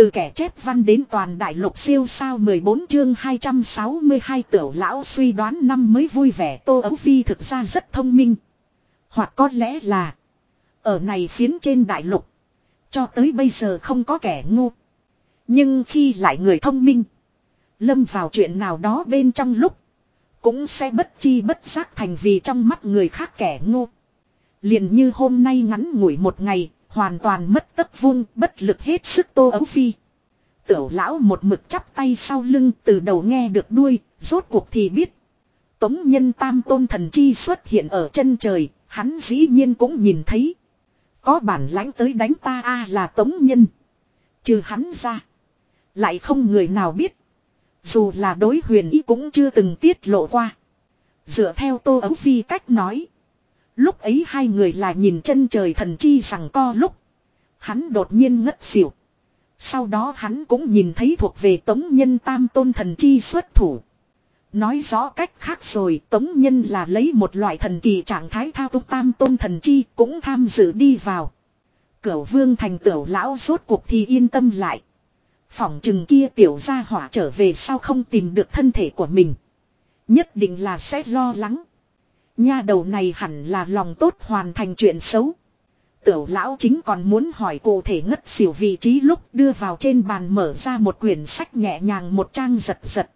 Từ kẻ chép văn đến toàn đại lục siêu sao 14 chương 262 tiểu lão suy đoán năm mới vui vẻ Tô Ấu Phi thực ra rất thông minh. Hoặc có lẽ là ở này phiến trên đại lục cho tới bây giờ không có kẻ ngu. Nhưng khi lại người thông minh lâm vào chuyện nào đó bên trong lúc cũng sẽ bất chi bất giác thành vì trong mắt người khác kẻ ngu. Liền như hôm nay ngắn ngủi một ngày, hoàn toàn mất tất vung, bất lực hết sức tô ấu phi. Tiểu lão một mực chắp tay sau lưng từ đầu nghe được đuôi, rốt cuộc thì biết. Tống nhân tam tôn thần chi xuất hiện ở chân trời, hắn dĩ nhiên cũng nhìn thấy. Có bản lãnh tới đánh ta a là tống nhân. Trừ hắn ra. Lại không người nào biết. Dù là đối huyền ý cũng chưa từng tiết lộ qua. Dựa theo tô ấu phi cách nói. Lúc ấy hai người là nhìn chân trời thần chi rằng co lúc. Hắn đột nhiên ngất xỉu. Sau đó hắn cũng nhìn thấy thuộc về tống nhân tam tôn thần chi xuất thủ. Nói rõ cách khác rồi, tống nhân là lấy một loại thần kỳ trạng thái thao túng tam tôn thần chi cũng tham dự đi vào. Cửu vương thành tiểu lão rốt cuộc thì yên tâm lại. Phỏng chừng kia tiểu gia hỏa trở về sao không tìm được thân thể của mình. Nhất định là sẽ lo lắng. Nha đầu này hẳn là lòng tốt hoàn thành chuyện xấu. Tiểu lão chính còn muốn hỏi cụ thể ngất xỉu vị trí lúc đưa vào trên bàn mở ra một quyển sách nhẹ nhàng một trang giật giật.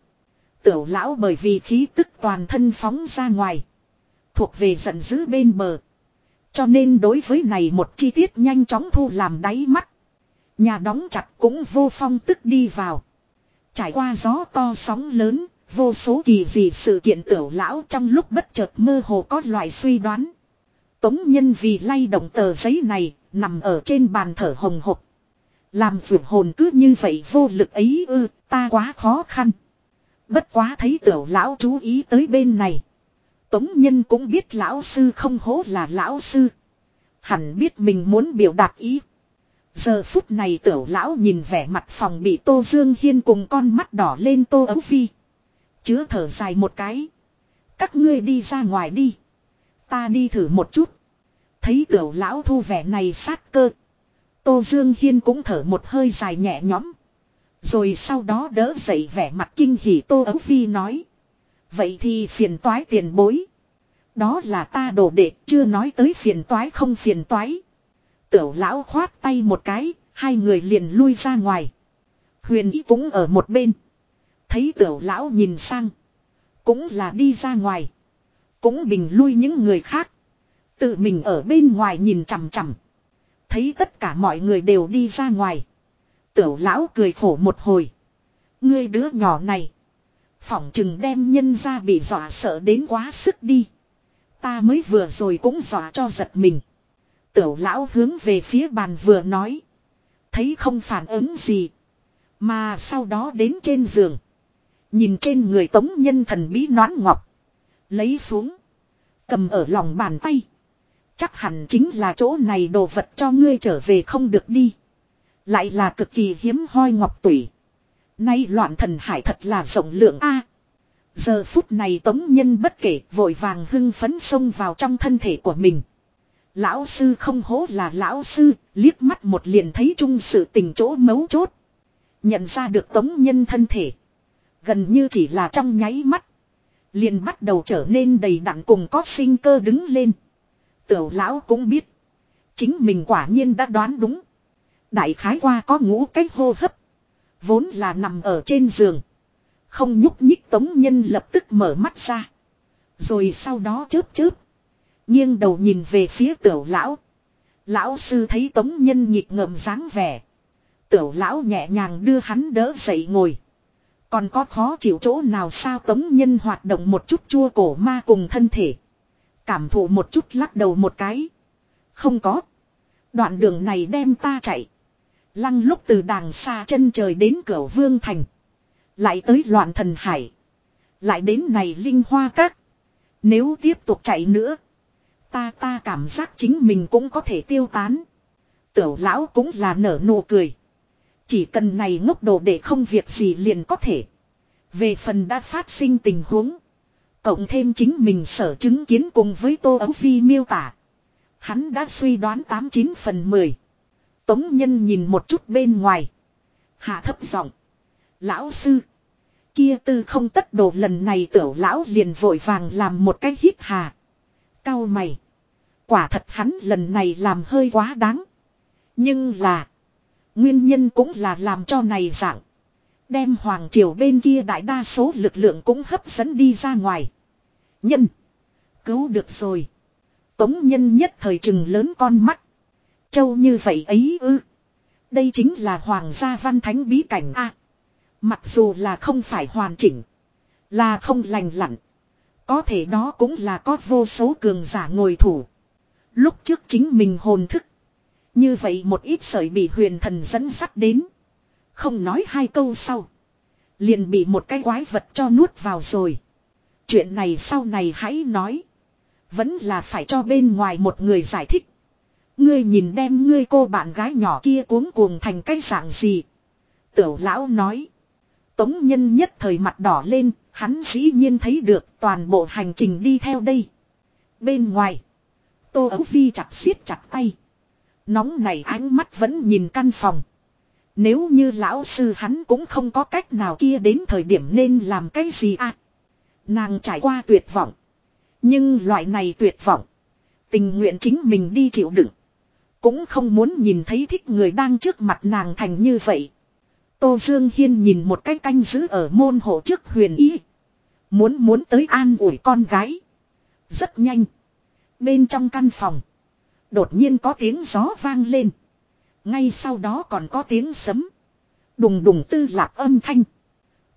Tiểu lão bởi vì khí tức toàn thân phóng ra ngoài. Thuộc về giận dữ bên bờ. Cho nên đối với này một chi tiết nhanh chóng thu làm đáy mắt. Nhà đóng chặt cũng vô phong tức đi vào. Trải qua gió to sóng lớn, vô số kỳ gì sự kiện tiểu lão trong lúc bất chợt mơ hồ có loại suy đoán. Tống nhân vì lay động tờ giấy này, nằm ở trên bàn thở hồng hộc. Làm vượt hồn cứ như vậy vô lực ấy ư, ta quá khó khăn. Bất quá thấy tiểu lão chú ý tới bên này. Tống nhân cũng biết lão sư không hố là lão sư. Hẳn biết mình muốn biểu đạt ý. Giờ phút này tiểu lão nhìn vẻ mặt phòng bị Tô Dương Hiên cùng con mắt đỏ lên Tô Ấu Phi. Chứa thở dài một cái. Các ngươi đi ra ngoài đi. Ta đi thử một chút. Thấy tiểu lão thu vẻ này sát cơ. Tô Dương Hiên cũng thở một hơi dài nhẹ nhõm. Rồi sau đó đỡ dậy vẻ mặt kinh hỉ Tô Ấu Phi nói. Vậy thì phiền toái tiền bối. Đó là ta đổ đệ chưa nói tới phiền toái không phiền toái. Tiểu lão khoát tay một cái, hai người liền lui ra ngoài. Huyền ý cũng ở một bên. Thấy tiểu lão nhìn sang. Cũng là đi ra ngoài. Cũng bình lui những người khác. Tự mình ở bên ngoài nhìn chằm chằm. Thấy tất cả mọi người đều đi ra ngoài. Tiểu lão cười khổ một hồi. Ngươi đứa nhỏ này. Phỏng chừng đem nhân ra bị dọa sợ đến quá sức đi. Ta mới vừa rồi cũng dọa cho giật mình. Tiểu lão hướng về phía bàn vừa nói. Thấy không phản ứng gì. Mà sau đó đến trên giường. Nhìn trên người tống nhân thần bí noãn ngọc. Lấy xuống. Cầm ở lòng bàn tay. Chắc hẳn chính là chỗ này đồ vật cho ngươi trở về không được đi. Lại là cực kỳ hiếm hoi ngọc tủy. Nay loạn thần hải thật là rộng lượng a. giờ phút này tống nhân bất kể vội vàng hưng phấn xông vào trong thân thể của mình. Lão sư không hố là lão sư, liếc mắt một liền thấy chung sự tình chỗ mấu chốt. Nhận ra được tống nhân thân thể. Gần như chỉ là trong nháy mắt. Liền bắt đầu trở nên đầy đặn cùng có sinh cơ đứng lên. Tiểu lão cũng biết. Chính mình quả nhiên đã đoán đúng. Đại khái qua có ngũ cách hô hấp. Vốn là nằm ở trên giường. Không nhúc nhích tống nhân lập tức mở mắt ra. Rồi sau đó chớp chớp. Nghiêng đầu nhìn về phía tiểu lão. Lão sư thấy tống nhân nhịp ngợm dáng vẻ. Tiểu lão nhẹ nhàng đưa hắn đỡ dậy ngồi. Còn có khó chịu chỗ nào sao tống nhân hoạt động một chút chua cổ ma cùng thân thể. Cảm thụ một chút lắc đầu một cái. Không có. Đoạn đường này đem ta chạy. Lăng lúc từ đàng xa chân trời đến cửa vương thành. Lại tới loạn thần hải. Lại đến này linh hoa các. Nếu tiếp tục chạy nữa. Ta ta cảm giác chính mình cũng có thể tiêu tán. Tiểu lão cũng là nở nụ cười. Chỉ cần này ngốc đồ để không việc gì liền có thể. Về phần đã phát sinh tình huống. Cộng thêm chính mình sở chứng kiến cùng với Tô Ấu Phi miêu tả. Hắn đã suy đoán 89 phần 10. Tống Nhân nhìn một chút bên ngoài. Hạ thấp giọng. Lão sư. Kia tư không tất đồ lần này tiểu lão liền vội vàng làm một cái hít hà. Cao mày. Quả thật hắn lần này làm hơi quá đáng. Nhưng là. Nguyên nhân cũng là làm cho này dạng. Đem hoàng triều bên kia đại đa số lực lượng cũng hấp dẫn đi ra ngoài. Nhân. Cứu được rồi. Tống nhân nhất thời trừng lớn con mắt. Châu như vậy ấy ư. Đây chính là hoàng gia văn thánh bí cảnh A. mặc dù là không phải hoàn chỉnh. Là không lành lặn. Có thể đó cũng là có vô số cường giả ngồi thủ. Lúc trước chính mình hồn thức. Như vậy một ít sợi bị huyền thần dẫn sắt đến. Không nói hai câu sau. Liền bị một cái quái vật cho nuốt vào rồi. Chuyện này sau này hãy nói. Vẫn là phải cho bên ngoài một người giải thích. Ngươi nhìn đem ngươi cô bạn gái nhỏ kia cuống cuồng thành cái dạng gì. Tiểu lão nói. Tống nhân nhất thời mặt đỏ lên, hắn dĩ nhiên thấy được toàn bộ hành trình đi theo đây. Bên ngoài. Tô ấu phi chặt siết chặt tay. Nóng này ánh mắt vẫn nhìn căn phòng. Nếu như lão sư hắn cũng không có cách nào kia đến thời điểm nên làm cái gì à. Nàng trải qua tuyệt vọng. Nhưng loại này tuyệt vọng. Tình nguyện chính mình đi chịu đựng. Cũng không muốn nhìn thấy thích người đang trước mặt nàng thành như vậy. Tô Dương Hiên nhìn một cái canh giữ ở môn hộ trước huyền ý. Muốn muốn tới an ủi con gái. Rất nhanh. Bên trong căn phòng. Đột nhiên có tiếng gió vang lên. Ngay sau đó còn có tiếng sấm. Đùng đùng tư lạc âm thanh.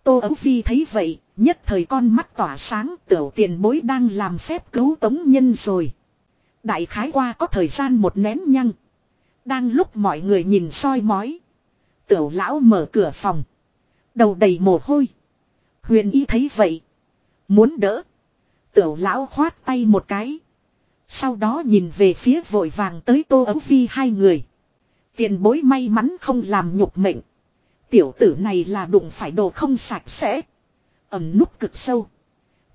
Tô Ấu Phi thấy vậy, nhất thời con mắt tỏa sáng tiểu tiền bối đang làm phép cứu tống nhân rồi. Đại khái qua có thời gian một nén nhăng. Đang lúc mọi người nhìn soi mói. Tiểu lão mở cửa phòng. Đầu đầy mồ hôi. Huyền y thấy vậy. Muốn đỡ. Tiểu lão khoát tay một cái. Sau đó nhìn về phía vội vàng tới tô ấu phi hai người. Tiền bối may mắn không làm nhục mệnh. Tiểu tử này là đụng phải đồ không sạch sẽ. Ẩm núp cực sâu.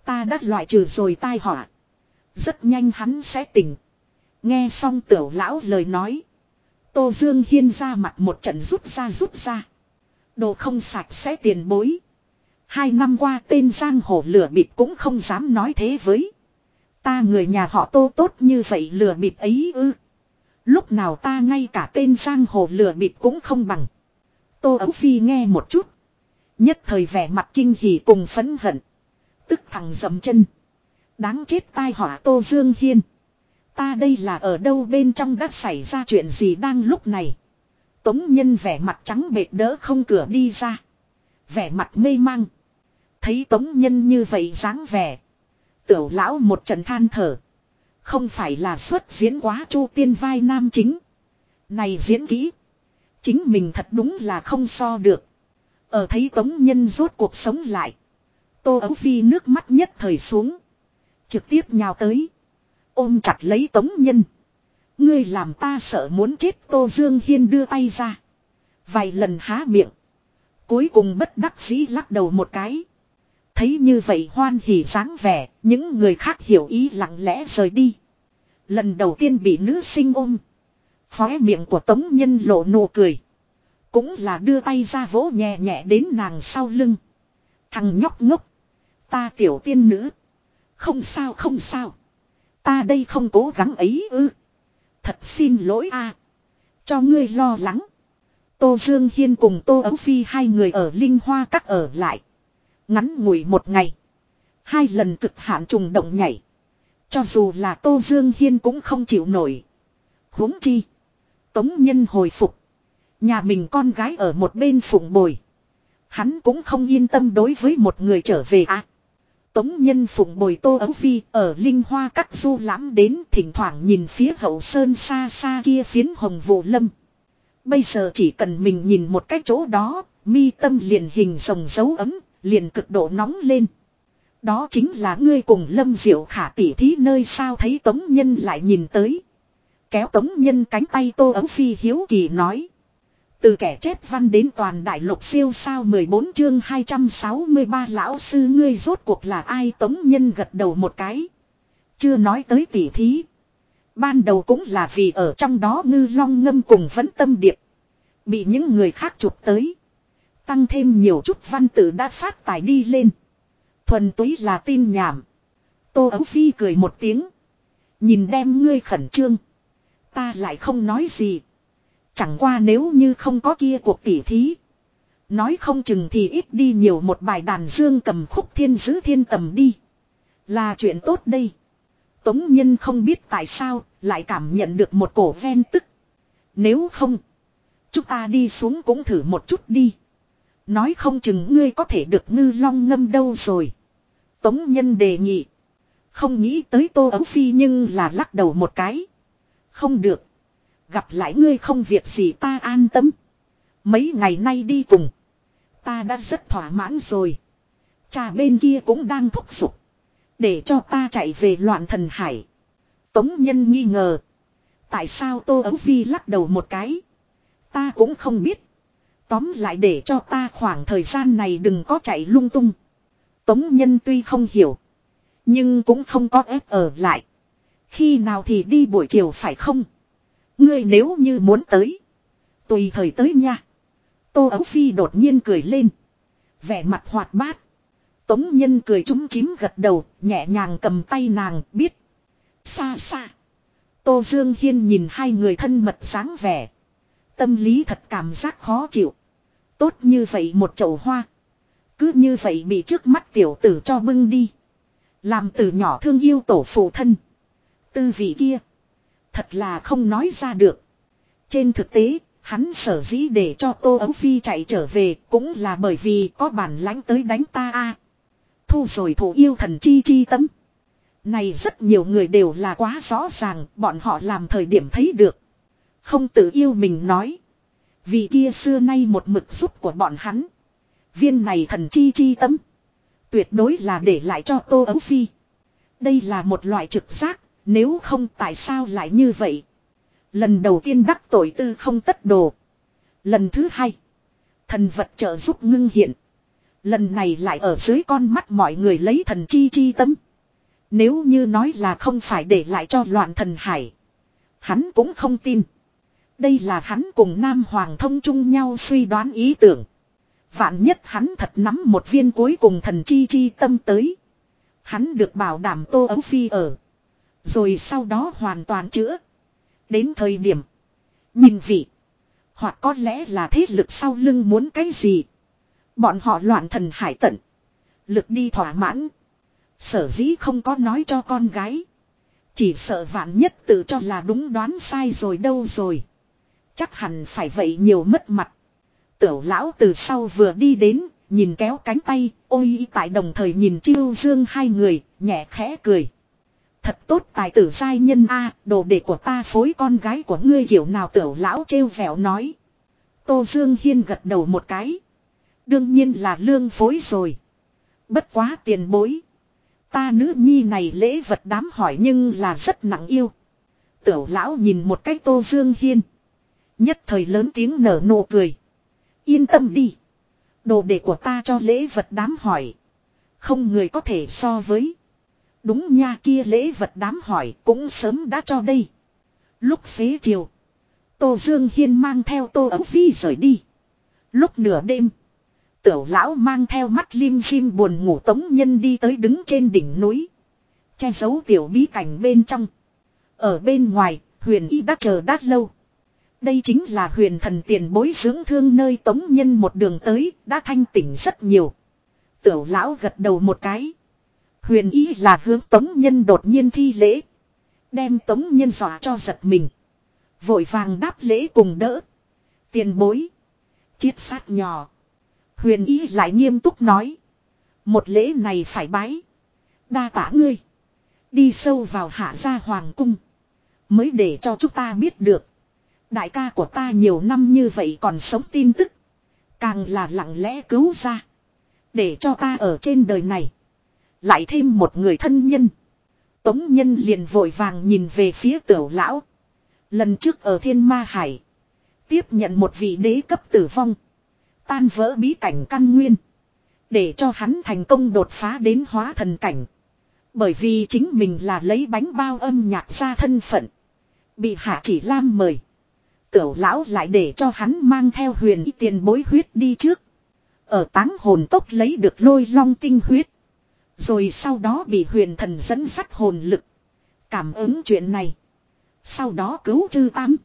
Ta đã loại trừ rồi tai họa. Rất nhanh hắn sẽ tỉnh. Nghe xong tiểu lão lời nói. Tô Dương Hiên ra mặt một trận rút ra rút ra. Đồ không sạch sẽ tiền bối. Hai năm qua tên giang hồ lửa bịp cũng không dám nói thế với. Ta người nhà họ tô tốt như vậy lừa bịp ấy ư. Lúc nào ta ngay cả tên giang hồ lừa bịp cũng không bằng. Tô Ấu Phi nghe một chút. Nhất thời vẻ mặt kinh hỉ cùng phấn hận. Tức thằng dầm chân. Đáng chết tai họa Tô Dương Hiên. Ta đây là ở đâu bên trong đã xảy ra chuyện gì đang lúc này. Tống nhân vẻ mặt trắng bệt đỡ không cửa đi ra. Vẻ mặt mê mang. Thấy tống nhân như vậy dáng vẻ. Tiểu lão một trận than thở. Không phải là xuất diễn quá chu tiên vai nam chính. Này diễn kỹ. Chính mình thật đúng là không so được. Ở thấy tống nhân rốt cuộc sống lại. Tô ấu phi nước mắt nhất thời xuống. Trực tiếp nhào tới. Ôm chặt lấy tống nhân. Ngươi làm ta sợ muốn chết Tô Dương Hiên đưa tay ra. Vài lần há miệng. Cuối cùng bất đắc dĩ lắc đầu một cái. Thấy như vậy hoan hỉ dáng vẻ, những người khác hiểu ý lặng lẽ rời đi. Lần đầu tiên bị nữ sinh ôm. Khóe miệng của tống nhân lộ nụ cười. Cũng là đưa tay ra vỗ nhẹ nhẹ đến nàng sau lưng. Thằng nhóc ngốc. Ta tiểu tiên nữ. Không sao không sao. Ta đây không cố gắng ấy ư. Thật xin lỗi a Cho ngươi lo lắng. Tô Dương Hiên cùng Tô Ấu Phi hai người ở Linh Hoa các ở lại. Ngắn ngủi một ngày. Hai lần cực hạn trùng động nhảy. Cho dù là Tô Dương Hiên cũng không chịu nổi. huống chi. Tống nhân hồi phục. Nhà mình con gái ở một bên phụng bồi. Hắn cũng không yên tâm đối với một người trở về à. Tống nhân phụng bồi tô ấu phi ở linh hoa các du lãm đến thỉnh thoảng nhìn phía hậu sơn xa xa kia phiến hồng vụ lâm. Bây giờ chỉ cần mình nhìn một cái chỗ đó, mi tâm liền hình rồng dấu ấm, liền cực độ nóng lên. Đó chính là ngươi cùng lâm diệu khả tỉ thí nơi sao thấy tống nhân lại nhìn tới. Kéo tống nhân cánh tay tô ấu phi hiếu kỳ nói. Từ kẻ chép văn đến toàn đại lục siêu sao 14 chương 263 lão sư ngươi rốt cuộc là ai tống nhân gật đầu một cái. Chưa nói tới tỉ thí. Ban đầu cũng là vì ở trong đó ngư long ngâm cùng vẫn tâm điệp. Bị những người khác chụp tới. Tăng thêm nhiều chút văn tự đã phát tài đi lên. Thuần túy là tin nhảm. Tô Ấu Phi cười một tiếng. Nhìn đem ngươi khẩn trương. Ta lại không nói gì. Chẳng qua nếu như không có kia cuộc tỉ thí. Nói không chừng thì ít đi nhiều một bài đàn dương cầm khúc thiên giữ thiên tầm đi. Là chuyện tốt đây. Tống nhân không biết tại sao lại cảm nhận được một cổ ven tức. Nếu không. Chúng ta đi xuống cũng thử một chút đi. Nói không chừng ngươi có thể được ngư long ngâm đâu rồi. Tống nhân đề nghị. Không nghĩ tới tô ấu phi nhưng là lắc đầu một cái. Không được. Gặp lại ngươi không việc gì ta an tâm. Mấy ngày nay đi cùng. Ta đã rất thỏa mãn rồi. Cha bên kia cũng đang thúc giục. Để cho ta chạy về loạn thần hải. Tống nhân nghi ngờ. Tại sao Tô Ấu Phi lắc đầu một cái. Ta cũng không biết. Tóm lại để cho ta khoảng thời gian này đừng có chạy lung tung. Tống nhân tuy không hiểu. Nhưng cũng không có ép ở lại. Khi nào thì đi buổi chiều phải không? Ngươi nếu như muốn tới. Tùy thời tới nha. Tô Ấu Phi đột nhiên cười lên. Vẻ mặt hoạt bát. Tống Nhân cười trúng chím gật đầu, nhẹ nhàng cầm tay nàng, biết. Xa xa. Tô Dương Hiên nhìn hai người thân mật sáng vẻ. Tâm lý thật cảm giác khó chịu. Tốt như vậy một chậu hoa. Cứ như vậy bị trước mắt tiểu tử cho bưng đi. Làm từ nhỏ thương yêu tổ phụ thân. Tư vị kia. Thật là không nói ra được. Trên thực tế, hắn sở dĩ để cho Tô Ấu Phi chạy trở về cũng là bởi vì có bản lãnh tới đánh ta a. Thu rồi thủ yêu thần chi chi tấm. Này rất nhiều người đều là quá rõ ràng, bọn họ làm thời điểm thấy được. Không tự yêu mình nói. Vì kia xưa nay một mực giúp của bọn hắn. Viên này thần chi chi tấm. Tuyệt đối là để lại cho Tô Ấu Phi. Đây là một loại trực giác, nếu không tại sao lại như vậy. Lần đầu tiên đắc tội tư không tất đồ. Lần thứ hai. Thần vật trợ giúp ngưng hiện. Lần này lại ở dưới con mắt mọi người lấy thần chi chi tấm. Nếu như nói là không phải để lại cho loạn thần hải. Hắn cũng không tin. Đây là hắn cùng Nam Hoàng thông chung nhau suy đoán ý tưởng. Vạn nhất hắn thật nắm một viên cuối cùng thần chi chi tâm tới. Hắn được bảo đảm tô ấu phi ở. Rồi sau đó hoàn toàn chữa. Đến thời điểm. Nhìn vị. Hoặc có lẽ là thế lực sau lưng muốn cái gì. Bọn họ loạn thần hải tận. Lực đi thỏa mãn. Sở dĩ không có nói cho con gái. Chỉ sợ vạn nhất tự cho là đúng đoán sai rồi đâu rồi. Chắc hẳn phải vậy nhiều mất mặt. Tiểu lão từ sau vừa đi đến, nhìn kéo cánh tay, ôi tại đồng thời nhìn chiêu dương hai người, nhẹ khẽ cười. Thật tốt tài tử giai nhân a đồ đệ của ta phối con gái của ngươi hiểu nào tiểu lão trêu vẻo nói. Tô Dương Hiên gật đầu một cái. Đương nhiên là lương phối rồi. Bất quá tiền bối. Ta nữ nhi này lễ vật đám hỏi nhưng là rất nặng yêu. Tiểu lão nhìn một cách Tô Dương Hiên. Nhất thời lớn tiếng nở nụ cười. Yên tâm đi. Đồ đệ của ta cho lễ vật đám hỏi. Không người có thể so với. Đúng nha kia lễ vật đám hỏi cũng sớm đã cho đây. Lúc xế chiều. Tô Dương Hiên mang theo Tô Ấu Phi rời đi. Lúc nửa đêm. Tiểu lão mang theo mắt lim dim buồn ngủ tống nhân đi tới đứng trên đỉnh núi. Che giấu tiểu bí cảnh bên trong. Ở bên ngoài, huyền y đã chờ đát lâu. Đây chính là huyền thần tiền bối dưỡng thương nơi tống nhân một đường tới, đã thanh tỉnh rất nhiều. Tiểu lão gật đầu một cái. Huyền ý là hướng tống nhân đột nhiên thi lễ. Đem tống nhân dọa cho giật mình. Vội vàng đáp lễ cùng đỡ. Tiền bối. Chiết sát nhỏ. Huyền ý lại nghiêm túc nói. Một lễ này phải bái. Đa tả ngươi. Đi sâu vào hạ gia hoàng cung. Mới để cho chúng ta biết được. Đại ca của ta nhiều năm như vậy còn sống tin tức. Càng là lặng lẽ cứu ra. Để cho ta ở trên đời này. Lại thêm một người thân nhân. Tống nhân liền vội vàng nhìn về phía tiểu lão. Lần trước ở thiên ma hải. Tiếp nhận một vị đế cấp tử vong. Tan vỡ bí cảnh căn nguyên. Để cho hắn thành công đột phá đến hóa thần cảnh. Bởi vì chính mình là lấy bánh bao âm nhạc ra thân phận. Bị hạ chỉ lam mời. Tiểu lão lại để cho hắn mang theo huyền y tiền bối huyết đi trước. Ở táng hồn tốc lấy được lôi long tinh huyết. Rồi sau đó bị huyền thần dẫn dắt hồn lực. Cảm ứng chuyện này. Sau đó cứu chư tam.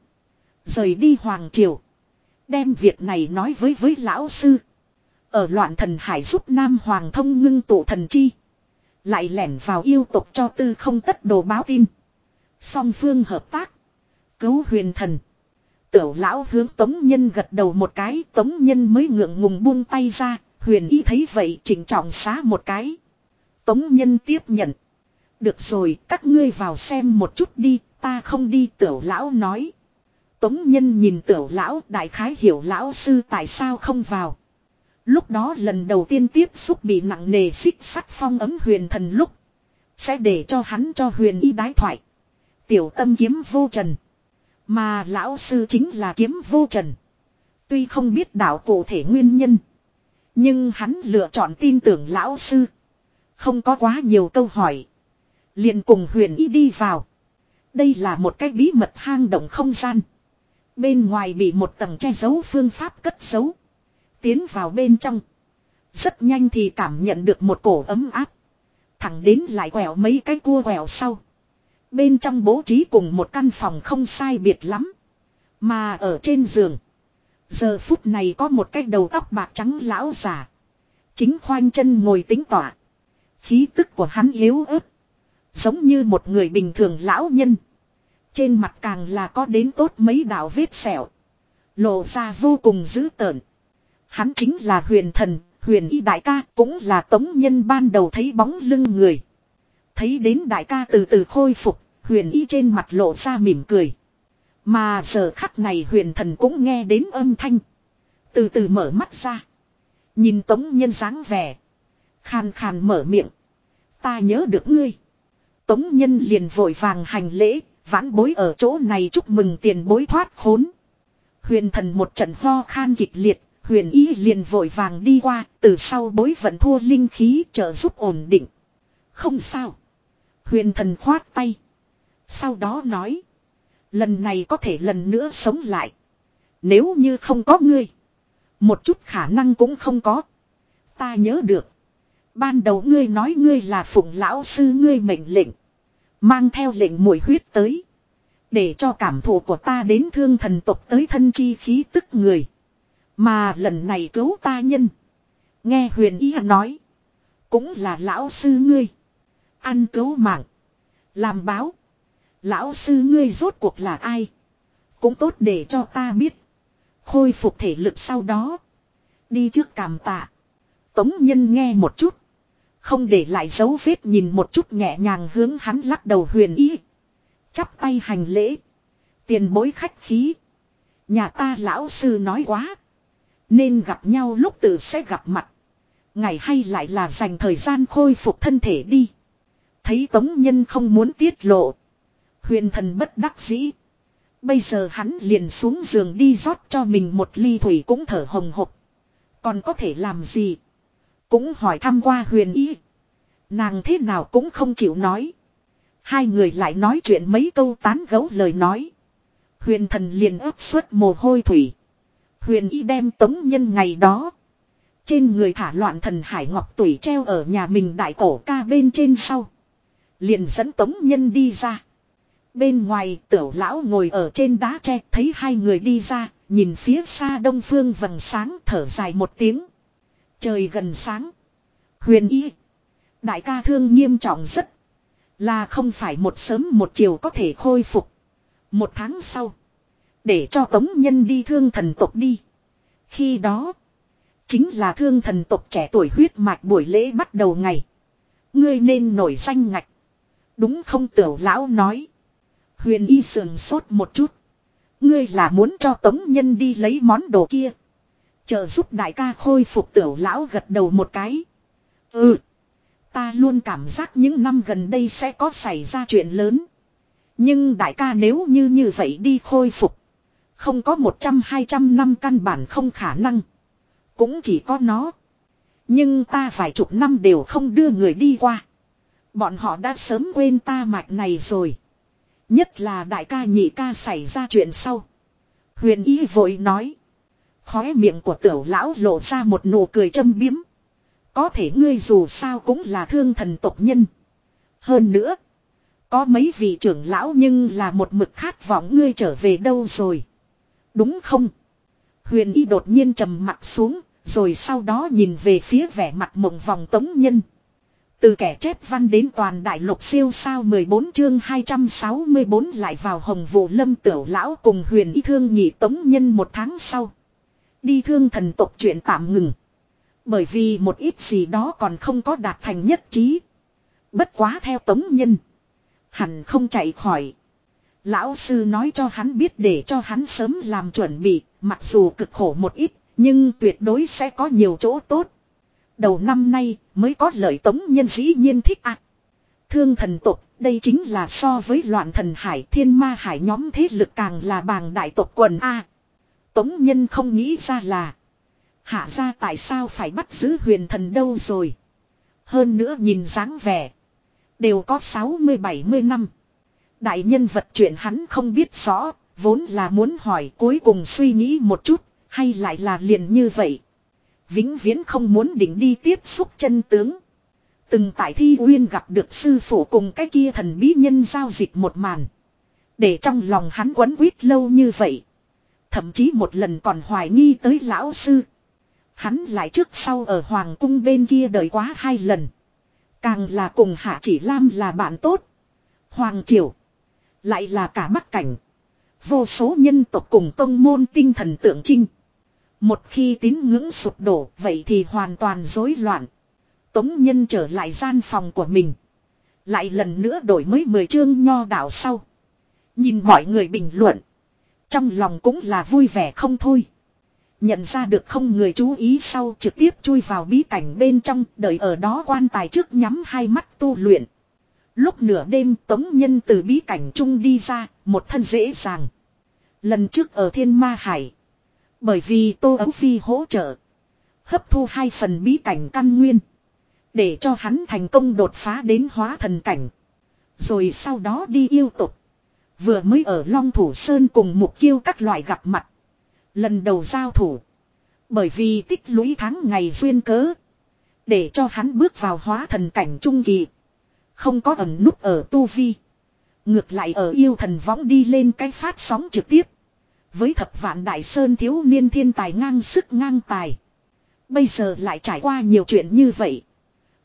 Rời đi Hoàng Triều. Đem việc này nói với với lão sư. Ở loạn thần hải giúp Nam Hoàng thông ngưng tụ thần chi. Lại lẻn vào yêu tục cho tư không tất đồ báo tin. Song phương hợp tác. Cứu huyền thần. Tiểu lão hướng tống nhân gật đầu một cái. Tống nhân mới ngượng ngùng buông tay ra. Huyền y thấy vậy chỉnh trọng xá một cái. Tống nhân tiếp nhận. Được rồi, các ngươi vào xem một chút đi. Ta không đi, tiểu lão nói. Tống nhân nhìn tiểu lão, đại khái hiểu lão sư tại sao không vào. Lúc đó lần đầu tiên tiếp xúc bị nặng nề xích sắt phong ấm huyền thần lúc. Sẽ để cho hắn cho huyền y đái thoại. Tiểu tâm kiếm vô trần. Mà lão sư chính là kiếm vô trần. Tuy không biết đạo cụ thể nguyên nhân. Nhưng hắn lựa chọn tin tưởng lão sư. Không có quá nhiều câu hỏi. liền cùng huyền y đi vào. Đây là một cái bí mật hang động không gian. Bên ngoài bị một tầng che giấu phương pháp cất giấu. Tiến vào bên trong. Rất nhanh thì cảm nhận được một cổ ấm áp. Thẳng đến lại quẹo mấy cái cua quẹo sau. Bên trong bố trí cùng một căn phòng không sai biệt lắm. Mà ở trên giường. Giờ phút này có một cái đầu tóc bạc trắng lão già. Chính khoanh chân ngồi tính tỏa. Khí tức của hắn yếu ớt. Giống như một người bình thường lão nhân. Trên mặt càng là có đến tốt mấy đạo vết sẹo. Lộ ra vô cùng dữ tợn. Hắn chính là huyền thần, huyền y đại ca cũng là tống nhân ban đầu thấy bóng lưng người. Thấy đến đại ca từ từ khôi phục, huyền y trên mặt lộ ra mỉm cười. Mà giờ khắc này huyền thần cũng nghe đến âm thanh. Từ từ mở mắt ra. Nhìn tống nhân dáng vẻ. Khàn khàn mở miệng. Ta nhớ được ngươi. Tống nhân liền vội vàng hành lễ, vãn bối ở chỗ này chúc mừng tiền bối thoát khốn. Huyền thần một trận ho khan kịch liệt, huyền ý liền vội vàng đi qua, từ sau bối vận thua linh khí trợ giúp ổn định. Không sao. Huyền thần khoát tay. Sau đó nói. Lần này có thể lần nữa sống lại. Nếu như không có ngươi. Một chút khả năng cũng không có. Ta nhớ được. Ban đầu ngươi nói ngươi là phụng lão sư ngươi mệnh lệnh. Mang theo lệnh mùi huyết tới. Để cho cảm thụ của ta đến thương thần tộc tới thân chi khí tức người. Mà lần này cứu ta nhân. Nghe huyền ý nói. Cũng là lão sư ngươi. Ăn cứu mạng. Làm báo. Lão sư ngươi rốt cuộc là ai? Cũng tốt để cho ta biết. Khôi phục thể lực sau đó. Đi trước cảm tạ. Tống nhân nghe một chút. Không để lại dấu vết nhìn một chút nhẹ nhàng hướng hắn lắc đầu huyền ý. Chắp tay hành lễ. Tiền bối khách khí. Nhà ta lão sư nói quá. Nên gặp nhau lúc tự sẽ gặp mặt. Ngày hay lại là dành thời gian khôi phục thân thể đi. Thấy tống nhân không muốn tiết lộ. Huyền thần bất đắc dĩ. Bây giờ hắn liền xuống giường đi rót cho mình một ly thủy cũng thở hồng hộc. Còn có thể làm gì? Cũng hỏi thăm qua huyền y. Nàng thế nào cũng không chịu nói. Hai người lại nói chuyện mấy câu tán gấu lời nói. Huyền thần liền ướp suốt mồ hôi thủy. Huyền y đem tống nhân ngày đó. Trên người thả loạn thần hải ngọc tủy treo ở nhà mình đại cổ ca bên trên sau. Liền dẫn tống nhân đi ra. Bên ngoài, tiểu lão ngồi ở trên đá tre, thấy hai người đi ra. Nhìn phía xa đông phương vầng sáng, thở dài một tiếng. Trời gần sáng. Huyền y. Đại ca thương nghiêm trọng rất. Là không phải một sớm một chiều có thể khôi phục. Một tháng sau. Để cho tống nhân đi thương thần tộc đi. Khi đó. Chính là thương thần tộc trẻ tuổi huyết mạch buổi lễ bắt đầu ngày. Ngươi nên nổi danh ngạch. Đúng không, tiểu lão nói. Huyền y sườn sốt một chút. Ngươi là muốn cho tống nhân đi lấy món đồ kia. Chờ giúp đại ca khôi phục tiểu lão gật đầu một cái. Ừ. Ta luôn cảm giác những năm gần đây sẽ có xảy ra chuyện lớn. Nhưng đại ca nếu như như vậy đi khôi phục. Không có 100-200 năm căn bản không khả năng. Cũng chỉ có nó. Nhưng ta vài chục năm đều không đưa người đi qua. Bọn họ đã sớm quên ta mạch này rồi. Nhất là đại ca nhị ca xảy ra chuyện sau. Huyền ý vội nói. Khóe miệng của tiểu lão lộ ra một nụ cười châm biếm. Có thể ngươi dù sao cũng là thương thần tộc nhân. Hơn nữa. Có mấy vị trưởng lão nhưng là một mực khát vọng ngươi trở về đâu rồi. Đúng không? Huyền y đột nhiên trầm mặt xuống. Rồi sau đó nhìn về phía vẻ mặt mộng vòng tống nhân. Từ kẻ chép văn đến toàn đại lục siêu sao 14 chương 264 lại vào hồng vụ lâm tiểu lão cùng huyền y thương nhị tống nhân một tháng sau. Đi thương thần tộc chuyện tạm ngừng. Bởi vì một ít gì đó còn không có đạt thành nhất trí. Bất quá theo tống nhân. Hẳn không chạy khỏi. Lão sư nói cho hắn biết để cho hắn sớm làm chuẩn bị, mặc dù cực khổ một ít, nhưng tuyệt đối sẽ có nhiều chỗ tốt. Đầu năm nay mới có lợi tống nhân dĩ nhiên thích ạ. Thương thần tộc, đây chính là so với loạn thần hải thiên ma hải nhóm thế lực càng là bàng đại tộc quần A. Tống nhân không nghĩ ra là. Hạ ra tại sao phải bắt giữ huyền thần đâu rồi. Hơn nữa nhìn dáng vẻ. Đều có 60-70 năm. Đại nhân vật chuyện hắn không biết rõ. Vốn là muốn hỏi cuối cùng suy nghĩ một chút. Hay lại là liền như vậy. Vĩnh viễn không muốn định đi tiếp xúc chân tướng. Từng tại thi uyên gặp được sư phụ cùng cái kia thần bí nhân giao dịch một màn. Để trong lòng hắn quấn quýt lâu như vậy. Thậm chí một lần còn hoài nghi tới lão sư. Hắn lại trước sau ở hoàng cung bên kia đợi quá hai lần. Càng là cùng hạ chỉ lam là bạn tốt. Hoàng triều. Lại là cả bắc cảnh. Vô số nhân tộc cùng tông môn tinh thần tượng trinh. Một khi tín ngưỡng sụp đổ vậy thì hoàn toàn rối loạn. Tống nhân trở lại gian phòng của mình. Lại lần nữa đổi mới mười chương nho đạo sau. Nhìn mọi người bình luận. Trong lòng cũng là vui vẻ không thôi. Nhận ra được không người chú ý sau trực tiếp chui vào bí cảnh bên trong đợi ở đó quan tài trước nhắm hai mắt tu luyện. Lúc nửa đêm tống nhân từ bí cảnh trung đi ra, một thân dễ dàng. Lần trước ở thiên ma hải. Bởi vì Tô Ấu Phi hỗ trợ. Hấp thu hai phần bí cảnh căn nguyên. Để cho hắn thành công đột phá đến hóa thần cảnh. Rồi sau đó đi yêu tục. Vừa mới ở Long Thủ Sơn cùng mục kiêu các loại gặp mặt. Lần đầu giao thủ. Bởi vì tích lũy tháng ngày duyên cớ. Để cho hắn bước vào hóa thần cảnh trung kỳ. Không có ẩn nút ở tu vi. Ngược lại ở yêu thần võng đi lên cái phát sóng trực tiếp. Với thập vạn đại sơn thiếu niên thiên tài ngang sức ngang tài. Bây giờ lại trải qua nhiều chuyện như vậy.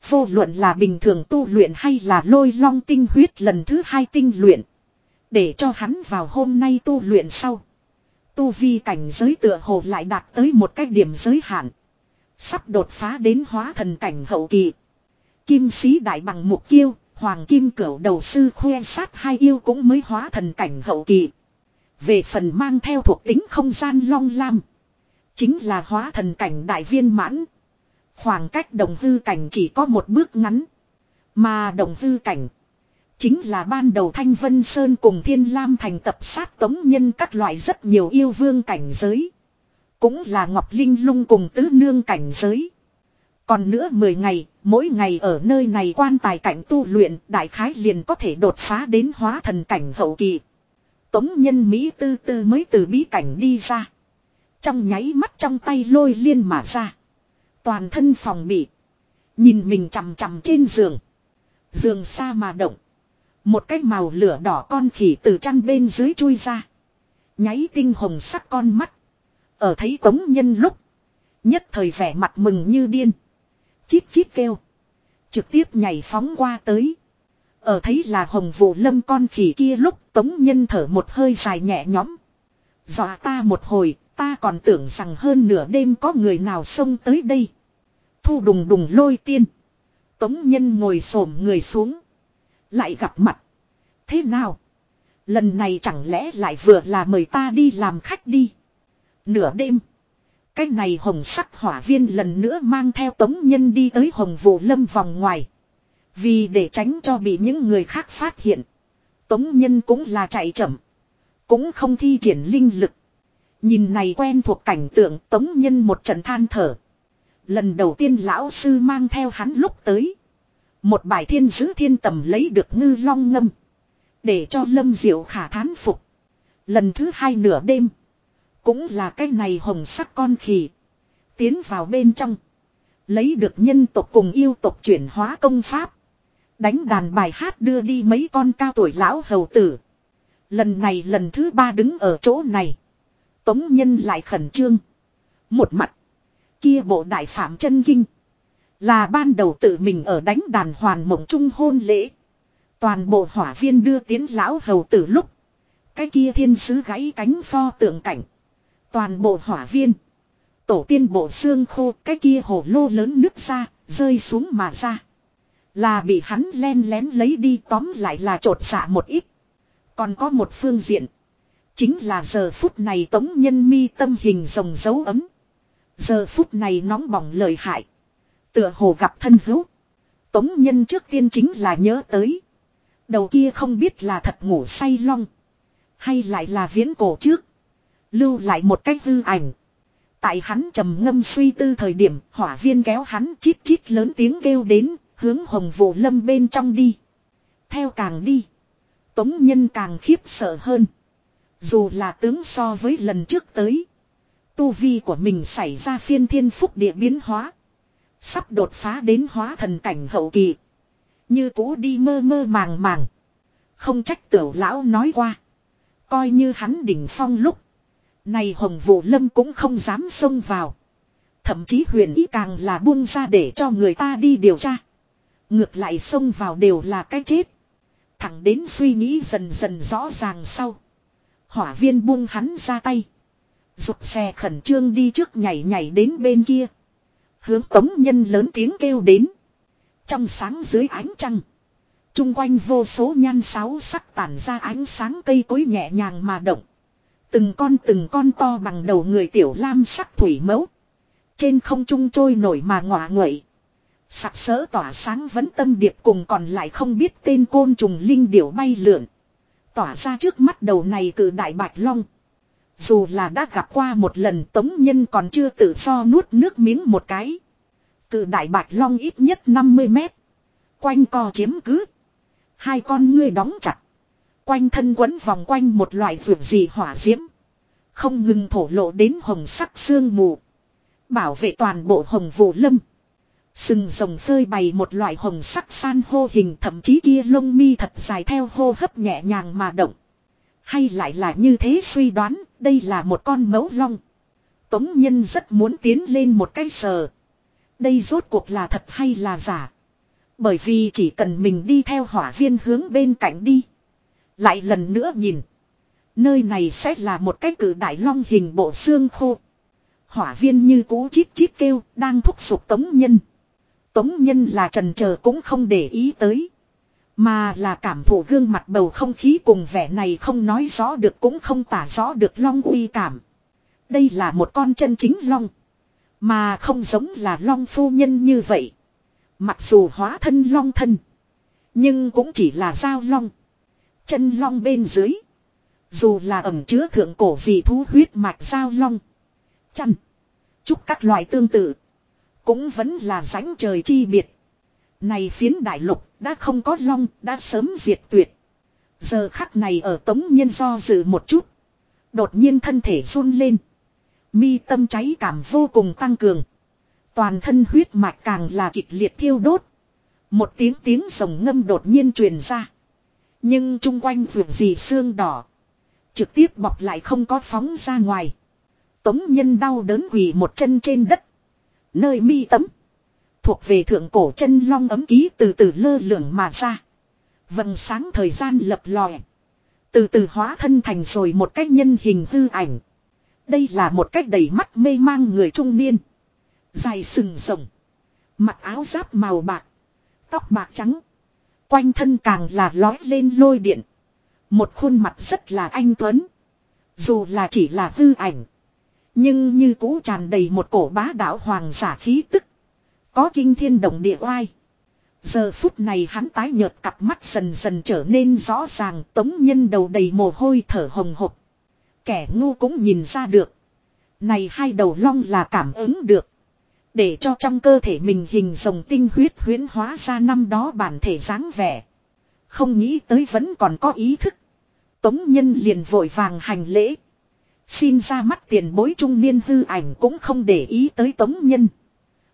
Vô luận là bình thường tu luyện hay là lôi long tinh huyết lần thứ hai tinh luyện. Để cho hắn vào hôm nay tu luyện sau. Tu vi cảnh giới tựa hồ lại đạt tới một cái điểm giới hạn. Sắp đột phá đến hóa thần cảnh hậu kỳ. Kim sĩ đại bằng mục kiêu, hoàng kim cửu đầu sư khoe sát hai yêu cũng mới hóa thần cảnh hậu kỳ. Về phần mang theo thuộc tính không gian long lam. Chính là hóa thần cảnh đại viên mãn. Khoảng cách đồng hư cảnh chỉ có một bước ngắn. Mà đồng hư cảnh. Chính là ban đầu Thanh Vân Sơn cùng Thiên Lam thành tập sát tống nhân các loại rất nhiều yêu vương cảnh giới. Cũng là Ngọc Linh lung cùng tứ nương cảnh giới. Còn nữa 10 ngày, mỗi ngày ở nơi này quan tài cảnh tu luyện, đại khái liền có thể đột phá đến hóa thần cảnh hậu kỳ. Tống nhân Mỹ tư tư mới từ bí cảnh đi ra. Trong nháy mắt trong tay lôi liên mà ra. Toàn thân phòng bị. Nhìn mình chằm chằm trên giường. Giường xa mà động. Một cái màu lửa đỏ con khỉ từ chăn bên dưới chui ra. Nháy tinh hồng sắc con mắt. Ở thấy tống nhân lúc. Nhất thời vẻ mặt mừng như điên. Chít chít kêu. Trực tiếp nhảy phóng qua tới. Ở thấy là hồng vụ lâm con khỉ kia lúc tống nhân thở một hơi dài nhẹ nhõm. Dọa ta một hồi, ta còn tưởng rằng hơn nửa đêm có người nào xông tới đây. Thu đùng đùng lôi tiên. Tống nhân ngồi xổm người xuống. Lại gặp mặt. Thế nào? Lần này chẳng lẽ lại vừa là mời ta đi làm khách đi. Nửa đêm. Cái này hồng sắc hỏa viên lần nữa mang theo tống nhân đi tới hồng vụ lâm vòng ngoài. Vì để tránh cho bị những người khác phát hiện. Tống nhân cũng là chạy chậm. Cũng không thi triển linh lực. Nhìn này quen thuộc cảnh tượng, tống nhân một trận than thở. Lần đầu tiên lão sư mang theo hắn lúc tới. Một bài thiên giữ thiên tầm lấy được ngư long ngâm. Để cho lâm diệu khả thán phục. Lần thứ hai nửa đêm. Cũng là cái này hồng sắc con khỉ. Tiến vào bên trong. Lấy được nhân tộc cùng yêu tộc chuyển hóa công pháp. Đánh đàn bài hát đưa đi mấy con cao tuổi lão hầu tử. Lần này lần thứ ba đứng ở chỗ này. Tống nhân lại khẩn trương. Một mặt. Kia bộ đại phạm chân kinh. Là ban đầu tự mình ở đánh đàn hoàn mộng trung hôn lễ. Toàn bộ hỏa viên đưa tiến lão hầu tử lúc. Cái kia thiên sứ gãy cánh pho tượng cảnh. Toàn bộ hỏa viên. Tổ tiên bộ xương khô cái kia hồ lô lớn nước ra, rơi xuống mà ra. Là bị hắn len lén lấy đi, tóm lại là trột xạ dạ một ít. Còn có một phương diện. Chính là giờ phút này tống nhân mi tâm hình rồng dấu ấm. Giờ phút này nóng bỏng lời hại. Tựa hồ gặp thân hữu. Tống nhân trước tiên chính là nhớ tới. Đầu kia không biết là thật ngủ say long. Hay lại là viễn cổ trước. Lưu lại một cách hư ảnh. Tại hắn trầm ngâm suy tư thời điểm, hỏa viên kéo hắn chít chít lớn tiếng kêu đến hướng hồng vụ lâm bên trong đi. Theo càng đi. Tống nhân càng khiếp sợ hơn. Dù là tướng so với lần trước tới. Tu vi của mình xảy ra phiên thiên phúc địa biến hóa. Sắp đột phá đến hóa thần cảnh hậu kỳ. Như cũ đi mơ mơ màng màng. Không trách tiểu lão nói qua. Coi như hắn đỉnh phong lúc. Này hồng vụ lâm cũng không dám xông vào. Thậm chí huyền ý càng là buông ra để cho người ta đi điều tra. Ngược lại xông vào đều là cái chết. Thẳng đến suy nghĩ dần dần rõ ràng sau. Hỏa viên buông hắn ra tay. Rụt xe khẩn trương đi trước nhảy nhảy đến bên kia. Hướng tống nhân lớn tiếng kêu đến. Trong sáng dưới ánh trăng. Trung quanh vô số nhan sáo sắc tản ra ánh sáng cây cối nhẹ nhàng mà động. Từng con từng con to bằng đầu người tiểu lam sắc thủy mẫu. Trên không trung trôi nổi mà ngọa nguậy. Sặc sỡ tỏa sáng vẫn tâm điệp cùng còn lại không biết tên côn trùng linh điểu bay lượn. Tỏa ra trước mắt đầu này cử đại bạch long. Dù là đã gặp qua một lần tống nhân còn chưa tự do nuốt nước miếng một cái. Cử đại bạch long ít nhất 50 mét. Quanh co chiếm cứ. Hai con ngươi đóng chặt. Quanh thân quấn vòng quanh một loại vượt gì hỏa diễm. Không ngừng thổ lộ đến hồng sắc xương mù. Bảo vệ toàn bộ hồng vụ lâm. Sừng rồng phơi bày một loại hồng sắc san hô hình thậm chí kia lông mi thật dài theo hô hấp nhẹ nhàng mà động. Hay lại là như thế suy đoán, đây là một con mẫu long. Tống Nhân rất muốn tiến lên một cái sờ. Đây rốt cuộc là thật hay là giả. Bởi vì chỉ cần mình đi theo hỏa viên hướng bên cạnh đi. Lại lần nữa nhìn. Nơi này sẽ là một cái cử đại long hình bộ xương khô. Hỏa viên như cú chít chít kêu, đang thúc giục Tống Nhân. Tống Nhân là trần chờ cũng không để ý tới. Mà là cảm thụ gương mặt bầu không khí cùng vẻ này không nói rõ được cũng không tả rõ được long uy cảm. Đây là một con chân chính long. Mà không giống là long phu nhân như vậy. Mặc dù hóa thân long thân. Nhưng cũng chỉ là dao long. Chân long bên dưới. Dù là ẩm chứa thượng cổ gì thú huyết mạch dao long. Chăn. Chúc các loại tương tự. Cũng vẫn là ránh trời chi biệt. Này phiến đại lục, đã không có long, đã sớm diệt tuyệt. Giờ khắc này ở tống nhân do dự một chút. Đột nhiên thân thể run lên. Mi tâm cháy cảm vô cùng tăng cường. Toàn thân huyết mạch càng là kịch liệt thiêu đốt. Một tiếng tiếng rồng ngâm đột nhiên truyền ra. Nhưng chung quanh vượt gì xương đỏ. Trực tiếp bọc lại không có phóng ra ngoài. Tống nhân đau đớn quỳ một chân trên đất. Nơi mi tấm. Thuộc về thượng cổ chân long ấm ký từ từ lơ lửng mà ra. Vầng sáng thời gian lập lòe. Từ từ hóa thân thành rồi một cách nhân hình hư ảnh. Đây là một cách đầy mắt mê mang người trung niên. Dài sừng rồng. Mặc áo giáp màu bạc. Tóc bạc trắng. Quanh thân càng là lói lên lôi điện. Một khuôn mặt rất là anh tuấn. Dù là chỉ là hư ảnh. Nhưng như cũ tràn đầy một cổ bá đạo hoàng giả khí tức. Có kinh thiên động địa oai. Giờ phút này hắn tái nhợt cặp mắt dần dần trở nên rõ ràng, tống nhân đầu đầy mồ hôi thở hồng hộc. Kẻ ngu cũng nhìn ra được. Này hai đầu long là cảm ứng được. Để cho trong cơ thể mình hình rồng tinh huyết huyến hóa ra năm đó bản thể dáng vẻ. Không nghĩ tới vẫn còn có ý thức. Tống nhân liền vội vàng hành lễ. Xin ra mắt tiền bối trung niên hư ảnh cũng không để ý tới tống nhân.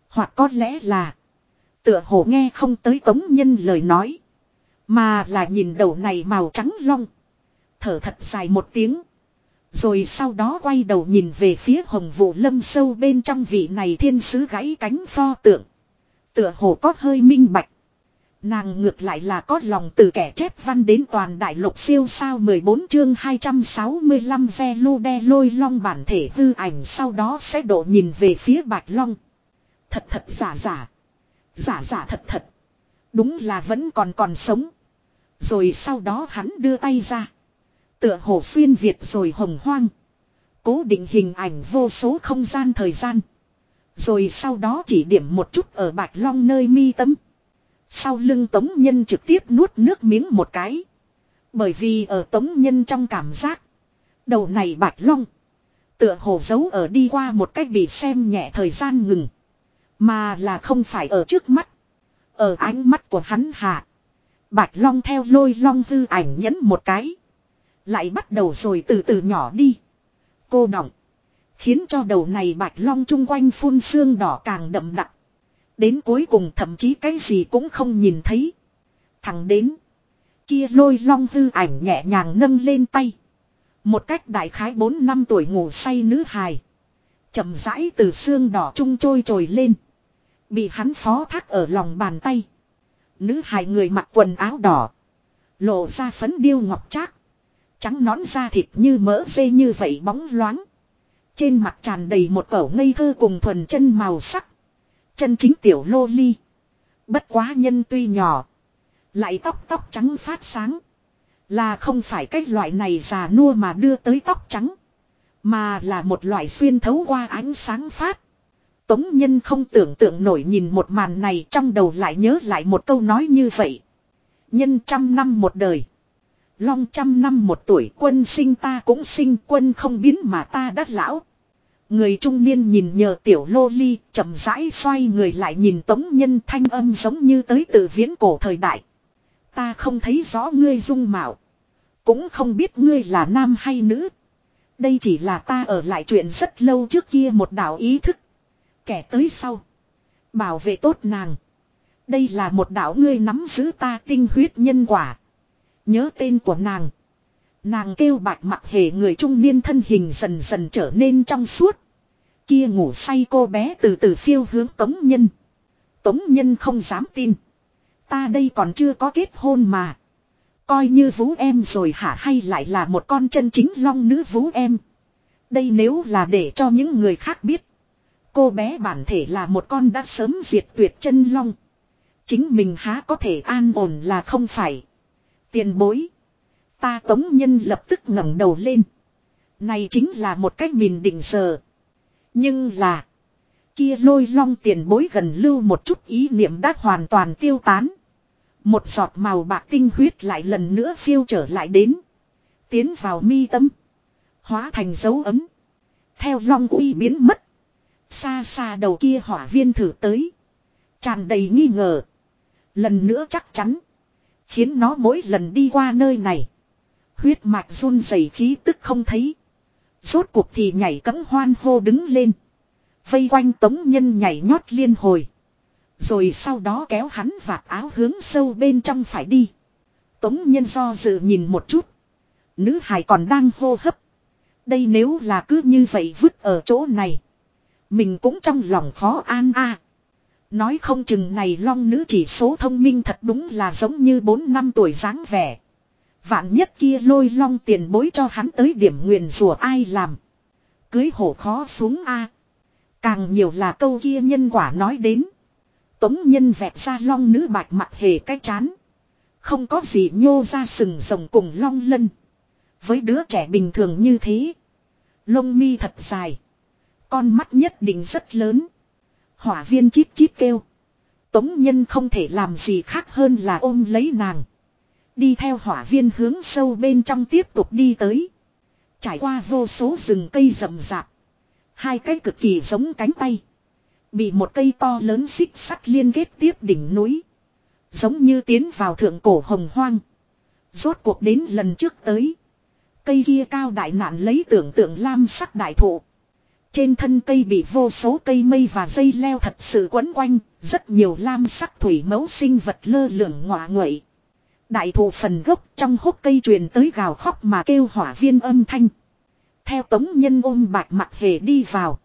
Hoặc có lẽ là. Tựa hồ nghe không tới tống nhân lời nói. Mà là nhìn đầu này màu trắng long. Thở thật dài một tiếng. Rồi sau đó quay đầu nhìn về phía hồng vụ lâm sâu bên trong vị này thiên sứ gãy cánh pho tượng. Tựa hồ có hơi minh bạch. Nàng ngược lại là có lòng từ kẻ chép văn đến toàn đại lục siêu sao 14 chương 265 ve lô đe lôi long bản thể hư ảnh sau đó sẽ độ nhìn về phía bạch long. Thật thật giả giả. Giả giả thật thật. Đúng là vẫn còn còn sống. Rồi sau đó hắn đưa tay ra. Tựa hồ xuyên Việt rồi hồng hoang. Cố định hình ảnh vô số không gian thời gian. Rồi sau đó chỉ điểm một chút ở bạch long nơi mi tâm. Sau lưng tống nhân trực tiếp nuốt nước miếng một cái. Bởi vì ở tống nhân trong cảm giác. Đầu này bạch long. Tựa hồ giấu ở đi qua một cách bị xem nhẹ thời gian ngừng. Mà là không phải ở trước mắt. Ở ánh mắt của hắn hạ. Bạch long theo lôi long hư ảnh nhấn một cái. Lại bắt đầu rồi từ từ nhỏ đi. Cô động. Khiến cho đầu này bạch long chung quanh phun xương đỏ càng đậm đặc. Đến cuối cùng thậm chí cái gì cũng không nhìn thấy. Thẳng đến. Kia lôi long hư ảnh nhẹ nhàng nâng lên tay. Một cách đại khái 4 năm tuổi ngủ say nữ hài. chậm rãi từ xương đỏ trung trôi trồi lên. Bị hắn phó thác ở lòng bàn tay. Nữ hài người mặc quần áo đỏ. Lộ ra phấn điêu ngọc trác. Trắng nón da thịt như mỡ dê như vậy bóng loáng. Trên mặt tràn đầy một cẩu ngây thơ cùng thuần chân màu sắc. Chân chính tiểu lô ly. Bất quá nhân tuy nhỏ. Lại tóc tóc trắng phát sáng. Là không phải cái loại này già nua mà đưa tới tóc trắng. Mà là một loại xuyên thấu qua ánh sáng phát. Tống nhân không tưởng tượng nổi nhìn một màn này trong đầu lại nhớ lại một câu nói như vậy. Nhân trăm năm một đời. Long trăm năm một tuổi, quân sinh ta cũng sinh, quân không biến mà ta đã lão. Người trung niên nhìn nhờ tiểu lô ly, chậm rãi xoay người lại nhìn tống nhân thanh âm giống như tới từ viễn cổ thời đại. Ta không thấy rõ ngươi dung mạo. Cũng không biết ngươi là nam hay nữ. Đây chỉ là ta ở lại chuyện rất lâu trước kia một đạo ý thức. Kẻ tới sau. Bảo vệ tốt nàng. Đây là một đạo ngươi nắm giữ ta tinh huyết nhân quả. Nhớ tên của nàng. Nàng kêu bạch mặt hề người trung niên thân hình dần dần trở nên trong suốt. Kia ngủ say cô bé từ từ phiêu hướng tống nhân. Tống nhân không dám tin. Ta đây còn chưa có kết hôn mà. Coi như vũ em rồi hả hay lại là một con chân chính long nữ vũ em. Đây nếu là để cho những người khác biết. Cô bé bản thể là một con đã sớm diệt tuyệt chân long. Chính mình há có thể an ổn là không phải. Tiền bối. Ta tống nhân lập tức ngẩng đầu lên. Này chính là một cách mình định giờ. Nhưng là. Kia lôi long tiền bối gần lưu một chút ý niệm đã hoàn toàn tiêu tán. Một giọt màu bạc tinh huyết lại lần nữa phiêu trở lại đến. Tiến vào mi tâm. Hóa thành dấu ấm. Theo long uy biến mất. Xa xa đầu kia hỏa viên thử tới. Tràn đầy nghi ngờ. Lần nữa chắc chắn. Khiến nó mỗi lần đi qua nơi này. Huyết mạch run rẩy khí tức không thấy. Rốt cuộc thì nhảy cấm hoan hô đứng lên. Vây quanh tống nhân nhảy nhót liên hồi. Rồi sau đó kéo hắn vạt áo hướng sâu bên trong phải đi. Tống nhân do dự nhìn một chút. Nữ hài còn đang hô hấp. Đây nếu là cứ như vậy vứt ở chỗ này. Mình cũng trong lòng khó an a. Nói không chừng này long nữ chỉ số thông minh thật đúng là giống như 4 năm tuổi dáng vẻ. Vạn nhất kia lôi long tiền bối cho hắn tới điểm nguyền rủa ai làm. Cưới hổ khó xuống a Càng nhiều là câu kia nhân quả nói đến. Tống nhân vẹt ra long nữ bạch mặt hề cái chán. Không có gì nhô ra sừng rồng cùng long lân. Với đứa trẻ bình thường như thế. Lông mi thật dài. Con mắt nhất định rất lớn. Hỏa viên chít chít kêu. Tống nhân không thể làm gì khác hơn là ôm lấy nàng. Đi theo hỏa viên hướng sâu bên trong tiếp tục đi tới. Trải qua vô số rừng cây rậm rạp. Hai cái cực kỳ giống cánh tay. Bị một cây to lớn xích sắt liên kết tiếp đỉnh núi. Giống như tiến vào thượng cổ hồng hoang. Rốt cuộc đến lần trước tới. Cây kia cao đại nạn lấy tưởng tượng lam sắc đại thụ. Trên thân cây bị vô số cây mây và dây leo thật sự quấn quanh, rất nhiều lam sắc thủy mẫu sinh vật lơ lửng ngọa nguậy. Đại thụ phần gốc trong hốc cây truyền tới gào khóc mà kêu hỏa viên âm thanh. Theo tống nhân ôm bạch mặt hề đi vào.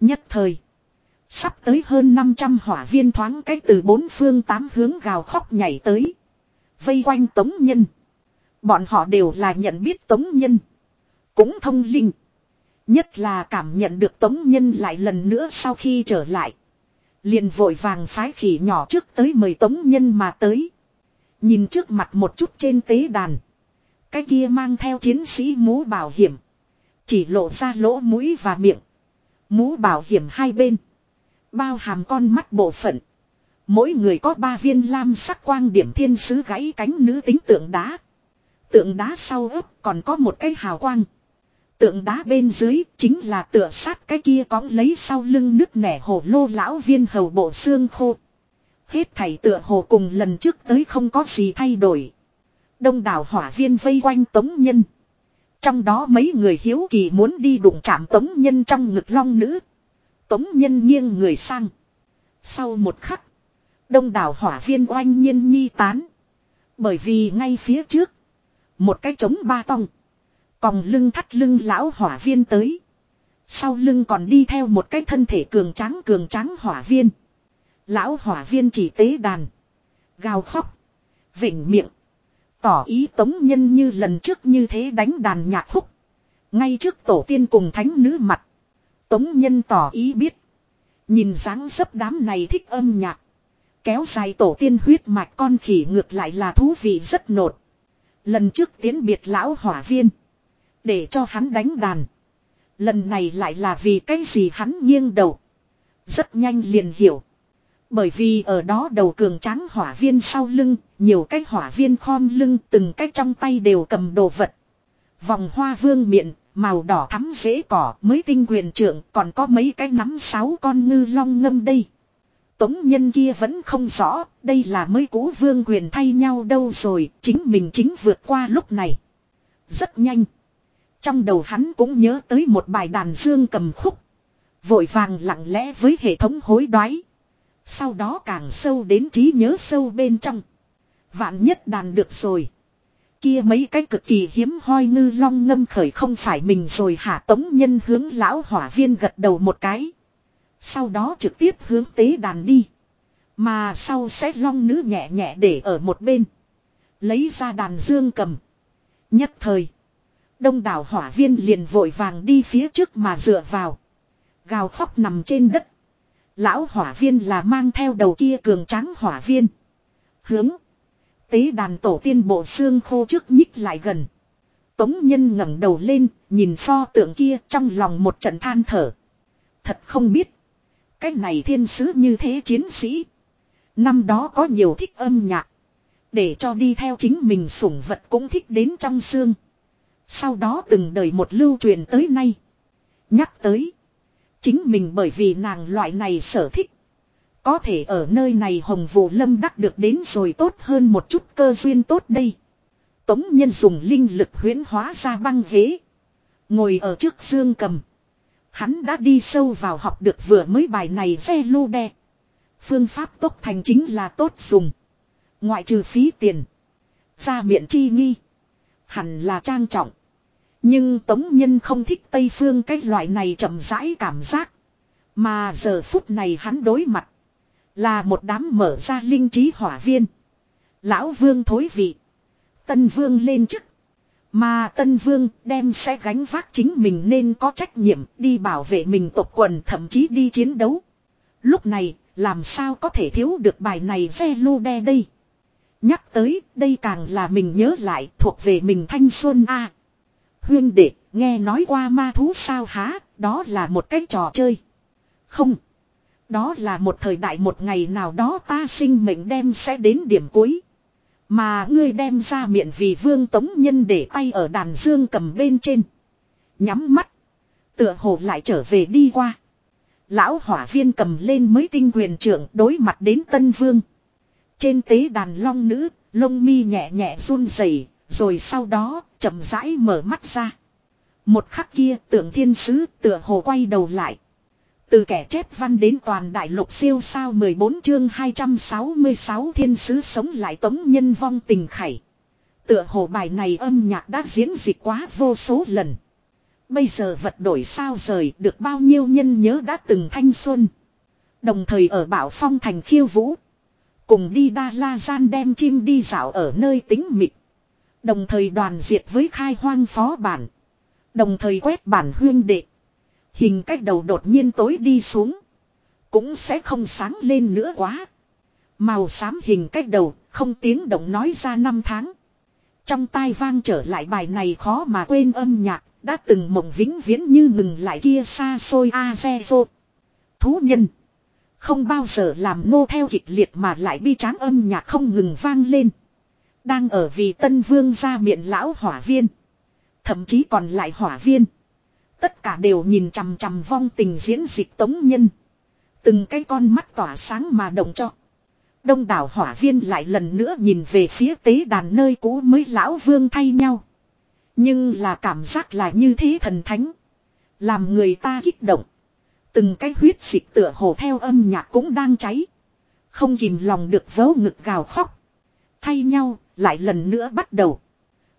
Nhất thời. Sắp tới hơn 500 hỏa viên thoáng cách từ bốn phương tám hướng gào khóc nhảy tới. Vây quanh tống nhân. Bọn họ đều là nhận biết tống nhân. Cũng thông linh. Nhất là cảm nhận được tống nhân lại lần nữa sau khi trở lại. Liền vội vàng phái khỉ nhỏ trước tới mời tống nhân mà tới. Nhìn trước mặt một chút trên tế đàn. Cái kia mang theo chiến sĩ mũ bảo hiểm. Chỉ lộ ra lỗ mũi và miệng. Mũ bảo hiểm hai bên. Bao hàm con mắt bộ phận. Mỗi người có ba viên lam sắc quang điểm thiên sứ gãy cánh nữ tính tượng đá. Tượng đá sau ấp còn có một cái hào quang. Tượng đá bên dưới chính là tựa sát cái kia cõng lấy sau lưng nước nẻ hồ lô lão viên hầu bộ xương khô. Hết thảy tựa hồ cùng lần trước tới không có gì thay đổi. Đông đảo hỏa viên vây quanh tống nhân. Trong đó mấy người hiếu kỳ muốn đi đụng chạm tống nhân trong ngực long nữ. Tống nhân nghiêng người sang. Sau một khắc. Đông đảo hỏa viên oanh nhiên nhi tán. Bởi vì ngay phía trước. Một cái trống ba tong. Còng lưng thắt lưng lão hỏa viên tới. Sau lưng còn đi theo một cái thân thể cường tráng cường tráng hỏa viên. Lão hỏa viên chỉ tế đàn. Gào khóc. Vịnh miệng. Tỏ ý tống nhân như lần trước như thế đánh đàn nhạc khúc. Ngay trước tổ tiên cùng thánh nữ mặt. Tống nhân tỏ ý biết. Nhìn dáng dấp đám này thích âm nhạc. Kéo dài tổ tiên huyết mạch con khỉ ngược lại là thú vị rất nột. Lần trước tiến biệt lão hỏa viên. Để cho hắn đánh đàn. Lần này lại là vì cái gì hắn nghiêng đầu. Rất nhanh liền hiểu. Bởi vì ở đó đầu cường tráng hỏa viên sau lưng, nhiều cái hỏa viên khom lưng từng cái trong tay đều cầm đồ vật. Vòng hoa vương miệng, màu đỏ thắm dễ cỏ mới tinh quyền trưởng còn có mấy cái nắm sáu con ngư long ngâm đây. Tống nhân kia vẫn không rõ, đây là mới cũ vương quyền thay nhau đâu rồi, chính mình chính vượt qua lúc này. Rất nhanh. Trong đầu hắn cũng nhớ tới một bài đàn dương cầm khúc. Vội vàng lặng lẽ với hệ thống hối đoái. Sau đó càng sâu đến trí nhớ sâu bên trong. Vạn nhất đàn được rồi. Kia mấy cái cực kỳ hiếm hoi ngư long ngâm khởi không phải mình rồi hả tống nhân hướng lão hỏa viên gật đầu một cái. Sau đó trực tiếp hướng tế đàn đi. Mà sau sẽ long nữ nhẹ nhẹ để ở một bên. Lấy ra đàn dương cầm. Nhất thời. Đông đảo hỏa viên liền vội vàng đi phía trước mà dựa vào. Gào khóc nằm trên đất. Lão hỏa viên là mang theo đầu kia cường tráng hỏa viên. Hướng. Tế đàn tổ tiên bộ xương khô trước nhích lại gần. Tống nhân ngẩng đầu lên, nhìn pho tượng kia trong lòng một trận than thở. Thật không biết. Cái này thiên sứ như thế chiến sĩ. Năm đó có nhiều thích âm nhạc. Để cho đi theo chính mình sủng vật cũng thích đến trong xương. Sau đó từng đời một lưu truyền tới nay. Nhắc tới. Chính mình bởi vì nàng loại này sở thích. Có thể ở nơi này hồng vụ lâm đắc được đến rồi tốt hơn một chút cơ duyên tốt đây. Tống nhân dùng linh lực huyễn hóa ra băng ghế. Ngồi ở trước dương cầm. Hắn đã đi sâu vào học được vừa mới bài này xe lô đe. Phương pháp tốt thành chính là tốt dùng. Ngoại trừ phí tiền. Ra miệng chi nghi. Hẳn là trang trọng. Nhưng Tống Nhân không thích Tây Phương cái loại này chậm rãi cảm giác. Mà giờ phút này hắn đối mặt. Là một đám mở ra linh trí hỏa viên. Lão Vương thối vị. Tân Vương lên chức. Mà Tân Vương đem sẽ gánh vác chính mình nên có trách nhiệm đi bảo vệ mình tộc quần thậm chí đi chiến đấu. Lúc này, làm sao có thể thiếu được bài này ve lô đe đây. Nhắc tới, đây càng là mình nhớ lại thuộc về mình thanh xuân a Huyên đệ, nghe nói qua ma thú sao há, đó là một cái trò chơi. Không. Đó là một thời đại một ngày nào đó ta sinh mệnh đem sẽ đến điểm cuối. Mà ngươi đem ra miệng vì vương tống nhân để tay ở đàn dương cầm bên trên. Nhắm mắt. Tựa hồ lại trở về đi qua. Lão hỏa viên cầm lên mới tinh quyền trưởng đối mặt đến tân vương. Trên tế đàn long nữ, lông mi nhẹ nhẹ run rẩy rồi sau đó, chậm rãi mở mắt ra. Một khắc kia tượng thiên sứ tựa hồ quay đầu lại. Từ kẻ chép văn đến toàn đại lục siêu sao 14 chương 266 thiên sứ sống lại tống nhân vong tình khải. Tựa hồ bài này âm nhạc đã diễn dịch quá vô số lần. Bây giờ vật đổi sao rời được bao nhiêu nhân nhớ đã từng thanh xuân. Đồng thời ở Bảo Phong thành khiêu vũ. Cùng đi Đa La Gian đem chim đi dạo ở nơi tính mịt. Đồng thời đoàn diệt với khai hoang phó bản. Đồng thời quét bản huyên đệ. Hình cách đầu đột nhiên tối đi xuống. Cũng sẽ không sáng lên nữa quá. Màu xám hình cách đầu, không tiếng động nói ra năm tháng. Trong tai vang trở lại bài này khó mà quên âm nhạc, đã từng mộng vĩnh viễn như ngừng lại kia xa xôi a xe vô. Thú nhân. Không bao giờ làm nô theo kịch liệt mà lại bi tráng âm nhạc không ngừng vang lên. Đang ở vì tân vương ra miệng lão hỏa viên. Thậm chí còn lại hỏa viên. Tất cả đều nhìn chằm chằm vong tình diễn dịch tống nhân. Từng cái con mắt tỏa sáng mà động cho. Đông đảo hỏa viên lại lần nữa nhìn về phía tế đàn nơi cũ mới lão vương thay nhau. Nhưng là cảm giác là như thế thần thánh. Làm người ta kích động. Từng cái huyết dịch tựa hồ theo âm nhạc cũng đang cháy. Không kìm lòng được vớ ngực gào khóc. Thay nhau, lại lần nữa bắt đầu.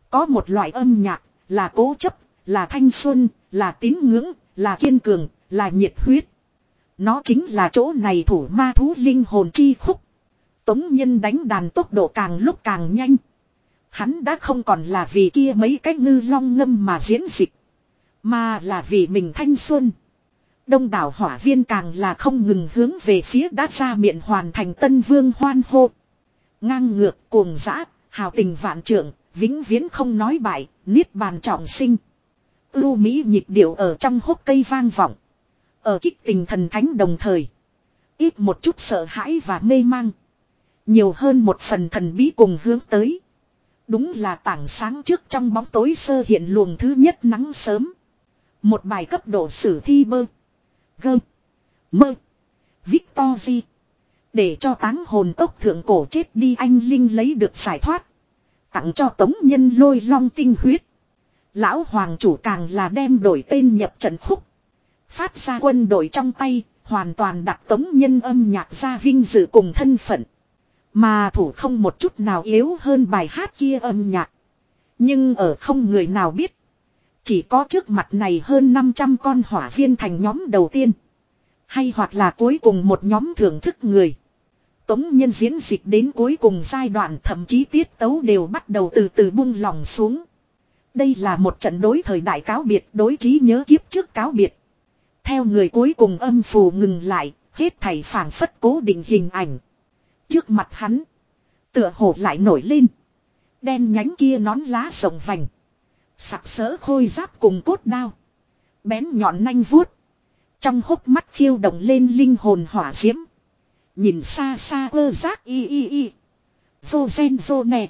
Có một loại âm nhạc, là cố chấp, là thanh xuân, là tín ngưỡng, là kiên cường, là nhiệt huyết. Nó chính là chỗ này thủ ma thú linh hồn chi khúc. Tống nhân đánh đàn tốc độ càng lúc càng nhanh. Hắn đã không còn là vì kia mấy cái ngư long ngâm mà diễn dịch. Mà là vì mình thanh xuân. Đông đảo hỏa viên càng là không ngừng hướng về phía đã ra miệng hoàn thành tân vương hoan hô. Ngang ngược cuồng dã, hào tình vạn trượng, vĩnh viễn không nói bại, niết bàn trọng sinh. Ưu Mỹ nhịp điệu ở trong hốc cây vang vọng. Ở kích tình thần thánh đồng thời. Ít một chút sợ hãi và mê mang. Nhiều hơn một phần thần bí cùng hướng tới. Đúng là tảng sáng trước trong bóng tối sơ hiện luồng thứ nhất nắng sớm. Một bài cấp độ sử thi bơ. Gơ. Mơ. Victory. Để cho táng hồn tốc thượng cổ chết đi anh Linh lấy được giải thoát. Tặng cho tống nhân lôi long tinh huyết. Lão hoàng chủ càng là đem đổi tên nhập trận khúc. Phát ra quân đội trong tay, hoàn toàn đặt tống nhân âm nhạc ra vinh dự cùng thân phận. Mà thủ không một chút nào yếu hơn bài hát kia âm nhạc. Nhưng ở không người nào biết. Chỉ có trước mặt này hơn 500 con hỏa viên thành nhóm đầu tiên. Hay hoặc là cuối cùng một nhóm thưởng thức người. Tống nhân diễn dịch đến cuối cùng giai đoạn thậm chí tiết tấu đều bắt đầu từ từ buông lòng xuống. Đây là một trận đối thời đại cáo biệt đối trí nhớ kiếp trước cáo biệt. Theo người cuối cùng âm phù ngừng lại, hết thảy phảng phất cố định hình ảnh. Trước mặt hắn, tựa hồ lại nổi lên. Đen nhánh kia nón lá rộng vành. Sặc sỡ khôi giáp cùng cốt đao. Bén nhọn nanh vuốt. Trong hốc mắt khiêu động lên linh hồn hỏa diễm. Nhìn xa xa ơ giác y y y. Dô gen dô nè.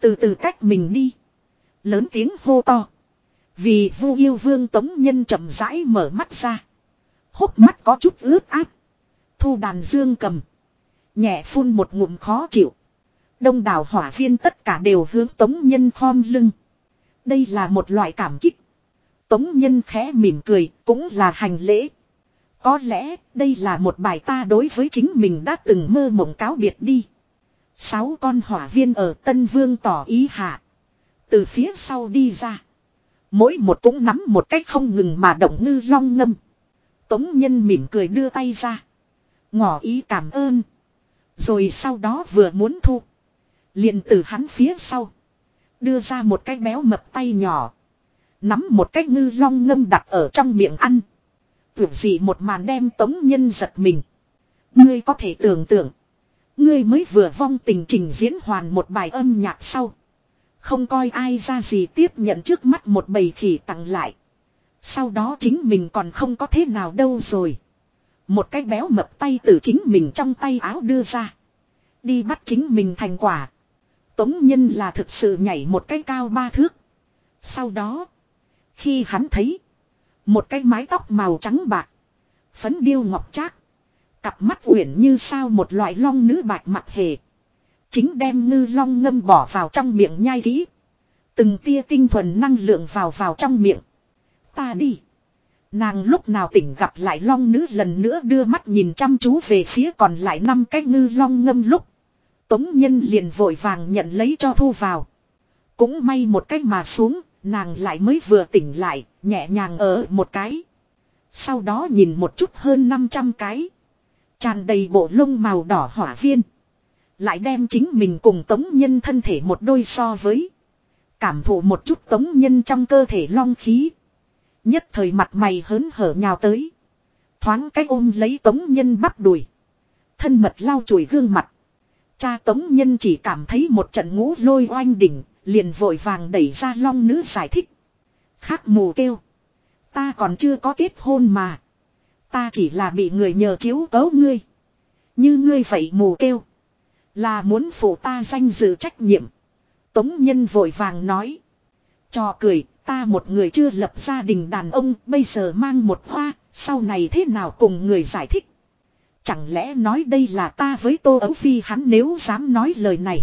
Từ từ cách mình đi. Lớn tiếng hô to. Vì vu yêu vương tống nhân chậm rãi mở mắt ra. Hốc mắt có chút ướt át. Thu đàn dương cầm. Nhẹ phun một ngụm khó chịu. Đông đảo hỏa viên tất cả đều hướng tống nhân khom lưng. Đây là một loại cảm kích. Tống nhân khẽ mỉm cười, cũng là hành lễ. Có lẽ, đây là một bài ta đối với chính mình đã từng mơ mộng cáo biệt đi. Sáu con hỏa viên ở Tân Vương tỏ ý hạ. Từ phía sau đi ra. Mỗi một cũng nắm một cách không ngừng mà động ngư long ngâm. Tống nhân mỉm cười đưa tay ra. Ngỏ ý cảm ơn. Rồi sau đó vừa muốn thu. liền từ hắn phía sau. Đưa ra một cái béo mập tay nhỏ. Nắm một cái ngư long ngâm đặt ở trong miệng ăn. Tưởng gì một màn đem tống nhân giật mình. Ngươi có thể tưởng tượng. Ngươi mới vừa vong tình trình diễn hoàn một bài âm nhạc sau. Không coi ai ra gì tiếp nhận trước mắt một bầy khỉ tặng lại. Sau đó chính mình còn không có thế nào đâu rồi. Một cái béo mập tay từ chính mình trong tay áo đưa ra. Đi bắt chính mình thành quả. Tống nhân là thực sự nhảy một cái cao ba thước. Sau đó. Khi hắn thấy. Một cái mái tóc màu trắng bạc. Phấn điêu ngọc trác. Cặp mắt uyển như sao một loại long nữ bạch mặt hề. Chính đem ngư long ngâm bỏ vào trong miệng nhai kỹ. Từng tia tinh thuần năng lượng vào vào trong miệng. Ta đi. Nàng lúc nào tỉnh gặp lại long nữ lần nữa đưa mắt nhìn chăm chú về phía còn lại năm cái ngư long ngâm lúc. Tống nhân liền vội vàng nhận lấy cho thu vào. Cũng may một cách mà xuống, nàng lại mới vừa tỉnh lại, nhẹ nhàng ở một cái. Sau đó nhìn một chút hơn 500 cái. Tràn đầy bộ lông màu đỏ hỏa viên. Lại đem chính mình cùng tống nhân thân thể một đôi so với. Cảm thụ một chút tống nhân trong cơ thể long khí. Nhất thời mặt mày hớn hở nhào tới. Thoáng cách ôm lấy tống nhân bắp đùi. Thân mật lau chùi gương mặt. Cha tống nhân chỉ cảm thấy một trận ngũ lôi oanh đỉnh. Liền vội vàng đẩy ra long nữ giải thích. Khác mù kêu. Ta còn chưa có kết hôn mà. Ta chỉ là bị người nhờ chiếu cấu ngươi. Như ngươi vậy mù kêu. Là muốn phụ ta danh dự trách nhiệm. Tống nhân vội vàng nói. Cho cười, ta một người chưa lập gia đình đàn ông, bây giờ mang một hoa, sau này thế nào cùng người giải thích. Chẳng lẽ nói đây là ta với Tô Ấu Phi hắn nếu dám nói lời này.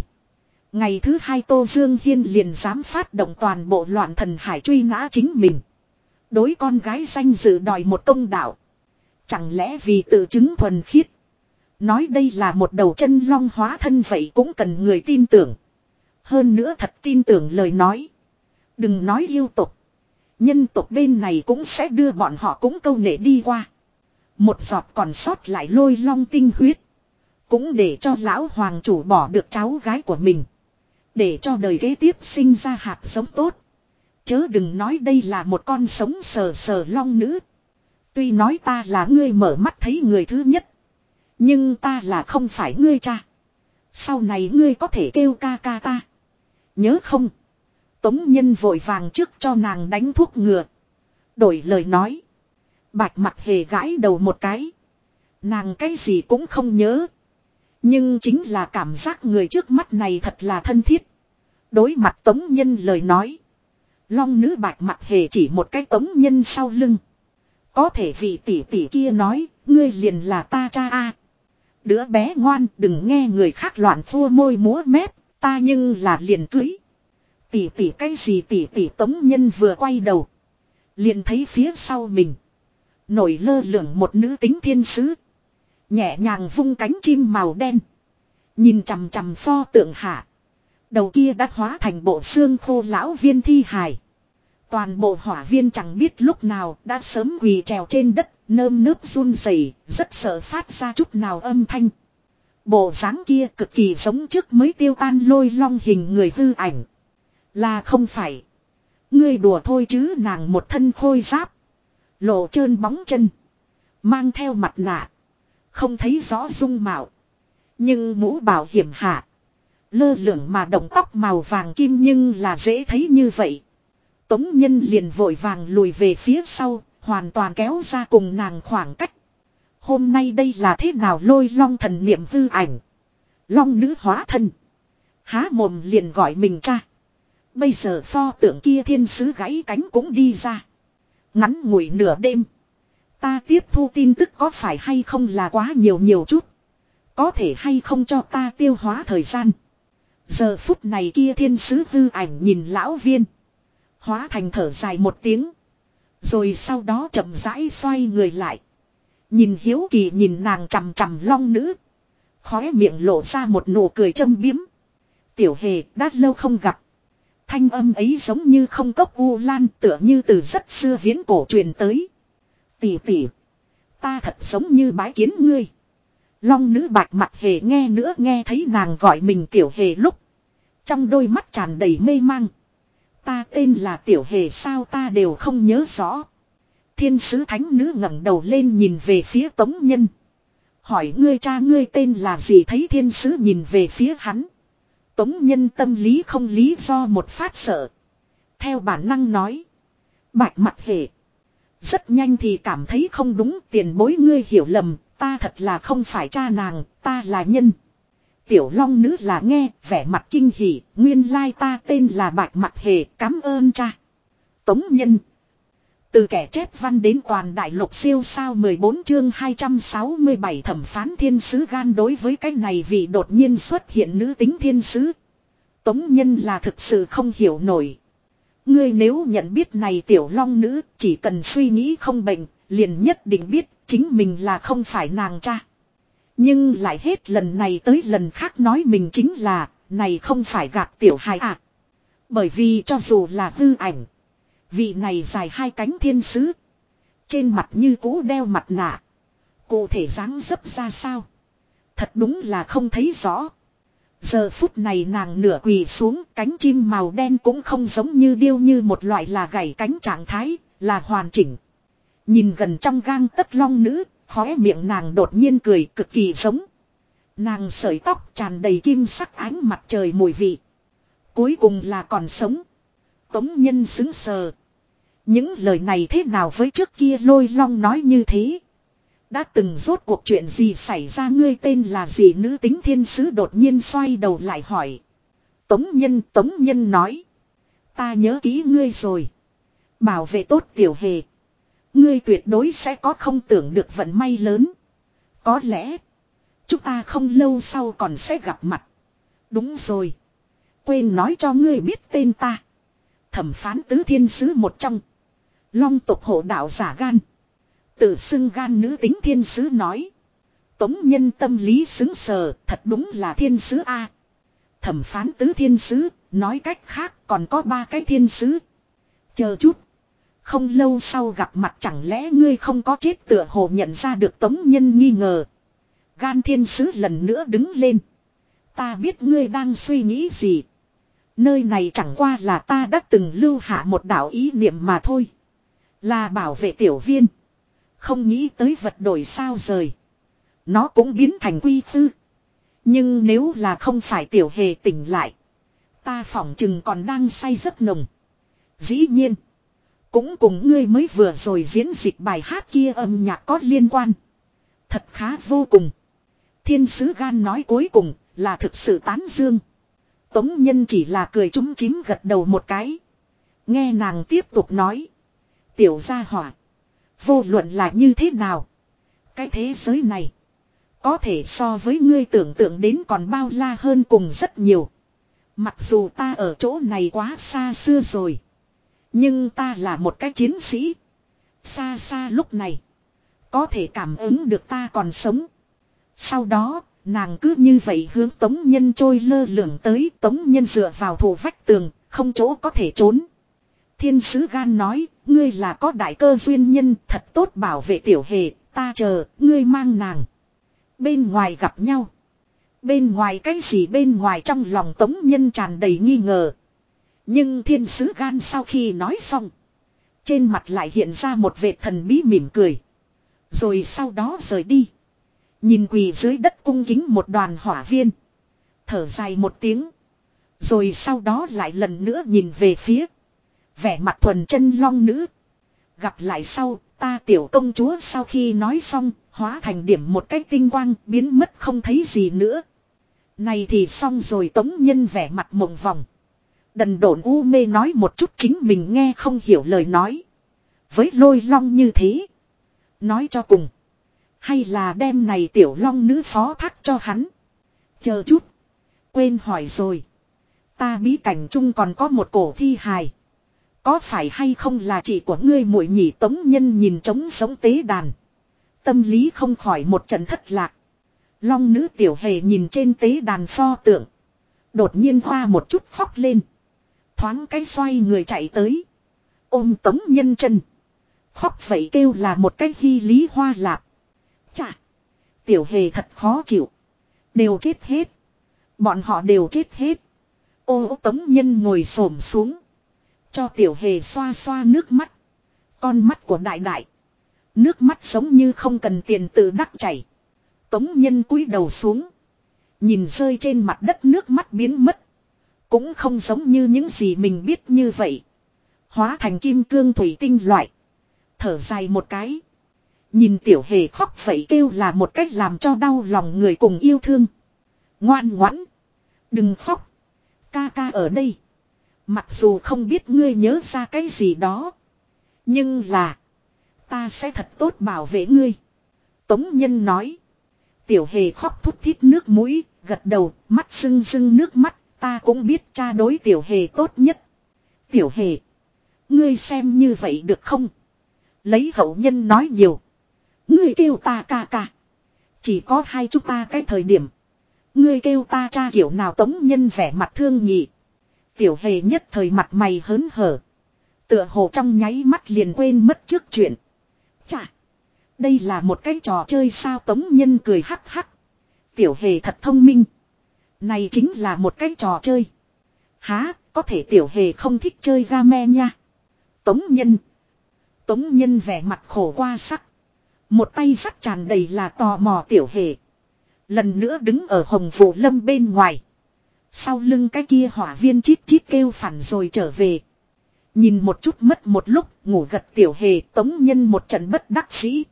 Ngày thứ hai Tô Dương Hiên liền dám phát động toàn bộ loạn thần hải truy nã chính mình. Đối con gái danh dự đòi một công đạo. Chẳng lẽ vì tự chứng thuần khiết. Nói đây là một đầu chân long hóa thân vậy cũng cần người tin tưởng. Hơn nữa thật tin tưởng lời nói. Đừng nói yêu tục. Nhân tục bên này cũng sẽ đưa bọn họ cũng câu nể đi qua. Một giọt còn sót lại lôi long tinh huyết. Cũng để cho lão hoàng chủ bỏ được cháu gái của mình. Để cho đời kế tiếp sinh ra hạt giống tốt. Chớ đừng nói đây là một con sống sờ sờ long nữ. Tuy nói ta là ngươi mở mắt thấy người thứ nhất. Nhưng ta là không phải ngươi cha. Sau này ngươi có thể kêu ca ca ta. Nhớ không? Tống nhân vội vàng trước cho nàng đánh thuốc ngừa. Đổi lời nói. Bạch mặt hề gãi đầu một cái. Nàng cái gì cũng không nhớ. Nhưng chính là cảm giác người trước mắt này thật là thân thiết. Đối mặt tống nhân lời nói. Long nữ bạch mặt hề chỉ một cái tống nhân sau lưng. Có thể vị tỷ tỷ kia nói, ngươi liền là ta cha a. Đứa bé ngoan đừng nghe người khác loạn thua môi múa mép, ta nhưng là liền cưới. Tỷ tỷ cái gì tỷ tỷ tống nhân vừa quay đầu. Liền thấy phía sau mình. Nổi lơ lửng một nữ tính thiên sứ. Nhẹ nhàng vung cánh chim màu đen. Nhìn chằm chằm pho tượng hạ. Đầu kia đã hóa thành bộ xương khô lão viên thi hài. Toàn bộ hỏa viên chẳng biết lúc nào đã sớm quỳ trèo trên đất, nơm nớp run rẩy, rất sợ phát ra chút nào âm thanh. Bộ dáng kia cực kỳ giống trước mới tiêu tan lôi long hình người hư ảnh. Là không phải. Ngươi đùa thôi chứ nàng một thân khôi giáp. Lộ trơn bóng chân. Mang theo mặt nạ. Không thấy rõ dung mạo. Nhưng mũ bảo hiểm hạ. Lơ lửng mà động tóc màu vàng kim nhưng là dễ thấy như vậy. Tống nhân liền vội vàng lùi về phía sau, hoàn toàn kéo ra cùng nàng khoảng cách. Hôm nay đây là thế nào lôi long thần niệm hư ảnh. Long nữ hóa thân. Há mồm liền gọi mình cha. Bây giờ pho tượng kia thiên sứ gãy cánh cũng đi ra. Ngắn ngủi nửa đêm. Ta tiếp thu tin tức có phải hay không là quá nhiều nhiều chút. Có thể hay không cho ta tiêu hóa thời gian. Giờ phút này kia thiên sứ hư ảnh nhìn lão viên. Hóa thành thở dài một tiếng. Rồi sau đó chậm rãi xoay người lại. Nhìn hiếu kỳ nhìn nàng chằm chằm long nữ. Khóe miệng lộ ra một nụ cười châm biếm. Tiểu hề, đã lâu không gặp. Thanh âm ấy giống như không cốc u lan tựa như từ rất xưa viễn cổ truyền tới. Tỷ tỷ. Ta thật giống như bái kiến ngươi. Long nữ bạch mặt hề nghe nữa nghe thấy nàng gọi mình tiểu hề lúc. Trong đôi mắt tràn đầy mê mang. Ta tên là tiểu hề sao ta đều không nhớ rõ. Thiên sứ thánh nữ ngẩng đầu lên nhìn về phía tống nhân. Hỏi ngươi cha ngươi tên là gì thấy thiên sứ nhìn về phía hắn. Tống nhân tâm lý không lý do một phát sợ. Theo bản năng nói. Bạch mặt hề. Rất nhanh thì cảm thấy không đúng, tiền bối ngươi hiểu lầm. Ta thật là không phải cha nàng, ta là nhân. Tiểu long nữ là nghe, vẻ mặt kinh hỉ, nguyên lai ta tên là Bạch Mặt Hề, cảm ơn cha. Tống nhân. Từ kẻ chép văn đến toàn đại lục siêu sao 14 chương 267 thẩm phán thiên sứ gan đối với cái này vì đột nhiên xuất hiện nữ tính thiên sứ. Tống Nhân là thực sự không hiểu nổi. Ngươi nếu nhận biết này tiểu long nữ chỉ cần suy nghĩ không bệnh, liền nhất định biết chính mình là không phải nàng cha. Nhưng lại hết lần này tới lần khác nói mình chính là, này không phải gạt tiểu hài à. Bởi vì cho dù là hư ảnh, vị này dài hai cánh thiên sứ. Trên mặt như cũ đeo mặt nạ. Cụ thể dáng dấp ra sao? Thật đúng là không thấy rõ. Giờ phút này nàng nửa quỳ xuống cánh chim màu đen cũng không giống như điêu như một loại là gãy cánh trạng thái, là hoàn chỉnh. Nhìn gần trong gang tất long nữ, khóe miệng nàng đột nhiên cười cực kỳ giống. Nàng sợi tóc tràn đầy kim sắc ánh mặt trời mùi vị. Cuối cùng là còn sống. Tống nhân xứng sờ. Những lời này thế nào với trước kia lôi long nói như thế. Đã từng rốt cuộc chuyện gì xảy ra ngươi tên là gì nữ tính thiên sứ đột nhiên xoay đầu lại hỏi. Tống nhân tống nhân nói. Ta nhớ kỹ ngươi rồi. Bảo vệ tốt tiểu hề. Ngươi tuyệt đối sẽ có không tưởng được vận may lớn. Có lẽ. Chúng ta không lâu sau còn sẽ gặp mặt. Đúng rồi. Quên nói cho ngươi biết tên ta. Thẩm phán tứ thiên sứ một trong. Long tục hộ đạo giả gan. Tự xưng gan nữ tính thiên sứ nói. Tống nhân tâm lý xứng sờ, thật đúng là thiên sứ A. Thẩm phán tứ thiên sứ, nói cách khác còn có ba cái thiên sứ. Chờ chút. Không lâu sau gặp mặt chẳng lẽ ngươi không có chết tựa hồ nhận ra được tống nhân nghi ngờ. Gan thiên sứ lần nữa đứng lên. Ta biết ngươi đang suy nghĩ gì. Nơi này chẳng qua là ta đã từng lưu hạ một đạo ý niệm mà thôi. Là bảo vệ tiểu viên. Không nghĩ tới vật đổi sao rời. Nó cũng biến thành quy tư. Nhưng nếu là không phải tiểu hề tỉnh lại. Ta phỏng chừng còn đang say rất nồng. Dĩ nhiên. Cũng cùng ngươi mới vừa rồi diễn dịch bài hát kia âm nhạc có liên quan. Thật khá vô cùng. Thiên sứ gan nói cuối cùng là thực sự tán dương. Tống nhân chỉ là cười trúng chím gật đầu một cái. Nghe nàng tiếp tục nói. Tiểu gia hỏa. Vô luận là như thế nào. Cái thế giới này. Có thể so với ngươi tưởng tượng đến còn bao la hơn cùng rất nhiều. Mặc dù ta ở chỗ này quá xa xưa rồi. Nhưng ta là một cái chiến sĩ. Xa xa lúc này. Có thể cảm ứng được ta còn sống. Sau đó, nàng cứ như vậy hướng tống nhân trôi lơ lửng tới tống nhân dựa vào thủ vách tường, không chỗ có thể trốn. Thiên sứ gan nói, ngươi là có đại cơ duyên nhân thật tốt bảo vệ tiểu hề, ta chờ, ngươi mang nàng. Bên ngoài gặp nhau. Bên ngoài cái gì bên ngoài trong lòng tống nhân tràn đầy nghi ngờ. Nhưng thiên sứ gan sau khi nói xong. Trên mặt lại hiện ra một vệt thần bí mỉm cười. Rồi sau đó rời đi. Nhìn quỳ dưới đất cung kính một đoàn hỏa viên. Thở dài một tiếng. Rồi sau đó lại lần nữa nhìn về phía. Vẻ mặt thuần chân long nữ. Gặp lại sau, ta tiểu công chúa sau khi nói xong, hóa thành điểm một cái tinh quang, biến mất không thấy gì nữa. Này thì xong rồi tống nhân vẻ mặt mộng vòng. Đần độn u mê nói một chút chính mình nghe không hiểu lời nói. Với lôi long như thế. Nói cho cùng. Hay là đem này tiểu long nữ phó thác cho hắn. Chờ chút. Quên hỏi rồi. Ta bí cảnh chung còn có một cổ thi hài. Có phải hay không là chị của ngươi muội nhị tống nhân nhìn trống sống tế đàn. Tâm lý không khỏi một trận thất lạc. Long nữ tiểu hề nhìn trên tế đàn pho tượng. Đột nhiên hoa một chút khóc lên. Thoáng cái xoay người chạy tới. Ôm tống nhân chân. Khóc vậy kêu là một cái hy lý hoa lạp. Chà. Tiểu hề thật khó chịu. Đều chết hết. Bọn họ đều chết hết. Ô tống nhân ngồi xổm xuống. Cho tiểu hề xoa xoa nước mắt. Con mắt của đại đại. Nước mắt sống như không cần tiền tự đắc chảy. Tống nhân cúi đầu xuống. Nhìn rơi trên mặt đất nước mắt biến mất. Cũng không giống như những gì mình biết như vậy. Hóa thành kim cương thủy tinh loại. Thở dài một cái. Nhìn tiểu hề khóc vậy kêu là một cách làm cho đau lòng người cùng yêu thương. Ngoan ngoãn. Đừng khóc. Ca ca ở đây. Mặc dù không biết ngươi nhớ ra cái gì đó. Nhưng là. Ta sẽ thật tốt bảo vệ ngươi. Tống Nhân nói. Tiểu hề khóc thút thít nước mũi, gật đầu, mắt sưng sưng nước mắt, Ta cũng biết cha đối tiểu hề tốt nhất. Tiểu hề. Ngươi xem như vậy được không? Lấy hậu nhân nói nhiều. Ngươi kêu ta ca ca. Chỉ có hai chúng ta cái thời điểm. Ngươi kêu ta cha kiểu nào tống nhân vẻ mặt thương nhị. Tiểu hề nhất thời mặt mày hớn hở. Tựa hồ trong nháy mắt liền quên mất trước chuyện. Chà. Đây là một cái trò chơi sao tống nhân cười hắc hắc. Tiểu hề thật thông minh. Này chính là một cái trò chơi. Há, có thể tiểu hề không thích chơi game nha. Tống nhân. Tống nhân vẻ mặt khổ qua sắc. Một tay sắt tràn đầy là tò mò tiểu hề. Lần nữa đứng ở hồng vụ lâm bên ngoài. Sau lưng cái kia hỏa viên chít chít kêu phản rồi trở về. Nhìn một chút mất một lúc ngủ gật tiểu hề tống nhân một trận bất đắc sĩ.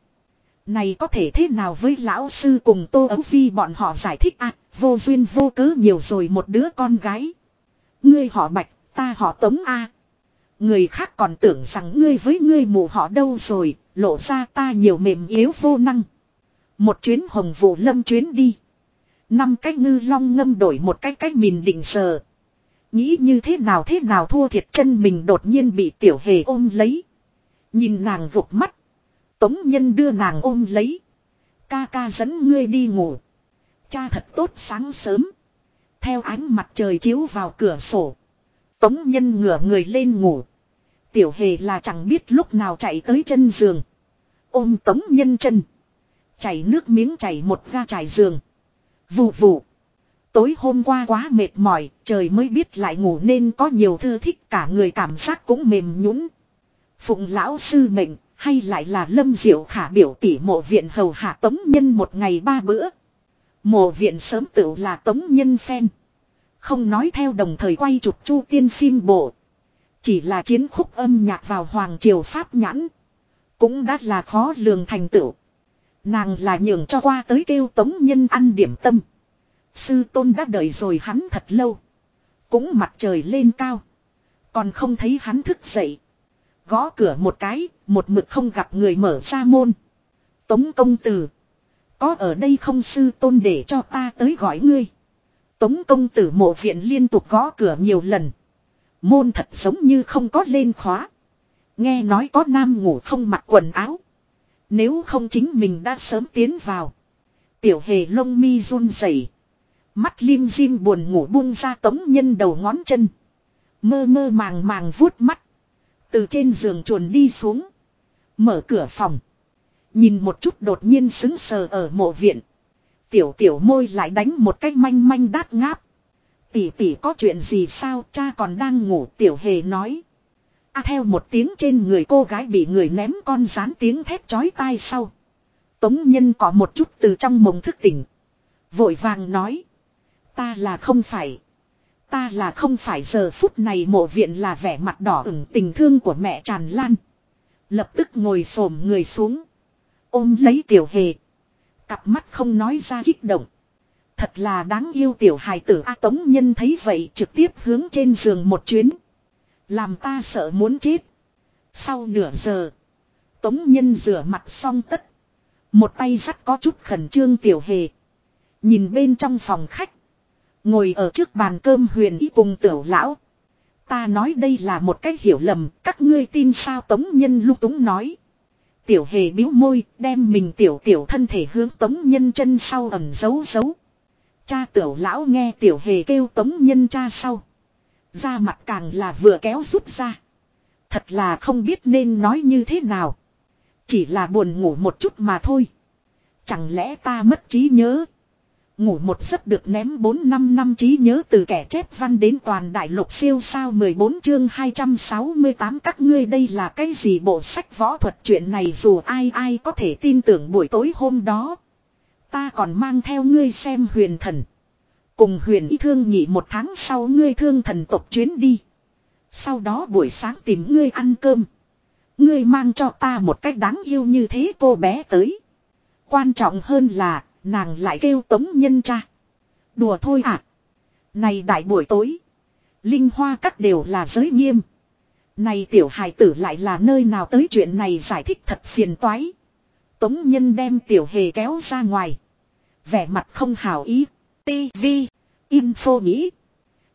Này có thể thế nào với lão sư cùng Tô Ấu Phi bọn họ giải thích à, vô duyên vô cớ nhiều rồi một đứa con gái. Ngươi họ bạch, ta họ tống a Người khác còn tưởng rằng ngươi với ngươi mù họ đâu rồi, lộ ra ta nhiều mềm yếu vô năng. Một chuyến hồng vụ lâm chuyến đi. Năm cái ngư long ngâm đổi một cái cách mình định sờ. Nghĩ như thế nào thế nào thua thiệt chân mình đột nhiên bị tiểu hề ôm lấy. Nhìn nàng gục mắt. Tống nhân đưa nàng ôm lấy. Ca ca dẫn ngươi đi ngủ. Cha thật tốt sáng sớm. Theo ánh mặt trời chiếu vào cửa sổ. Tống nhân ngửa người lên ngủ. Tiểu hề là chẳng biết lúc nào chạy tới chân giường. Ôm tống nhân chân. Chảy nước miếng chảy một ga trải giường. Vù vù. Tối hôm qua quá mệt mỏi, trời mới biết lại ngủ nên có nhiều thư thích cả người cảm giác cũng mềm nhũn. Phụng lão sư mệnh, hay lại là lâm diệu khả biểu tỷ mộ viện hầu hạ tống nhân một ngày ba bữa. Mộ viện sớm tự là tống nhân phen. Không nói theo đồng thời quay chụp chu tiên phim bộ. Chỉ là chiến khúc âm nhạc vào Hoàng Triều Pháp nhãn. Cũng đã là khó lường thành tựu. Nàng là nhường cho qua tới kêu tống nhân ăn điểm tâm. Sư tôn đã đợi rồi hắn thật lâu. Cũng mặt trời lên cao. Còn không thấy hắn thức dậy. Gõ cửa một cái, một mực không gặp người mở ra môn. Tống công tử. Có ở đây không sư tôn để cho ta tới gọi ngươi. Tống công tử mộ viện liên tục gõ cửa nhiều lần. Môn thật giống như không có lên khóa. Nghe nói có nam ngủ không mặc quần áo. Nếu không chính mình đã sớm tiến vào. Tiểu hề lông mi run rẩy, Mắt lim dim buồn ngủ buông ra tống nhân đầu ngón chân. Mơ mơ màng màng vuốt mắt. Từ trên giường chuồn đi xuống. Mở cửa phòng. Nhìn một chút đột nhiên xứng sờ ở mộ viện. Tiểu tiểu môi lại đánh một cái manh manh đát ngáp. Tỷ tỷ có chuyện gì sao cha còn đang ngủ, tiểu hề nói. A theo một tiếng trên người cô gái bị người ném con rán tiếng thét chói tai sau. Tống nhân có một chút từ trong mộng thức tỉnh. Vội vàng nói. Ta là không phải. Ta là không phải, giờ phút này mộ viện là vẻ mặt đỏ ửng, tình thương của mẹ tràn lan. Lập tức ngồi xổm người xuống. Ôm lấy tiểu hề. Cặp mắt không nói ra kích động. Thật là đáng yêu tiểu hài tử A Tống Nhân thấy vậy trực tiếp hướng trên giường một chuyến. Làm ta sợ muốn chết. Sau nửa giờ. Tống Nhân rửa mặt xong tất. Một tay sắt có chút khẩn trương tiểu hề. Nhìn bên trong phòng khách. Ngồi ở trước bàn cơm huyền ý cùng tiểu lão. Ta nói đây là một cách hiểu lầm, các ngươi tin sao Tống Nhân lúc túng nói. Tiểu hề biếu môi, đem mình tiểu tiểu thân thể hướng Tống Nhân chân sau ẩn giấu giấu. Cha tiểu lão nghe tiểu hề kêu Tống Nhân cha sau. Da mặt càng là vừa kéo rút ra. Thật là không biết nên nói như thế nào. Chỉ là buồn ngủ một chút mà thôi. Chẳng lẽ ta mất trí nhớ. Ngủ một giấc được ném 4 năm năm trí nhớ từ kẻ chép văn đến toàn đại lục siêu sao 14 chương 268 các ngươi đây là cái gì bộ sách võ thuật chuyện này dù ai ai có thể tin tưởng buổi tối hôm đó. Ta còn mang theo ngươi xem huyền thần. Cùng huyền y thương nhị một tháng sau ngươi thương thần tộc chuyến đi. Sau đó buổi sáng tìm ngươi ăn cơm. Ngươi mang cho ta một cách đáng yêu như thế cô bé tới. Quan trọng hơn là Nàng lại kêu tống nhân cha. Đùa thôi à. Này đại buổi tối. Linh hoa các đều là giới nghiêm. Này tiểu hài tử lại là nơi nào tới chuyện này giải thích thật phiền toái. Tống nhân đem tiểu hề kéo ra ngoài. Vẻ mặt không hào ý. TV. Info nghĩ.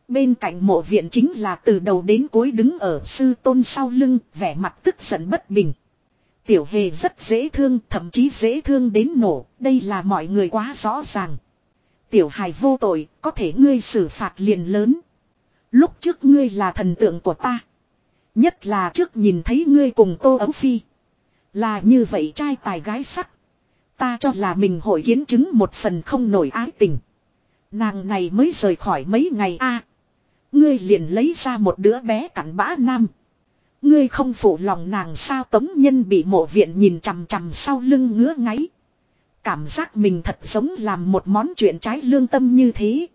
Bên cạnh mộ viện chính là từ đầu đến cuối đứng ở sư tôn sau lưng, vẻ mặt tức giận bất bình. Tiểu hề rất dễ thương, thậm chí dễ thương đến nổ, đây là mọi người quá rõ ràng. Tiểu hài vô tội, có thể ngươi xử phạt liền lớn. Lúc trước ngươi là thần tượng của ta. Nhất là trước nhìn thấy ngươi cùng tô ấu phi. Là như vậy trai tài gái sắc. Ta cho là mình hội kiến chứng một phần không nổi ái tình. Nàng này mới rời khỏi mấy ngày a Ngươi liền lấy ra một đứa bé cặn bã nam. Ngươi không phụ lòng nàng sao tống nhân bị mộ viện nhìn chằm chằm sau lưng ngứa ngáy. Cảm giác mình thật giống làm một món chuyện trái lương tâm như thế.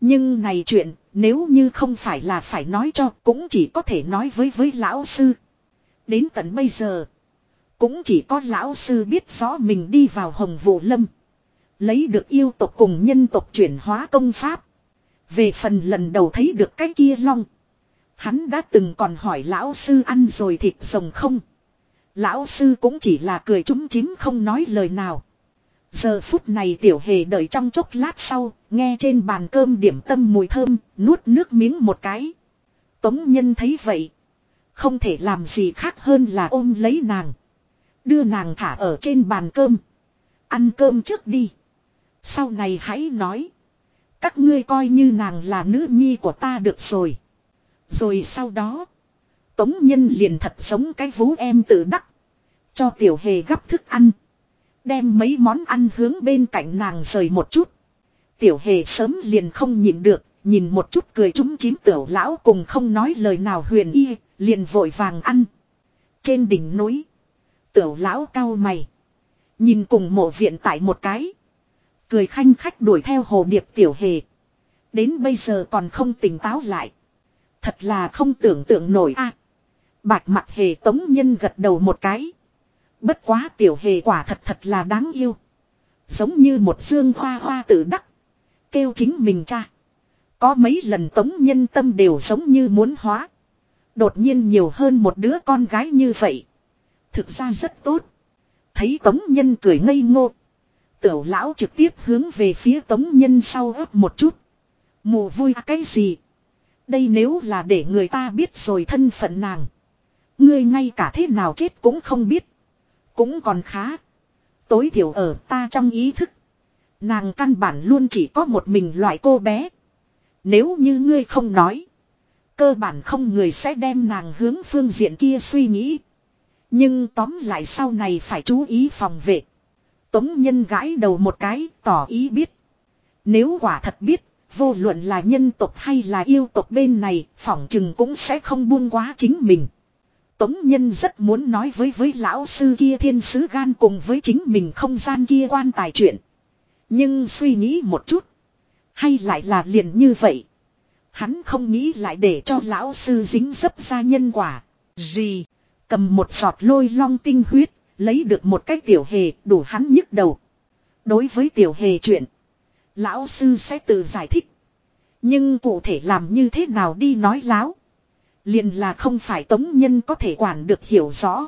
Nhưng này chuyện, nếu như không phải là phải nói cho, cũng chỉ có thể nói với với lão sư. Đến tận bây giờ, cũng chỉ có lão sư biết rõ mình đi vào hồng vụ lâm. Lấy được yêu tộc cùng nhân tộc chuyển hóa công pháp. Về phần lần đầu thấy được cái kia long. Hắn đã từng còn hỏi lão sư ăn rồi thịt rồng không. Lão sư cũng chỉ là cười trúng chím không nói lời nào. Giờ phút này tiểu hề đợi trong chốc lát sau, nghe trên bàn cơm điểm tâm mùi thơm, nuốt nước miếng một cái. Tống nhân thấy vậy. Không thể làm gì khác hơn là ôm lấy nàng. Đưa nàng thả ở trên bàn cơm. Ăn cơm trước đi. Sau này hãy nói. Các ngươi coi như nàng là nữ nhi của ta được rồi. Rồi sau đó. Tống nhân liền thật sống cái vú em tự đắc. Cho tiểu hề gắp thức ăn. Đem mấy món ăn hướng bên cạnh nàng rời một chút. Tiểu hề sớm liền không nhịn được. Nhìn một chút cười trúng chín tiểu lão cùng không nói lời nào huyền y. Liền vội vàng ăn. Trên đỉnh núi. Tiểu lão cao mày. Nhìn cùng mộ viện tại một cái. Cười khanh khách đuổi theo hồ điệp tiểu hề. Đến bây giờ còn không tỉnh táo lại. Thật là không tưởng tượng nổi a. bạch mặt hề tống nhân gật đầu một cái. Bất quá tiểu hề quả thật thật là đáng yêu. Giống như một dương hoa hoa tự đắc. Kêu chính mình cha. Có mấy lần tống nhân tâm đều giống như muốn hóa. Đột nhiên nhiều hơn một đứa con gái như vậy. Thực ra rất tốt. Thấy tống nhân cười ngây ngô. Tiểu lão trực tiếp hướng về phía tống nhân sau ấp một chút. Mù vui à, cái gì? Đây nếu là để người ta biết rồi thân phận nàng. Ngươi ngay cả thế nào chết cũng không biết. Cũng còn khá. Tối thiểu ở ta trong ý thức. Nàng căn bản luôn chỉ có một mình loại cô bé. Nếu như ngươi không nói. Cơ bản không người sẽ đem nàng hướng phương diện kia suy nghĩ. Nhưng tóm lại sau này phải chú ý phòng vệ. Tống nhân gãi đầu một cái, tỏ ý biết. Nếu quả thật biết, vô luận là nhân tộc hay là yêu tộc bên này, phỏng chừng cũng sẽ không buông quá chính mình. Tống nhân rất muốn nói với với lão sư kia thiên sứ gan cùng với chính mình không gian kia quan tài chuyện. Nhưng suy nghĩ một chút. Hay lại là liền như vậy. Hắn không nghĩ lại để cho lão sư dính dấp ra nhân quả. Gì? Cầm một giọt lôi long tinh huyết, lấy được một cái tiểu hề đủ hắn nhức đầu. Đối với tiểu hề chuyện, lão sư sẽ tự giải thích. Nhưng cụ thể làm như thế nào đi nói láo. Liền là không phải tống nhân có thể quản được hiểu rõ.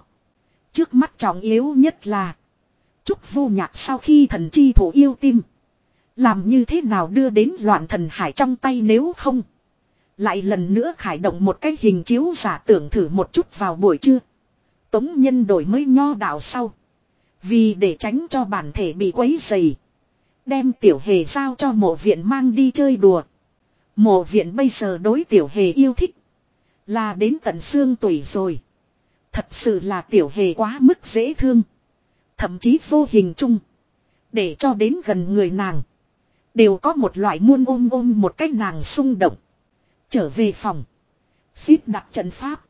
Trước mắt trọng yếu nhất là. Trúc vô nhạc sau khi thần chi thủ yêu tim. Làm như thế nào đưa đến loạn thần hải trong tay nếu không. Lại lần nữa khải động một cái hình chiếu giả tưởng thử một chút vào buổi trưa. Tống nhân đổi mới nho đạo sau. Vì để tránh cho bản thể bị quấy dày. Đem tiểu hề giao cho mộ viện mang đi chơi đùa. Mộ viện bây giờ đối tiểu hề yêu thích. Là đến tận xương tuổi rồi. Thật sự là tiểu hề quá mức dễ thương. Thậm chí vô hình chung. Để cho đến gần người nàng. Đều có một loại muôn ôm ôm một cách nàng xung động. Trở về phòng. Xít đặt trận pháp.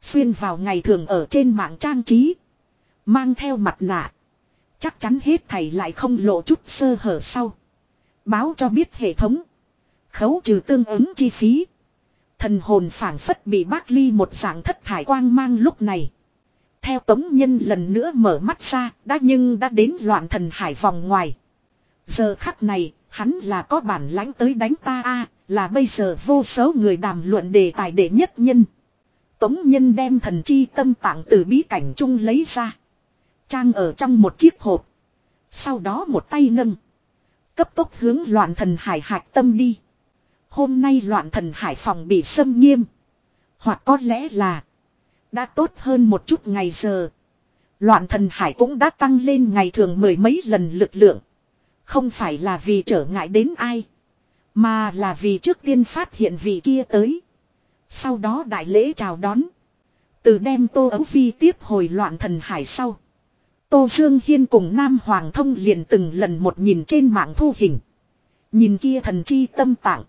Xuyên vào ngày thường ở trên mạng trang trí. Mang theo mặt nạ. Chắc chắn hết thầy lại không lộ chút sơ hở sau. Báo cho biết hệ thống. Khấu trừ tương ứng chi phí. Thần hồn phảng phất bị bác ly một dạng thất thải quang mang lúc này. Theo tống nhân lần nữa mở mắt ra, đã nhưng đã đến loạn thần hải vòng ngoài. Giờ khắc này, hắn là có bản lãnh tới đánh ta a là bây giờ vô số người đàm luận đề tài đệ nhất nhân. Tống nhân đem thần chi tâm tạng từ bí cảnh chung lấy ra. Trang ở trong một chiếc hộp. Sau đó một tay nâng. Cấp tốc hướng loạn thần hải hạch tâm đi. Hôm nay loạn thần hải phòng bị xâm nghiêm. Hoặc có lẽ là đã tốt hơn một chút ngày giờ. Loạn thần hải cũng đã tăng lên ngày thường mười mấy lần lực lượng. Không phải là vì trở ngại đến ai. Mà là vì trước tiên phát hiện vị kia tới. Sau đó đại lễ chào đón. Từ đem Tô Ấu Phi tiếp hồi loạn thần hải sau. Tô Dương Hiên cùng Nam Hoàng Thông liền từng lần một nhìn trên mạng thu hình. Nhìn kia thần chi tâm tạng.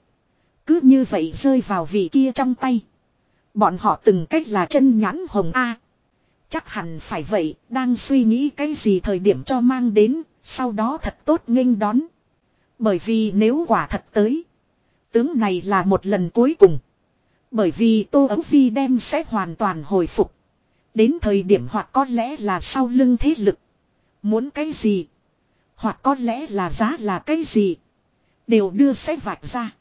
Cứ như vậy rơi vào vị kia trong tay. Bọn họ từng cách là chân nhãn hồng A. Chắc hẳn phải vậy, đang suy nghĩ cái gì thời điểm cho mang đến, sau đó thật tốt nghênh đón. Bởi vì nếu quả thật tới, tướng này là một lần cuối cùng. Bởi vì Tô Ấu Phi đem sẽ hoàn toàn hồi phục. Đến thời điểm hoặc có lẽ là sau lưng thế lực. Muốn cái gì? Hoặc có lẽ là giá là cái gì? Đều đưa sẽ vạch ra.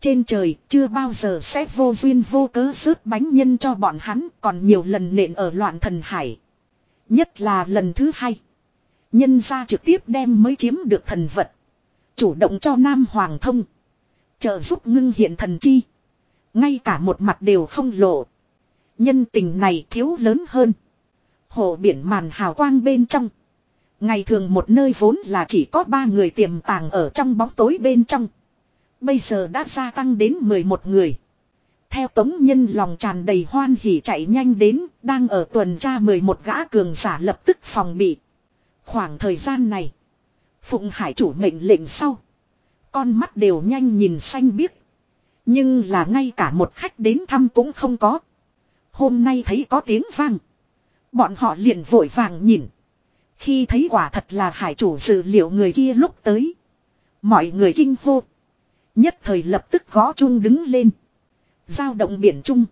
Trên trời chưa bao giờ sẽ vô duyên vô cớ rớt bánh nhân cho bọn hắn, còn nhiều lần nện ở loạn thần hải. Nhất là lần thứ hai. Nhân ra trực tiếp đem mới chiếm được thần vật. Chủ động cho Nam Hoàng thông. Trợ giúp ngưng hiện thần chi. Ngay cả một mặt đều không lộ. Nhân tình này thiếu lớn hơn. Hồ biển màn hào quang bên trong. Ngày thường một nơi vốn là chỉ có ba người tiềm tàng ở trong bóng tối bên trong. Bây giờ đã gia tăng đến 11 người. Theo tống nhân lòng tràn đầy hoan hỉ chạy nhanh đến, đang ở tuần tra 11 gã cường giả lập tức phòng bị. Khoảng thời gian này, Phụng Hải chủ mệnh lệnh sau. Con mắt đều nhanh nhìn xanh biếc. Nhưng là ngay cả một khách đến thăm cũng không có. Hôm nay thấy có tiếng vang. Bọn họ liền vội vàng nhìn. Khi thấy quả thật là hải chủ dự liệu người kia lúc tới. Mọi người kinh hô. Nhất thời lập tức gõ chung đứng lên. Giao động biển chung.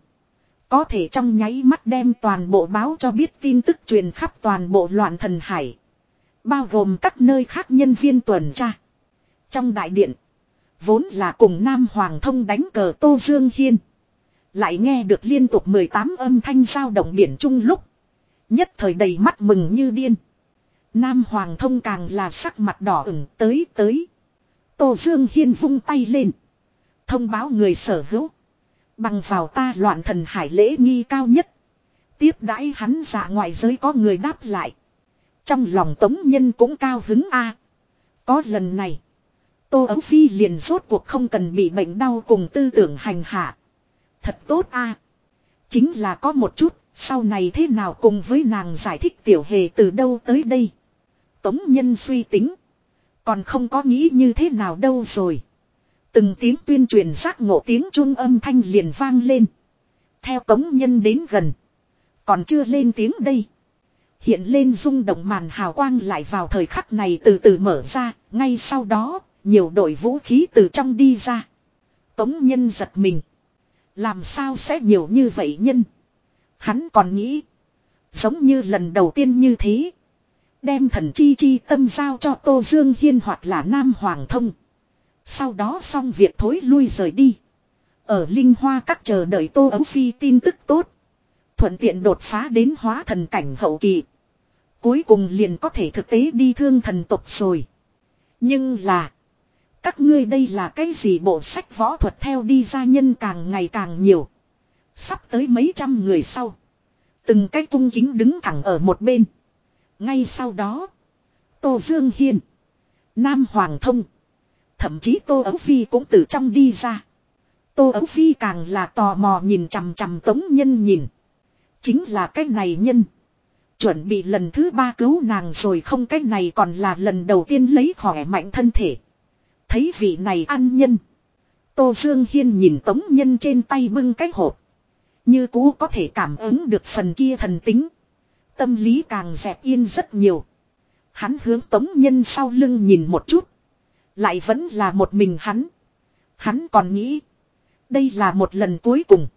Có thể trong nháy mắt đem toàn bộ báo cho biết tin tức truyền khắp toàn bộ loạn thần hải. Bao gồm các nơi khác nhân viên tuần tra. Trong đại điện. Vốn là cùng Nam Hoàng thông đánh cờ Tô Dương Hiên. Lại nghe được liên tục 18 âm thanh giao động biển trung lúc. Nhất thời đầy mắt mừng như điên. Nam Hoàng thông càng là sắc mặt đỏ ửng, tới tới. Tô Dương Hiên vung tay lên. Thông báo người sở hữu. Bằng vào ta loạn thần hải lễ nghi cao nhất. Tiếp đãi hắn giả ngoại giới có người đáp lại. Trong lòng tống nhân cũng cao hứng a. Có lần này. Tô Ấu Phi liền rốt cuộc không cần bị bệnh đau cùng tư tưởng hành hạ. Thật tốt a. Chính là có một chút, sau này thế nào cùng với nàng giải thích tiểu hề từ đâu tới đây. Tống nhân suy tính. Còn không có nghĩ như thế nào đâu rồi. Từng tiếng tuyên truyền giác ngộ tiếng trung âm thanh liền vang lên. Theo tống nhân đến gần. Còn chưa lên tiếng đây. Hiện lên rung động màn hào quang lại vào thời khắc này từ từ mở ra. Ngay sau đó, nhiều đội vũ khí từ trong đi ra. Tống nhân giật mình. Làm sao sẽ nhiều như vậy nhân. Hắn còn nghĩ. Giống như lần đầu tiên như thế. Đem thần chi chi tâm giao cho Tô Dương Hiên hoặc là Nam Hoàng Thông. Sau đó xong việc thối lui rời đi. Ở Linh Hoa các chờ đợi Tô Ấu Phi tin tức tốt. Thuận tiện đột phá đến hóa thần cảnh hậu kỳ. Cuối cùng liền có thể thực tế đi thương thần tộc rồi. Nhưng là. Các ngươi đây là cái gì bộ sách võ thuật theo đi ra nhân càng ngày càng nhiều. Sắp tới mấy trăm người sau. Từng cái cung chính đứng thẳng ở một bên. Ngay sau đó. Tô Dương Hiên. Nam Hoàng Thông. Thậm chí Tô Ấu Phi cũng từ trong đi ra. Tô Ấu Phi càng là tò mò nhìn chằm chằm Tống Nhân nhìn. Chính là cái này nhân. Chuẩn bị lần thứ ba cứu nàng rồi không, cái này còn là lần đầu tiên lấy khỏe mạnh thân thể. Thấy vị này ăn nhân. Tô Dương Hiên nhìn Tống Nhân trên tay bưng cái hộp. Như cũ có thể cảm ứng được phần kia thần tính. Tâm lý càng dẹp yên rất nhiều. Hắn hướng Tống Nhân sau lưng nhìn một chút. Lại vẫn là một mình hắn. Hắn còn nghĩ. Đây là một lần cuối cùng.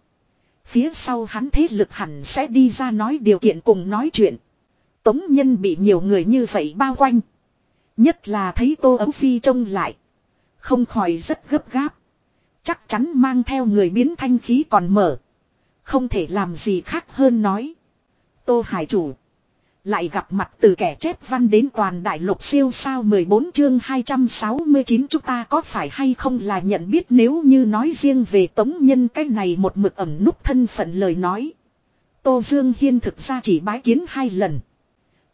Phía sau hắn thế lực hẳn sẽ đi ra nói điều kiện cùng nói chuyện. Tống nhân bị nhiều người như vậy bao quanh. Nhất là thấy Tô Ấu Phi trông lại. Không khỏi rất gấp gáp. Chắc chắn mang theo người biến thanh khí còn mở. Không thể làm gì khác hơn nói. Tô Hải Chủ. Lại gặp mặt từ kẻ chép văn đến toàn đại lục siêu sao 14 chương 269 chúng ta có phải hay không là nhận biết nếu như nói riêng về tống nhân cái này một mực ẩm núp thân phận lời nói. Tô Dương Hiên thực ra chỉ bái kiến hai lần.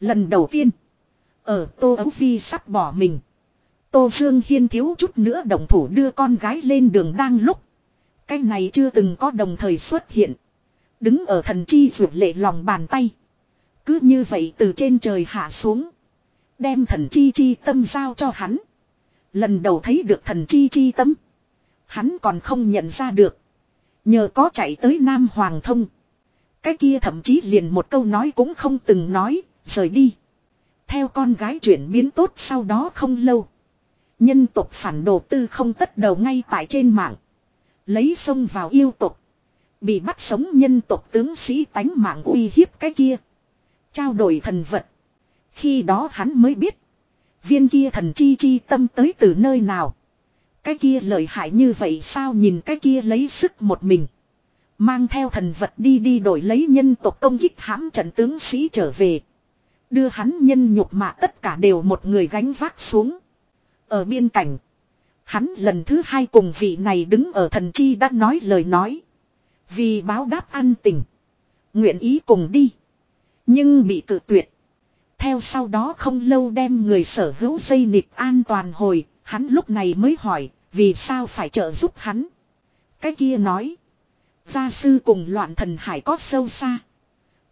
Lần đầu tiên. Ở Tô Ấu Phi sắp bỏ mình. Tô Dương Hiên thiếu chút nữa đồng thủ đưa con gái lên đường đang lúc. Cái này chưa từng có đồng thời xuất hiện. Đứng ở thần chi ruột lệ lòng bàn tay. Cứ như vậy từ trên trời hạ xuống. Đem thần chi chi tâm giao cho hắn. Lần đầu thấy được thần chi chi tâm. Hắn còn không nhận ra được. Nhờ có chạy tới Nam Hoàng Thông. Cái kia thậm chí liền một câu nói cũng không từng nói, rời đi. Theo con gái chuyển biến tốt sau đó không lâu. Nhân tộc phản đồ tư không tất đầu ngay tại trên mạng. Lấy sông vào yêu tộc. Bị bắt sống nhân tộc tướng sĩ tánh mạng uy hiếp cái kia. Trao đổi thần vật. Khi đó hắn mới biết. Viên kia thần chi chi tâm tới từ nơi nào. Cái kia lợi hại như vậy sao nhìn cái kia lấy sức một mình. Mang theo thần vật đi đi đổi lấy nhân tộc công kích hãm trận tướng sĩ trở về. Đưa hắn nhân nhục mà tất cả đều một người gánh vác xuống. Ở biên cảnh. Hắn lần thứ hai cùng vị này đứng ở thần chi đã nói lời nói. Vì báo đáp an tình. Nguyện ý cùng đi. Nhưng bị cự tuyệt. Theo sau đó không lâu đem người sở hữu dây nịp an toàn hồi. Hắn lúc này mới hỏi. Vì sao phải trợ giúp hắn. Cái kia nói. Gia sư cùng loạn thần hải có sâu xa.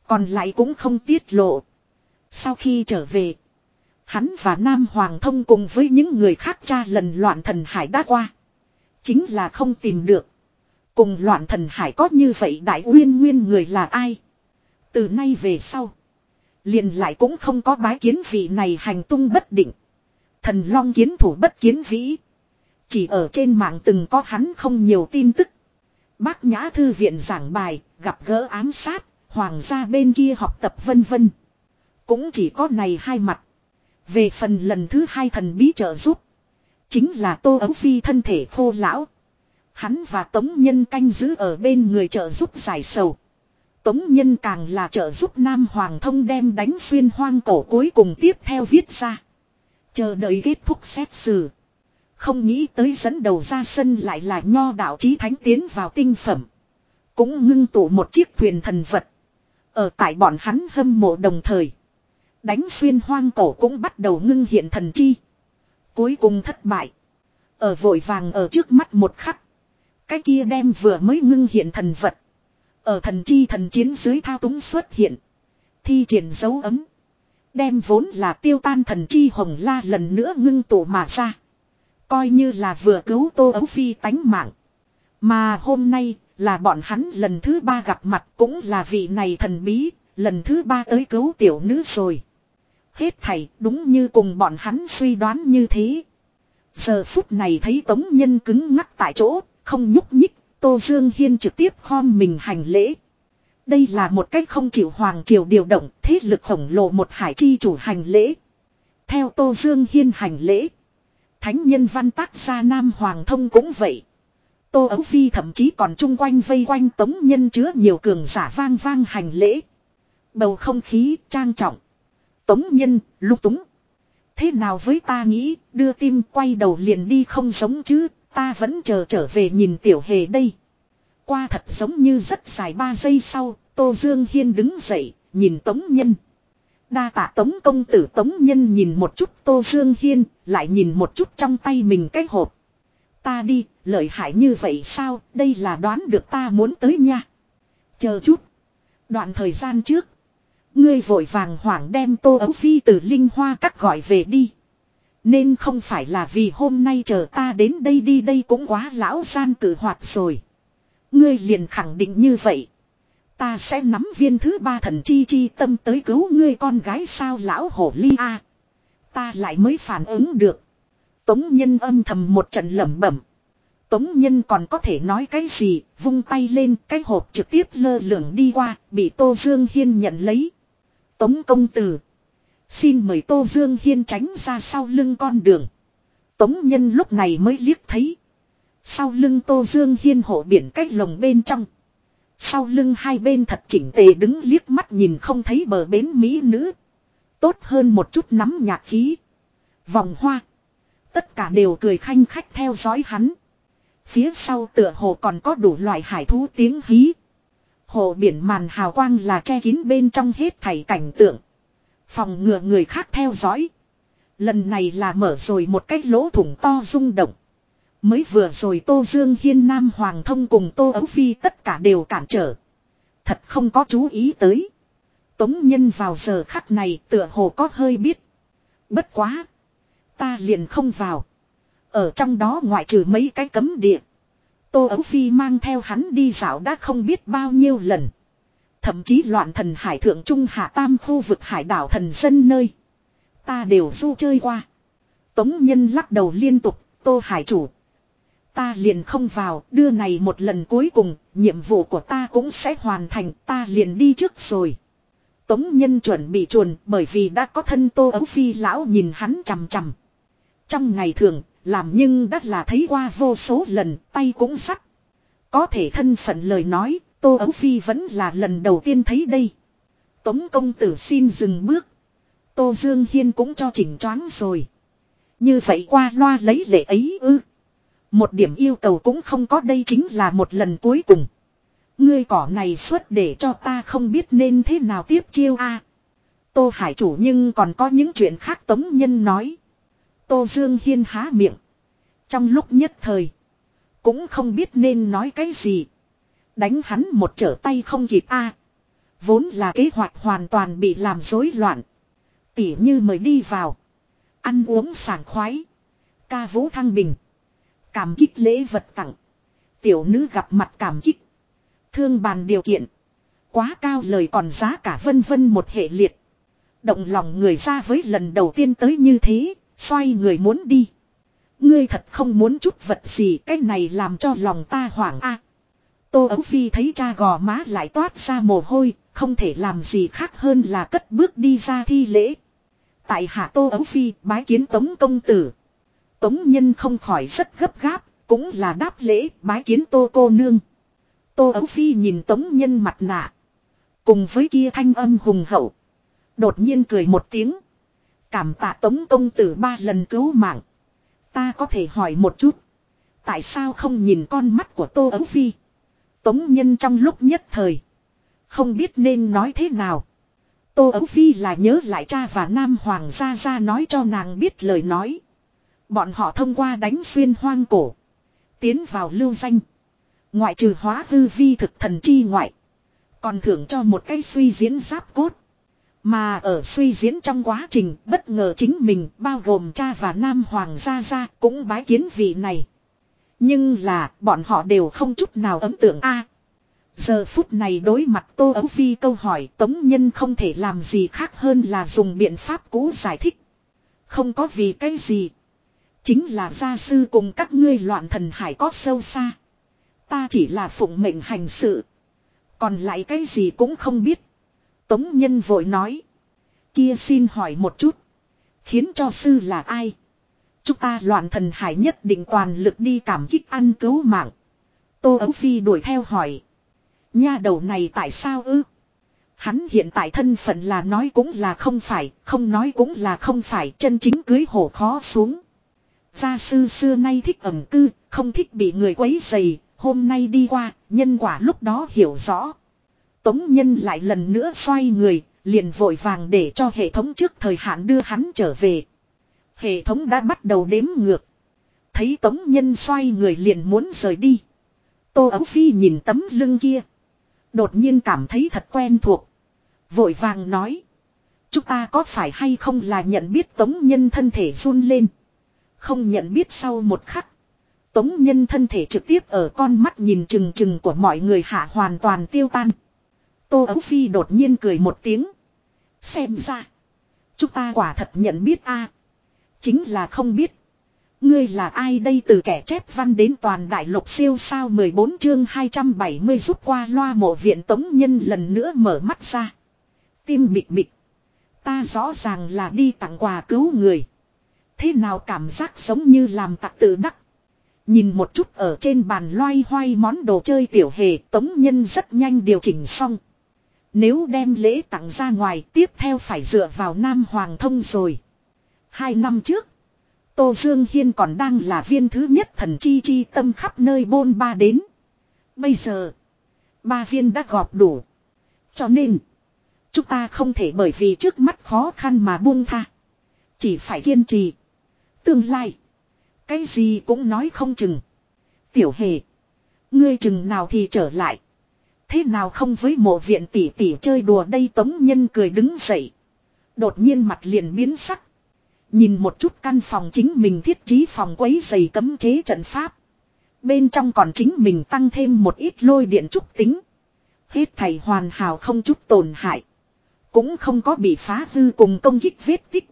Còn lại cũng không tiết lộ. Sau khi trở về. Hắn và Nam Hoàng thông cùng với những người khác cha lần loạn thần hải đã qua. Chính là không tìm được. Cùng loạn thần hải có như vậy đại uyên nguyên người là ai? Từ nay về sau. Liền lại cũng không có bái kiến vị này hành tung bất định. Thần long kiến thủ bất kiến vĩ. Chỉ ở trên mạng từng có hắn không nhiều tin tức. Bác Nhã Thư viện giảng bài, gặp gỡ ám sát, hoàng gia bên kia học tập vân vân. Cũng chỉ có này hai mặt. Về phần lần thứ hai thần bí trợ giúp. Chính là Tô Ấu Phi thân thể khô lão. Hắn và Tống Nhân canh giữ ở bên người trợ giúp giải sầu. Tống Nhân càng là trợ giúp Nam Hoàng thông đem đánh xuyên hoang cổ cuối cùng tiếp theo viết ra. Chờ đợi kết thúc xét xử. Không nghĩ tới dẫn đầu ra sân lại là nho đạo chí thánh tiến vào tinh phẩm. Cũng ngưng tụ một chiếc thuyền thần vật. Ở tại bọn hắn hâm mộ đồng thời. Đánh xuyên hoang cổ cũng bắt đầu ngưng hiện thần chi. Cuối cùng thất bại. Ở vội vàng ở trước mắt một khắc. Cái kia đem vừa mới ngưng hiện thần vật. Ở thần chi thần chiến dưới thao túng xuất hiện. Thi triển dấu ấm. Đem vốn là tiêu tan thần chi hồng la lần nữa ngưng tụ mà ra. Coi như là vừa cứu Tô Ấu Phi tánh mạng. Mà hôm nay là bọn hắn lần thứ ba gặp mặt cũng là vị này thần bí, lần thứ ba tới cứu tiểu nữ rồi. Hết thảy đúng như cùng bọn hắn suy đoán như thế. Giờ phút này thấy Tống Nhân cứng ngắc tại chỗ, không nhúc nhích, Tô Dương Hiên trực tiếp khom mình hành lễ. Đây là một cách không chịu hoàng triều điều động, thế lực khổng lồ một hải chi chủ hành lễ. Theo Tô Dương Hiên hành lễ. Thánh nhân văn tác gia Nam Hoàng Thông cũng vậy. Tô Ấu Phi thậm chí còn chung quanh vây quanh tống nhân chứa nhiều cường giả vang vang hành lễ. Bầu không khí trang trọng. Tống nhân, lúc túng. Thế nào với ta nghĩ, đưa tim quay đầu liền đi không giống chứ, ta vẫn chờ trở về nhìn tiểu hề đây. Qua thật giống như rất dài ba giây sau, Tô Dương Hiên đứng dậy, nhìn Tống Nhân. Đa tạ Tống công tử Tống Nhân nhìn một chút Tô Dương Hiên, lại nhìn một chút trong tay mình cái hộp. Ta đi, lợi hại như vậy sao, đây là đoán được ta muốn tới nha. Chờ chút. Đoạn thời gian trước. Ngươi vội vàng hoảng đem Tô Ấu Phi từ Linh Hoa các gọi về đi. Nên không phải là vì hôm nay chờ ta đến đây đi đây cũng quá lão gian cử hoạt rồi. Ngươi liền khẳng định như vậy. Ta sẽ nắm viên thứ ba thần chi chi tâm tới cứu ngươi con gái sao lão hổ ly a. Ta lại mới phản ứng được. Tống nhân âm thầm một trận lẩm bẩm. Tống nhân còn có thể nói cái gì, vung tay lên, cái hộp trực tiếp lơ lửng đi qua, bị Tô Dương Hiên nhận lấy. Tống công tử. Xin mời Tô Dương Hiên tránh ra sau lưng con đường. Tống nhân lúc này mới liếc thấy. Sau lưng Tô Dương Hiên hộ biển cách lồng bên trong. Sau lưng hai bên thật chỉnh tề đứng liếc mắt nhìn không thấy bờ bến mỹ nữ. Tốt hơn một chút nắm nhạc khí. Vòng hoa. Tất cả đều cười khanh khách theo dõi hắn. Phía sau tựa hồ còn có đủ loại hải thú tiếng hí. Hồ biển màn hào quang là che kín bên trong hết thảy cảnh tượng. Phòng ngừa người khác theo dõi. Lần này là mở rồi một cái lỗ thủng to rung động. Mới vừa rồi Tô Dương Hiên Nam Hoàng thông cùng Tô Ấu Phi tất cả đều cản trở. Thật không có chú ý tới. Tống nhân vào giờ khắc này tựa hồ có hơi biết. Bất quá. Ta liền không vào. Ở trong đó ngoại trừ mấy cái cấm địa. Tô Ấu Phi mang theo hắn đi dạo đã không biết bao nhiêu lần. Thậm chí loạn thần hải thượng trung hạ tam khu vực hải đảo thần dân nơi. Ta đều du chơi qua. Tống nhân lắc đầu liên tục, tô hải chủ. Ta liền không vào, đưa này một lần cuối cùng, nhiệm vụ của ta cũng sẽ hoàn thành, ta liền đi trước rồi. Tống nhân chuẩn bị chuồn bởi vì đã có thân tô ấu phi lão nhìn hắn chằm chằm. Trong ngày thường, làm nhưng đã là thấy qua vô số lần, tay cũng sắt. Có thể thân phận lời nói, tô ấu phi vẫn là lần đầu tiên thấy đây. Tống công tử xin dừng bước. Tô Dương Hiên cũng cho chỉnh choáng rồi. Như vậy qua loa lấy lệ ấy ư. Một điểm yêu cầu cũng không có đây chính là một lần cuối cùng. Ngươi cỏ này xuất để cho ta không biết nên thế nào tiếp chiêu a. Tô Hải chủ nhưng còn có những chuyện khác Tống Nhân nói. Tô Dương Hiên há miệng. Trong lúc nhất thời. Cũng không biết nên nói cái gì. Đánh hắn một trở tay không kịp a. Vốn là kế hoạch hoàn toàn bị làm rối loạn. Tỉ như mời đi vào. Ăn uống sảng khoái. Ca vũ thăng bình. Cảm kích lễ vật tặng. Tiểu nữ gặp mặt cảm kích. Thương bàn điều kiện. Quá cao lời còn giá cả vân vân một hệ liệt. Động lòng người ra với lần đầu tiên tới như thế. Xoay người muốn đi. Ngươi thật không muốn chút vật gì cái này làm cho lòng ta hoảng a. Tô Ấu Phi thấy cha gò má lại toát ra mồ hôi, không thể làm gì khác hơn là cất bước đi ra thi lễ. Tại hạ Tô Ấu Phi bái kiến Tống Công Tử. Tống Nhân không khỏi rất gấp gáp, cũng là đáp lễ bái kiến Tô Cô Nương. Tô Ấu Phi nhìn Tống Nhân mặt nạ. Cùng với kia thanh âm hùng hậu. Đột nhiên cười một tiếng. Cảm tạ Tống Công Tử ba lần cứu mạng. Ta có thể hỏi một chút. Tại sao không nhìn con mắt của Tô Ấu Phi? Tống Nhân trong lúc nhất thời. Không biết nên nói thế nào. Tô Ấu Phi là nhớ lại cha và Nam Hoàng gia gia nói cho nàng biết lời nói. Bọn họ thông qua đánh xuyên hoang cổ. Tiến vào lưu danh. Ngoại trừ hóa hư vi thực thần chi ngoại. Còn thưởng cho một cái suy diễn giáp cốt. Mà ở suy diễn trong quá trình, bất ngờ chính mình, bao gồm cha và Nam Hoàng gia gia, cũng bái kiến vị này. Nhưng là, bọn họ đều không chút nào ấn tượng a Giờ phút này đối mặt Tô Ấu Phi câu hỏi, Tống Nhân không thể làm gì khác hơn là dùng biện pháp cũ giải thích. Không có vì cái gì. Chính là gia sư cùng các ngươi loạn thần hải có sâu xa. Ta chỉ là phụng mệnh hành sự. Còn lại cái gì cũng không biết. Tống Nhân vội nói. Kia xin hỏi một chút. Khiến cho sư là ai? Chúng ta loạn thần hải nhất định toàn lực đi cảm kích ăn cứu mạng. Tô Ấu Phi đuổi theo hỏi. Nha đầu này tại sao ư? Hắn hiện tại thân phận là nói cũng là không phải, không nói cũng là không phải, chân chính cưới hổ khó xuống. Gia sư xưa nay thích ẩm cư, không thích bị người quấy dày, hôm nay đi qua, nhân quả lúc đó hiểu rõ. Tống nhân lại lần nữa xoay người, liền vội vàng để cho hệ thống trước thời hạn đưa hắn trở về. Hệ thống đã bắt đầu đếm ngược. Thấy tống nhân xoay người liền muốn rời đi. Tô Ấu Phi nhìn tấm lưng kia. Đột nhiên cảm thấy thật quen thuộc. Vội vàng nói. Chúng ta có phải hay không là nhận biết tống nhân thân thể run lên. Không nhận biết sau một khắc. Tống nhân thân thể trực tiếp ở con mắt nhìn chừng chừng của mọi người hạ hoàn toàn tiêu tan. Tô Ấu Phi đột nhiên cười một tiếng. Xem ra. Chúng ta quả thật nhận biết a Chính là không biết. Ngươi là ai đây từ kẻ chép văn đến toàn đại lục siêu sao 14 chương 270 rút qua loa mộ viện tống nhân lần nữa mở mắt ra. Tim bịch bịch. Ta rõ ràng là đi tặng quà cứu người. Thế nào cảm giác giống như làm tặc tự đắc. Nhìn một chút ở trên bàn loay hoay món đồ chơi tiểu hề, tống nhân rất nhanh điều chỉnh xong. Nếu đem lễ tặng ra ngoài, tiếp theo phải dựa vào Nam Hoàng thông rồi. Hai năm trước. Tô Dương Hiên còn đang là viên thứ nhất thần chi chi tâm khắp nơi bôn ba đến. Bây giờ. Ba viên đã gọp đủ. Cho nên. Chúng ta không thể bởi vì trước mắt khó khăn mà buông tha. Chỉ phải kiên trì. Tương lai. Cái gì cũng nói không chừng. Tiểu hề. Ngươi chừng nào thì trở lại. Thế nào không với mộ viện tỷ tỷ chơi đùa đây tống nhân cười đứng dậy. Đột nhiên mặt liền biến sắc. Nhìn một chút căn phòng chính mình thiết trí phòng quấy giày cấm chế trận pháp. Bên trong còn chính mình tăng thêm một ít lôi điện trúc tính. Hết thầy hoàn hảo không chút tổn hại. Cũng không có bị phá hư cùng công kích vết tích.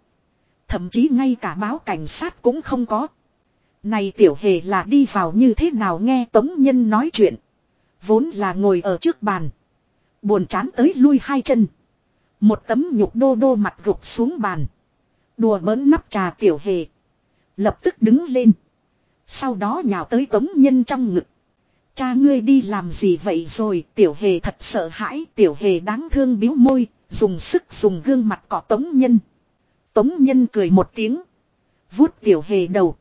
Thậm chí ngay cả báo cảnh sát cũng không có. Này tiểu hề là đi vào như thế nào nghe Tống Nhân nói chuyện. Vốn là ngồi ở trước bàn. Buồn chán tới lui hai chân. Một tấm nhục đô đô mặt gục xuống bàn. Đùa bỡn nắp trà tiểu hề. Lập tức đứng lên. Sau đó nhào tới Tống Nhân trong ngực. Cha ngươi đi làm gì vậy rồi, tiểu hề thật sợ hãi, tiểu hề đáng thương biếu môi, dùng sức dùng gương mặt cỏ Tống Nhân. Tống Nhân cười một tiếng. Vuốt tiểu hề đầu.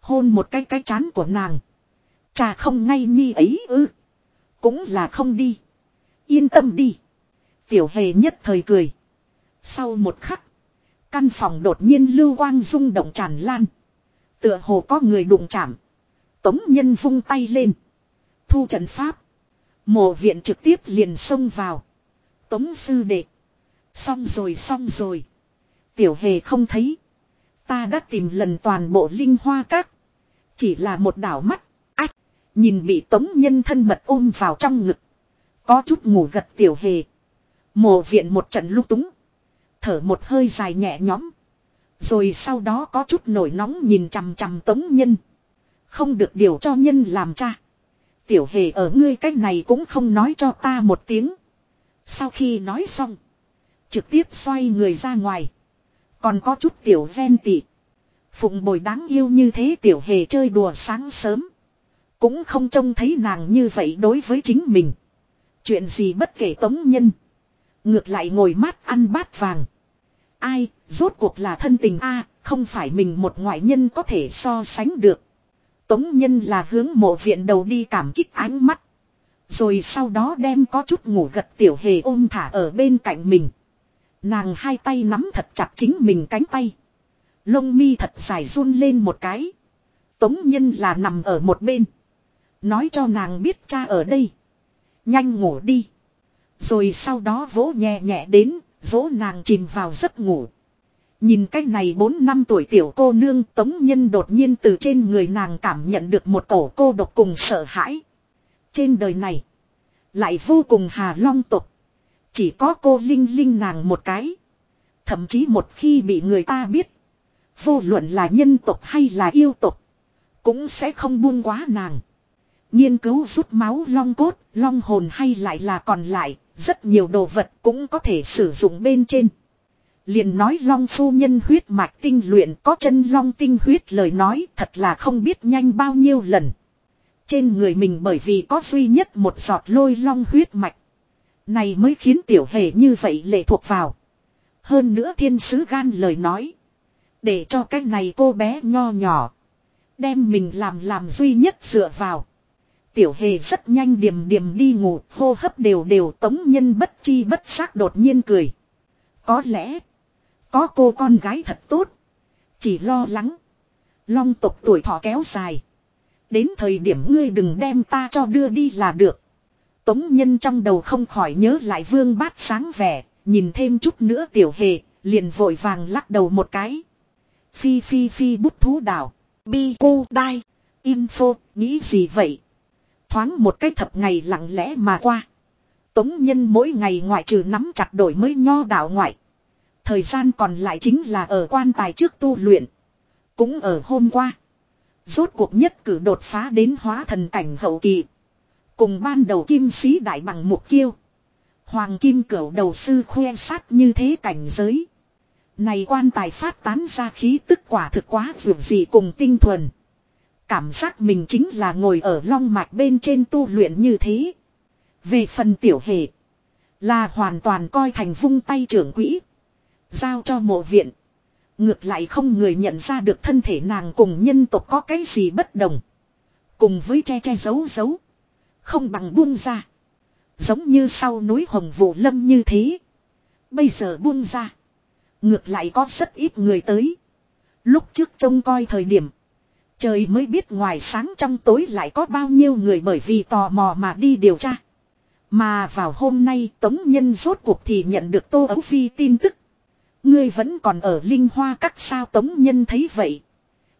Hôn một cái cái chán của nàng. Cha không ngay nhi ấy ư. Cũng là không đi. Yên tâm đi. Tiểu hề nhất thời cười. Sau một khắc. Căn phòng đột nhiên lưu quang rung động tràn lan. Tựa hồ có người đụng chạm. Tống nhân vung tay lên. Thu trận pháp. Mộ viện trực tiếp liền xông vào. Tống sư đệ. Xong rồi xong rồi. Tiểu hề không thấy. Ta đã tìm lần toàn bộ linh hoa các. Chỉ là một đảo mắt. Nhìn bị tống nhân thân mật ôm vào trong ngực. Có chút ngủ gật tiểu hề. Mộ viện một trận lúc túng. Thở một hơi dài nhẹ nhõm. Rồi sau đó có chút nổi nóng nhìn chằm chằm tống nhân. Không được điều cho nhân làm cha. Tiểu hề ở ngươi cách này cũng không nói cho ta một tiếng. Sau khi nói xong. Trực tiếp xoay người ra ngoài. Còn có chút tiểu ven tị. Phụng bồi đáng yêu như thế tiểu hề chơi đùa sáng sớm. Cũng không trông thấy nàng như vậy đối với chính mình. Chuyện gì bất kể tống nhân. Ngược lại ngồi mát ăn bát vàng. Ai, rốt cuộc là thân tình a không phải mình một ngoại nhân có thể so sánh được. Tống nhân là hướng mộ viện đầu đi cảm kích ánh mắt. Rồi sau đó đem có chút ngủ gật tiểu hề ôm thả ở bên cạnh mình. Nàng hai tay nắm thật chặt chính mình cánh tay. Lông mi thật dài run lên một cái. Tống nhân là nằm ở một bên. Nói cho nàng biết cha ở đây. Nhanh ngủ đi. Rồi sau đó vỗ nhẹ nhẹ đến, vỗ nàng chìm vào giấc ngủ. Nhìn cái này 4 năm tuổi tiểu cô nương tống nhân đột nhiên từ trên người nàng cảm nhận được một cổ cô độc cùng sợ hãi. Trên đời này, lại vô cùng hà long tục. Chỉ có cô Linh Linh nàng một cái. Thậm chí một khi bị người ta biết. Vô luận là nhân tộc hay là yêu tộc. Cũng sẽ không buông quá nàng. Nghiên cứu rút máu long cốt, long hồn hay lại là còn lại, rất nhiều đồ vật cũng có thể sử dụng bên trên. Liền nói long phu nhân huyết mạch tinh luyện có chân long tinh huyết lời nói thật là không biết nhanh bao nhiêu lần. Trên người mình bởi vì có duy nhất một giọt lôi long huyết mạch. Này mới khiến tiểu hề như vậy lệ thuộc vào. Hơn nữa thiên sứ gan lời nói. Để cho cái này cô bé nho nhỏ. Đem mình làm làm duy nhất dựa vào. Tiểu hề rất nhanh điềm điềm đi ngủ, hô hấp đều đều tống nhân bất chi bất giác đột nhiên cười. Có lẽ, có cô con gái thật tốt. Chỉ lo lắng. Long tục tuổi thọ kéo dài. Đến thời điểm ngươi đừng đem ta cho đưa đi là được. Tống nhân trong đầu không khỏi nhớ lại vương bát sáng vẻ, nhìn thêm chút nữa tiểu hề, liền vội vàng lắc đầu một cái. Phi phi phi bút thú đảo. Bi cô đai. Info, nghĩ gì vậy? Thoáng một cái thập ngày lặng lẽ mà qua. Tống nhân mỗi ngày ngoại trừ nắm chặt đổi mới nho đạo ngoại. Thời gian còn lại chính là ở quan tài trước tu luyện. Cũng ở hôm qua. Rốt cuộc nhất cử đột phá đến hóa thần cảnh hậu kỳ. Cùng ban đầu kim sĩ đại bằng mục kiêu. Hoàng kim cửu đầu sư khoe sát như thế cảnh giới. Này quan tài phát tán ra khí tức quả thực quá vượt gì cùng tinh thuần. Cảm giác mình chính là ngồi ở long mạch bên trên tu luyện như thế. Về phần tiểu hệ. Là hoàn toàn coi thành vung tay trưởng quỹ. Giao cho mộ viện. Ngược lại không người nhận ra được thân thể nàng cùng nhân tộc có cái gì bất đồng. Cùng với che che giấu giấu. Không bằng buông ra. Giống như sau núi hồng vụ lâm như thế. Bây giờ buông ra. Ngược lại có rất ít người tới. Lúc trước trông coi thời điểm. Trời mới biết ngoài sáng trong tối lại có bao nhiêu người bởi vì tò mò mà đi điều tra. Mà vào hôm nay Tống Nhân rốt cuộc thì nhận được Tô Ấu Phi tin tức. Ngươi vẫn còn ở Linh Hoa các sao Tống Nhân thấy vậy.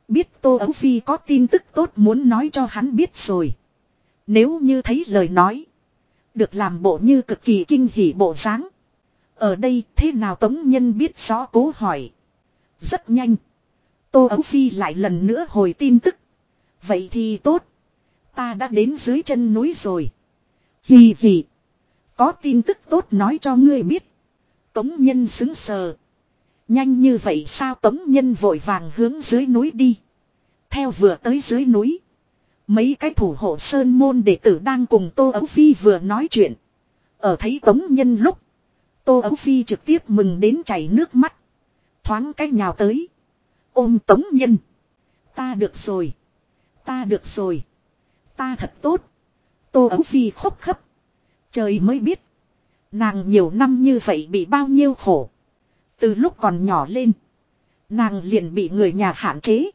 Biết Tô Ấu Phi có tin tức tốt muốn nói cho hắn biết rồi. Nếu như thấy lời nói. Được làm bộ như cực kỳ kinh hỉ bộ dáng. Ở đây thế nào Tống Nhân biết rõ cố hỏi. Rất nhanh. Tô Ấu Phi lại lần nữa hồi tin tức. Vậy thì tốt. Ta đã đến dưới chân núi rồi. Hì hì. Có tin tức tốt nói cho ngươi biết. Tống Nhân xứng sờ. Nhanh như vậy sao Tống Nhân vội vàng hướng dưới núi đi. Theo vừa tới dưới núi. Mấy cái thủ hộ sơn môn đệ tử đang cùng Tô Ấu Phi vừa nói chuyện. Ở thấy Tống Nhân lúc. Tô Ấu Phi trực tiếp mừng đến chảy nước mắt. Thoáng cách nhào tới. Ôm Tống Nhân. Ta được rồi. Ta được rồi. Ta thật tốt. Tô Ấu Phi khóc khấp. Trời mới biết. Nàng nhiều năm như vậy bị bao nhiêu khổ. Từ lúc còn nhỏ lên. Nàng liền bị người nhà hạn chế.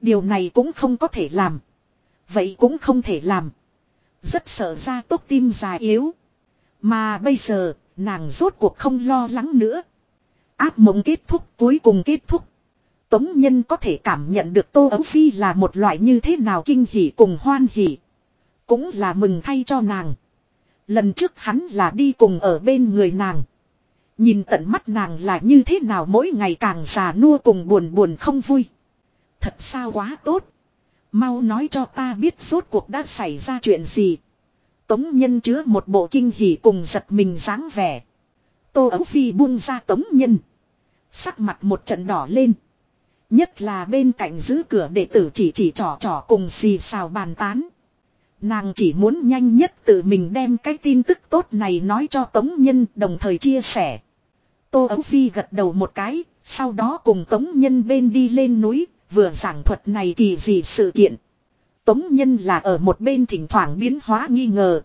Điều này cũng không có thể làm. Vậy cũng không thể làm. Rất sợ ra tốt tim già yếu. Mà bây giờ, nàng rốt cuộc không lo lắng nữa. Áp mộng kết thúc cuối cùng kết thúc. Tống Nhân có thể cảm nhận được Tô Ấu Phi là một loại như thế nào kinh hỉ cùng hoan hỉ. Cũng là mừng thay cho nàng. Lần trước hắn là đi cùng ở bên người nàng. Nhìn tận mắt nàng là như thế nào mỗi ngày càng già nua cùng buồn buồn không vui. Thật sao quá tốt. Mau nói cho ta biết rốt cuộc đã xảy ra chuyện gì. Tống nhân chứa một bộ kinh hỉ cùng giật mình dáng vẻ. Tô Ấu Phi buông ra tống nhân. Sắc mặt một trận đỏ lên. Nhất là bên cạnh giữ cửa đệ tử chỉ chỉ trò trò cùng xì xào bàn tán. Nàng chỉ muốn nhanh nhất tự mình đem cái tin tức tốt này nói cho Tống Nhân đồng thời chia sẻ. Tô Ấu Phi gật đầu một cái, sau đó cùng Tống Nhân bên đi lên núi, vừa giảng thuật này kỳ gì sự kiện. Tống Nhân là ở một bên thỉnh thoảng biến hóa nghi ngờ.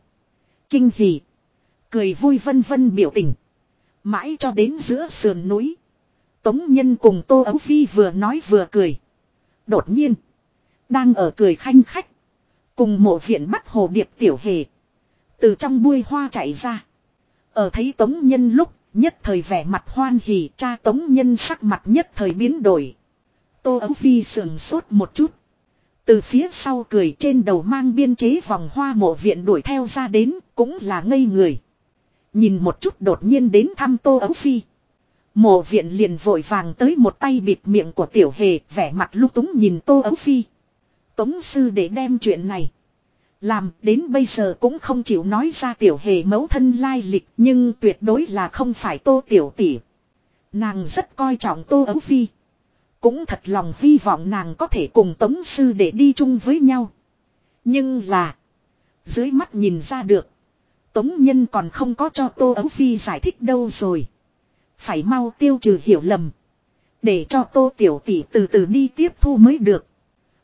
Kinh hỉ. Cười vui vân vân biểu tình. Mãi cho đến giữa sườn núi. Tống Nhân cùng Tô Ấu Phi vừa nói vừa cười. Đột nhiên. Đang ở cười khanh khách. Cùng mộ viện bắt hồ điệp tiểu hề. Từ trong bui hoa chạy ra. Ở thấy Tống Nhân lúc, nhất thời vẻ mặt hoan hỉ, cha Tống Nhân sắc mặt nhất thời biến đổi. Tô Ấu Phi sườn sốt một chút. Từ phía sau cười trên đầu mang biên chế vòng hoa mộ viện đuổi theo ra đến, cũng là ngây người. Nhìn một chút đột nhiên đến thăm Tô Ấu Phi. Mộ viện liền vội vàng tới một tay bịt miệng của tiểu hề, vẻ mặt lúc túng nhìn Tô Ấu Phi. Tống sư để đem chuyện này. Làm, đến bây giờ cũng không chịu nói ra tiểu hề mẫu thân lai lịch, nhưng tuyệt đối là không phải tô tiểu tỷ. Nàng rất coi trọng tô ấu phi. Cũng thật lòng hy vọng nàng có thể cùng tống sư để đi chung với nhau. Nhưng là. Dưới mắt nhìn ra được. Tống nhân còn không có cho tô ấu phi giải thích đâu rồi. Phải mau tiêu trừ hiểu lầm. Để cho tô tiểu tỷ từ từ đi tiếp thu mới được.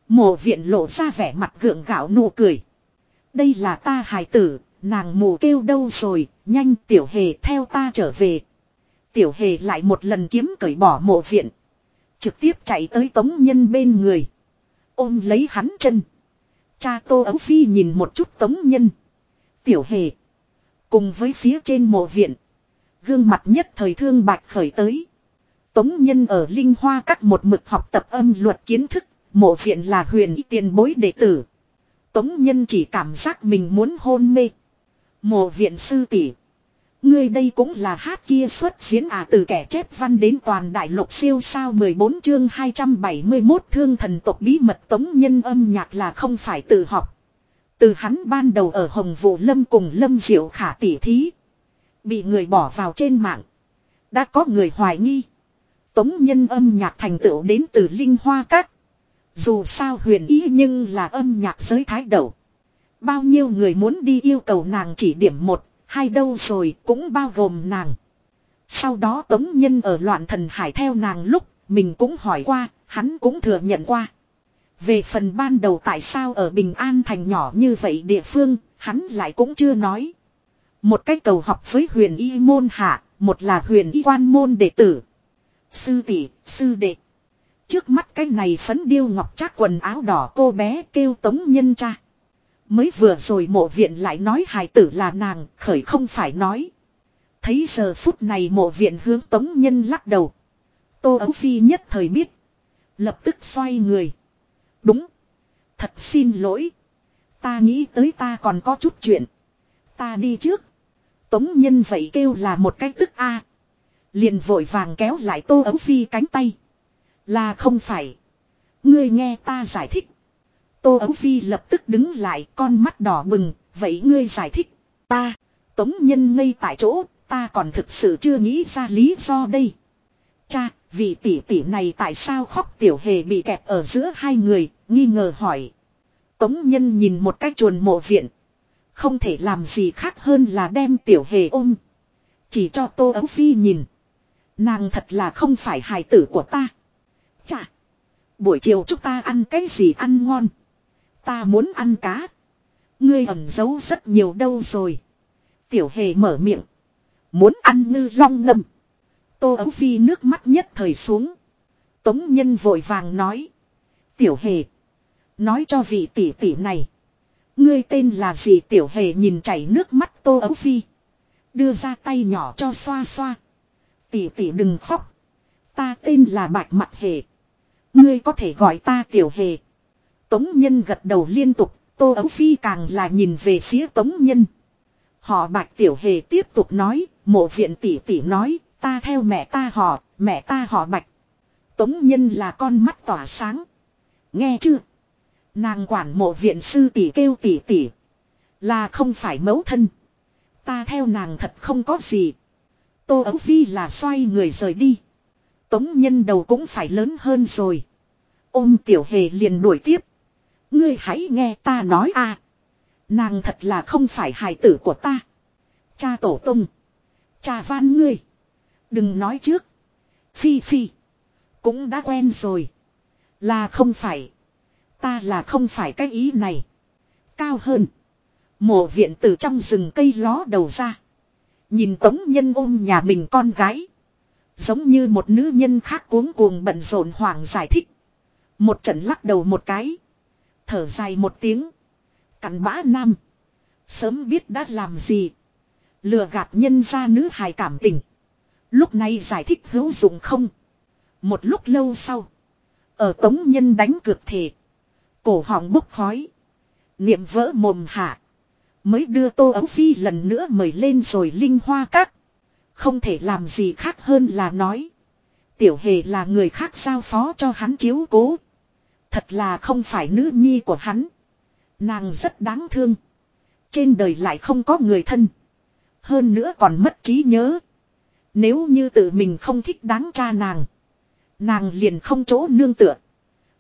Mộ viện lộ ra vẻ mặt gượng gạo nụ cười. Đây là ta hài tử, nàng mù kêu đâu rồi, nhanh tiểu hề theo ta trở về. Tiểu hề lại một lần kiếm cởi bỏ mộ viện. Trực tiếp chạy tới tống nhân bên người. Ôm lấy hắn chân. Cha tô ấu phi nhìn một chút tống nhân. Tiểu hề. Cùng với phía trên mộ viện. Gương mặt nhất thời thương bạch khởi tới. Tống nhân ở Linh Hoa các một mực học tập âm luật kiến thức. Mộ viện là huyền y tiền bối đệ tử. Tống nhân chỉ cảm giác mình muốn hôn mê. Mộ viện sư tỷ, Ngươi đây cũng là hát kia xuất diễn à từ kẻ chép văn đến toàn đại lục siêu sao 14 chương 271 thương thần tộc bí mật tống nhân âm nhạc là không phải tự học. Từ hắn ban đầu ở Hồng Vũ Lâm cùng Lâm Diệu khả tỷ thí. Bị người bỏ vào trên mạng. Đã có người hoài nghi. Tống nhân âm nhạc thành tựu đến từ Linh Hoa Các. Dù sao huyền ý nhưng là âm nhạc giới thái đầu. Bao nhiêu người muốn đi yêu cầu nàng chỉ điểm một, Hai đâu rồi cũng bao gồm nàng. Sau đó Tống Nhân ở loạn thần hải theo nàng lúc mình cũng hỏi qua, hắn cũng thừa nhận qua. Về phần ban đầu tại sao ở Bình An thành nhỏ như vậy địa phương, hắn lại cũng chưa nói. Một cái cầu học với huyền y môn hạ, một là huyền y quan môn đệ tử. Sư tỷ, sư đệ. Trước mắt cái này phấn điêu ngọc trác quần áo đỏ cô bé kêu tống nhân cha. Mới vừa rồi mộ viện lại nói hài tử là nàng, khởi không phải nói. Thấy giờ phút này mộ viện hướng tống nhân lắc đầu. Tô Ấu Phi nhất thời biết. Lập tức xoay người. Đúng. Thật xin lỗi. Ta nghĩ tới ta còn có chút chuyện. Ta đi trước. Tống nhân vậy kêu là một cái tức a Liền vội vàng kéo lại Tô Ấu Phi cánh tay. Là không phải. Ngươi nghe ta giải thích. Tô Ấu Phi lập tức đứng lại con mắt đỏ bừng. Vậy ngươi giải thích. Ta. Tống nhân ngây tại chỗ. Ta còn thực sự chưa nghĩ ra lý do đây. Cha, vị tỷ tỷ này tại sao khóc tiểu hề bị kẹp ở giữa hai người, nghi ngờ hỏi. Tống nhân nhìn một cách chuồn mộ viện. Không thể làm gì khác hơn là đem tiểu hề ôm. Chỉ cho tô ấu phi nhìn. Nàng thật là không phải hài tử của ta. Chà. Buổi chiều chúng ta ăn cái gì ăn ngon. Ta muốn ăn cá. Ngươi ẩn giấu rất nhiều đâu rồi. Tiểu hề mở miệng. Muốn ăn ngư long ngâm. Tô ấu phi nước mắt nhất thời xuống. Tống nhân vội vàng nói. Tiểu hề. Nói cho vị tỷ tỷ này. Ngươi tên là gì tiểu hề nhìn chảy nước mắt tô ấu phi. Đưa ra tay nhỏ cho xoa xoa. Tỷ tỷ đừng khóc. Ta tên là bạch mặt hề. Ngươi có thể gọi ta tiểu hề. Tống nhân gật đầu liên tục. Tô ấu phi càng là nhìn về phía tống nhân. Họ bạch tiểu hề tiếp tục nói. Mộ viện tỷ tỷ nói. Ta theo mẹ ta họ. Mẹ ta họ bạch. Tống nhân là con mắt tỏa sáng. Nghe chưa? Nàng quản mộ viện sư tỷ kêu tỷ tỷ. Là không phải mẫu thân. Ta theo nàng thật không có gì. Tô Ấu Phi là xoay người rời đi. Tống nhân đầu cũng phải lớn hơn rồi. Ôm tiểu hề liền đuổi tiếp. Ngươi hãy nghe ta nói a Nàng thật là không phải hài tử của ta. Cha tổ tung. Cha van ngươi. Đừng nói trước. Phi phi. Cũng đã quen rồi. Là không phải. Ta là không phải cái ý này. Cao hơn. Mộ viện từ trong rừng cây ló đầu ra. Nhìn tống nhân ôm nhà mình con gái. Giống như một nữ nhân khác cuống cuồng bận rộn hoảng giải thích. Một trận lắc đầu một cái. Thở dài một tiếng. Cắn bã nam. Sớm biết đã làm gì. Lừa gạt nhân ra nữ hài cảm tình. Lúc này giải thích hữu dụng không. Một lúc lâu sau. Ở tống nhân đánh cược thể. Cổ họng bốc khói. Niệm vỡ mồm hạ. Mới đưa Tô Ấu Phi lần nữa mời lên rồi linh hoa các. Không thể làm gì khác hơn là nói. Tiểu hề là người khác giao phó cho hắn chiếu cố. Thật là không phải nữ nhi của hắn. Nàng rất đáng thương. Trên đời lại không có người thân. Hơn nữa còn mất trí nhớ. Nếu như tự mình không thích đáng cha nàng. Nàng liền không chỗ nương tựa.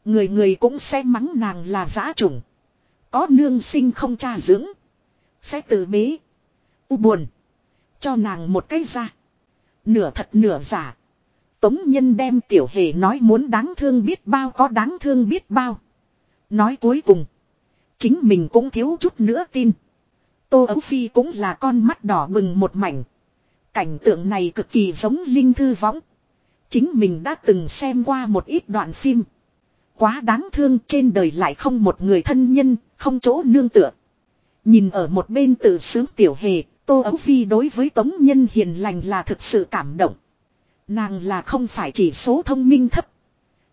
Người người cũng sẽ mắng nàng là giã chủng. Có nương sinh không cha dưỡng. Sẽ tự bế. U buồn. Cho nàng một cái ra. Nửa thật nửa giả. Tống nhân đem tiểu hề nói muốn đáng thương biết bao, có đáng thương biết bao. Nói cuối cùng. Chính mình cũng thiếu chút nữa tin. Tô Ấu Phi cũng là con mắt đỏ bừng một mảnh. Cảnh tượng này cực kỳ giống linh thư võng. Chính mình đã từng xem qua một ít đoạn phim. Quá đáng thương trên đời lại không một người thân nhân, không chỗ nương tựa. Nhìn ở một bên tự sướng tiểu hề, Tô Ấu Phi đối với Tống Nhân hiền lành là thực sự cảm động. Nàng là không phải chỉ số thông minh thấp.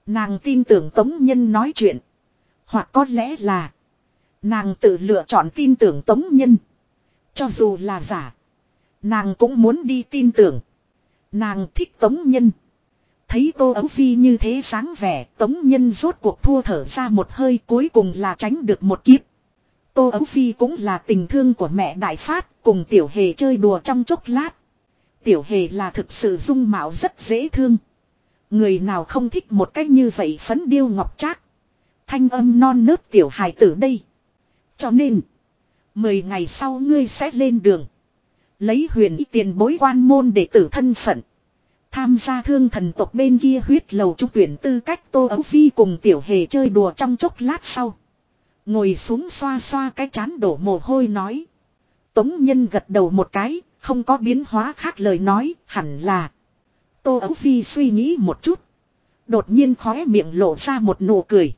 Nàng tin tưởng Tống Nhân nói chuyện. Hoặc có lẽ là nàng tự lựa chọn tin tưởng Tống Nhân. Cho dù là giả. Nàng cũng muốn đi tin tưởng. Nàng thích Tống Nhân. Thấy Tô Ấu Phi như thế sáng vẻ, Tống Nhân rốt cuộc thua thở ra một hơi cuối cùng là tránh được một kiếp. Tô Ấu Phi cũng là tình thương của mẹ Đại Phát, cùng Tiểu Hề chơi đùa trong chốc lát. Tiểu Hề là thực sự dung mạo rất dễ thương. Người nào không thích một cách như vậy phấn điêu ngọc trác. Thanh âm non nớt Tiểu Hài tử đây. Cho nên, mười ngày sau ngươi sẽ lên đường. Lấy huyền y tiền bối quan môn để tử thân phận. Tham gia thương thần tộc bên kia huyết lầu trung tuyển tư cách tô ấu phi cùng tiểu hề chơi đùa trong chốc lát sau. Ngồi xuống xoa xoa cái chán đổ mồ hôi nói. Tống nhân gật đầu một cái, không có biến hóa khác lời nói, hẳn là. Tô ấu phi suy nghĩ một chút. Đột nhiên khóe miệng lộ ra một nụ cười.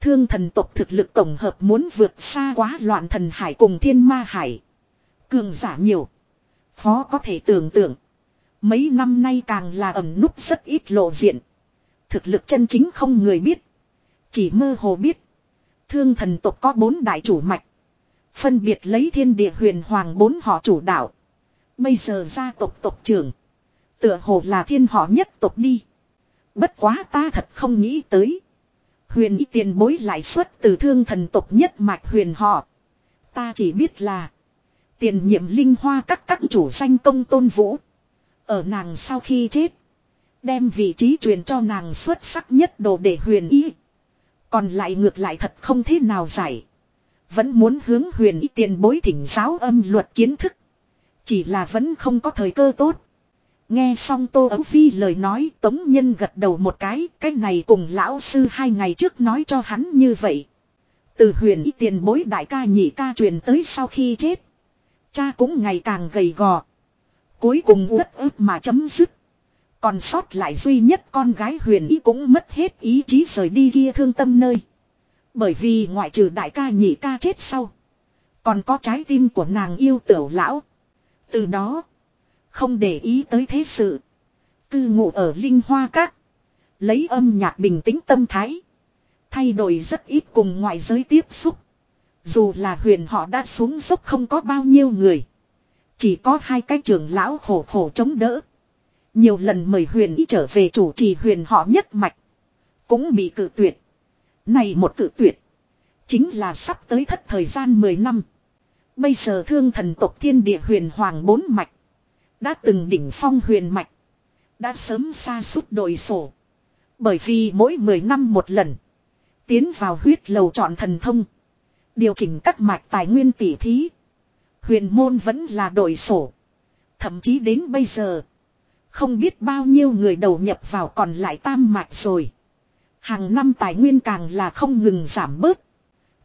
Thương thần tộc thực lực tổng hợp muốn vượt xa quá loạn thần hải cùng thiên ma hải. Cường giả nhiều. Khó có thể tưởng tượng. Mấy năm nay càng là ẩn núp rất ít lộ diện. Thực lực chân chính không người biết. Chỉ mơ hồ biết. Thương thần tộc có bốn đại chủ mạch. Phân biệt lấy thiên địa huyền hoàng bốn họ chủ đạo. Bây giờ gia tộc tộc trưởng. Tựa hồ là thiên họ nhất tộc đi. Bất quá ta thật không nghĩ tới. Huyền y tiền bối lại xuất từ thương thần tộc nhất mạch huyền họ. Ta chỉ biết là. Tiền nhiệm linh hoa các các chủ danh công tôn vũ. Ở nàng sau khi chết. Đem vị trí truyền cho nàng xuất sắc nhất đồ để huyền y. Còn lại ngược lại thật không thế nào giải. Vẫn muốn hướng huyền y tiền bối thỉnh giáo âm luật kiến thức. Chỉ là vẫn không có thời cơ tốt. Nghe xong Tô Ấu Phi lời nói, Tống Nhân gật đầu một cái. Cái này cùng lão sư hai ngày trước nói cho hắn như vậy. Từ huyền y tiền bối đại ca nhị ca truyền tới sau khi chết. Cha cũng ngày càng gầy gò. Cuối cùng uất ức mà chấm dứt. Còn sót lại duy nhất con gái huyền ý cũng mất hết ý chí rời đi kia thương tâm nơi. Bởi vì ngoại trừ đại ca nhị ca chết sau. Còn có trái tim của nàng yêu tiểu lão. Từ đó. Không để ý tới thế sự. Cư ngụ ở Linh Hoa Các. Lấy âm nhạc bình tĩnh tâm thái. Thay đổi rất ít cùng ngoại giới tiếp xúc. Dù là huyền họ đã xuống dốc không có bao nhiêu người. Chỉ có hai cái trưởng lão khổ khổ chống đỡ. Nhiều lần mời huyền ý trở về chủ trì huyền họ nhất mạch. Cũng bị cự tuyệt. Này một cự tuyệt. Chính là sắp tới thất thời gian 10 năm. Bây giờ thương thần tộc thiên địa huyền hoàng bốn mạch. Đã từng đỉnh phong huyền mạch. Đã sớm xa suốt đội sổ. Bởi vì mỗi 10 năm một lần. Tiến vào huyết lầu chọn thần thông. Điều chỉnh các mạch tài nguyên tỷ thí. Huyền môn vẫn là đổi sổ. Thậm chí đến bây giờ. Không biết bao nhiêu người đầu nhập vào còn lại tam mạch rồi. Hàng năm tài nguyên càng là không ngừng giảm bớt.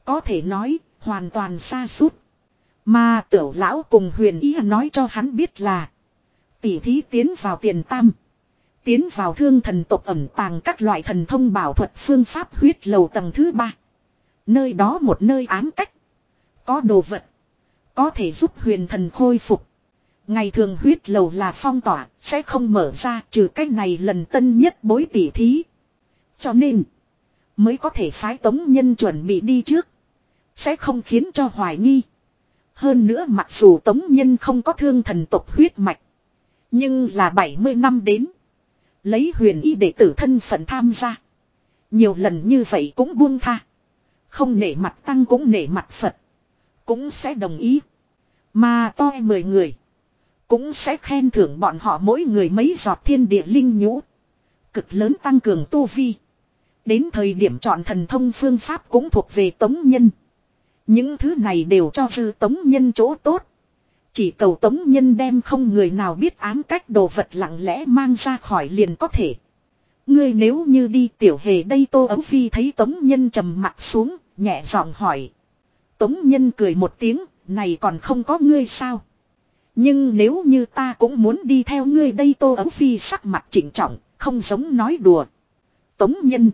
Có thể nói, hoàn toàn xa suốt. Mà tiểu lão cùng huyền ý nói cho hắn biết là. Tỷ thí tiến vào tiền tam. Tiến vào thương thần tộc ẩm tàng các loại thần thông bảo thuật phương pháp huyết lầu tầng thứ ba. Nơi đó một nơi ám cách. Có đồ vật. Có thể giúp huyền thần khôi phục. Ngày thường huyết lầu là phong tỏa, sẽ không mở ra trừ cách này lần tân nhất bối tỉ thí. Cho nên, mới có thể phái tống nhân chuẩn bị đi trước. Sẽ không khiến cho hoài nghi. Hơn nữa mặc dù tống nhân không có thương thần tộc huyết mạch. Nhưng là 70 năm đến. Lấy huyền y đệ tử thân phận tham gia. Nhiều lần như vậy cũng buông tha. Không nể mặt tăng cũng nể mặt Phật. Cũng sẽ đồng ý. Mà to mười người. Cũng sẽ khen thưởng bọn họ mỗi người mấy giọt thiên địa linh nhũ. Cực lớn tăng cường tu vi. Đến thời điểm chọn thần thông phương pháp cũng thuộc về tống nhân. Những thứ này đều cho dư tống nhân chỗ tốt. Chỉ cầu tống nhân đem không người nào biết ám cách đồ vật lặng lẽ mang ra khỏi liền có thể. Ngươi nếu như đi tiểu hề đây tô ấu phi thấy tống nhân trầm mặt xuống, nhẹ giọng hỏi. Tống nhân cười một tiếng, này còn không có ngươi sao? Nhưng nếu như ta cũng muốn đi theo ngươi đây tô ấu phi sắc mặt chỉnh trọng, không giống nói đùa. Tống nhân.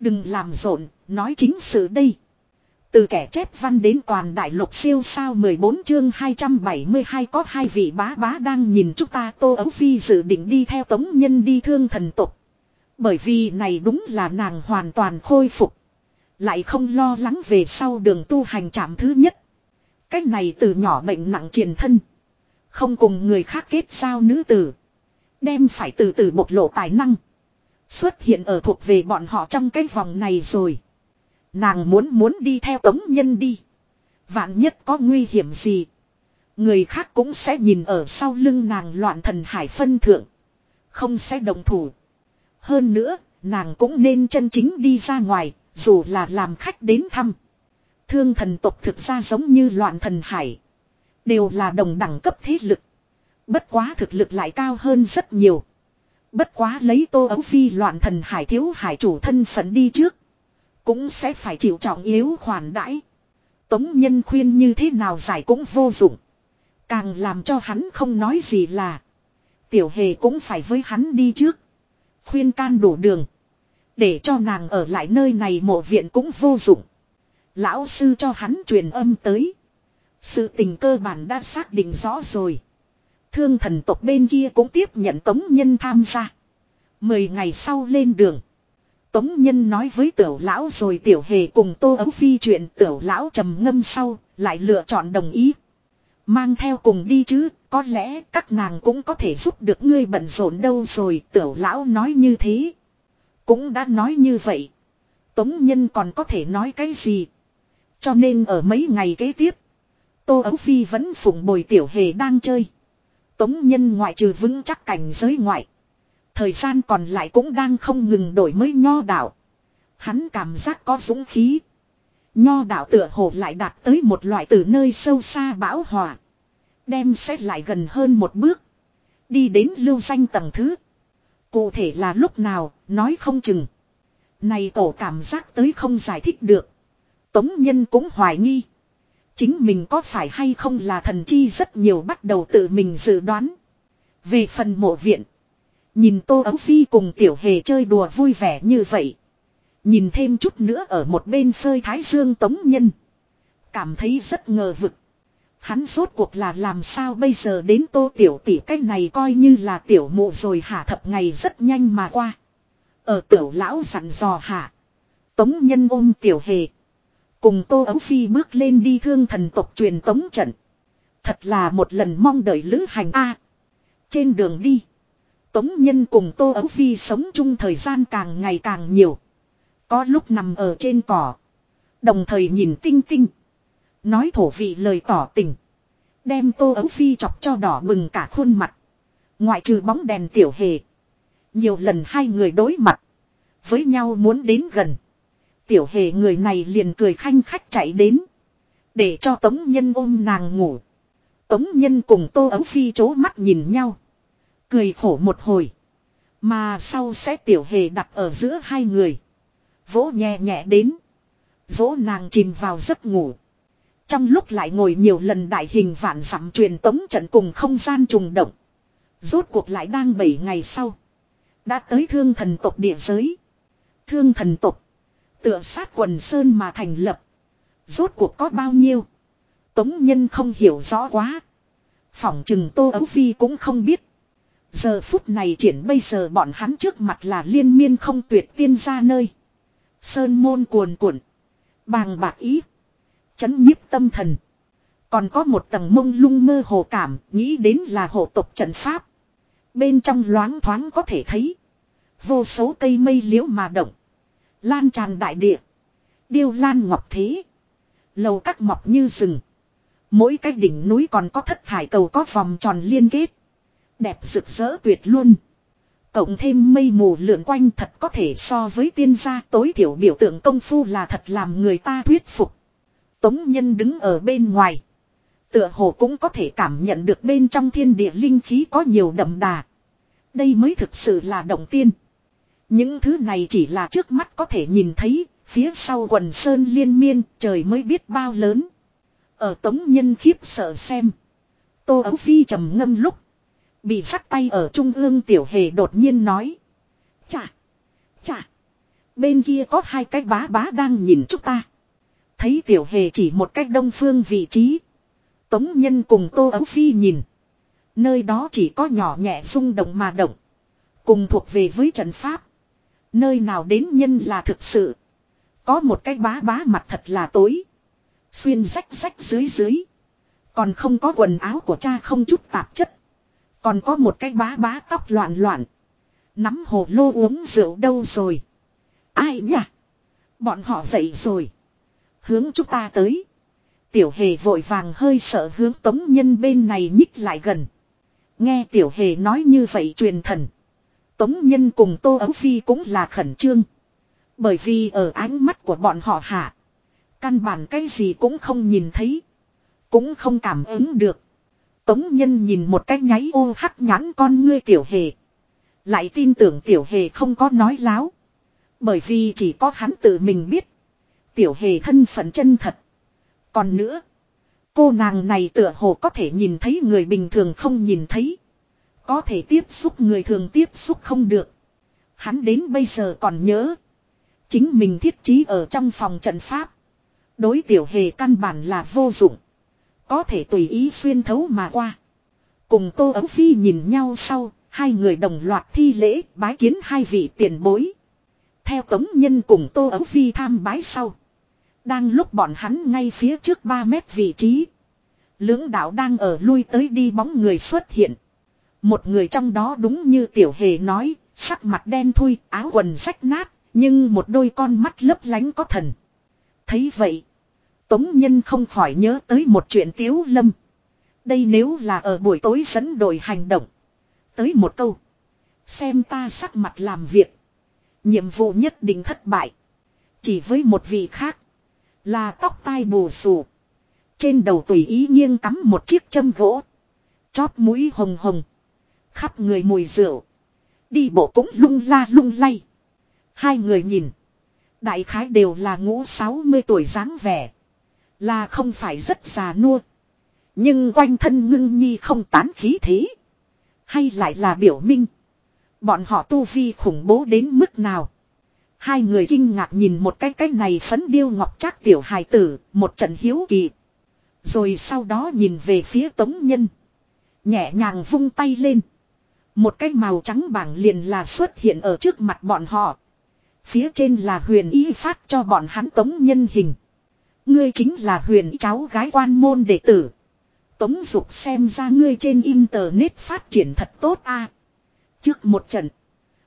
Đừng làm rộn, nói chính sự đây. Từ kẻ chép văn đến toàn đại lục siêu sao 14 chương 272 có hai vị bá bá đang nhìn chúng ta Tô Ấu Phi dự định đi theo tống nhân đi thương thần tục. Bởi vì này đúng là nàng hoàn toàn khôi phục. Lại không lo lắng về sau đường tu hành trạm thứ nhất. Cách này từ nhỏ bệnh nặng triền thân. Không cùng người khác kết giao nữ tử. Đem phải từ từ bộc lộ tài năng. Xuất hiện ở thuộc về bọn họ trong cái vòng này rồi. Nàng muốn muốn đi theo tống nhân đi. Vạn nhất có nguy hiểm gì. Người khác cũng sẽ nhìn ở sau lưng nàng loạn thần hải phân thượng. Không sẽ đồng thủ. Hơn nữa, nàng cũng nên chân chính đi ra ngoài, dù là làm khách đến thăm. Thương thần tộc thực ra giống như loạn thần hải. Đều là đồng đẳng cấp thế lực. Bất quá thực lực lại cao hơn rất nhiều. Bất quá lấy tô ấu phi loạn thần hải thiếu hải chủ thân phận đi trước. Cũng sẽ phải chịu trọng yếu khoản đãi. Tống nhân khuyên như thế nào giải cũng vô dụng. Càng làm cho hắn không nói gì là. Tiểu hề cũng phải với hắn đi trước. Khuyên can đủ đường. Để cho nàng ở lại nơi này mộ viện cũng vô dụng. Lão sư cho hắn truyền âm tới. Sự tình cơ bản đã xác định rõ rồi. Thương thần tộc bên kia cũng tiếp nhận tống nhân tham gia. Mười ngày sau lên đường. Tống nhân nói với tiểu lão rồi tiểu hề cùng tô ấu phi chuyện tiểu lão trầm ngâm sau, lại lựa chọn đồng ý. Mang theo cùng đi chứ, có lẽ các nàng cũng có thể giúp được ngươi bận rộn đâu rồi, tiểu lão nói như thế. Cũng đã nói như vậy. Tống nhân còn có thể nói cái gì. Cho nên ở mấy ngày kế tiếp, Tô Ấu Phi vẫn phụng bồi tiểu hề đang chơi. Tống nhân ngoại trừ vững chắc cảnh giới ngoại. Thời gian còn lại cũng đang không ngừng đổi mới nho đạo. Hắn cảm giác có dũng khí. Nho đạo tựa hồ lại đạt tới một loại từ nơi sâu xa bão hòa. Đem xét lại gần hơn một bước. Đi đến lưu danh tầng thứ. Cụ thể là lúc nào, nói không chừng. Này cổ cảm giác tới không giải thích được. Tống nhân cũng hoài nghi. Chính mình có phải hay không là thần chi rất nhiều bắt đầu tự mình dự đoán. Về phần mộ viện. Nhìn Tô Ấu Phi cùng Tiểu Hề chơi đùa vui vẻ như vậy. Nhìn thêm chút nữa ở một bên phơi thái dương tống nhân. Cảm thấy rất ngờ vực. Hắn rốt cuộc là làm sao bây giờ đến tô tiểu tỷ cách này coi như là tiểu mụ rồi hả thập ngày rất nhanh mà qua. Ở tiểu lão dặn dò hả. Tống nhân ôm tiểu hề. Cùng tô ấu phi bước lên đi thương thần tộc truyền tống trận. Thật là một lần mong đợi lữ hành A. trên đường đi. Tống Nhân cùng Tô Ấu Phi sống chung thời gian càng ngày càng nhiều. Có lúc nằm ở trên cỏ. Đồng thời nhìn tinh tinh. Nói thổ vị lời tỏ tình. Đem Tô Ấu Phi chọc cho đỏ bừng cả khuôn mặt. Ngoại trừ bóng đèn tiểu hề. Nhiều lần hai người đối mặt. Với nhau muốn đến gần. Tiểu hề người này liền cười khanh khách chạy đến. Để cho Tống Nhân ôm nàng ngủ. Tống Nhân cùng Tô Ấu Phi chố mắt nhìn nhau. Cười khổ một hồi. Mà sau sẽ tiểu hề đặt ở giữa hai người. Vỗ nhẹ nhẹ đến. Vỗ nàng chìm vào giấc ngủ. Trong lúc lại ngồi nhiều lần đại hình vạn dặm truyền tống trận cùng không gian trùng động. Rốt cuộc lại đang 7 ngày sau. Đã tới thương thần tộc địa giới. Thương thần tộc. Tựa sát quần sơn mà thành lập. Rốt cuộc có bao nhiêu. Tống nhân không hiểu rõ quá. Phỏng chừng tô ấu phi cũng không biết. Giờ phút này triển bây giờ bọn hắn trước mặt là liên miên không tuyệt tiên ra nơi. Sơn môn cuồn cuộn. Bàng bạc ý. Chấn nhiếp tâm thần. Còn có một tầng mông lung mơ hồ cảm, nghĩ đến là hộ tộc trận pháp. Bên trong loáng thoáng có thể thấy. Vô số cây mây liễu mà động. Lan tràn đại địa. Điêu lan ngọc thế. Lầu các mọc như rừng. Mỗi cái đỉnh núi còn có thất thải cầu có vòng tròn liên kết. Đẹp rực rỡ tuyệt luôn. Cộng thêm mây mù lượn quanh thật có thể so với tiên gia tối thiểu biểu tượng công phu là thật làm người ta thuyết phục. Tống nhân đứng ở bên ngoài. Tựa hồ cũng có thể cảm nhận được bên trong thiên địa linh khí có nhiều đậm đà. Đây mới thực sự là động tiên. Những thứ này chỉ là trước mắt có thể nhìn thấy, phía sau quần sơn liên miên, trời mới biết bao lớn. Ở tống nhân khiếp sợ xem. Tô ấu phi trầm ngâm lúc. Bị sắt tay ở trung ương tiểu hề đột nhiên nói. Chà! Chà! Bên kia có hai cái bá bá đang nhìn chúng ta. Thấy tiểu hề chỉ một cách đông phương vị trí. Tống nhân cùng tô ấu phi nhìn. Nơi đó chỉ có nhỏ nhẹ rung động mà động. Cùng thuộc về với trận pháp. Nơi nào đến nhân là thực sự. Có một cái bá bá mặt thật là tối. Xuyên rách rách dưới dưới. Còn không có quần áo của cha không chút tạp chất. Còn có một cái bá bá tóc loạn loạn. Nắm hồ lô uống rượu đâu rồi. Ai nhỉ? Bọn họ dậy rồi. Hướng chúng ta tới. Tiểu hề vội vàng hơi sợ hướng tống nhân bên này nhích lại gần. Nghe tiểu hề nói như vậy truyền thần. Tống nhân cùng tô ấu phi cũng là khẩn trương. Bởi vì ở ánh mắt của bọn họ hạ. Căn bản cái gì cũng không nhìn thấy. cũng không cảm ứng được. Tống nhân nhìn một cái nháy ô hắc nhãn con ngươi tiểu hề. Lại tin tưởng tiểu hề không có nói láo. Bởi vì chỉ có hắn tự mình biết. Tiểu hề thân phận chân thật. Còn nữa. Cô nàng này tựa hồ có thể nhìn thấy người bình thường không nhìn thấy. Có thể tiếp xúc người thường tiếp xúc không được. Hắn đến bây giờ còn nhớ. Chính mình thiết trí ở trong phòng trận pháp. Đối tiểu hề căn bản là vô dụng. Có thể tùy ý xuyên thấu mà qua. Cùng Tô Ấu Phi nhìn nhau sau, hai người đồng loạt thi lễ bái kiến hai vị tiền bối. Theo Tống Nhân cùng Tô Ấu Phi tham bái sau. Đang lúc bọn hắn ngay phía trước 3 mét vị trí. Lưỡng đạo đang ở lui tới đi bóng người xuất hiện. Một người trong đó đúng như tiểu hề nói, sắc mặt đen thui, áo quần rách nát, nhưng một đôi con mắt lấp lánh có thần. Thấy vậy, Tống Nhân không khỏi nhớ tới một chuyện tiếu lâm. Đây nếu là ở buổi tối dẫn đội hành động. Tới một câu. Xem ta sắc mặt làm việc. Nhiệm vụ nhất định thất bại. Chỉ với một vị khác. Là tóc tai bù xù. Trên đầu tùy ý nghiêng cắm một chiếc châm gỗ. Chóp mũi hồng hồng. Khắp người mùi rượu. Đi bộ cũng lung la lung lay. Hai người nhìn. Đại khái đều là ngũ 60 tuổi dáng vẻ. Là không phải rất già nua. Nhưng quanh thân ngưng nhi không tán khí thế. Hay lại là biểu minh. Bọn họ tu vi khủng bố đến mức nào. Hai người kinh ngạc nhìn một cái cái này phấn điêu ngọc trác tiểu hài tử, một trận hiếu kỳ. Rồi sau đó nhìn về phía tống nhân. Nhẹ nhàng vung tay lên. Một cái màu trắng bảng liền là xuất hiện ở trước mặt bọn họ. Phía trên là huyền y phát cho bọn hắn tống nhân hình. Ngươi chính là huyền cháu gái quan môn đệ tử. Tống dục xem ra ngươi trên internet phát triển thật tốt a. Trước một trận.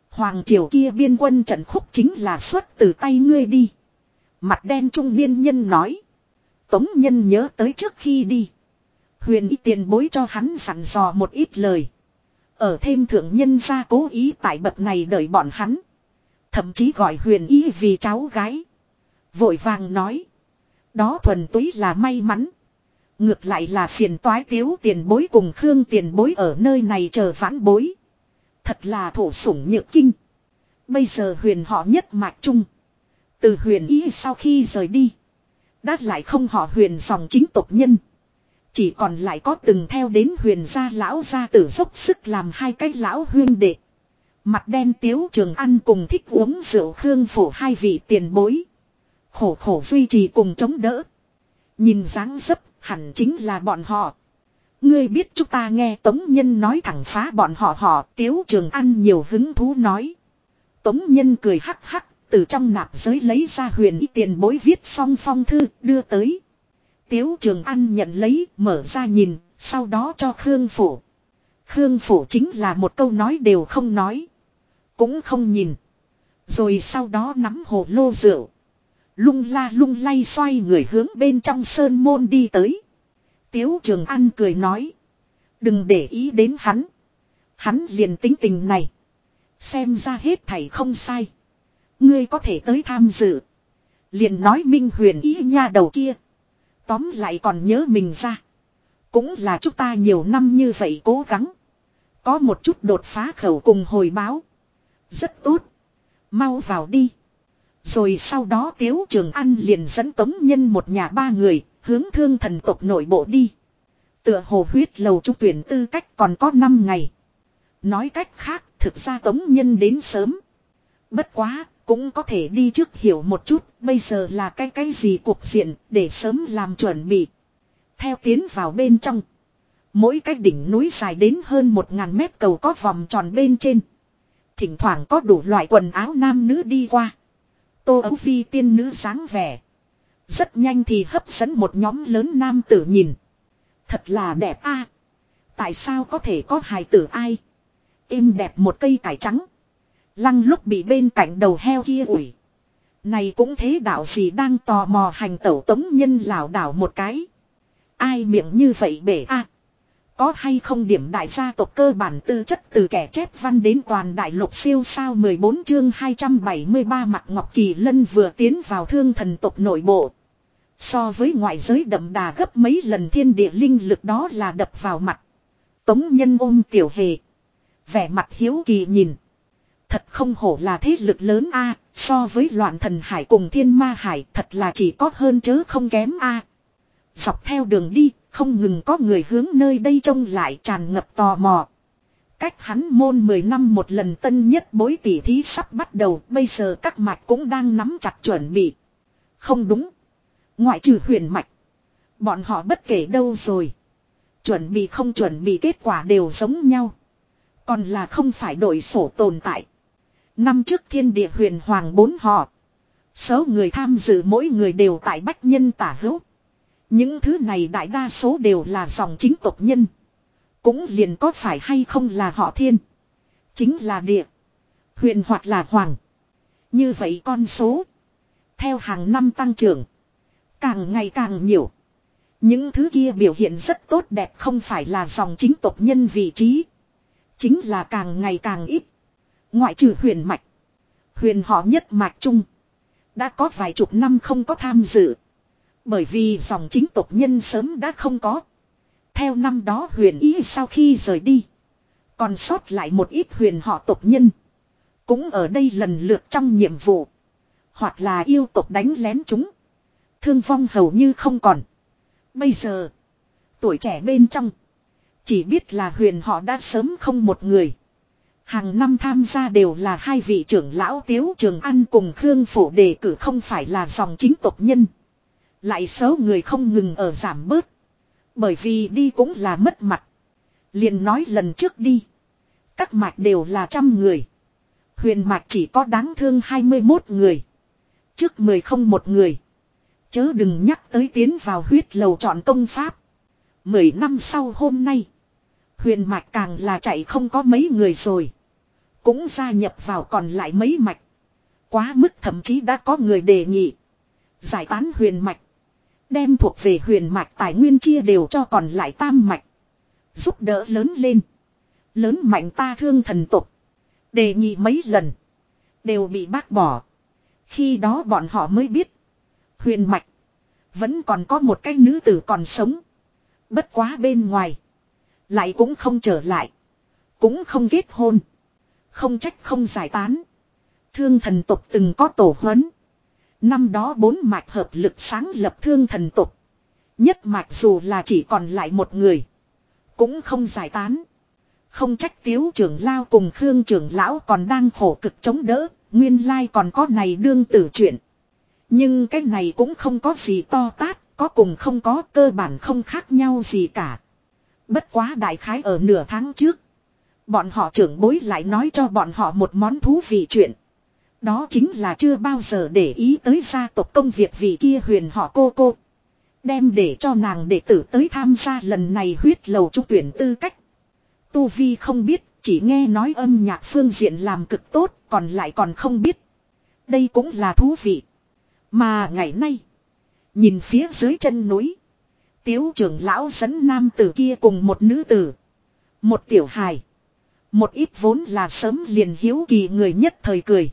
Hoàng triều kia biên quân trận khúc chính là xuất từ tay ngươi đi. Mặt đen trung niên nhân nói. Tống nhân nhớ tới trước khi đi. Huyền y tiền bối cho hắn sẵn dò một ít lời. Ở thêm thượng nhân ra cố ý tại bậc này đợi bọn hắn. Thậm chí gọi huyền y vì cháu gái. Vội vàng nói. Đó thuần túy là may mắn. Ngược lại là phiền toái tiếu tiền bối cùng Khương tiền bối ở nơi này chờ vãn bối. Thật là thổ sủng nhược kinh. Bây giờ huyền họ nhất mạch chung. Từ huyền ý sau khi rời đi. Đã lại không họ huyền dòng chính tộc nhân. Chỉ còn lại có từng theo đến huyền gia lão gia tử dốc sức làm hai cái lão huyên đệ. Mặt đen tiếu trường ăn cùng thích uống rượu khương phổ hai vị tiền bối. Khổ khổ duy trì cùng chống đỡ. Nhìn dáng dấp, hẳn chính là bọn họ. Ngươi biết chúng ta nghe Tống Nhân nói thẳng phá bọn họ họ tiếu trường an nhiều hứng thú nói. Tống Nhân cười hắc hắc, từ trong nạp giới lấy ra huyền y tiền bối viết xong phong thư, đưa tới. Tiếu trường an nhận lấy, mở ra nhìn, sau đó cho Khương Phủ. Khương Phủ chính là một câu nói đều không nói. Cũng không nhìn. Rồi sau đó nắm hồ lô rượu. Lung la lung lay xoay người hướng bên trong sơn môn đi tới. Tiếu trường ăn cười nói. Đừng để ý đến hắn. Hắn liền tính tình này. Xem ra hết thảy không sai. Ngươi có thể tới tham dự. Liền nói minh huyền ý nha đầu kia. Tóm lại còn nhớ mình ra. Cũng là chúng ta nhiều năm như vậy cố gắng. Có một chút đột phá khẩu cùng hồi báo. Rất tốt. Mau vào đi. Rồi sau đó Tiếu Trường An liền dẫn Tống Nhân một nhà ba người, hướng thương thần tộc nội bộ đi. Tựa hồ huyết lầu trung tuyển tư cách còn có 5 ngày. Nói cách khác, thực ra Tống Nhân đến sớm. Bất quá, cũng có thể đi trước hiểu một chút, bây giờ là cái cái gì cuộc diện, để sớm làm chuẩn bị. Theo tiến vào bên trong. Mỗi cái đỉnh núi dài đến hơn 1.000 mét cầu có vòng tròn bên trên. Thỉnh thoảng có đủ loại quần áo nam nữ đi qua. Tô ấu phi tiên nữ sáng vẻ. Rất nhanh thì hấp dẫn một nhóm lớn nam tử nhìn. Thật là đẹp a. Tại sao có thể có hài tử ai? Êm đẹp một cây cải trắng. Lăng lúc bị bên cạnh đầu heo kia ủi. Này cũng thế đạo gì đang tò mò hành tẩu tống nhân lảo đảo một cái. Ai miệng như vậy bể a có hay không điểm đại gia tộc cơ bản tư chất từ kẻ chép văn đến toàn đại lục siêu sao 14 chương 273 mặt Ngọc Kỳ Lân vừa tiến vào thương thần tộc nội bộ. So với ngoại giới đậm đà gấp mấy lần thiên địa linh lực đó là đập vào mặt. Tống nhân ôm tiểu hề. Vẻ mặt hiếu kỳ nhìn. Thật không hổ là thế lực lớn a so với loạn thần hải cùng thiên ma hải thật là chỉ có hơn chớ không kém a Dọc theo đường đi, không ngừng có người hướng nơi đây trông lại tràn ngập tò mò. Cách hắn môn 10 năm một lần tân nhất bối tỷ thí sắp bắt đầu, bây giờ các mạch cũng đang nắm chặt chuẩn bị. Không đúng. Ngoại trừ huyền mạch. Bọn họ bất kể đâu rồi. Chuẩn bị không chuẩn bị kết quả đều giống nhau. Còn là không phải đổi sổ tồn tại. Năm trước thiên địa huyền hoàng bốn họ. Số người tham dự mỗi người đều tại bách nhân tả hữu. Những thứ này đại đa số đều là dòng chính tộc nhân. Cũng liền có phải hay không là họ thiên. Chính là địa. Huyền hoặc là hoàng. Như vậy con số. Theo hàng năm tăng trưởng. Càng ngày càng nhiều. Những thứ kia biểu hiện rất tốt đẹp không phải là dòng chính tộc nhân vị trí. Chính là càng ngày càng ít. Ngoại trừ huyền mạch. Huyền họ nhất mạch chung. Đã có vài chục năm không có tham dự. Bởi vì dòng chính tộc nhân sớm đã không có. Theo năm đó huyền ý sau khi rời đi. Còn sót lại một ít huyền họ tộc nhân. Cũng ở đây lần lượt trong nhiệm vụ. Hoặc là yêu tộc đánh lén chúng. Thương vong hầu như không còn. Bây giờ. Tuổi trẻ bên trong. Chỉ biết là huyền họ đã sớm không một người. Hàng năm tham gia đều là hai vị trưởng lão Tiếu Trường An cùng Khương Phổ đề cử không phải là dòng chính tộc nhân. Lại số người không ngừng ở giảm bớt. Bởi vì đi cũng là mất mặt. liền nói lần trước đi. Các mạch đều là trăm người. Huyền mạch chỉ có đáng thương 21 người. Trước 10 không một người. Chớ đừng nhắc tới tiến vào huyết lầu chọn công pháp. Mười năm sau hôm nay. Huyền mạch càng là chạy không có mấy người rồi. Cũng gia nhập vào còn lại mấy mạch. Quá mức thậm chí đã có người đề nghị. Giải tán huyền mạch. Đem thuộc về huyền mạch tài nguyên chia đều cho còn lại tam mạch. Giúp đỡ lớn lên. Lớn mạnh ta thương thần tục. Đề nghị mấy lần. Đều bị bác bỏ. Khi đó bọn họ mới biết. Huyền mạch. Vẫn còn có một cái nữ tử còn sống. Bất quá bên ngoài. Lại cũng không trở lại. Cũng không kết hôn. Không trách không giải tán. Thương thần tục từng có tổ huấn. Năm đó bốn mạch hợp lực sáng lập thương thần tục. Nhất mạch dù là chỉ còn lại một người. Cũng không giải tán. Không trách tiếu trưởng lao cùng Khương trưởng lão còn đang khổ cực chống đỡ. Nguyên lai còn có này đương tử chuyện. Nhưng cái này cũng không có gì to tát. Có cùng không có cơ bản không khác nhau gì cả. Bất quá đại khái ở nửa tháng trước. Bọn họ trưởng bối lại nói cho bọn họ một món thú vị chuyện. Đó chính là chưa bao giờ để ý tới gia tộc công việc vì kia huyền họ cô cô. Đem để cho nàng đệ tử tới tham gia lần này huyết lầu trung tuyển tư cách. Tu Vi không biết, chỉ nghe nói âm nhạc phương diện làm cực tốt, còn lại còn không biết. Đây cũng là thú vị. Mà ngày nay, nhìn phía dưới chân núi, tiếu trưởng lão dẫn nam tử kia cùng một nữ tử. Một tiểu hài. Một ít vốn là sớm liền hiếu kỳ người nhất thời cười.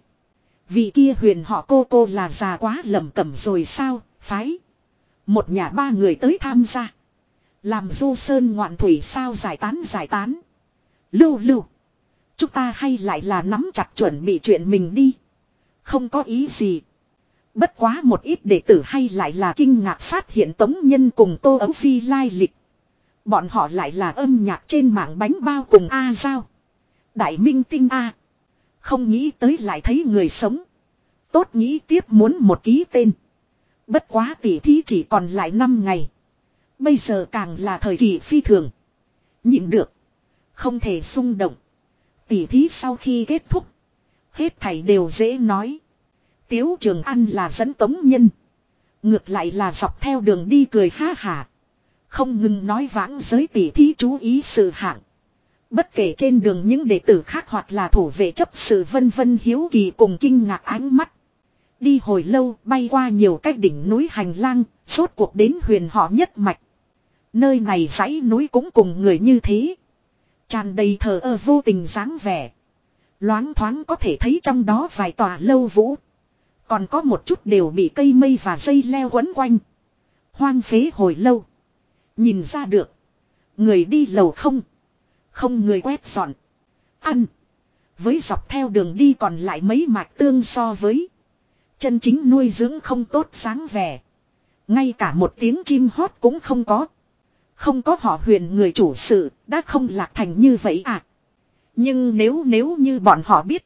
Vị kia huyền họ cô cô là già quá lẩm cẩm rồi sao, phái. Một nhà ba người tới tham gia. Làm du sơn ngoạn thủy sao giải tán giải tán. Lưu lưu. Chúng ta hay lại là nắm chặt chuẩn bị chuyện mình đi. Không có ý gì. Bất quá một ít đệ tử hay lại là kinh ngạc phát hiện tống nhân cùng tô ấu phi lai lịch. Bọn họ lại là âm nhạc trên mạng bánh bao cùng A Giao. Đại minh tinh A. Không nghĩ tới lại thấy người sống. Tốt nghĩ tiếp muốn một ký tên. Bất quá tỷ thí chỉ còn lại 5 ngày. Bây giờ càng là thời kỳ phi thường. Nhịn được. Không thể xung động. Tỷ thí sau khi kết thúc. Hết thảy đều dễ nói. Tiếu trường an là dẫn tống nhân. Ngược lại là dọc theo đường đi cười ha hả. Không ngừng nói vãng giới tỷ thí chú ý sự hạng. Bất kể trên đường những đệ tử khác hoặc là thủ vệ chấp sự vân vân hiếu kỳ cùng kinh ngạc ánh mắt. Đi hồi lâu bay qua nhiều cái đỉnh núi hành lang, suốt cuộc đến huyền họ nhất mạch. Nơi này dãy núi cũng cùng người như thế. tràn đầy thờ ơ vô tình dáng vẻ. Loáng thoáng có thể thấy trong đó vài tòa lâu vũ. Còn có một chút đều bị cây mây và dây leo quấn quanh. Hoang phế hồi lâu. Nhìn ra được. Người đi lầu không. Không người quét dọn. Ăn. Với dọc theo đường đi còn lại mấy mạch tương so với. Chân chính nuôi dưỡng không tốt sáng vẻ. Ngay cả một tiếng chim hót cũng không có. Không có họ huyền người chủ sự, đã không lạc thành như vậy à. Nhưng nếu nếu như bọn họ biết.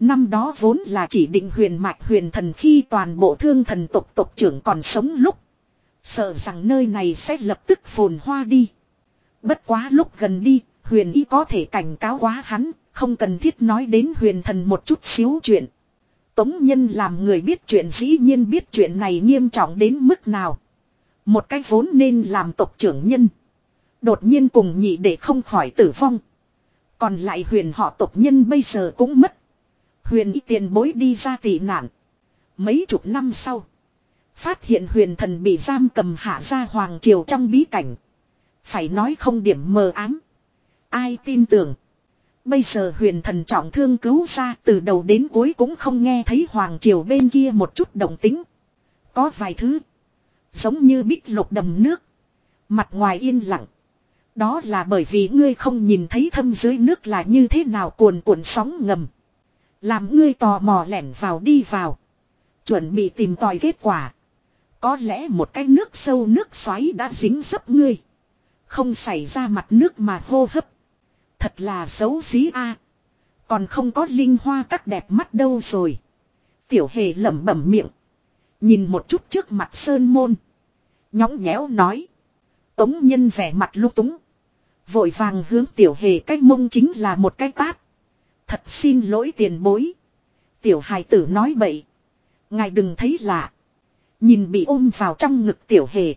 Năm đó vốn là chỉ định huyền mạch huyền thần khi toàn bộ thương thần tộc tộc trưởng còn sống lúc. Sợ rằng nơi này sẽ lập tức phồn hoa đi. Bất quá lúc gần đi, huyền y có thể cảnh cáo quá hắn, không cần thiết nói đến huyền thần một chút xíu chuyện. Tống nhân làm người biết chuyện dĩ nhiên biết chuyện này nghiêm trọng đến mức nào. Một cái vốn nên làm tộc trưởng nhân. Đột nhiên cùng nhị để không khỏi tử vong. Còn lại huyền họ tộc nhân bây giờ cũng mất. Huyền y tiền bối đi ra tị nạn. Mấy chục năm sau. Phát hiện huyền thần bị giam cầm hạ ra hoàng triều trong bí cảnh. Phải nói không điểm mờ ám. Ai tin tưởng. Bây giờ huyền thần trọng thương cứu ra từ đầu đến cuối cũng không nghe thấy hoàng triều bên kia một chút động tính. Có vài thứ. Giống như bích lục đầm nước. Mặt ngoài yên lặng. Đó là bởi vì ngươi không nhìn thấy thâm dưới nước là như thế nào cuồn cuộn sóng ngầm. Làm ngươi tò mò lẻn vào đi vào. Chuẩn bị tìm tòi kết quả. Có lẽ một cái nước sâu nước xoáy đã dính dấp ngươi. Không xảy ra mặt nước mà hô hấp. Thật là xấu xí a. Còn không có linh hoa các đẹp mắt đâu rồi. Tiểu hề lẩm bẩm miệng. Nhìn một chút trước mặt sơn môn. Nhõng nhẽo nói. Tống nhân vẻ mặt lúc túng. Vội vàng hướng tiểu hề cách mông chính là một cái tát. Thật xin lỗi tiền bối. Tiểu hài tử nói bậy. Ngài đừng thấy lạ. Nhìn bị ôm vào trong ngực tiểu hề.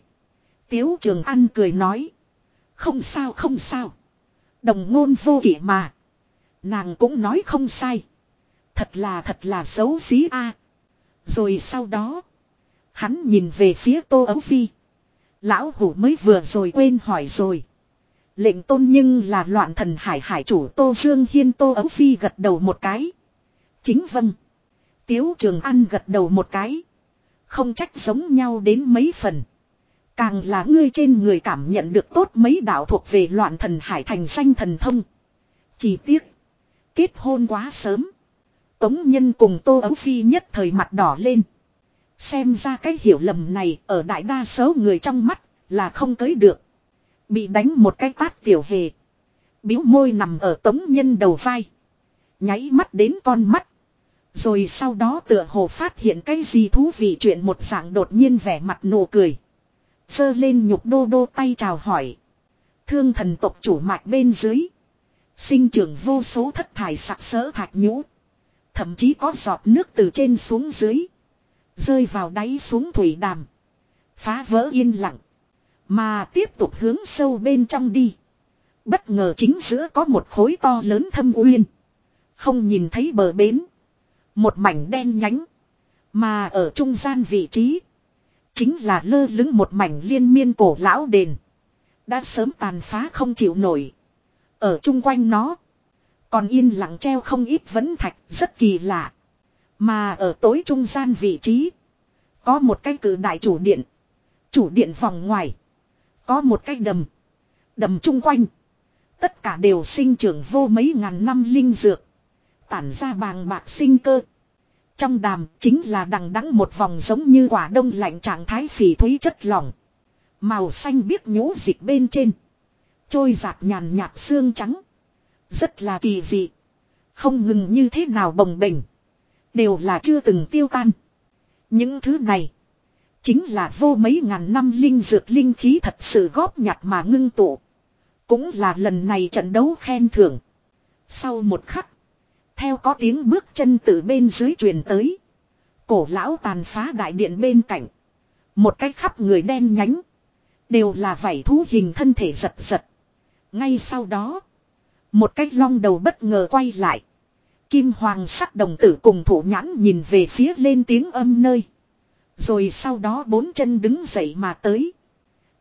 Tiếu trường ăn cười nói. Không sao không sao. Đồng ngôn vô kỷ mà. Nàng cũng nói không sai. Thật là thật là xấu xí a. Rồi sau đó. Hắn nhìn về phía tô ấu phi. Lão hủ mới vừa rồi quên hỏi rồi. Lệnh tôn nhưng là loạn thần hải hải chủ tô dương hiên tô ấu phi gật đầu một cái. Chính vâng. Tiếu trường an gật đầu một cái. Không trách giống nhau đến mấy phần. Càng là ngươi trên người cảm nhận được tốt mấy đạo thuộc về loạn thần hải thành danh thần thông. Chỉ tiếc. Kết hôn quá sớm. Tống nhân cùng tô ấu phi nhất thời mặt đỏ lên. Xem ra cái hiểu lầm này ở đại đa số người trong mắt là không tới được. Bị đánh một cái tát tiểu hề. Biếu môi nằm ở tống nhân đầu vai. Nháy mắt đến con mắt. Rồi sau đó tựa hồ phát hiện cái gì thú vị chuyện một dạng đột nhiên vẻ mặt nụ cười. Sơ lên nhục đô đô tay chào hỏi. Thương thần tộc chủ mạch bên dưới. Sinh trưởng vô số thất thải sặc sỡ thạch nhũ. Thậm chí có giọt nước từ trên xuống dưới. Rơi vào đáy xuống thủy đàm. Phá vỡ yên lặng. Mà tiếp tục hướng sâu bên trong đi. Bất ngờ chính giữa có một khối to lớn thâm uyên. Không nhìn thấy bờ bến. Một mảnh đen nhánh. Mà ở trung gian vị trí. Chính là lơ lứng một mảnh liên miên cổ lão đền. Đã sớm tàn phá không chịu nổi. Ở chung quanh nó. Còn yên lặng treo không ít vấn thạch rất kỳ lạ. Mà ở tối trung gian vị trí. Có một cái cử đại chủ điện. Chủ điện vòng ngoài. Có một cái đầm. Đầm chung quanh. Tất cả đều sinh trưởng vô mấy ngàn năm linh dược. Tản ra bàng bạc sinh cơ. Trong đàm chính là đằng đắng một vòng giống như quả đông lạnh trạng thái phỉ thúy chất lỏng. Màu xanh biếc nhũ dịch bên trên. Trôi giạt nhàn nhạt xương trắng. Rất là kỳ dị. Không ngừng như thế nào bồng bềnh. Đều là chưa từng tiêu tan. Những thứ này. Chính là vô mấy ngàn năm linh dược linh khí thật sự góp nhặt mà ngưng tụ. Cũng là lần này trận đấu khen thưởng. Sau một khắc. Theo có tiếng bước chân từ bên dưới truyền tới. Cổ lão tàn phá đại điện bên cạnh. Một cái khắp người đen nhánh. Đều là vảy thú hình thân thể giật giật. Ngay sau đó. Một cái long đầu bất ngờ quay lại. Kim hoàng sắc đồng tử cùng thủ nhãn nhìn về phía lên tiếng âm nơi. Rồi sau đó bốn chân đứng dậy mà tới.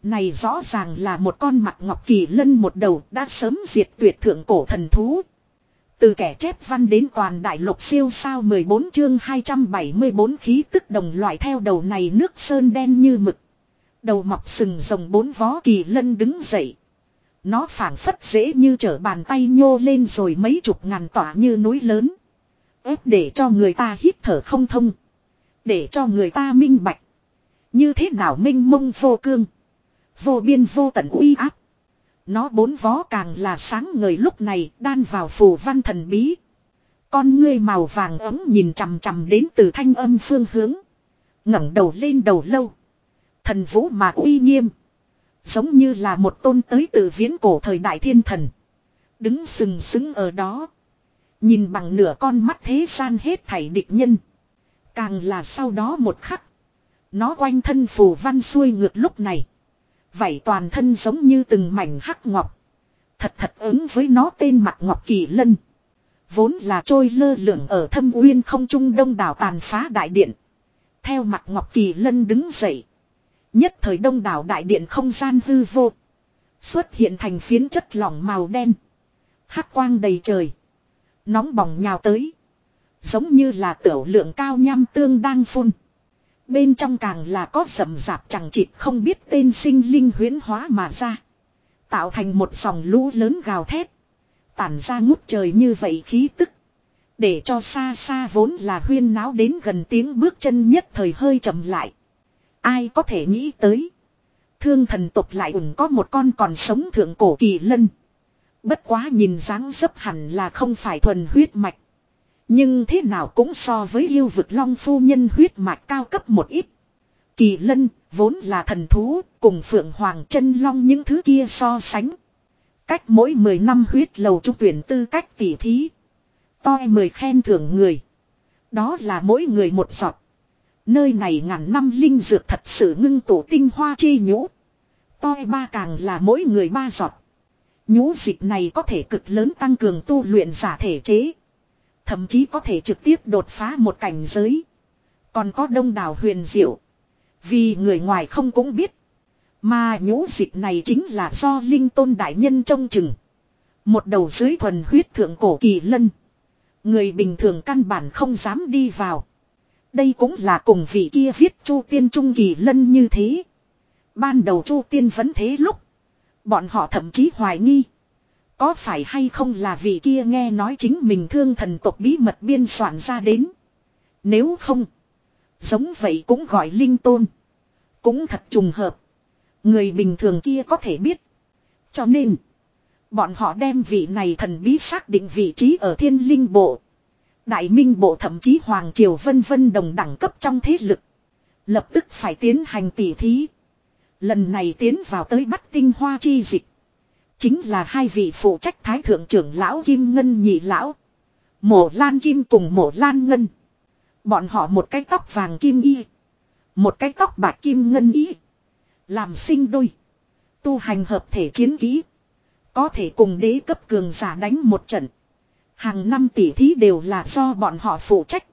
Này rõ ràng là một con mặt ngọc kỳ lân một đầu đã sớm diệt tuyệt thượng cổ thần thú. Từ kẻ chép văn đến toàn đại lục siêu sao 14 chương 274 khí tức đồng loại theo đầu này nước sơn đen như mực. Đầu mọc sừng rồng bốn vó kỳ lân đứng dậy. Nó phảng phất dễ như trở bàn tay nhô lên rồi mấy chục ngàn tỏa như núi lớn. ép để cho người ta hít thở không thông. Để cho người ta minh bạch. Như thế nào minh mông vô cương. Vô biên vô tận uy áp. Nó bốn vó càng là sáng người lúc này đan vào phù văn thần bí. Con ngươi màu vàng ấm nhìn chằm chằm đến từ thanh âm phương hướng. ngẩng đầu lên đầu lâu. Thần vũ mà uy nghiêm. Giống như là một tôn tới từ viễn cổ thời đại thiên thần. Đứng sừng sững ở đó. Nhìn bằng nửa con mắt thế gian hết thảy địch nhân. Càng là sau đó một khắc. Nó quanh thân phù văn xuôi ngược lúc này. vậy toàn thân giống như từng mảnh hắc ngọc. Thật thật ứng với nó tên mặt ngọc kỳ lân. Vốn là trôi lơ lửng ở thâm uyên không trung đông đảo tàn phá đại điện. Theo mặt ngọc kỳ lân đứng dậy. Nhất thời đông đảo đại điện không gian hư vô. Xuất hiện thành phiến chất lỏng màu đen. hắc quang đầy trời. Nóng bỏng nhào tới. Giống như là tiểu lượng cao nham tương đang phun. Bên trong càng là có sầm rạp chẳng chịt không biết tên sinh linh huyến hóa mà ra. Tạo thành một dòng lũ lớn gào thét. Tản ra ngút trời như vậy khí tức. Để cho xa xa vốn là huyên náo đến gần tiếng bước chân nhất thời hơi chậm lại. Ai có thể nghĩ tới. Thương thần tục lại ủng có một con còn sống thượng cổ kỳ lân. Bất quá nhìn dáng dấp hẳn là không phải thuần huyết mạch. Nhưng thế nào cũng so với yêu vực long phu nhân huyết mạch cao cấp một ít. Kỳ lân, vốn là thần thú, cùng phượng hoàng chân long những thứ kia so sánh. Cách mỗi 10 năm huyết lầu trung tuyển tư cách tỉ thí. Toi mời khen thưởng người. Đó là mỗi người một giọt. Nơi này ngàn năm linh dược thật sự ngưng tụ tinh hoa chi nhũ. Toi ba càng là mỗi người ba giọt. Nhũ dịch này có thể cực lớn tăng cường tu luyện giả thể chế. Thậm chí có thể trực tiếp đột phá một cảnh giới. Còn có đông đảo huyền diệu. Vì người ngoài không cũng biết. Mà nhũ dịch này chính là do linh tôn đại nhân trông chừng. Một đầu dưới thuần huyết thượng cổ kỳ lân. Người bình thường căn bản không dám đi vào. Đây cũng là cùng vị kia viết chu tiên trung kỳ lân như thế. Ban đầu chu tiên vẫn thế lúc. Bọn họ thậm chí hoài nghi. Có phải hay không là vị kia nghe nói chính mình thương thần tộc bí mật biên soạn ra đến. Nếu không. Giống vậy cũng gọi linh tôn. Cũng thật trùng hợp. Người bình thường kia có thể biết. Cho nên. Bọn họ đem vị này thần bí xác định vị trí ở thiên linh bộ. Đại minh bộ thậm chí hoàng triều vân vân đồng đẳng cấp trong thế lực. Lập tức phải tiến hành tỉ thí. Lần này tiến vào tới bắt tinh hoa chi dịch. Chính là hai vị phụ trách thái thượng trưởng lão Kim Ngân nhị lão. Mổ Lan Kim cùng mổ Lan Ngân. Bọn họ một cái tóc vàng kim y. Một cái tóc bạc kim ngân y. Làm sinh đôi. Tu hành hợp thể chiến kỹ. Có thể cùng đế cấp cường giả đánh một trận. Hàng năm tỷ thí đều là do bọn họ phụ trách.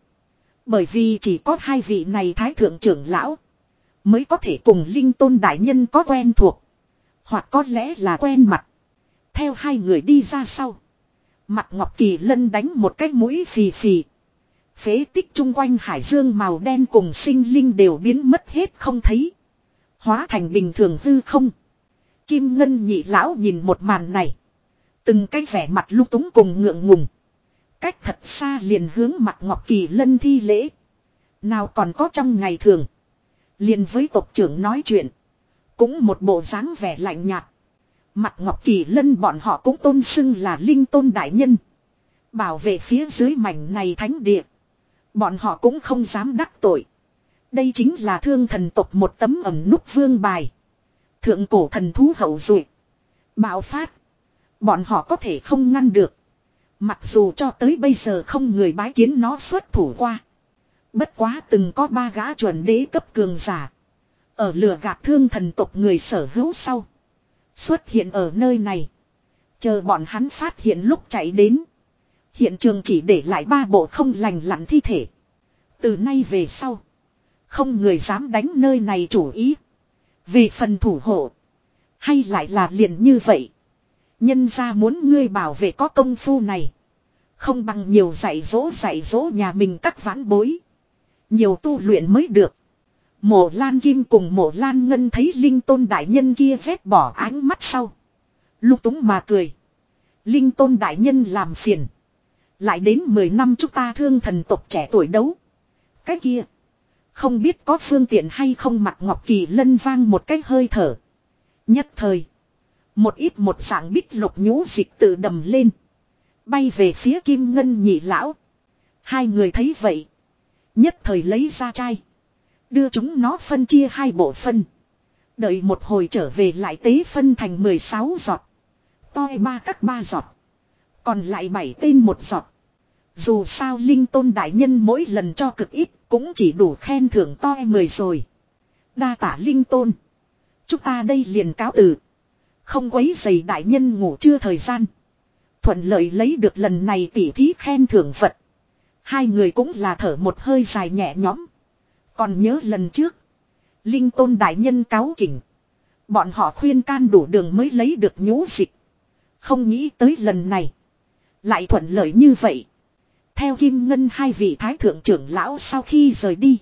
Bởi vì chỉ có hai vị này thái thượng trưởng lão. Mới có thể cùng linh tôn đại nhân có quen thuộc. Hoặc có lẽ là quen mặt. Theo hai người đi ra sau. Mặt Ngọc Kỳ Lân đánh một cái mũi phì phì. Phế tích chung quanh hải dương màu đen cùng sinh linh đều biến mất hết không thấy. Hóa thành bình thường hư không. Kim Ngân nhị lão nhìn một màn này. Từng cái vẻ mặt lúc túng cùng ngượng ngùng. Cách thật xa liền hướng mặt Ngọc Kỳ Lân thi lễ. Nào còn có trong ngày thường. Liền với tộc trưởng nói chuyện. Cũng một bộ dáng vẻ lạnh nhạt. Mặt Ngọc Kỳ Lân bọn họ cũng tôn xưng là linh tôn đại nhân. Bảo vệ phía dưới mảnh này thánh địa. Bọn họ cũng không dám đắc tội. Đây chính là thương thần tộc một tấm ẩm nút vương bài. Thượng cổ thần thú hậu duệ Bạo phát. Bọn họ có thể không ngăn được. Mặc dù cho tới bây giờ không người bái kiến nó xuất thủ qua. Bất quá từng có ba gã chuẩn đế cấp cường giả. Ở lửa gạt thương thần tộc người sở hữu sau. Xuất hiện ở nơi này. Chờ bọn hắn phát hiện lúc chạy đến. Hiện trường chỉ để lại ba bộ không lành lặn thi thể. Từ nay về sau. Không người dám đánh nơi này chủ ý. vì phần thủ hộ. Hay lại là liền như vậy. Nhân ra muốn ngươi bảo vệ có công phu này. Không bằng nhiều dạy dỗ dạy dỗ nhà mình các vãn bối. Nhiều tu luyện mới được. Mộ Lan Kim cùng mộ Lan Ngân thấy Linh Tôn Đại Nhân kia vét bỏ ánh mắt sau. Lúc túng mà cười. Linh Tôn Đại Nhân làm phiền. Lại đến 10 năm chúng ta thương thần tộc trẻ tuổi đấu. Cái kia. Không biết có phương tiện hay không mặt Ngọc Kỳ lân vang một cái hơi thở. Nhất thời. Một ít một dạng bích lục nhũ dịch tự đầm lên. Bay về phía kim ngân nhị lão. Hai người thấy vậy. Nhất thời lấy ra chai. Đưa chúng nó phân chia hai bộ phân. Đợi một hồi trở về lại tế phân thành 16 giọt. Toi ba các ba giọt. Còn lại bảy tên một giọt. Dù sao Linh Tôn Đại Nhân mỗi lần cho cực ít cũng chỉ đủ khen thưởng toi mười rồi. Đa tả Linh Tôn. Chúng ta đây liền cáo từ. Không quấy giày Đại Nhân ngủ chưa thời gian. Thuận lợi lấy được lần này tỉ thí khen thưởng vật. Hai người cũng là thở một hơi dài nhẹ nhõm. Còn nhớ lần trước. Linh tôn đại nhân cáo kỉnh. Bọn họ khuyên can đủ đường mới lấy được nhũ dịch. Không nghĩ tới lần này. Lại thuận lợi như vậy. Theo Kim Ngân hai vị thái thượng trưởng lão sau khi rời đi.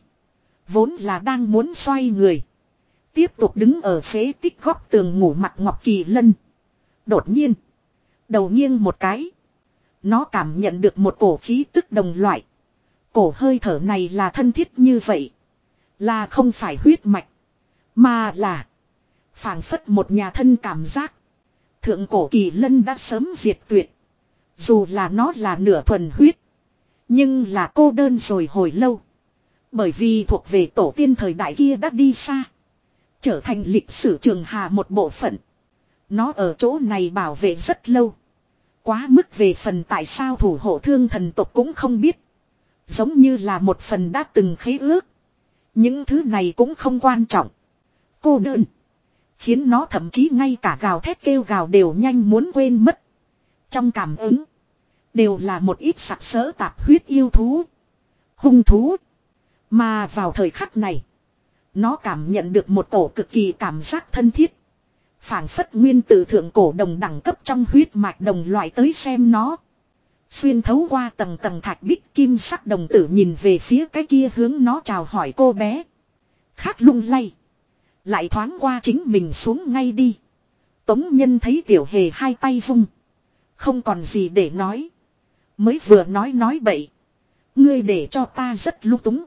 Vốn là đang muốn xoay người. Tiếp tục đứng ở phế tích góc tường ngủ mặt Ngọc Kỳ Lân. Đột nhiên. Đầu nghiêng một cái. Nó cảm nhận được một cổ khí tức đồng loại. Cổ hơi thở này là thân thiết như vậy. Là không phải huyết mạch. Mà là. phảng phất một nhà thân cảm giác. Thượng cổ kỳ lân đã sớm diệt tuyệt. Dù là nó là nửa thuần huyết. Nhưng là cô đơn rồi hồi lâu. Bởi vì thuộc về tổ tiên thời đại kia đã đi xa. Trở thành lịch sử trường hà một bộ phận. Nó ở chỗ này bảo vệ rất lâu. Quá mức về phần tại sao thủ hộ thương thần tộc cũng không biết. Giống như là một phần đã từng khế ước. Những thứ này cũng không quan trọng. Cô đơn. Khiến nó thậm chí ngay cả gào thét kêu gào đều nhanh muốn quên mất. Trong cảm ứng. Đều là một ít sặc sỡ tạp huyết yêu thú. Hung thú. Mà vào thời khắc này. Nó cảm nhận được một tổ cực kỳ cảm giác thân thiết phảng phất nguyên tử thượng cổ đồng đẳng cấp trong huyết mạch đồng loại tới xem nó. Xuyên thấu qua tầng tầng thạch bích kim sắc đồng tử nhìn về phía cái kia hướng nó chào hỏi cô bé. Khác lung lay. Lại thoáng qua chính mình xuống ngay đi. Tống nhân thấy tiểu hề hai tay vung. Không còn gì để nói. Mới vừa nói nói bậy. Ngươi để cho ta rất lung túng.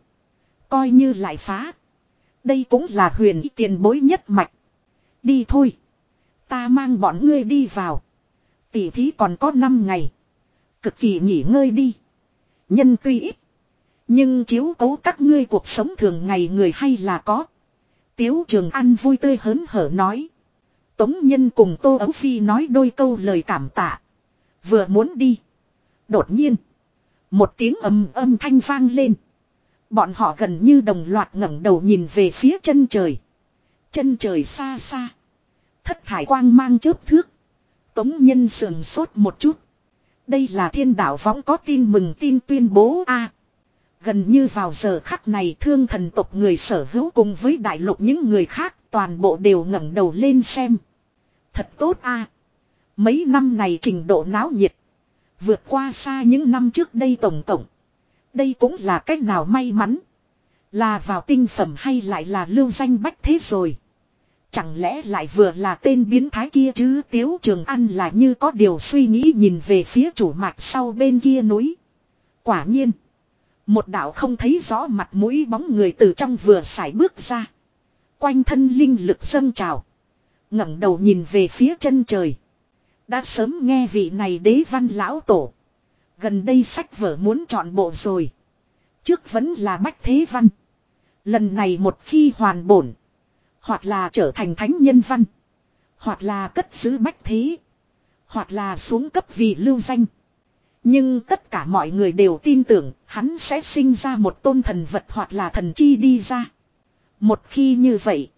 Coi như lại phá. Đây cũng là huyền tiền bối nhất mạch. Đi thôi. Ta mang bọn ngươi đi vào. Tỷ thí còn có 5 ngày. Cực kỳ nghỉ ngơi đi. Nhân tuy ít. Nhưng chiếu cố các ngươi cuộc sống thường ngày người hay là có. Tiếu trường ăn vui tươi hớn hở nói. Tống nhân cùng Tô Ấu Phi nói đôi câu lời cảm tạ. Vừa muốn đi. Đột nhiên. Một tiếng ầm âm thanh vang lên. Bọn họ gần như đồng loạt ngẩng đầu nhìn về phía chân trời. Chân trời xa xa. Thất thải quang mang chớp thước. Tống nhân sườn sốt một chút. Đây là thiên đạo võng có tin mừng tin tuyên bố a Gần như vào giờ khắc này thương thần tộc người sở hữu cùng với đại lục những người khác toàn bộ đều ngẩng đầu lên xem. Thật tốt a Mấy năm này trình độ náo nhiệt. Vượt qua xa những năm trước đây tổng tổng. Đây cũng là cách nào may mắn. Là vào tinh phẩm hay lại là lưu danh bách thế rồi. Chẳng lẽ lại vừa là tên biến thái kia chứ Tiếu Trường An là như có điều suy nghĩ nhìn về phía chủ mạch sau bên kia núi. Quả nhiên. Một đạo không thấy rõ mặt mũi bóng người từ trong vừa xài bước ra. Quanh thân linh lực dâng trào. ngẩng đầu nhìn về phía chân trời. Đã sớm nghe vị này đế văn lão tổ. Gần đây sách vở muốn chọn bộ rồi. Trước vẫn là bách thế văn. Lần này một khi hoàn bổn. Hoặc là trở thành thánh nhân văn. Hoặc là cất giữ bách thế. Hoặc là xuống cấp vì lưu danh. Nhưng tất cả mọi người đều tin tưởng hắn sẽ sinh ra một tôn thần vật hoặc là thần chi đi ra. Một khi như vậy.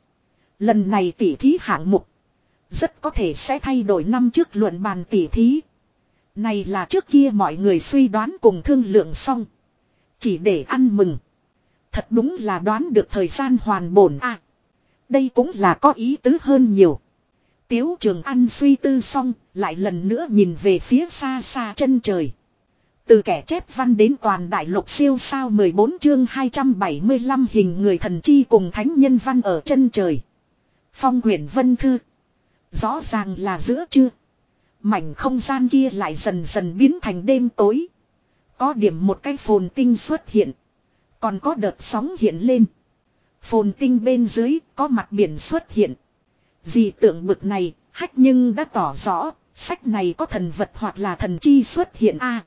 Lần này tỉ thí hạng mục. Rất có thể sẽ thay đổi năm trước luận bàn tỉ thí. Này là trước kia mọi người suy đoán cùng thương lượng xong. Chỉ để ăn mừng. Thật đúng là đoán được thời gian hoàn bổn à. Đây cũng là có ý tứ hơn nhiều. Tiếu trường ăn suy tư xong, lại lần nữa nhìn về phía xa xa chân trời. Từ kẻ chép văn đến toàn đại lục siêu sao 14 chương 275 hình người thần chi cùng thánh nhân văn ở chân trời. Phong quyển vân thư. Rõ ràng là giữa trưa. Mảnh không gian kia lại dần dần biến thành đêm tối. Có điểm một cái phồn tinh xuất hiện. Còn có đợt sóng hiện lên. Phồn tinh bên dưới có mặt biển xuất hiện. Dị tượng bực này, hách nhưng đã tỏ rõ, sách này có thần vật hoặc là thần chi xuất hiện a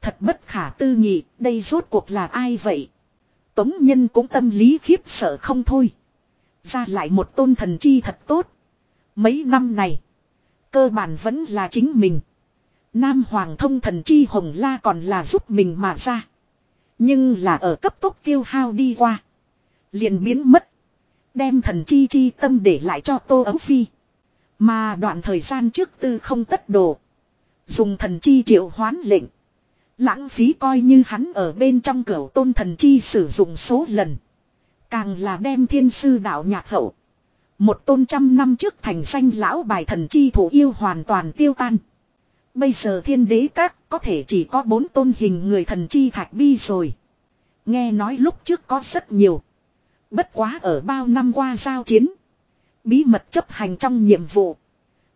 Thật bất khả tư nghị, đây rốt cuộc là ai vậy? Tống nhân cũng tâm lý khiếp sợ không thôi. Ra lại một tôn thần chi thật tốt. Mấy năm này, cơ bản vẫn là chính mình. Nam Hoàng thông thần chi hồng la còn là giúp mình mà ra. Nhưng là ở cấp tốc tiêu hao đi qua liền biến mất. Đem thần chi chi tâm để lại cho Tô Ấu Phi. Mà đoạn thời gian trước tư không tất đồ. Dùng thần chi triệu hoán lệnh. Lãng phí coi như hắn ở bên trong cửa tôn thần chi sử dụng số lần. Càng là đem thiên sư đạo nhạc hậu. Một tôn trăm năm trước thành danh lão bài thần chi thủ yêu hoàn toàn tiêu tan. Bây giờ thiên đế các có thể chỉ có bốn tôn hình người thần chi thạch bi rồi. Nghe nói lúc trước có rất nhiều. Bất quá ở bao năm qua giao chiến. Bí mật chấp hành trong nhiệm vụ.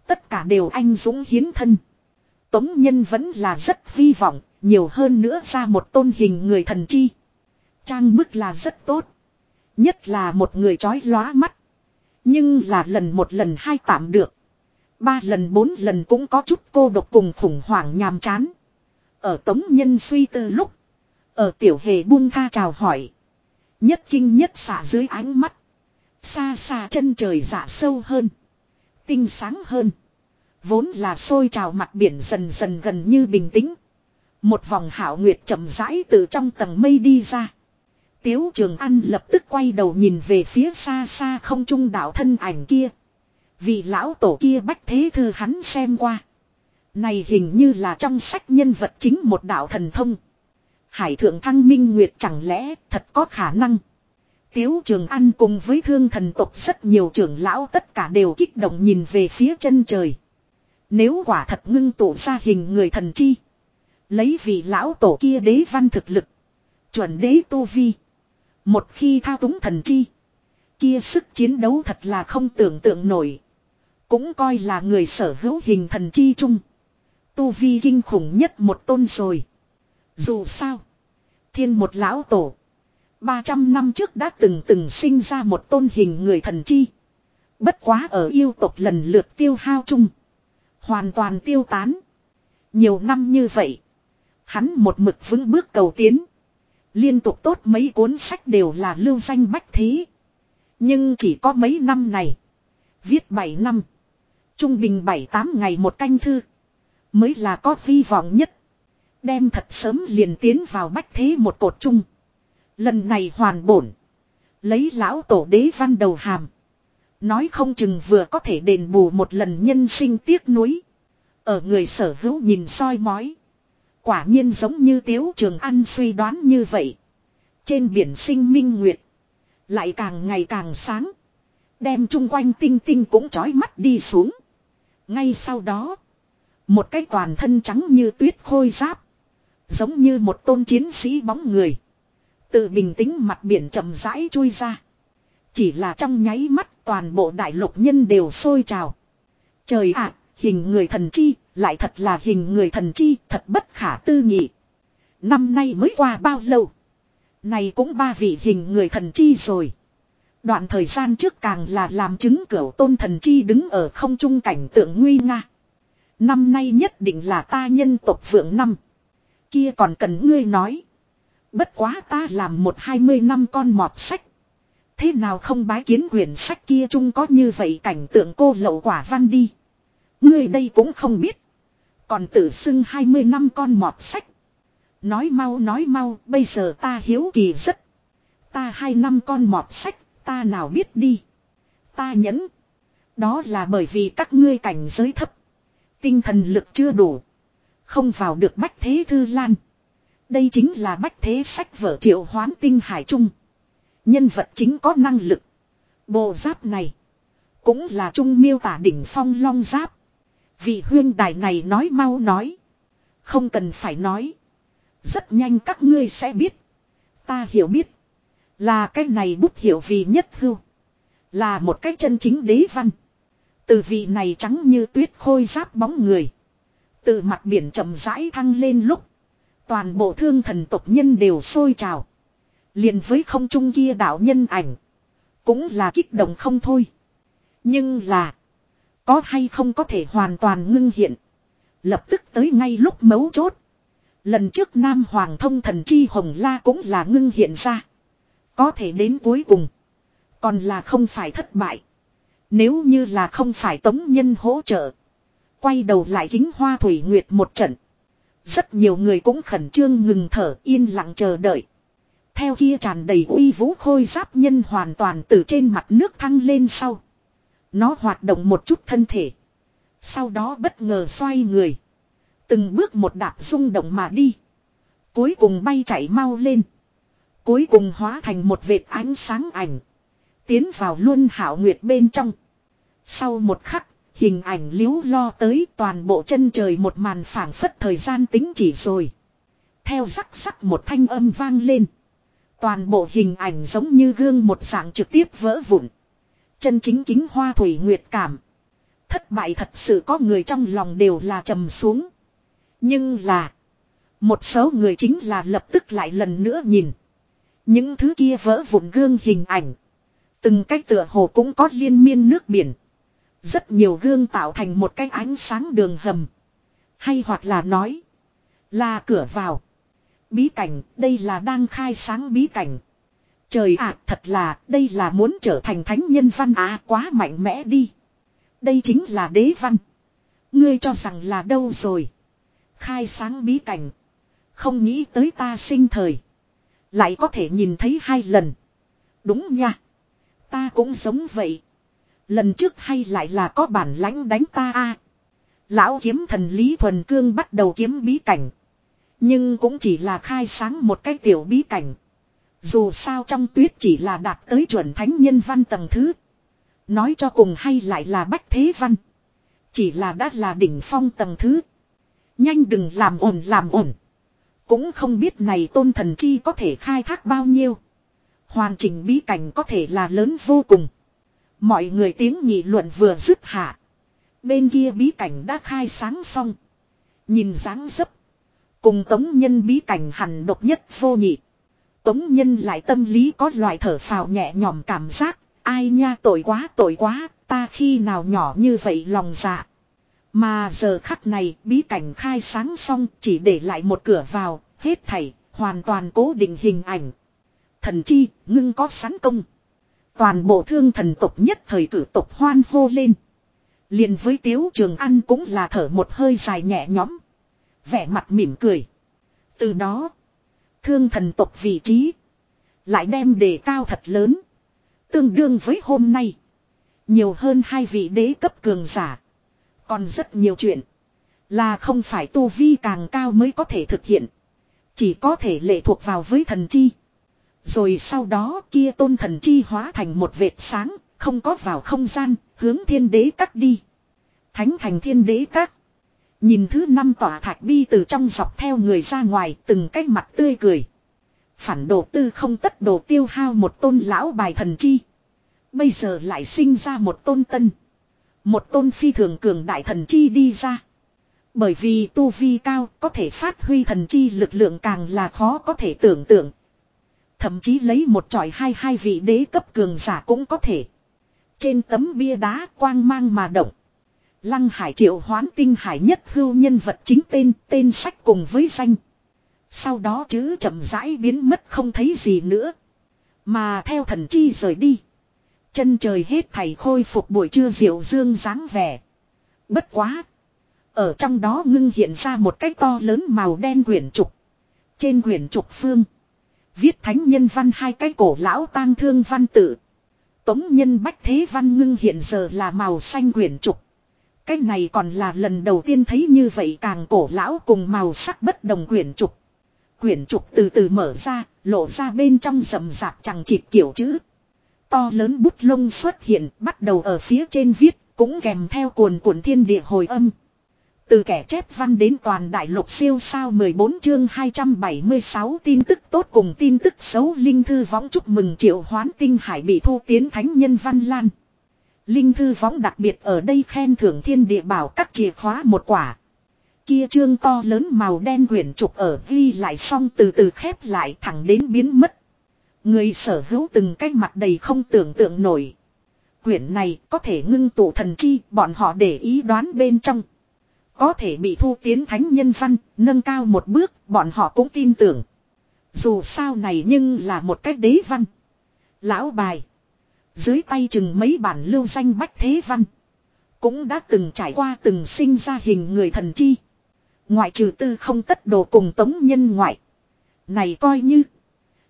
Tất cả đều anh dũng hiến thân. Tống nhân vẫn là rất hy vọng, nhiều hơn nữa ra một tôn hình người thần chi. Trang bức là rất tốt. Nhất là một người chói lóa mắt. Nhưng là lần một lần hai tạm được. Ba lần bốn lần cũng có chút cô độc cùng khủng hoảng nhàm chán. Ở tống nhân suy tư lúc. Ở tiểu hề buông tha chào hỏi. Nhất kinh nhất xả dưới ánh mắt. Xa xa chân trời dạ sâu hơn. Tinh sáng hơn. Vốn là sôi trào mặt biển dần dần gần như bình tĩnh. Một vòng hảo nguyệt chậm rãi từ trong tầng mây đi ra. Tiếu trường ăn lập tức quay đầu nhìn về phía xa xa không trung đạo thân ảnh kia. Vị lão tổ kia bách thế thư hắn xem qua. Này hình như là trong sách nhân vật chính một đạo thần thông. Hải thượng thăng minh nguyệt chẳng lẽ thật có khả năng. Tiếu trường ăn cùng với thương thần tộc rất nhiều trưởng lão tất cả đều kích động nhìn về phía chân trời. Nếu quả thật ngưng tụ ra hình người thần chi. Lấy vị lão tổ kia đế văn thực lực. Chuẩn đế tu vi. Một khi thao túng thần chi. Kia sức chiến đấu thật là không tưởng tượng nổi. Cũng coi là người sở hữu hình thần chi chung. Tu vi kinh khủng nhất một tôn rồi. Dù sao. Thiên một lão tổ. 300 năm trước đã từng từng sinh ra một tôn hình người thần chi. Bất quá ở yêu tộc lần lượt tiêu hao chung. Hoàn toàn tiêu tán. Nhiều năm như vậy. Hắn một mực vững bước cầu tiến. Liên tục tốt mấy cuốn sách đều là lưu danh bách thí Nhưng chỉ có mấy năm này. Viết 7 năm. Trung bình 7-8 ngày một canh thư. Mới là có hy vọng nhất. Đem thật sớm liền tiến vào bách thế một cột chung. Lần này hoàn bổn. Lấy lão tổ đế văn đầu hàm. Nói không chừng vừa có thể đền bù một lần nhân sinh tiếc nuối. Ở người sở hữu nhìn soi mói. Quả nhiên giống như Tiếu Trường ăn suy đoán như vậy. Trên biển sinh minh nguyệt. Lại càng ngày càng sáng. Đem chung quanh tinh tinh cũng trói mắt đi xuống. Ngay sau đó. Một cái toàn thân trắng như tuyết khôi giáp. Giống như một tôn chiến sĩ bóng người. Từ bình tĩnh mặt biển chậm rãi chui ra. Chỉ là trong nháy mắt toàn bộ đại lục nhân đều sôi trào. Trời ạ, hình người thần chi, lại thật là hình người thần chi, thật bất khả tư nghị. Năm nay mới qua bao lâu? Này cũng ba vị hình người thần chi rồi. Đoạn thời gian trước càng là làm chứng cửu tôn thần chi đứng ở không trung cảnh tượng nguy nga. Năm nay nhất định là ta nhân tộc vượng năm. Kia còn cần ngươi nói. Bất quá ta làm một hai mươi năm con mọt sách. Thế nào không bái kiến quyển sách kia chung có như vậy cảnh tượng cô lậu quả văn đi. Ngươi đây cũng không biết. Còn tự xưng hai mươi năm con mọt sách. Nói mau nói mau, bây giờ ta hiếu kỳ rất. Ta hai năm con mọt sách, ta nào biết đi. Ta nhẫn. Đó là bởi vì các ngươi cảnh giới thấp. Tinh thần lực chưa đủ. Không vào được bách thế thư lan. Đây chính là bách thế sách vở triệu hoán tinh hải trung. Nhân vật chính có năng lực. Bộ giáp này. Cũng là trung miêu tả đỉnh phong long giáp. Vị huyên đài này nói mau nói. Không cần phải nói. Rất nhanh các ngươi sẽ biết. Ta hiểu biết. Là cái này bút hiểu vì nhất hưu. Là một cái chân chính đế văn. Từ vị này trắng như tuyết khôi giáp bóng người. Từ mặt biển chậm rãi thăng lên lúc. Toàn bộ thương thần tộc nhân đều sôi trào. liền với không trung kia đạo nhân ảnh. Cũng là kích động không thôi. Nhưng là. Có hay không có thể hoàn toàn ngưng hiện. Lập tức tới ngay lúc mấu chốt. Lần trước Nam Hoàng thông thần chi hồng la cũng là ngưng hiện ra. Có thể đến cuối cùng. Còn là không phải thất bại. Nếu như là không phải tống nhân hỗ trợ. Quay đầu lại kính hoa thủy nguyệt một trận. Rất nhiều người cũng khẩn trương ngừng thở yên lặng chờ đợi. Theo kia tràn đầy uy vũ khôi giáp nhân hoàn toàn từ trên mặt nước thăng lên sau. Nó hoạt động một chút thân thể. Sau đó bất ngờ xoay người. Từng bước một đạp rung động mà đi. Cuối cùng bay chạy mau lên. Cuối cùng hóa thành một vệt ánh sáng ảnh. Tiến vào luôn hảo nguyệt bên trong. Sau một khắc, hình ảnh liếu lo tới toàn bộ chân trời một màn phảng phất thời gian tính chỉ rồi. Theo rắc rắc một thanh âm vang lên. Toàn bộ hình ảnh giống như gương một dạng trực tiếp vỡ vụn. Chân chính kính hoa thủy nguyệt cảm. Thất bại thật sự có người trong lòng đều là trầm xuống. Nhưng là. Một số người chính là lập tức lại lần nữa nhìn. Những thứ kia vỡ vụn gương hình ảnh. Từng cách tựa hồ cũng có liên miên nước biển. Rất nhiều gương tạo thành một cái ánh sáng đường hầm. Hay hoặc là nói. Là cửa vào. Bí cảnh, đây là đang khai sáng bí cảnh. Trời ạ, thật là, đây là muốn trở thành thánh nhân văn á quá mạnh mẽ đi. Đây chính là đế văn. Ngươi cho rằng là đâu rồi. Khai sáng bí cảnh. Không nghĩ tới ta sinh thời. Lại có thể nhìn thấy hai lần. Đúng nha. Ta cũng giống vậy. Lần trước hay lại là có bản lãnh đánh ta a Lão kiếm thần Lý Thuần Cương bắt đầu kiếm bí cảnh. Nhưng cũng chỉ là khai sáng một cái tiểu bí cảnh. Dù sao trong tuyết chỉ là đạt tới chuẩn thánh nhân văn tầng thứ. Nói cho cùng hay lại là bách thế văn. Chỉ là đã là đỉnh phong tầng thứ. Nhanh đừng làm ổn làm ổn. Cũng không biết này tôn thần chi có thể khai thác bao nhiêu. Hoàn chỉnh bí cảnh có thể là lớn vô cùng. Mọi người tiếng nghị luận vừa dứt hạ. Bên kia bí cảnh đã khai sáng xong. Nhìn dáng dấp. Cùng tống nhân bí cảnh hẳn độc nhất vô nhị. Tống nhân lại tâm lý có loại thở phào nhẹ nhõm cảm giác. Ai nha tội quá tội quá, ta khi nào nhỏ như vậy lòng dạ. Mà giờ khắc này bí cảnh khai sáng xong chỉ để lại một cửa vào, hết thảy, hoàn toàn cố định hình ảnh. Thần chi, ngưng có sẵn công. Toàn bộ thương thần tộc nhất thời cử tộc hoan hô lên. liền với tiếu trường ăn cũng là thở một hơi dài nhẹ nhõm. Vẻ mặt mỉm cười. Từ đó, thương thần tộc vị trí, lại đem đề cao thật lớn. Tương đương với hôm nay, nhiều hơn hai vị đế cấp cường giả. Còn rất nhiều chuyện. Là không phải tu vi càng cao mới có thể thực hiện. Chỉ có thể lệ thuộc vào với thần chi. Rồi sau đó kia tôn thần chi hóa thành một vệt sáng, không có vào không gian, hướng thiên đế cắt đi. Thánh thành thiên đế cắt. Nhìn thứ năm tỏa thạch bi từ trong dọc theo người ra ngoài từng cái mặt tươi cười. Phản đồ tư không tất đồ tiêu hao một tôn lão bài thần chi. Bây giờ lại sinh ra một tôn tân. Một tôn phi thường cường đại thần chi đi ra. Bởi vì tu vi cao có thể phát huy thần chi lực lượng càng là khó có thể tưởng tượng. Thậm chí lấy một tròi hai hai vị đế cấp cường giả cũng có thể. Trên tấm bia đá quang mang mà động. Lăng hải triệu hoán tinh hải nhất hưu nhân vật chính tên, tên sách cùng với danh. Sau đó chữ chậm rãi biến mất không thấy gì nữa. Mà theo thần chi rời đi. Chân trời hết thầy khôi phục buổi trưa diệu dương dáng vẻ. Bất quá. Ở trong đó ngưng hiện ra một cái to lớn màu đen quyển trục. Trên quyển trục phương. Viết thánh nhân văn hai cái cổ lão tang thương văn tự. Tống nhân bách thế văn ngưng hiện giờ là màu xanh quyển trục. Cái này còn là lần đầu tiên thấy như vậy càng cổ lão cùng màu sắc bất đồng quyển trục. Quyển trục từ từ mở ra, lộ ra bên trong rầm rạp chẳng chịt kiểu chữ. To lớn bút lông xuất hiện, bắt đầu ở phía trên viết, cũng kèm theo cuồn cuộn thiên địa hồi âm. Từ kẻ chép văn đến toàn đại lục siêu sao 14 chương 276 tin tức tốt cùng tin tức xấu Linh Thư Võng chúc mừng triệu hoán tinh hải bị thu tiến thánh nhân văn lan. Linh Thư Võng đặc biệt ở đây khen thưởng thiên địa bảo các chìa khóa một quả. Kia chương to lớn màu đen quyển trục ở ghi lại xong từ từ khép lại thẳng đến biến mất. Người sở hữu từng cái mặt đầy không tưởng tượng nổi. Quyển này có thể ngưng tụ thần chi, bọn họ để ý đoán bên trong. Có thể bị thu tiến thánh nhân văn, nâng cao một bước, bọn họ cũng tin tưởng. Dù sao này nhưng là một cách đế văn. Lão bài. Dưới tay chừng mấy bản lưu danh bách thế văn. Cũng đã từng trải qua từng sinh ra hình người thần chi. Ngoại trừ tư không tất đồ cùng tống nhân ngoại. Này coi như.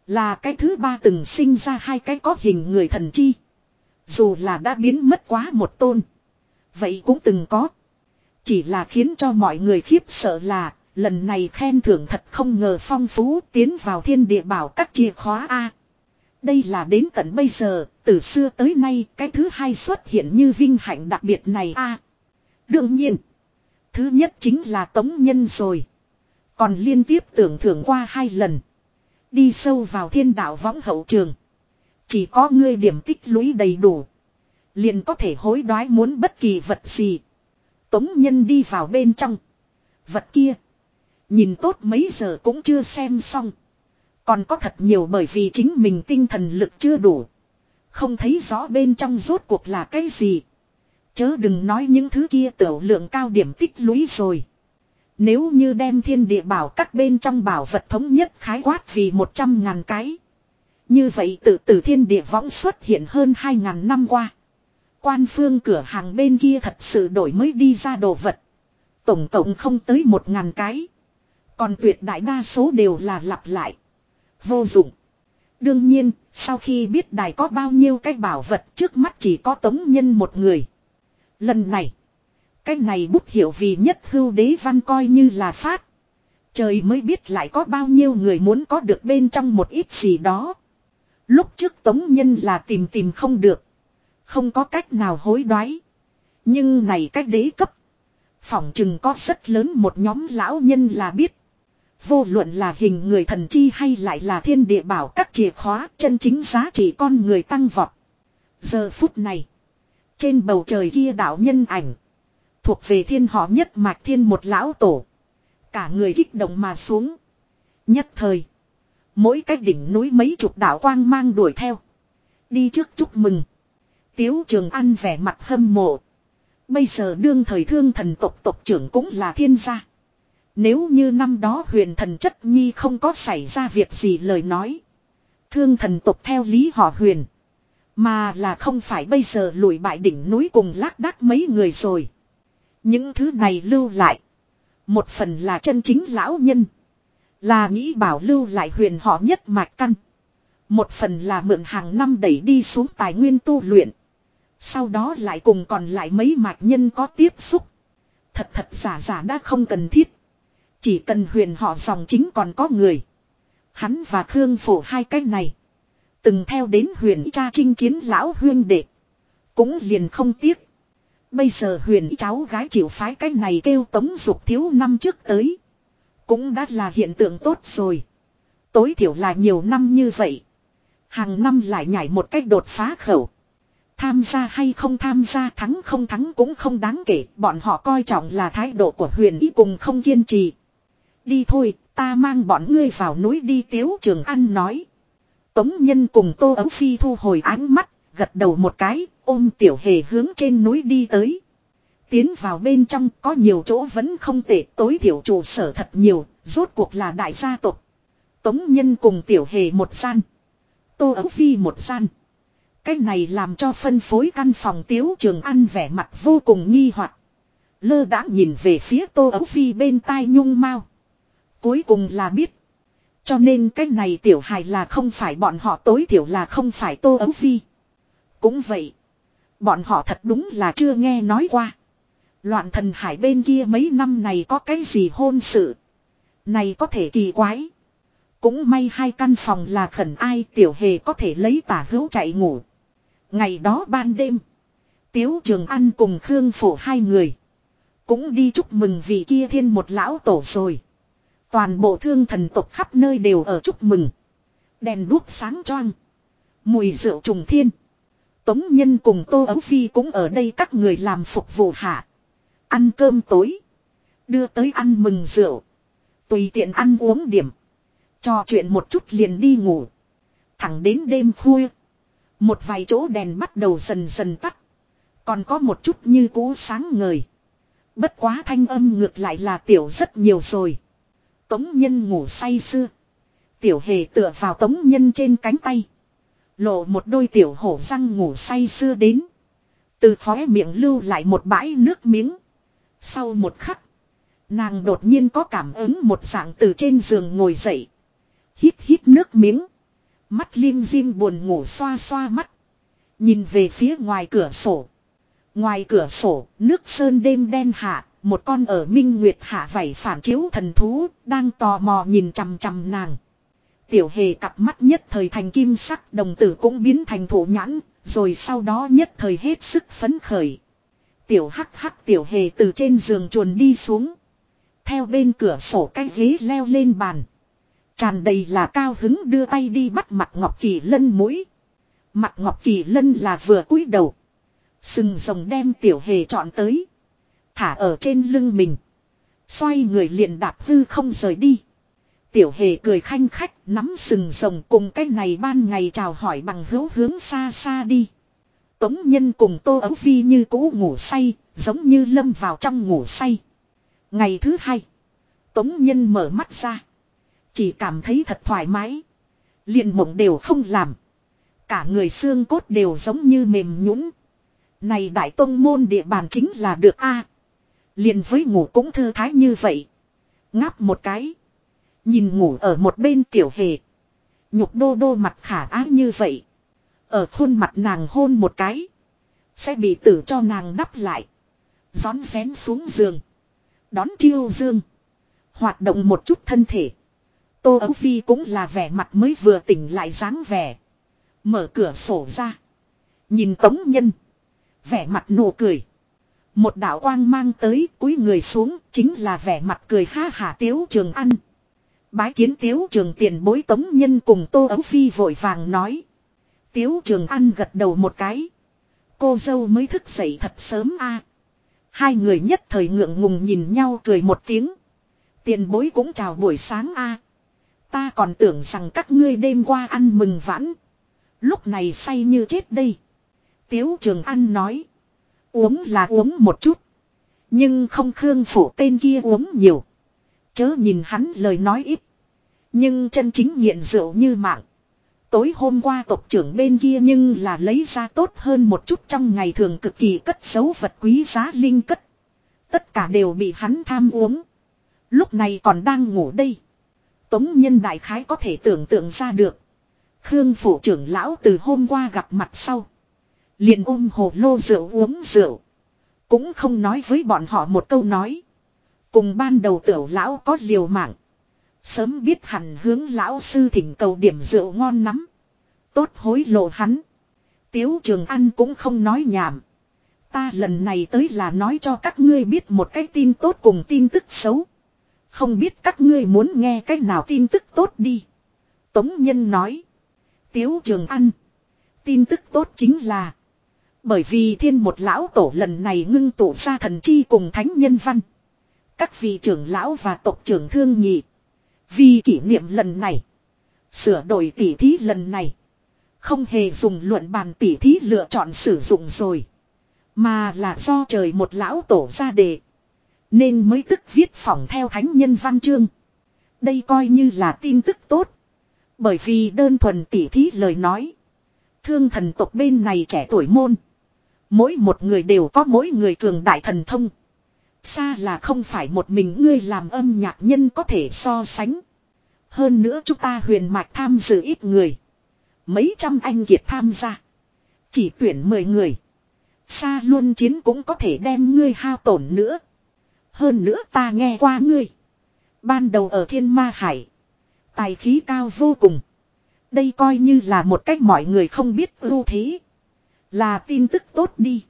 Là cái thứ ba từng sinh ra hai cái có hình người thần chi. Dù là đã biến mất quá một tôn. Vậy cũng từng có. Chỉ là khiến cho mọi người khiếp sợ là, lần này khen thưởng thật không ngờ phong phú tiến vào thiên địa bảo các chìa khóa A. Đây là đến tận bây giờ, từ xưa tới nay cái thứ hai xuất hiện như vinh hạnh đặc biệt này A. Đương nhiên, thứ nhất chính là tống nhân rồi. Còn liên tiếp tưởng thưởng qua hai lần. Đi sâu vào thiên đạo võng hậu trường. Chỉ có ngươi điểm tích lũy đầy đủ. Liền có thể hối đoái muốn bất kỳ vật gì. Tống nhân đi vào bên trong. Vật kia. Nhìn tốt mấy giờ cũng chưa xem xong. Còn có thật nhiều bởi vì chính mình tinh thần lực chưa đủ. Không thấy rõ bên trong rốt cuộc là cái gì. Chớ đừng nói những thứ kia tiểu lượng cao điểm tích lũy rồi. Nếu như đem thiên địa bảo các bên trong bảo vật thống nhất khái quát vì một trăm ngàn cái. Như vậy tự tử thiên địa võng xuất hiện hơn hai ngàn năm qua. Quan phương cửa hàng bên kia thật sự đổi mới đi ra đồ vật. Tổng cộng không tới một ngàn cái. Còn tuyệt đại đa số đều là lặp lại. Vô dụng. Đương nhiên, sau khi biết đài có bao nhiêu cái bảo vật trước mắt chỉ có tống nhân một người. Lần này, cái này bút hiểu vì nhất hưu đế văn coi như là phát. Trời mới biết lại có bao nhiêu người muốn có được bên trong một ít gì đó. Lúc trước tống nhân là tìm tìm không được. Không có cách nào hối đoái. Nhưng này cách đế cấp. Phỏng chừng có rất lớn một nhóm lão nhân là biết. Vô luận là hình người thần chi hay lại là thiên địa bảo các chìa khóa, chân chính giá trị con người tăng vọt. Giờ phút này. Trên bầu trời kia đạo nhân ảnh. Thuộc về thiên họ nhất mạch thiên một lão tổ. Cả người kích động mà xuống. Nhất thời. Mỗi cái đỉnh núi mấy chục đạo quang mang đuổi theo. Đi trước chúc mừng. Tiếu trường ăn vẻ mặt hâm mộ. Bây giờ đương thời thương thần tộc tộc trưởng cũng là thiên gia. Nếu như năm đó huyền thần chất nhi không có xảy ra việc gì lời nói. Thương thần tộc theo lý họ huyền. Mà là không phải bây giờ lùi bại đỉnh núi cùng lác đác mấy người rồi. Những thứ này lưu lại. Một phần là chân chính lão nhân. Là nghĩ bảo lưu lại huyền họ nhất mạch căn. Một phần là mượn hàng năm đẩy đi xuống tài nguyên tu luyện. Sau đó lại cùng còn lại mấy mạch nhân có tiếp xúc. Thật thật giả giả đã không cần thiết. Chỉ cần huyền họ dòng chính còn có người. Hắn và Khương Phổ hai cái này. Từng theo đến huyền cha chinh chiến lão huyên đệ. Cũng liền không tiếc. Bây giờ huyền cháu gái chịu phái cái này kêu tống dục thiếu năm trước tới. Cũng đã là hiện tượng tốt rồi. Tối thiểu là nhiều năm như vậy. Hàng năm lại nhảy một cách đột phá khẩu. Tham gia hay không tham gia thắng không thắng cũng không đáng kể. Bọn họ coi trọng là thái độ của huyền ý cùng không kiên trì. Đi thôi, ta mang bọn ngươi vào núi đi tiếu trường ăn nói. Tống nhân cùng tô ấu phi thu hồi ánh mắt, gật đầu một cái, ôm tiểu hề hướng trên núi đi tới. Tiến vào bên trong có nhiều chỗ vẫn không tệ tối thiểu trụ sở thật nhiều, rốt cuộc là đại gia tộc. Tống nhân cùng tiểu hề một gian. Tô ấu phi một gian. Cái này làm cho phân phối căn phòng tiếu trường ăn vẻ mặt vô cùng nghi hoặc Lơ đã nhìn về phía tô ấu phi bên tai nhung mau. Cuối cùng là biết. Cho nên cái này tiểu hài là không phải bọn họ tối thiểu là không phải tô ấu phi. Cũng vậy. Bọn họ thật đúng là chưa nghe nói qua. Loạn thần hải bên kia mấy năm này có cái gì hôn sự. Này có thể kỳ quái. Cũng may hai căn phòng là khẩn ai tiểu hề có thể lấy tả hữu chạy ngủ. Ngày đó ban đêm. Tiếu Trường An cùng Khương Phổ hai người. Cũng đi chúc mừng vị kia thiên một lão tổ rồi. Toàn bộ thương thần tộc khắp nơi đều ở chúc mừng. Đèn đuốc sáng choang. Mùi rượu trùng thiên. Tống Nhân cùng Tô Ấu Phi cũng ở đây các người làm phục vụ hạ. Ăn cơm tối. Đưa tới ăn mừng rượu. Tùy tiện ăn uống điểm. Trò chuyện một chút liền đi ngủ. Thẳng đến đêm khuya. Một vài chỗ đèn bắt đầu dần dần tắt. Còn có một chút như cũ sáng ngời. Bất quá thanh âm ngược lại là tiểu rất nhiều rồi. Tống nhân ngủ say sưa. Tiểu hề tựa vào tống nhân trên cánh tay. Lộ một đôi tiểu hổ răng ngủ say sưa đến. Từ khóe miệng lưu lại một bãi nước miếng. Sau một khắc. Nàng đột nhiên có cảm ứng một dạng từ trên giường ngồi dậy. Hít hít nước miếng. Mắt lim dim buồn ngủ xoa xoa mắt. Nhìn về phía ngoài cửa sổ. Ngoài cửa sổ, nước sơn đêm đen hạ, một con ở minh nguyệt hạ vảy phản chiếu thần thú, đang tò mò nhìn chằm chằm nàng. Tiểu hề cặp mắt nhất thời thành kim sắc đồng tử cũng biến thành thổ nhãn, rồi sau đó nhất thời hết sức phấn khởi. Tiểu hắc hắc tiểu hề từ trên giường chuồn đi xuống. Theo bên cửa sổ cái ghế leo lên bàn. Tràn đầy là cao hứng đưa tay đi bắt mặt Ngọc Kỳ Lân mũi. Mặt Ngọc Kỳ Lân là vừa cúi đầu. Sừng rồng đem tiểu hề chọn tới. Thả ở trên lưng mình. Xoay người liền đạp hư không rời đi. Tiểu hề cười khanh khách nắm sừng rồng cùng cái này ban ngày chào hỏi bằng hữu hướng xa xa đi. Tống nhân cùng tô ấu phi như cũ ngủ say, giống như lâm vào trong ngủ say. Ngày thứ hai, Tống nhân mở mắt ra. Chỉ cảm thấy thật thoải mái. liền mộng đều không làm. Cả người xương cốt đều giống như mềm nhũn. Này đại tông môn địa bàn chính là được a. liền với ngủ cũng thư thái như vậy. Ngáp một cái. Nhìn ngủ ở một bên tiểu hề. Nhục đô đô mặt khả ái như vậy. Ở khuôn mặt nàng hôn một cái. Sẽ bị tử cho nàng đắp lại. Gión xén xuống giường. Đón chiêu dương. Hoạt động một chút thân thể. Tô Ấu Phi cũng là vẻ mặt mới vừa tỉnh lại dáng vẻ. Mở cửa sổ ra. Nhìn Tống Nhân. Vẻ mặt nụ cười. Một đạo quang mang tới, cúi người xuống, chính là vẻ mặt cười ha hả tiếu trường ăn. Bái kiến tiếu trường tiền bối Tống Nhân cùng Tô Ấu Phi vội vàng nói. Tiếu trường ăn gật đầu một cái. Cô dâu mới thức dậy thật sớm a. Hai người nhất thời ngượng ngùng nhìn nhau cười một tiếng. Tiền bối cũng chào buổi sáng a. Ta còn tưởng rằng các ngươi đêm qua ăn mừng vãn. Lúc này say như chết đây. Tiếu trường ăn nói. Uống là uống một chút. Nhưng không khương phủ tên kia uống nhiều. Chớ nhìn hắn lời nói ít. Nhưng chân chính nghiện rượu như mạng. Tối hôm qua tộc trưởng bên kia nhưng là lấy ra tốt hơn một chút trong ngày thường cực kỳ cất xấu vật quý giá linh cất. Tất cả đều bị hắn tham uống. Lúc này còn đang ngủ đây. Tống nhân đại khái có thể tưởng tượng ra được. Khương phủ trưởng lão từ hôm qua gặp mặt sau. Liền ôm hồ lô rượu uống rượu. Cũng không nói với bọn họ một câu nói. Cùng ban đầu tiểu lão có liều mạng. Sớm biết hẳn hướng lão sư thỉnh cầu điểm rượu ngon lắm. Tốt hối lộ hắn. Tiếu trường ăn cũng không nói nhảm. Ta lần này tới là nói cho các ngươi biết một cái tin tốt cùng tin tức xấu. Không biết các ngươi muốn nghe cái nào tin tức tốt đi. Tống Nhân nói. Tiếu Trường An, Tin tức tốt chính là. Bởi vì thiên một lão tổ lần này ngưng tụ ra thần chi cùng thánh nhân văn. Các vị trưởng lão và tộc trưởng thương nhị. Vì kỷ niệm lần này. Sửa đổi tỉ thí lần này. Không hề dùng luận bàn tỉ thí lựa chọn sử dụng rồi. Mà là do trời một lão tổ ra đề. Nên mới tức viết phỏng theo thánh nhân văn chương. Đây coi như là tin tức tốt. Bởi vì đơn thuần tỉ thí lời nói. Thương thần tộc bên này trẻ tuổi môn. Mỗi một người đều có mỗi người cường đại thần thông. Xa là không phải một mình ngươi làm âm nhạc nhân có thể so sánh. Hơn nữa chúng ta huyền mạch tham dự ít người. Mấy trăm anh kiệt tham gia. Chỉ tuyển 10 người. Xa luôn chiến cũng có thể đem ngươi hao tổn nữa. Hơn nữa ta nghe qua ngươi. Ban đầu ở thiên ma hải. Tài khí cao vô cùng. Đây coi như là một cách mọi người không biết ưu thế. Là tin tức tốt đi.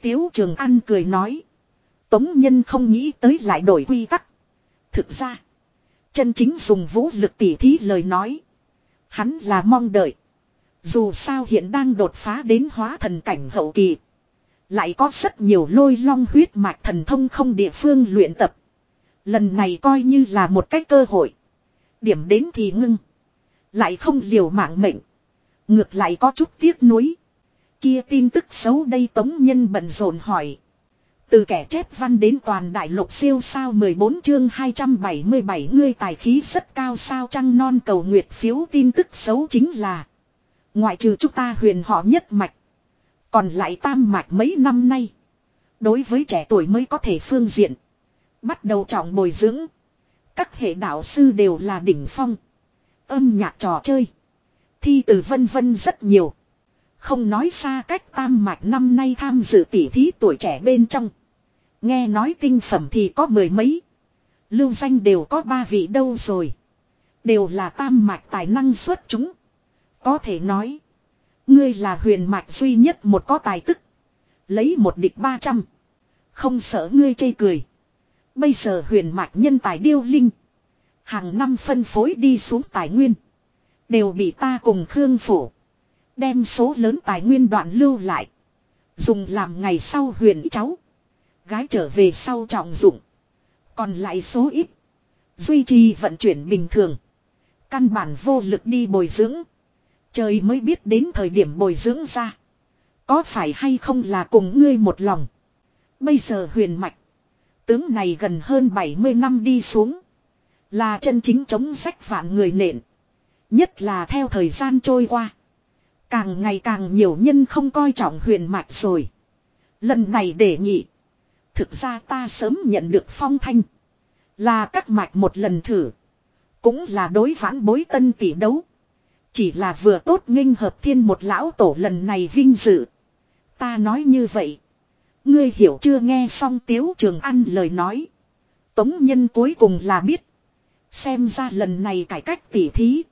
Tiếu Trường An cười nói. Tống nhân không nghĩ tới lại đổi quy tắc. Thực ra. Chân chính dùng vũ lực tỉ thí lời nói. Hắn là mong đợi. Dù sao hiện đang đột phá đến hóa thần cảnh hậu kỳ. Lại có rất nhiều lôi long huyết mạch thần thông không địa phương luyện tập. Lần này coi như là một cái cơ hội. Điểm đến thì ngưng. Lại không liều mạng mệnh. Ngược lại có chút tiếc nuối. Kia tin tức xấu đây tống nhân bận rộn hỏi. Từ kẻ chép văn đến toàn đại lục siêu sao 14 chương 277 ngươi tài khí rất cao sao trăng non cầu nguyệt phiếu tin tức xấu chính là. Ngoại trừ chúng ta huyền họ nhất mạch. Còn lại tam mạch mấy năm nay. Đối với trẻ tuổi mới có thể phương diện. Bắt đầu trọng bồi dưỡng. Các hệ đạo sư đều là đỉnh phong. Âm nhạc trò chơi. Thi từ vân vân rất nhiều. Không nói xa cách tam mạch năm nay tham dự tỉ thí tuổi trẻ bên trong. Nghe nói tinh phẩm thì có mười mấy. Lưu danh đều có ba vị đâu rồi. Đều là tam mạch tài năng xuất chúng. Có thể nói. Ngươi là huyền mạch duy nhất một có tài tức. Lấy một địch ba trăm. Không sợ ngươi chê cười. Bây giờ huyền mạch nhân tài điêu linh. Hàng năm phân phối đi xuống tài nguyên. Đều bị ta cùng Khương Phủ. Đem số lớn tài nguyên đoạn lưu lại. Dùng làm ngày sau huyền cháu. Gái trở về sau trọng dụng. Còn lại số ít. Duy trì vận chuyển bình thường. Căn bản vô lực đi bồi dưỡng. Trời mới biết đến thời điểm bồi dưỡng ra. Có phải hay không là cùng ngươi một lòng. Bây giờ huyền mạch. Tướng này gần hơn 70 năm đi xuống. Là chân chính chống sách vạn người nện. Nhất là theo thời gian trôi qua. Càng ngày càng nhiều nhân không coi trọng huyền mạch rồi. Lần này để nhị. Thực ra ta sớm nhận được phong thanh. Là các mạch một lần thử. Cũng là đối vãn bối tân tỷ đấu. Chỉ là vừa tốt nghênh hợp thiên một lão tổ lần này vinh dự. Ta nói như vậy. Ngươi hiểu chưa nghe xong tiếu trường ăn lời nói. Tống nhân cuối cùng là biết. Xem ra lần này cải cách tỉ thí.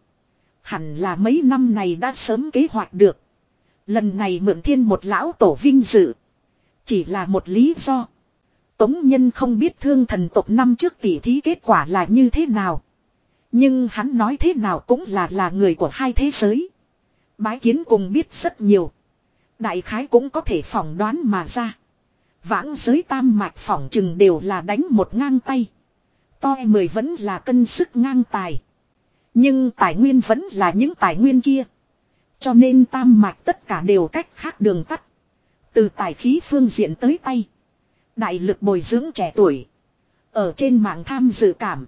Hẳn là mấy năm này đã sớm kế hoạch được. Lần này mượn thiên một lão tổ vinh dự. Chỉ là một lý do. Tống nhân không biết thương thần tộc năm trước tỉ thí kết quả là như thế nào. Nhưng hắn nói thế nào cũng là là người của hai thế giới. Bái kiến cùng biết rất nhiều. Đại khái cũng có thể phỏng đoán mà ra. Vãng giới tam mạch phỏng chừng đều là đánh một ngang tay. To mười vẫn là cân sức ngang tài. Nhưng tài nguyên vẫn là những tài nguyên kia. Cho nên tam mạch tất cả đều cách khác đường tắt. Từ tài khí phương diện tới tay. Đại lực bồi dưỡng trẻ tuổi. Ở trên mạng tham dự cảm.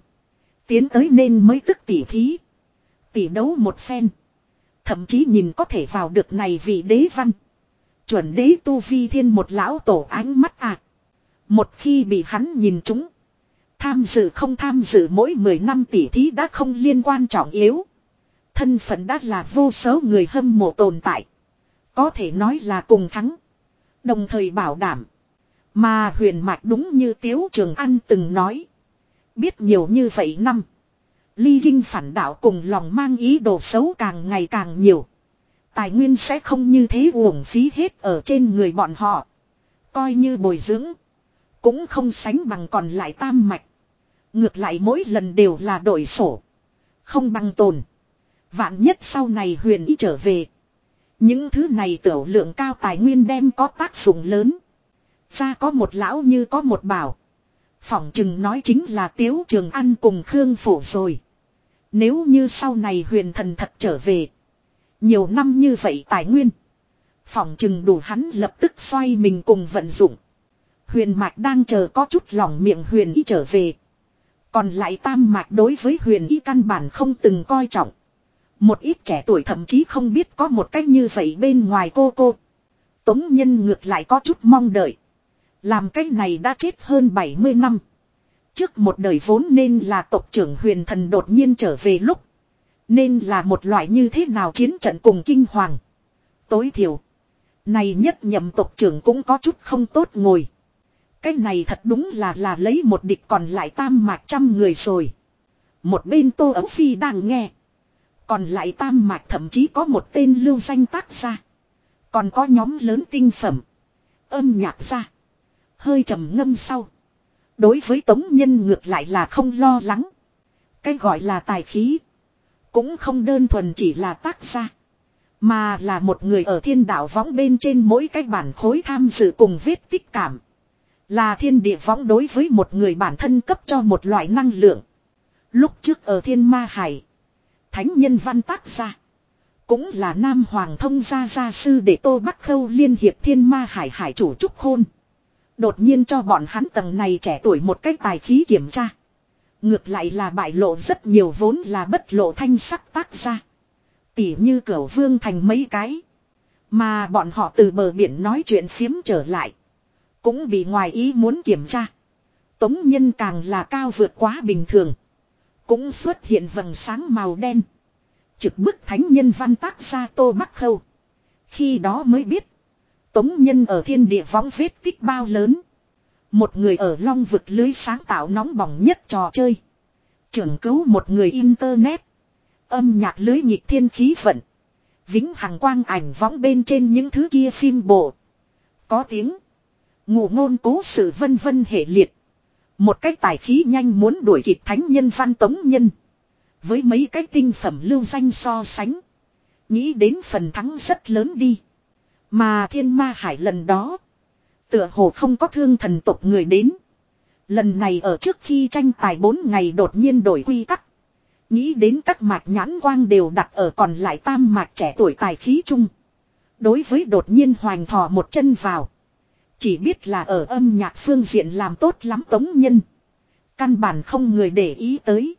Tiến tới nên mới tức tỉ thí. Tỉ đấu một phen. Thậm chí nhìn có thể vào được này vị đế văn. Chuẩn đế tu vi thiên một lão tổ ánh mắt à. Một khi bị hắn nhìn chúng. Tham dự không tham dự mỗi 10 năm tỉ thí đã không liên quan trọng yếu. Thân phận đã là vô số người hâm mộ tồn tại. Có thể nói là cùng thắng. Đồng thời bảo đảm. Mà huyền mạch đúng như Tiếu Trường An từng nói. Biết nhiều như vậy năm. Ly kinh phản đạo cùng lòng mang ý đồ xấu càng ngày càng nhiều. Tài nguyên sẽ không như thế uổng phí hết ở trên người bọn họ. Coi như bồi dưỡng. Cũng không sánh bằng còn lại tam mạch. Ngược lại mỗi lần đều là đổi sổ. Không bằng tồn. Vạn nhất sau này huyền ý trở về. Những thứ này tiểu lượng cao tài nguyên đem có tác dụng lớn. Ra có một lão như có một bảo. Phỏng chừng nói chính là Tiếu Trường An cùng Khương Phổ rồi. Nếu như sau này huyền thần thật trở về. Nhiều năm như vậy tài nguyên. Phỏng chừng đủ hắn lập tức xoay mình cùng vận dụng. Huyền mạch đang chờ có chút lòng miệng huyền y trở về. Còn lại tam mạch đối với huyền y căn bản không từng coi trọng. Một ít trẻ tuổi thậm chí không biết có một cách như vậy bên ngoài cô cô. Tống nhân ngược lại có chút mong đợi. Làm cái này đã chết hơn 70 năm. Trước một đời vốn nên là tộc trưởng huyền thần đột nhiên trở về lúc. Nên là một loại như thế nào chiến trận cùng kinh hoàng. Tối thiểu. Này nhất nhậm tộc trưởng cũng có chút không tốt ngồi. Cái này thật đúng là là lấy một địch còn lại tam mạc trăm người rồi. Một bên tô ấu phi đang nghe. Còn lại tam mạc thậm chí có một tên lưu danh tác gia. Còn có nhóm lớn tinh phẩm. Âm nhạc gia. Hơi trầm ngâm sau. Đối với tống nhân ngược lại là không lo lắng. Cái gọi là tài khí. Cũng không đơn thuần chỉ là tác gia. Mà là một người ở thiên đạo võng bên trên mỗi cái bản khối tham dự cùng vết tích cảm. Là thiên địa võng đối với một người bản thân cấp cho một loại năng lượng. Lúc trước ở thiên ma hải. Thánh nhân văn tác gia. Cũng là Nam Hoàng thông gia gia sư để Tô Bắc Khâu liên hiệp thiên ma hải hải chủ trúc khôn. Đột nhiên cho bọn hắn tầng này trẻ tuổi một cách tài khí kiểm tra. Ngược lại là bại lộ rất nhiều vốn là bất lộ thanh sắc tác ra. Tỉ như cửa vương thành mấy cái. Mà bọn họ từ bờ biển nói chuyện phiếm trở lại. Cũng bị ngoài ý muốn kiểm tra. Tống nhân càng là cao vượt quá bình thường. Cũng xuất hiện vầng sáng màu đen. Trực bức thánh nhân văn tác ra tô bắc khâu. Khi đó mới biết. Tống nhân ở thiên địa võng vết tích bao lớn. Một người ở long vực lưới sáng tạo nóng bỏng nhất trò chơi. Trưởng cứu một người internet. Âm nhạc lưới nhịp thiên khí vận. Vĩnh hằng quang ảnh võng bên trên những thứ kia phim bộ. Có tiếng. Ngụ ngôn cố sự vân vân hệ liệt. Một cách tài khí nhanh muốn đuổi kịp thánh nhân văn tống nhân. Với mấy cái tinh phẩm lưu danh so sánh. Nghĩ đến phần thắng rất lớn đi. Mà thiên ma hải lần đó. Tựa hồ không có thương thần tộc người đến. Lần này ở trước khi tranh tài 4 ngày đột nhiên đổi quy tắc. Nghĩ đến các mạch nhãn quang đều đặt ở còn lại tam mạch trẻ tuổi tài khí chung. Đối với đột nhiên hoành thò một chân vào. Chỉ biết là ở âm nhạc phương diện làm tốt lắm tống nhân. Căn bản không người để ý tới.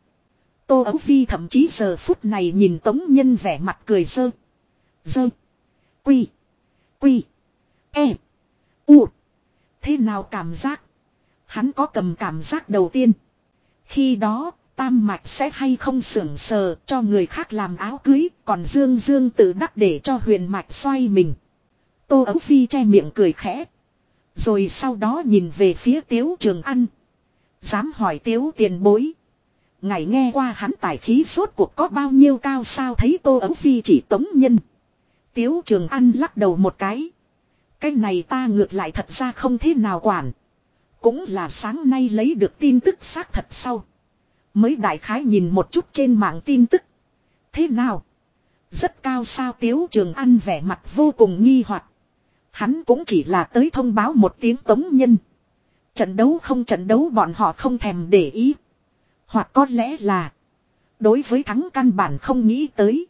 Tô Ấu Phi thậm chí giờ phút này nhìn tống nhân vẻ mặt cười dơ. Dơ. Quy. Quy. E. U. Thế nào cảm giác? Hắn có cầm cảm giác đầu tiên. Khi đó, tam mạch sẽ hay không sưởng sờ cho người khác làm áo cưới, còn Dương Dương tự đắc để cho huyền mạch xoay mình. Tô Ấu Phi che miệng cười khẽ. Rồi sau đó nhìn về phía Tiếu Trường Ăn. Dám hỏi Tiếu tiền bối. Ngày nghe qua hắn tài khí suốt cuộc có bao nhiêu cao sao thấy Tô Ấu Phi chỉ tống nhân. Tiếu Trường Ăn lắc đầu một cái. Cái này ta ngược lại thật ra không thế nào quản. Cũng là sáng nay lấy được tin tức xác thật sau. Mới đại khái nhìn một chút trên mạng tin tức. Thế nào? Rất cao sao Tiếu Trường Ăn vẻ mặt vô cùng nghi hoặc Hắn cũng chỉ là tới thông báo một tiếng tống nhân. Trận đấu không trận đấu bọn họ không thèm để ý. Hoặc có lẽ là. Đối với thắng căn bản không nghĩ tới.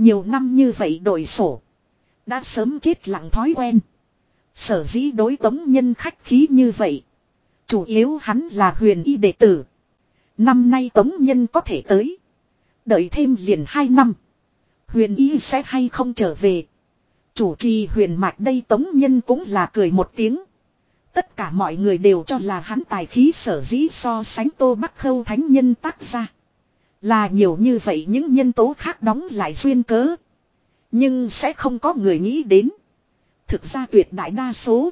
Nhiều năm như vậy đổi sổ. Đã sớm chết lặng thói quen. Sở dĩ đối tống nhân khách khí như vậy. Chủ yếu hắn là huyền y đệ tử. Năm nay tống nhân có thể tới. Đợi thêm liền hai năm. Huyền y sẽ hay không trở về. Chủ trì huyền mạch đây tống nhân cũng là cười một tiếng. Tất cả mọi người đều cho là hắn tài khí sở dĩ so sánh tô bắc khâu thánh nhân tác ra. Là nhiều như vậy những nhân tố khác đóng lại duyên cớ. Nhưng sẽ không có người nghĩ đến. Thực ra tuyệt đại đa số.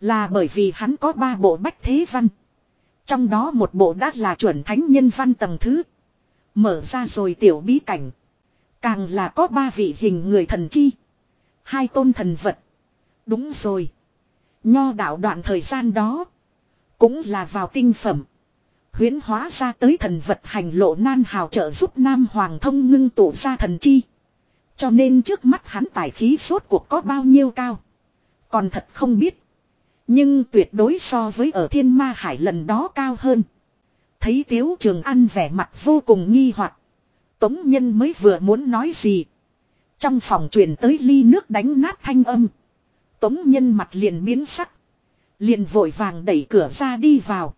Là bởi vì hắn có ba bộ bách thế văn. Trong đó một bộ đã là chuẩn thánh nhân văn tầng thứ. Mở ra rồi tiểu bí cảnh. Càng là có ba vị hình người thần chi. Hai tôn thần vật. Đúng rồi. Nho đạo đoạn thời gian đó. Cũng là vào tinh phẩm huyễn hóa ra tới thần vật hành lộ nan hào trợ giúp Nam Hoàng thông ngưng tụ ra thần chi. Cho nên trước mắt hắn tài khí suốt cuộc có bao nhiêu cao. Còn thật không biết. Nhưng tuyệt đối so với ở thiên ma hải lần đó cao hơn. Thấy tiếu trường ăn vẻ mặt vô cùng nghi hoặc Tống nhân mới vừa muốn nói gì. Trong phòng truyền tới ly nước đánh nát thanh âm. Tống nhân mặt liền biến sắc. Liền vội vàng đẩy cửa ra đi vào.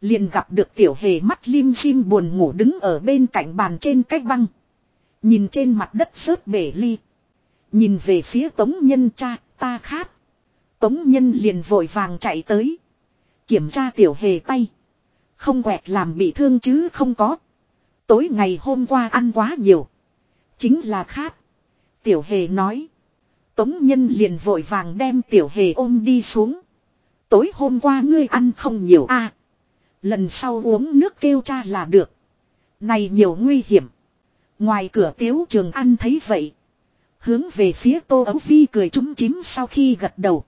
Liền gặp được tiểu hề mắt lim dim buồn ngủ đứng ở bên cạnh bàn trên cách băng. Nhìn trên mặt đất rớt bể ly. Nhìn về phía tống nhân cha, ta khát. Tống nhân liền vội vàng chạy tới. Kiểm tra tiểu hề tay. Không quẹt làm bị thương chứ không có. Tối ngày hôm qua ăn quá nhiều. Chính là khát. Tiểu hề nói. Tống nhân liền vội vàng đem tiểu hề ôm đi xuống. Tối hôm qua ngươi ăn không nhiều a Lần sau uống nước kêu cha là được. Này nhiều nguy hiểm. Ngoài cửa tiếu trường ăn thấy vậy. Hướng về phía tô ấu phi cười trúng chím sau khi gật đầu.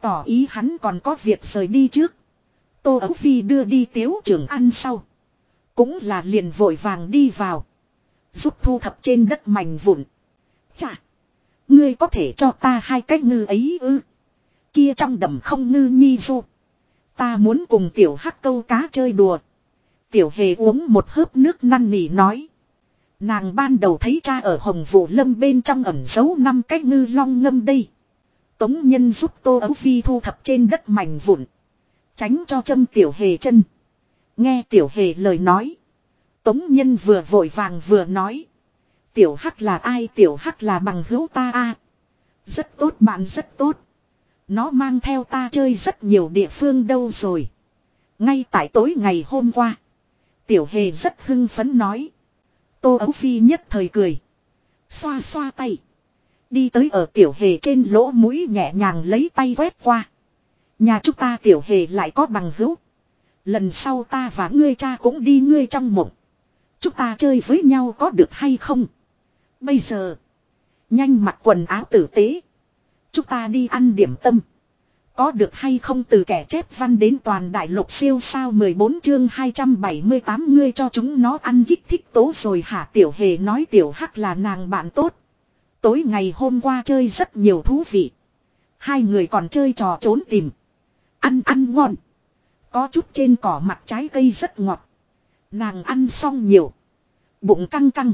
Tỏ ý hắn còn có việc rời đi trước. Tô Ấu Phi đưa đi tiếu trường ăn sau. Cũng là liền vội vàng đi vào. Giúp thu thập trên đất mảnh vụn. Chà. Ngươi có thể cho ta hai cái ngư ấy ư. Kia trong đầm không ngư nhi du. Ta muốn cùng tiểu hắc câu cá chơi đùa. Tiểu hề uống một hớp nước năn nỉ nói. Nàng ban đầu thấy cha ở hồng vụ lâm bên trong ẩm giấu năm cái ngư long ngâm đây. Tống nhân giúp tô ấu phi thu thập trên đất mảnh vụn. Tránh cho châm tiểu hề chân. Nghe tiểu hề lời nói. Tống nhân vừa vội vàng vừa nói. Tiểu hắc là ai tiểu hắc là bằng hữu ta a Rất tốt bạn, rất tốt. Nó mang theo ta chơi rất nhiều địa phương đâu rồi. Ngay tại tối ngày hôm qua. Tiểu hề rất hưng phấn nói. Tô ấu phi nhất thời cười. Xoa xoa tay. Đi tới ở tiểu hề trên lỗ mũi nhẹ nhàng lấy tay quét qua. Nhà chúng ta tiểu hề lại có bằng hữu. Lần sau ta và ngươi cha cũng đi ngươi trong mộng. Chúng ta chơi với nhau có được hay không? Bây giờ. Nhanh mặc quần áo tử tế. Chúng ta đi ăn điểm tâm. Có được hay không từ kẻ chép văn đến toàn đại lục siêu sao 14 chương 278 ngươi cho chúng nó ăn kích thích tố rồi hả tiểu hề nói tiểu hắc là nàng bạn tốt. Tối ngày hôm qua chơi rất nhiều thú vị. Hai người còn chơi trò trốn tìm. Ăn ăn ngon. Có chút trên cỏ mặt trái cây rất ngọt. Nàng ăn xong nhiều. Bụng căng căng.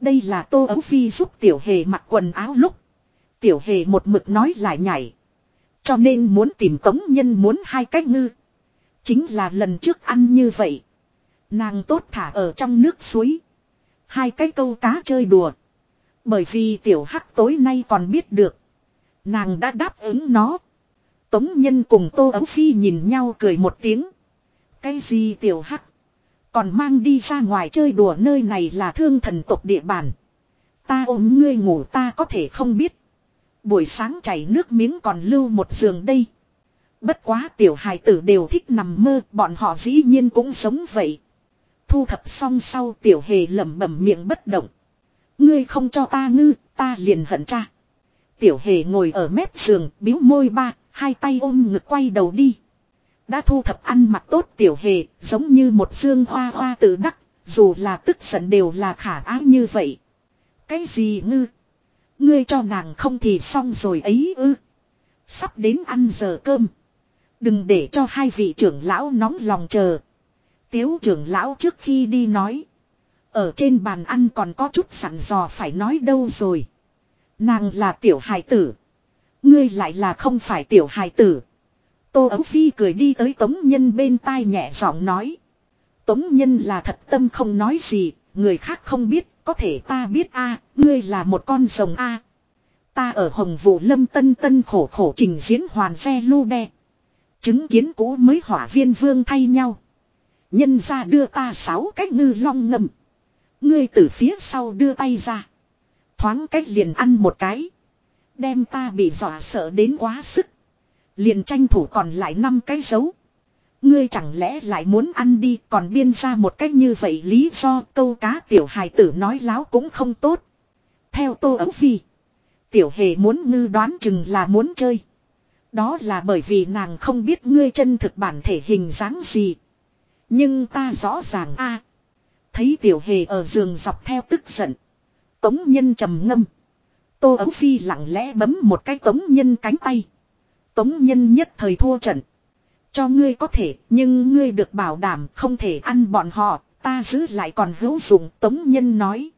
Đây là tô ấu phi giúp tiểu hề mặc quần áo lúc. Tiểu hề một mực nói lại nhảy. Cho nên muốn tìm tống nhân muốn hai cách ngư. Chính là lần trước ăn như vậy. Nàng tốt thả ở trong nước suối. Hai cái câu cá chơi đùa. Bởi vì tiểu hắc tối nay còn biết được. Nàng đã đáp ứng nó. Tống nhân cùng tô ấu phi nhìn nhau cười một tiếng. Cái gì tiểu hắc. Còn mang đi ra ngoài chơi đùa nơi này là thương thần tộc địa bàn. Ta ôm ngươi ngủ ta có thể không biết. Buổi sáng chảy nước miếng còn lưu một giường đây. Bất quá tiểu hài tử đều thích nằm mơ, bọn họ dĩ nhiên cũng sống vậy. Thu thập xong sau tiểu hề lẩm bẩm miệng bất động. Ngươi không cho ta ngư, ta liền hận cha. Tiểu hề ngồi ở mép giường, biếu môi ba, hai tay ôm ngực quay đầu đi. Đã thu thập ăn mặc tốt tiểu hề, giống như một dương hoa hoa tự đắc, dù là tức giận đều là khả ái như vậy. Cái gì ngư? Ngươi cho nàng không thì xong rồi ấy ư. Sắp đến ăn giờ cơm. Đừng để cho hai vị trưởng lão nóng lòng chờ. Tiếu trưởng lão trước khi đi nói. Ở trên bàn ăn còn có chút sẵn dò phải nói đâu rồi. Nàng là tiểu hài tử. Ngươi lại là không phải tiểu hài tử. Tô Ấu Phi cười đi tới Tống Nhân bên tai nhẹ giọng nói. Tống Nhân là thật tâm không nói gì, người khác không biết, có thể ta biết a, ngươi là một con rồng a. Ta ở Hồng Vũ Lâm Tân Tân khổ khổ trình diễn hoàn xe lu đe. Chứng kiến cũ mới hỏa viên vương thay nhau. Nhân ra đưa ta sáu cách ngư long ngầm. Ngươi từ phía sau đưa tay ra. Thoáng cách liền ăn một cái. Đem ta bị dọa sợ đến quá sức. Liền tranh thủ còn lại năm cái dấu. Ngươi chẳng lẽ lại muốn ăn đi, còn biên ra một cách như vậy lý do câu cá tiểu hài tử nói láo cũng không tốt. Theo tô ấu phi. Tiểu hề muốn ngư đoán chừng là muốn chơi. Đó là bởi vì nàng không biết ngươi chân thực bản thể hình dáng gì. Nhưng ta rõ ràng a Thấy tiểu hề ở giường dọc theo tức giận. Tống nhân trầm ngâm. Tô ấu phi lặng lẽ bấm một cái tống nhân cánh tay. Tống nhân nhất thời thua trận. Cho ngươi có thể, nhưng ngươi được bảo đảm không thể ăn bọn họ, ta giữ lại còn hữu dụng, Tống Nhân nói.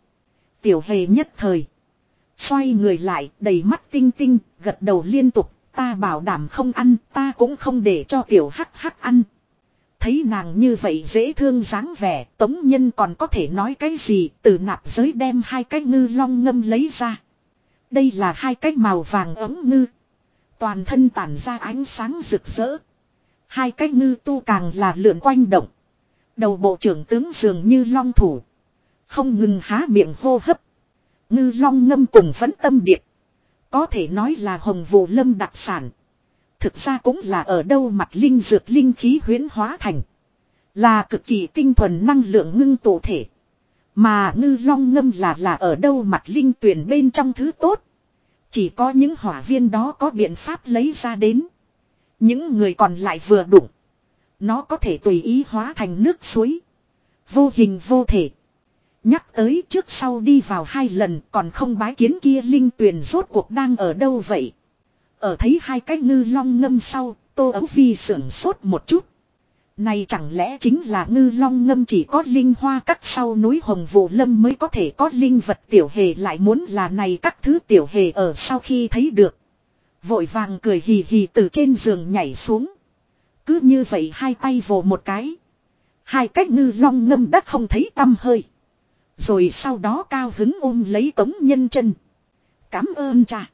Tiểu hề nhất thời. Xoay người lại, đầy mắt tinh tinh, gật đầu liên tục, ta bảo đảm không ăn, ta cũng không để cho tiểu hắc hắc ăn. Thấy nàng như vậy dễ thương dáng vẻ, Tống Nhân còn có thể nói cái gì, từ nạp giới đem hai cái ngư long ngâm lấy ra. Đây là hai cái màu vàng ấm ngư. Toàn thân tản ra ánh sáng rực rỡ. Hai cái ngư tu càng là lượn quanh động. Đầu bộ trưởng tướng dường như long thủ. Không ngừng há miệng hô hấp. Ngư long ngâm cùng phấn tâm điệp. Có thể nói là hồng vụ lâm đặc sản. Thực ra cũng là ở đâu mặt linh dược linh khí huyến hóa thành. Là cực kỳ tinh thuần năng lượng ngưng tụ thể. Mà ngư long ngâm là là ở đâu mặt linh tuyển bên trong thứ tốt. Chỉ có những hỏa viên đó có biện pháp lấy ra đến. Những người còn lại vừa đụng. Nó có thể tùy ý hóa thành nước suối. Vô hình vô thể. Nhắc tới trước sau đi vào hai lần còn không bái kiến kia linh tuyền rốt cuộc đang ở đâu vậy. Ở thấy hai cái ngư long ngâm sau, tô ấu vi sưởng sốt một chút. Này chẳng lẽ chính là ngư long ngâm chỉ có linh hoa cắt sau núi hồng vụ lâm mới có thể có linh vật tiểu hề lại muốn là này các thứ tiểu hề ở sau khi thấy được. Vội vàng cười hì hì từ trên giường nhảy xuống. Cứ như vậy hai tay vồ một cái. Hai cách ngư long ngâm đã không thấy tâm hơi. Rồi sau đó cao hứng ôm lấy tống nhân chân. Cám ơn cha.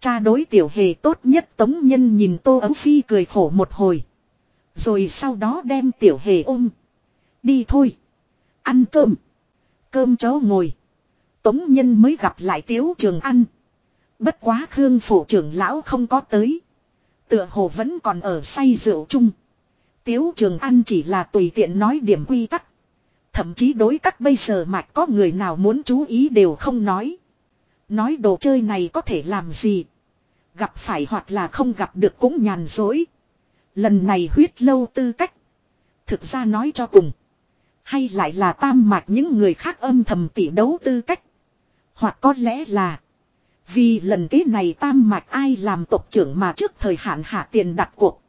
Cha đối tiểu hề tốt nhất tống nhân nhìn tô ấu phi cười khổ một hồi. Rồi sau đó đem tiểu hề ôm. Đi thôi. Ăn cơm. Cơm chó ngồi. Tống nhân mới gặp lại tiếu trường ăn. Bất quá Khương phủ trưởng lão không có tới. Tựa hồ vẫn còn ở say rượu chung. Tiếu trường ăn chỉ là tùy tiện nói điểm quy tắc. Thậm chí đối các bây giờ mạch có người nào muốn chú ý đều không nói. Nói đồ chơi này có thể làm gì. Gặp phải hoặc là không gặp được cũng nhàn dối. Lần này huyết lâu tư cách. Thực ra nói cho cùng. Hay lại là tam mạch những người khác âm thầm tỉ đấu tư cách. Hoặc có lẽ là. Vì lần kế này tam mạch ai làm tộc trưởng mà trước thời hạn hạ tiền đặt cuộc.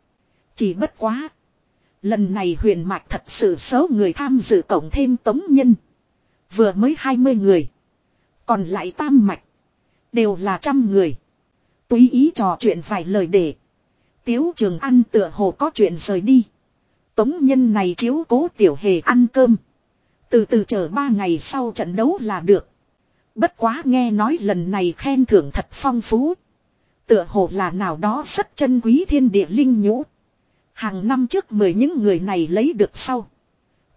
Chỉ bất quá. Lần này huyền mạch thật sự số người tham dự cộng thêm tống nhân. Vừa mới 20 người. Còn lại tam mạch. Đều là trăm người. Túy ý trò chuyện vài lời để. Tiếu trường ăn tựa hồ có chuyện rời đi. Tống nhân này chiếu cố tiểu hề ăn cơm. Từ từ chờ ba ngày sau trận đấu là được. Bất quá nghe nói lần này khen thưởng thật phong phú. Tựa hồ là nào đó rất chân quý thiên địa linh nhũ. Hàng năm trước mười những người này lấy được sau.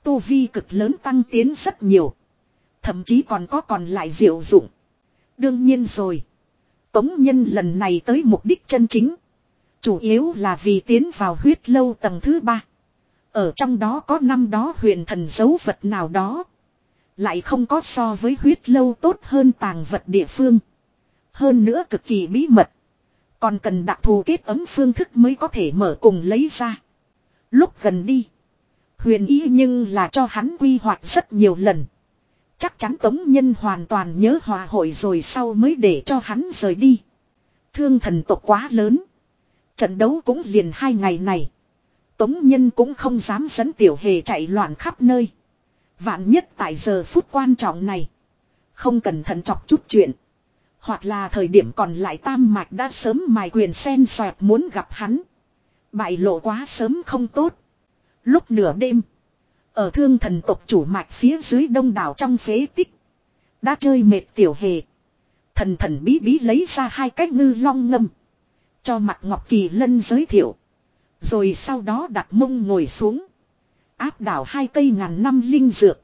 Tu vi cực lớn tăng tiến rất nhiều. Thậm chí còn có còn lại diệu dụng. Đương nhiên rồi. Tống nhân lần này tới mục đích chân chính. Chủ yếu là vì tiến vào huyết lâu tầng thứ ba. Ở trong đó có năm đó huyền thần dấu vật nào đó. Lại không có so với huyết lâu tốt hơn tàng vật địa phương. Hơn nữa cực kỳ bí mật. Còn cần đặc thù kết ấm phương thức mới có thể mở cùng lấy ra. Lúc gần đi. Huyền ý nhưng là cho hắn quy hoạch rất nhiều lần. Chắc chắn Tống Nhân hoàn toàn nhớ hòa hội rồi sau mới để cho hắn rời đi. Thương thần tộc quá lớn. Trận đấu cũng liền hai ngày này. Tống Nhân cũng không dám dẫn tiểu hề chạy loạn khắp nơi. Vạn nhất tại giờ phút quan trọng này. Không cẩn thận chọc chút chuyện. Hoặc là thời điểm còn lại tam mạch đã sớm mài quyền sen xoẹt muốn gặp hắn. Bại lộ quá sớm không tốt. Lúc nửa đêm. Ở thương thần tộc chủ mạch phía dưới đông đảo trong phế tích. Đã chơi mệt tiểu hề. Thần thần bí bí lấy ra hai cái ngư long ngâm. Cho mặt Ngọc Kỳ Lân giới thiệu. Rồi sau đó đặt mông ngồi xuống. Áp đảo hai cây ngàn năm linh dược.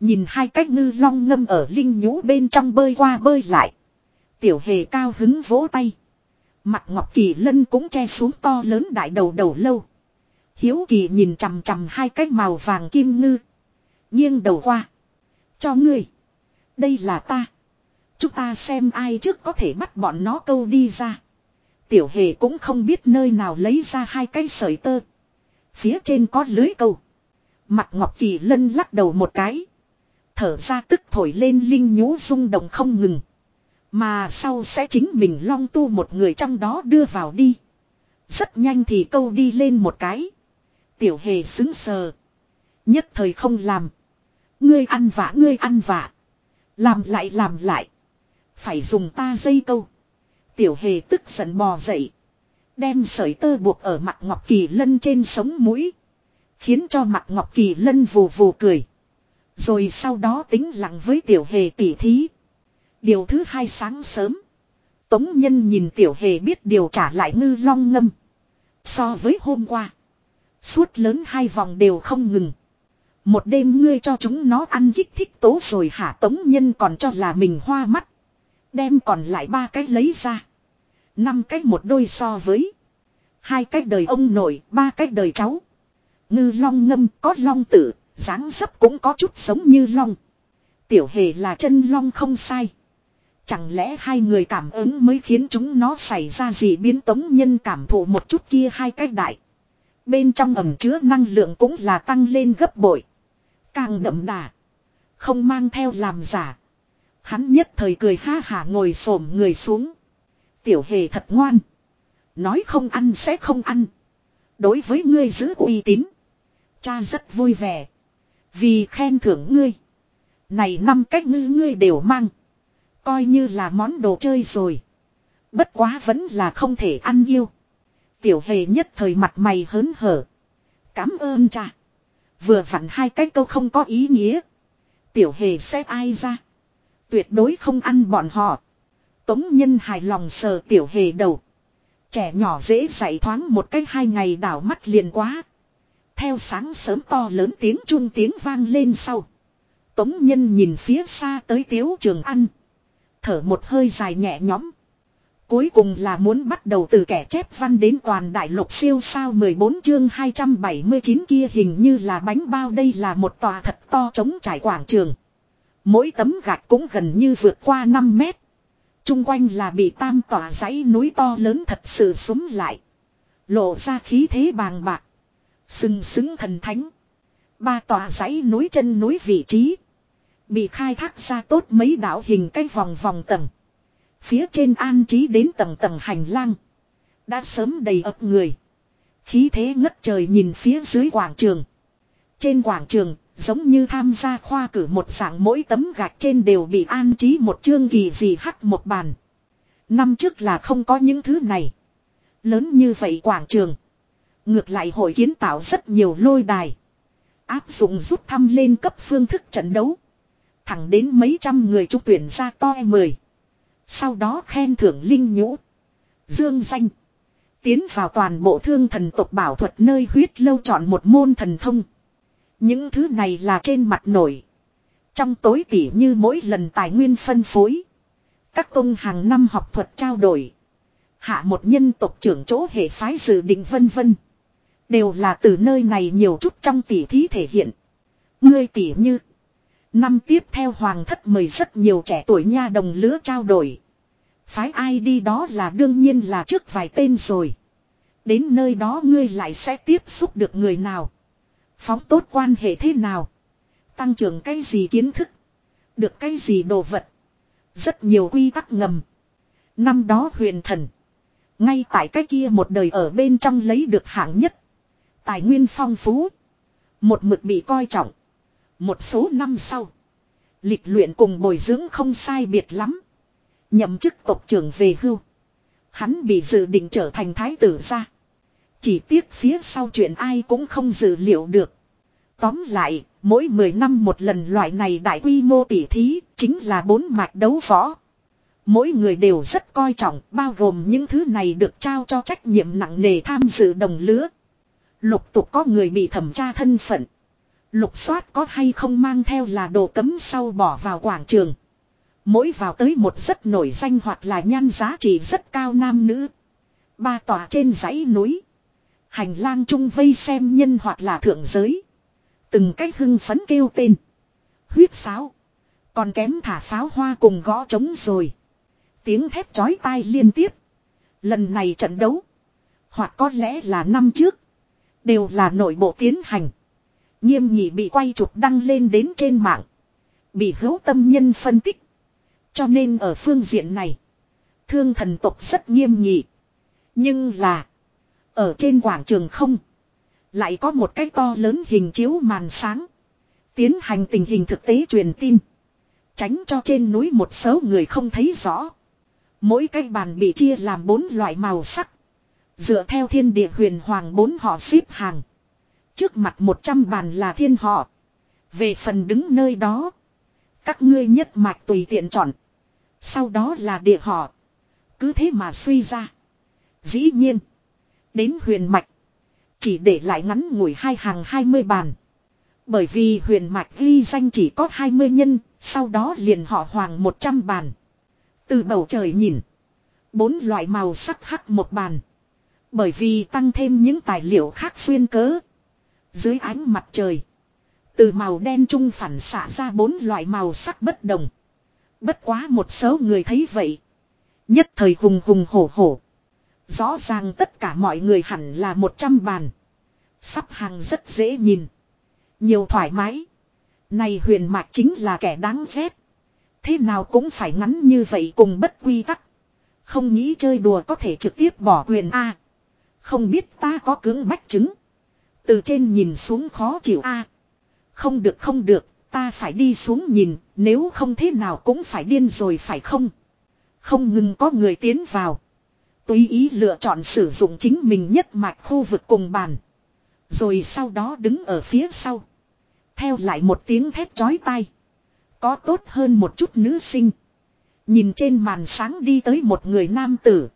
Nhìn hai cái ngư long ngâm ở linh nhũ bên trong bơi qua bơi lại. Tiểu hề cao hứng vỗ tay. Mặt Ngọc Kỳ Lân cũng che xuống to lớn đại đầu đầu lâu. Hiếu Kỳ nhìn chằm chằm hai cái màu vàng kim ngư. Nghiêng đầu qua. Cho ngươi. Đây là ta. Chúng ta xem ai trước có thể bắt bọn nó câu đi ra. Tiểu hề cũng không biết nơi nào lấy ra hai cái sợi tơ. Phía trên có lưới câu. Mặt Ngọc Kỳ Lân lắc đầu một cái. Thở ra tức thổi lên linh nhũ rung động không ngừng. Mà sau sẽ chính mình long tu một người trong đó đưa vào đi. Rất nhanh thì câu đi lên một cái. Tiểu hề xứng sờ. Nhất thời không làm. Ngươi ăn vạ ngươi ăn vạ. Làm lại làm lại. Phải dùng ta dây câu. Tiểu hề tức giận bò dậy. Đem sợi tơ buộc ở mặt Ngọc Kỳ Lân trên sống mũi. Khiến cho mặt Ngọc Kỳ Lân vù vù cười. Rồi sau đó tính lặng với tiểu hề tỉ thí. Điều thứ hai sáng sớm. Tống nhân nhìn tiểu hề biết điều trả lại ngư long ngâm. So với hôm qua. Suốt lớn hai vòng đều không ngừng. Một đêm ngươi cho chúng nó ăn kích thích tố rồi hả tống nhân còn cho là mình hoa mắt. Đem còn lại ba cái lấy ra. Năm cái một đôi so với. Hai cái đời ông nội, ba cái đời cháu. Ngư long ngâm có long tử, dáng dấp cũng có chút giống như long. Tiểu hề là chân long không sai. Chẳng lẽ hai người cảm ứng mới khiến chúng nó xảy ra gì biến tống nhân cảm thụ một chút kia hai cái đại. Bên trong ẩm chứa năng lượng cũng là tăng lên gấp bội. Càng đậm đà. Không mang theo làm giả. Hắn nhất thời cười ha hả ngồi xổm người xuống. Tiểu hề thật ngoan. Nói không ăn sẽ không ăn. Đối với ngươi giữ uy tín. Cha rất vui vẻ. Vì khen thưởng ngươi. Này năm cách ngư ngươi đều mang. Coi như là món đồ chơi rồi. Bất quá vẫn là không thể ăn yêu. Tiểu hề nhất thời mặt mày hớn hở. Cám ơn cha. Vừa vặn hai cái câu không có ý nghĩa. Tiểu hề sẽ ai ra. Tuyệt đối không ăn bọn họ. Tống nhân hài lòng sờ tiểu hề đầu. Trẻ nhỏ dễ dạy thoáng một cách hai ngày đảo mắt liền quá. Theo sáng sớm to lớn tiếng trung tiếng vang lên sau. Tống nhân nhìn phía xa tới tiếu trường ăn. Thở một hơi dài nhẹ nhõm. Cuối cùng là muốn bắt đầu từ kẻ chép văn đến toàn đại lục siêu sao 14 chương 279 kia hình như là bánh bao đây là một tòa thật to chống trải quảng trường. Mỗi tấm gạch cũng gần như vượt qua 5 mét. Trung quanh là bị tam tòa dãy núi to lớn thật sự súng lại. Lộ ra khí thế bàng bạc. Sừng sững thần thánh. Ba tòa dãy núi chân núi vị trí. Bị khai thác ra tốt mấy đảo hình cái vòng vòng tầng. Phía trên an trí đến tầng tầng hành lang. Đã sớm đầy ập người. Khí thế ngất trời nhìn phía dưới quảng trường. Trên quảng trường, giống như tham gia khoa cử một dạng mỗi tấm gạch trên đều bị an trí một chương kỳ gì hắc một bàn. Năm trước là không có những thứ này. Lớn như vậy quảng trường. Ngược lại hội kiến tạo rất nhiều lôi đài. Áp dụng rút thăm lên cấp phương thức trận đấu. Thẳng đến mấy trăm người trung tuyển ra to mười. Sau đó khen thưởng linh nhũ. Dương danh. Tiến vào toàn bộ thương thần tộc bảo thuật nơi huyết lâu chọn một môn thần thông. Những thứ này là trên mặt nổi. Trong tối tỉ như mỗi lần tài nguyên phân phối. Các công hàng năm học thuật trao đổi. Hạ một nhân tộc trưởng chỗ hệ phái dự định vân vân. Đều là từ nơi này nhiều chút trong tỉ thí thể hiện. Ngươi tỉ như. Năm tiếp theo hoàng thất mời rất nhiều trẻ tuổi nha đồng lứa trao đổi. Phái ai đi đó là đương nhiên là trước vài tên rồi. Đến nơi đó ngươi lại sẽ tiếp xúc được người nào. Phóng tốt quan hệ thế nào. Tăng trưởng cái gì kiến thức. Được cái gì đồ vật. Rất nhiều quy tắc ngầm. Năm đó huyền thần. Ngay tại cái kia một đời ở bên trong lấy được hạng nhất. Tài nguyên phong phú. Một mực bị coi trọng. Một số năm sau. Lịch luyện cùng bồi dưỡng không sai biệt lắm. Nhậm chức tộc trưởng về hưu. Hắn bị dự định trở thành thái tử ra. Chỉ tiếc phía sau chuyện ai cũng không dự liệu được. Tóm lại, mỗi 10 năm một lần loại này đại quy mô tỉ thí, chính là bốn mạch đấu võ. Mỗi người đều rất coi trọng, bao gồm những thứ này được trao cho trách nhiệm nặng nề tham dự đồng lứa. Lục tục có người bị thẩm tra thân phận. Lục soát có hay không mang theo là đồ cấm sau bỏ vào quảng trường. Mỗi vào tới một rất nổi danh hoặc là nhan giá trị rất cao nam nữ. Ba tòa trên dãy núi. Hành lang trung vây xem nhân hoặc là thượng giới. Từng cách hưng phấn kêu tên. Huyết sáo. Còn kém thả pháo hoa cùng gõ trống rồi. Tiếng thép chói tai liên tiếp. Lần này trận đấu. Hoặc có lẽ là năm trước. Đều là nội bộ tiến hành. Nghiêm nhị bị quay chụp đăng lên đến trên mạng. Bị hữu tâm nhân phân tích. Cho nên ở phương diện này. Thương thần tộc rất nghiêm nhị. Nhưng là. Ở trên quảng trường không. Lại có một cái to lớn hình chiếu màn sáng. Tiến hành tình hình thực tế truyền tin. Tránh cho trên núi một số người không thấy rõ. Mỗi cái bàn bị chia làm bốn loại màu sắc. Dựa theo thiên địa huyền hoàng bốn họ xếp hàng. Trước mặt một trăm bàn là thiên họ. Về phần đứng nơi đó. Các ngươi nhất mạch tùy tiện chọn. Sau đó là địa họ. Cứ thế mà suy ra. Dĩ nhiên. Đến huyền mạch. Chỉ để lại ngắn ngủi hai hàng hai mươi bàn. Bởi vì huyền mạch ghi danh chỉ có hai mươi nhân, sau đó liền họ hoàng một trăm bàn. Từ bầu trời nhìn. Bốn loại màu sắc hắc một bàn. Bởi vì tăng thêm những tài liệu khác xuyên cớ. Dưới ánh mặt trời. Từ màu đen trung phản xạ ra bốn loại màu sắc bất đồng. Bất quá một số người thấy vậy. Nhất thời hùng hùng hổ hổ. Rõ ràng tất cả mọi người hẳn là một trăm bàn. Sắp hàng rất dễ nhìn. Nhiều thoải mái. Này huyền mạch chính là kẻ đáng ghét. Thế nào cũng phải ngắn như vậy cùng bất quy tắc. Không nghĩ chơi đùa có thể trực tiếp bỏ quyền A. Không biết ta có cưỡng bách chứng. Từ trên nhìn xuống khó chịu A. Không được không được, ta phải đi xuống nhìn, nếu không thế nào cũng phải điên rồi phải không? Không ngừng có người tiến vào. Tùy ý lựa chọn sử dụng chính mình nhất mạch khu vực cùng bàn. Rồi sau đó đứng ở phía sau. Theo lại một tiếng thét chói tai. Có tốt hơn một chút nữ sinh. Nhìn trên màn sáng đi tới một người nam tử.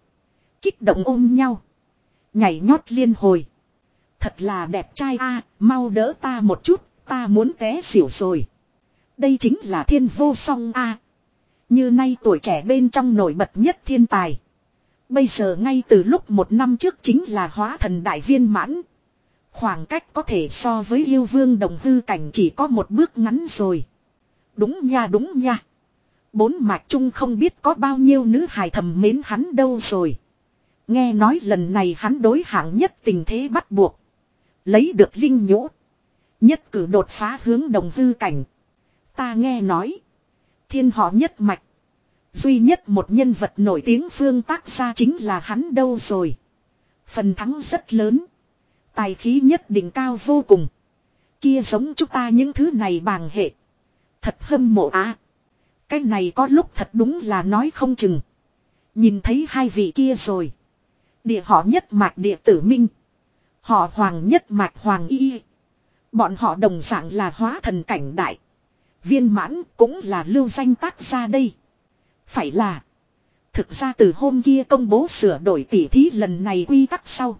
Kích động ôm nhau. Nhảy nhót liên hồi. Thật là đẹp trai a mau đỡ ta một chút, ta muốn té xỉu rồi. Đây chính là thiên vô song a Như nay tuổi trẻ bên trong nổi bật nhất thiên tài. Bây giờ ngay từ lúc một năm trước chính là hóa thần đại viên mãn. Khoảng cách có thể so với yêu vương đồng hư cảnh chỉ có một bước ngắn rồi. Đúng nha đúng nha. Bốn mạch chung không biết có bao nhiêu nữ hài thầm mến hắn đâu rồi. Nghe nói lần này hắn đối hạng nhất tình thế bắt buộc. Lấy được linh nhũ. Nhất cử đột phá hướng đồng hư cảnh. Ta nghe nói. Thiên họ nhất mạch. Duy nhất một nhân vật nổi tiếng phương tác gia chính là hắn đâu rồi. Phần thắng rất lớn. Tài khí nhất định cao vô cùng. Kia giống chúng ta những thứ này bàng hệ. Thật hâm mộ á. cái này có lúc thật đúng là nói không chừng. Nhìn thấy hai vị kia rồi. Địa họ nhất mạch địa tử minh. Họ hoàng nhất mạch hoàng y. Bọn họ đồng dạng là hóa thần cảnh đại. Viên mãn cũng là lưu danh tác gia đây. Phải là. Thực ra từ hôm kia công bố sửa đổi tỉ thí lần này quy tắc sau.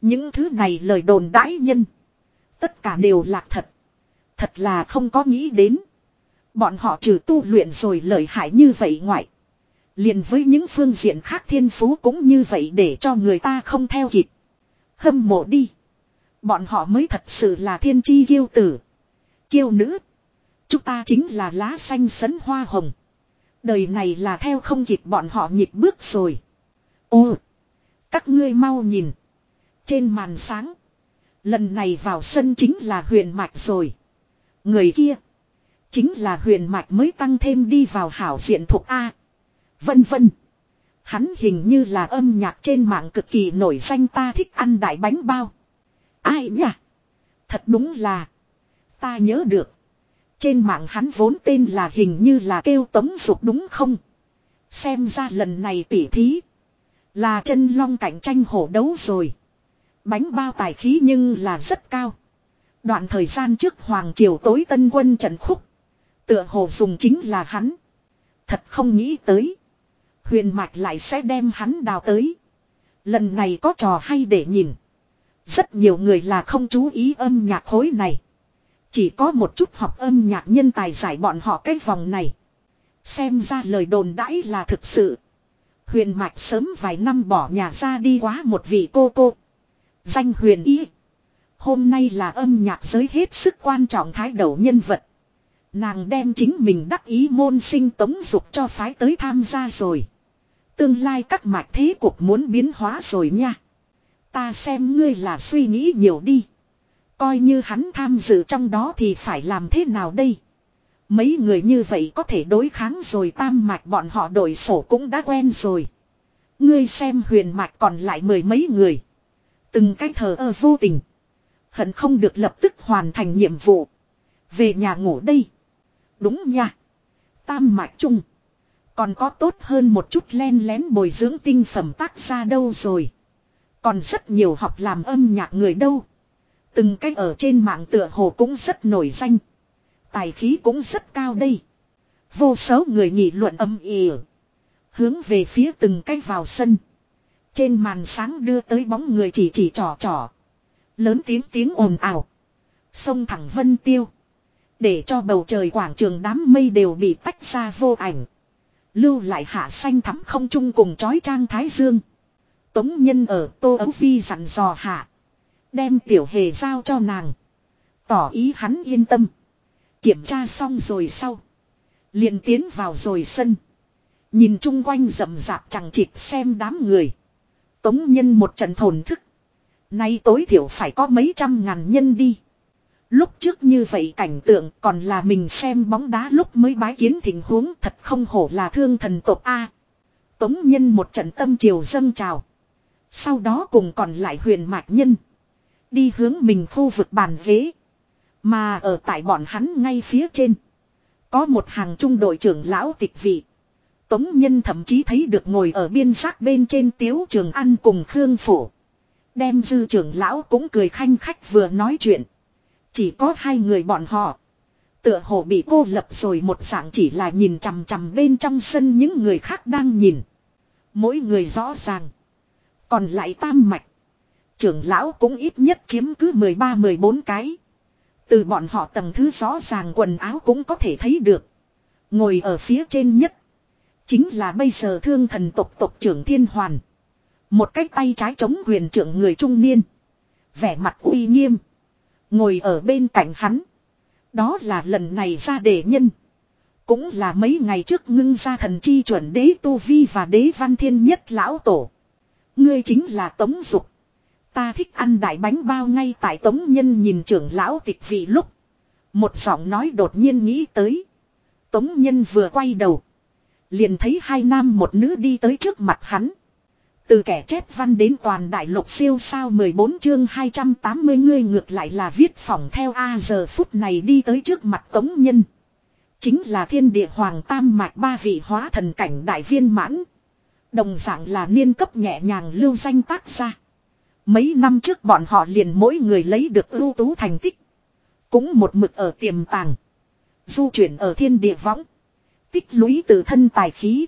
Những thứ này lời đồn đãi nhân. Tất cả đều là thật. Thật là không có nghĩ đến. Bọn họ trừ tu luyện rồi lợi hại như vậy ngoại liền với những phương diện khác thiên phú cũng như vậy để cho người ta không theo kịp. Hâm mộ đi. Bọn họ mới thật sự là thiên chi kiêu tử. Kiêu nữ. Chúng ta chính là lá xanh sấn hoa hồng. Đời này là theo không kịp bọn họ nhịp bước rồi. Ô. Các ngươi mau nhìn. Trên màn sáng. Lần này vào sân chính là huyền mạch rồi. Người kia. Chính là huyền mạch mới tăng thêm đi vào hảo diện thuộc A. Vân vân. Hắn hình như là âm nhạc trên mạng cực kỳ nổi danh ta thích ăn đại bánh bao. Ai nhỉ? Thật đúng là. Ta nhớ được. Trên mạng hắn vốn tên là hình như là kêu tống dục đúng không? Xem ra lần này tỉ thí. Là chân long cạnh tranh hổ đấu rồi. Bánh bao tài khí nhưng là rất cao. Đoạn thời gian trước Hoàng Triều tối tân quân trận khúc. Tựa hồ dùng chính là hắn. Thật không nghĩ tới. Huyền mạch lại sẽ đem hắn đào tới. Lần này có trò hay để nhìn. Rất nhiều người là không chú ý âm nhạc khối này. Chỉ có một chút học âm nhạc nhân tài giải bọn họ cái vòng này. Xem ra lời đồn đãi là thực sự. Huyền mạch sớm vài năm bỏ nhà ra đi quá một vị cô cô. Danh huyền ý. Hôm nay là âm nhạc giới hết sức quan trọng thái đầu nhân vật. Nàng đem chính mình đắc ý môn sinh tống dục cho phái tới tham gia rồi. Tương lai các mạch thế cuộc muốn biến hóa rồi nha. Ta xem ngươi là suy nghĩ nhiều đi. Coi như hắn tham dự trong đó thì phải làm thế nào đây? Mấy người như vậy có thể đối kháng rồi tam mạch bọn họ đổi sổ cũng đã quen rồi. Ngươi xem huyền mạch còn lại mười mấy người. Từng cái thờ ơ vô tình. Hận không được lập tức hoàn thành nhiệm vụ. Về nhà ngủ đây. Đúng nha. Tam mạch chung. Còn có tốt hơn một chút len lén bồi dưỡng tinh phẩm tác ra đâu rồi. Còn rất nhiều học làm âm nhạc người đâu. Từng cách ở trên mạng tựa hồ cũng rất nổi danh. Tài khí cũng rất cao đây. Vô số người nghị luận âm ỉ. Hướng về phía từng cách vào sân. Trên màn sáng đưa tới bóng người chỉ chỉ trò trò. Lớn tiếng tiếng ồn ào. Sông thẳng vân tiêu. Để cho bầu trời quảng trường đám mây đều bị tách ra vô ảnh. Lưu lại hạ xanh thắm không chung cùng chói trang thái dương. Tống nhân ở tô ấu phi dặn dò hạ. Đem tiểu hề giao cho nàng. Tỏ ý hắn yên tâm. Kiểm tra xong rồi sau. liền tiến vào rồi sân. Nhìn chung quanh rậm rạp chẳng chịt xem đám người. Tống nhân một trận thổn thức. Nay tối thiểu phải có mấy trăm ngàn nhân đi. Lúc trước như vậy cảnh tượng còn là mình xem bóng đá lúc mới bái kiến tình huống thật không hổ là thương thần tộc A. Tống nhân một trận tâm triều dâng trào. Sau đó cùng còn lại huyền mạch nhân. Đi hướng mình khu vực bàn ghế. Mà ở tại bọn hắn ngay phía trên. Có một hàng trung đội trưởng lão tịch vị. Tống nhân thậm chí thấy được ngồi ở biên giác bên trên tiếu trường ăn cùng Khương phủ Đem dư trưởng lão cũng cười khanh khách vừa nói chuyện. Chỉ có hai người bọn họ. Tựa hồ bị cô lập rồi một dạng chỉ là nhìn chằm chằm bên trong sân những người khác đang nhìn. Mỗi người rõ ràng. Còn lại tam mạch. Trưởng lão cũng ít nhất chiếm cứ 13-14 cái. Từ bọn họ tầng thứ rõ ràng quần áo cũng có thể thấy được. Ngồi ở phía trên nhất. Chính là bây giờ thương thần tộc tộc trưởng thiên hoàn. Một cái tay trái chống quyền trưởng người trung niên. Vẻ mặt uy nghiêm. Ngồi ở bên cạnh hắn. Đó là lần này ra đề nhân. Cũng là mấy ngày trước ngưng ra thần chi chuẩn đế Tu Vi và đế văn thiên nhất lão tổ. Ngươi chính là Tống Dục. Ta thích ăn đại bánh bao ngay tại Tống Nhân nhìn trưởng lão tịch vị lúc. Một giọng nói đột nhiên nghĩ tới. Tống Nhân vừa quay đầu. Liền thấy hai nam một nữ đi tới trước mặt hắn. Từ kẻ chép văn đến toàn đại lục siêu sao 14 chương 280 ngươi ngược lại là viết phỏng theo A giờ phút này đi tới trước mặt Tống Nhân. Chính là thiên địa hoàng tam mạch ba vị hóa thần cảnh đại viên mãn. Đồng dạng là niên cấp nhẹ nhàng lưu danh tác ra. Mấy năm trước bọn họ liền mỗi người lấy được ưu tú thành tích. Cũng một mực ở tiềm tàng. Du chuyển ở thiên địa võng. Tích lũy từ thân tài khí.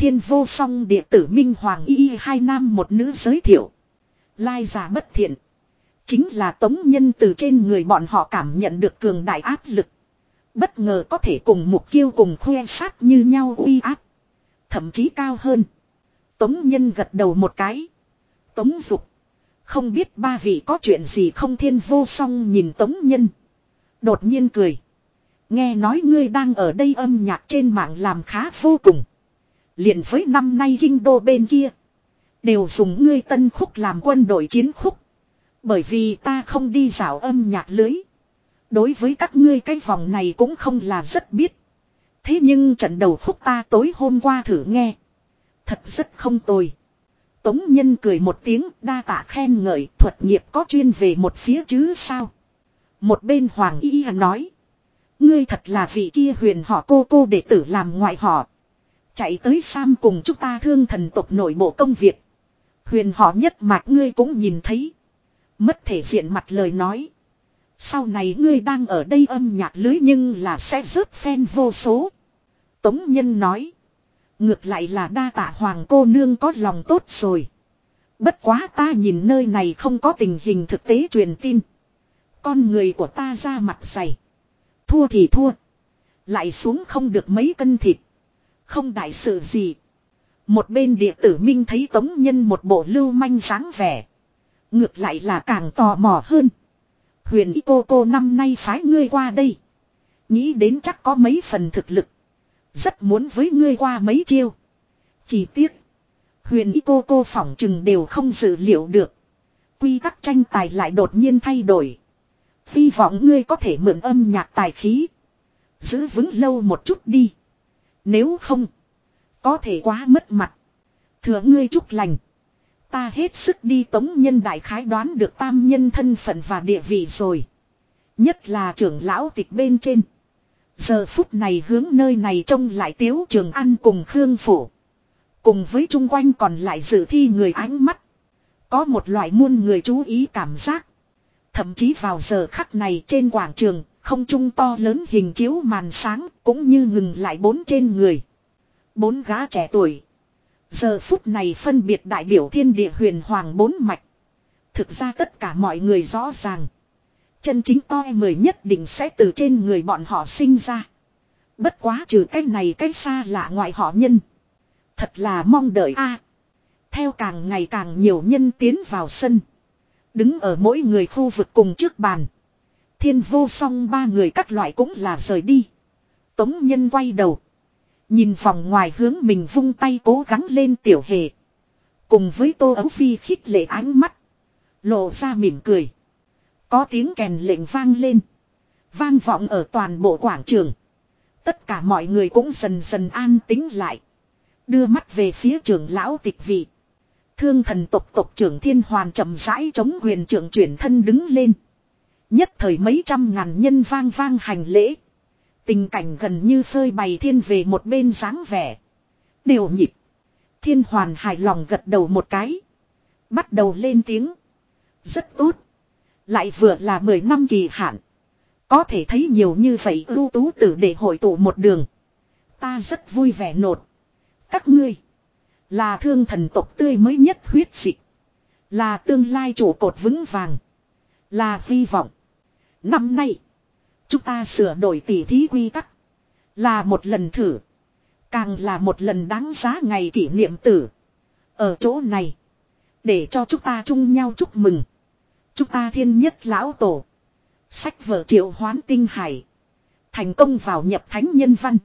Thiên vô song địa tử Minh Hoàng Y hai nam một nữ giới thiệu. Lai giả bất thiện. Chính là tống nhân từ trên người bọn họ cảm nhận được cường đại áp lực. Bất ngờ có thể cùng mục kiêu cùng khoe sát như nhau uy áp. Thậm chí cao hơn. Tống nhân gật đầu một cái. Tống dục. Không biết ba vị có chuyện gì không thiên vô song nhìn tống nhân. Đột nhiên cười. Nghe nói ngươi đang ở đây âm nhạc trên mạng làm khá vô cùng liền với năm nay kinh đô bên kia. Đều dùng ngươi tân khúc làm quân đội chiến khúc. Bởi vì ta không đi dạo âm nhạc lưới. Đối với các ngươi cái vòng này cũng không là rất biết. Thế nhưng trận đầu khúc ta tối hôm qua thử nghe. Thật rất không tồi. Tống Nhân cười một tiếng, đa tạ khen ngợi, thuật nghiệp có chuyên về một phía chứ sao. Một bên Hoàng Y nói. Ngươi thật là vị kia huyền họ cô cô đệ tử làm ngoại họ. Chạy tới Sam cùng chúng ta thương thần tộc nội bộ công việc. Huyền họ nhất mạch ngươi cũng nhìn thấy. Mất thể diện mặt lời nói. Sau này ngươi đang ở đây âm nhạc lưới nhưng là sẽ rớt phen vô số. Tống Nhân nói. Ngược lại là đa tạ hoàng cô nương có lòng tốt rồi. Bất quá ta nhìn nơi này không có tình hình thực tế truyền tin. Con người của ta ra mặt dày. Thua thì thua. Lại xuống không được mấy cân thịt. Không đại sự gì. Một bên địa tử minh thấy tống nhân một bộ lưu manh dáng vẻ. Ngược lại là càng tò mò hơn. Huyền y cô cô năm nay phái ngươi qua đây. Nghĩ đến chắc có mấy phần thực lực. Rất muốn với ngươi qua mấy chiêu. Chỉ tiếc. Huyền y cô cô phỏng chừng đều không dự liệu được. Quy tắc tranh tài lại đột nhiên thay đổi. Hy vọng ngươi có thể mượn âm nhạc tài khí. Giữ vững lâu một chút đi. Nếu không. Có thể quá mất mặt. Thừa ngươi chúc lành. Ta hết sức đi tống nhân đại khái đoán được tam nhân thân phận và địa vị rồi. Nhất là trưởng lão tịch bên trên. Giờ phút này hướng nơi này trông lại tiếu trường ăn cùng Khương Phủ. Cùng với chung quanh còn lại dự thi người ánh mắt. Có một loại muôn người chú ý cảm giác. Thậm chí vào giờ khắc này trên quảng trường, không trung to lớn hình chiếu màn sáng cũng như ngừng lại bốn trên người. Bốn gã trẻ tuổi. Giờ phút này phân biệt đại biểu thiên địa huyền hoàng bốn mạch. Thực ra tất cả mọi người rõ ràng. Chân chính to mười nhất định sẽ từ trên người bọn họ sinh ra. Bất quá trừ cái này cái xa lạ ngoại họ nhân. Thật là mong đợi a. theo càng ngày càng nhiều nhân tiến vào sân. Đứng ở mỗi người khu vực cùng trước bàn. Thiên vô song ba người các loại cũng là rời đi. Tống nhân quay đầu. Nhìn phòng ngoài hướng mình vung tay cố gắng lên tiểu hề. Cùng với tô ấu phi khích lệ ánh mắt. Lộ ra mỉm cười. Có tiếng kèn lệnh vang lên. Vang vọng ở toàn bộ quảng trường. Tất cả mọi người cũng dần dần an tính lại. Đưa mắt về phía trưởng lão tịch vị. Thương thần tộc tộc trưởng thiên hoàn chậm rãi chống huyền trưởng chuyển thân đứng lên. Nhất thời mấy trăm ngàn nhân vang vang hành lễ. Tình cảnh gần như phơi bày thiên về một bên dáng vẻ. Đều nhịp. Thiên hoàn hài lòng gật đầu một cái. Bắt đầu lên tiếng. Rất tốt. Lại vừa là 10 năm kỳ hạn. Có thể thấy nhiều như vậy ưu tú tử để hội tụ một đường. Ta rất vui vẻ nột. Các ngươi. Là thương thần tộc tươi mới nhất huyết dịch. Là tương lai trụ cột vững vàng. Là hy vọng. Năm nay. Chúng ta sửa đổi tỷ thí quy tắc. Là một lần thử. Càng là một lần đáng giá ngày kỷ niệm tử. Ở chỗ này. Để cho chúng ta chung nhau chúc mừng. Chúng ta thiên nhất lão tổ. Sách vở triệu hoán tinh hải. Thành công vào nhập thánh nhân văn.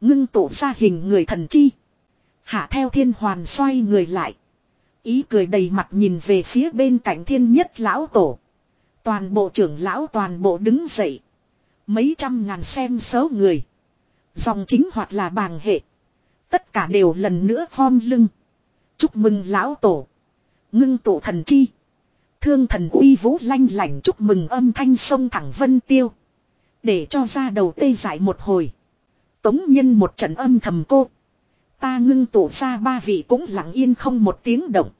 Ngưng tụ ra hình người thần chi. Hạ theo thiên hoàn xoay người lại. Ý cười đầy mặt nhìn về phía bên cạnh thiên nhất lão tổ. Toàn bộ trưởng lão toàn bộ đứng dậy. Mấy trăm ngàn xem xấu người. Dòng chính hoặc là bàng hệ. Tất cả đều lần nữa khom lưng. Chúc mừng lão tổ. Ngưng tụ thần chi. Thương thần uy vũ lanh lảnh chúc mừng âm thanh sông thẳng vân tiêu. Để cho ra đầu tê giải một hồi. Tống nhân một trận âm thầm cô. Ta ngưng tụ ra ba vị cũng lặng yên không một tiếng động.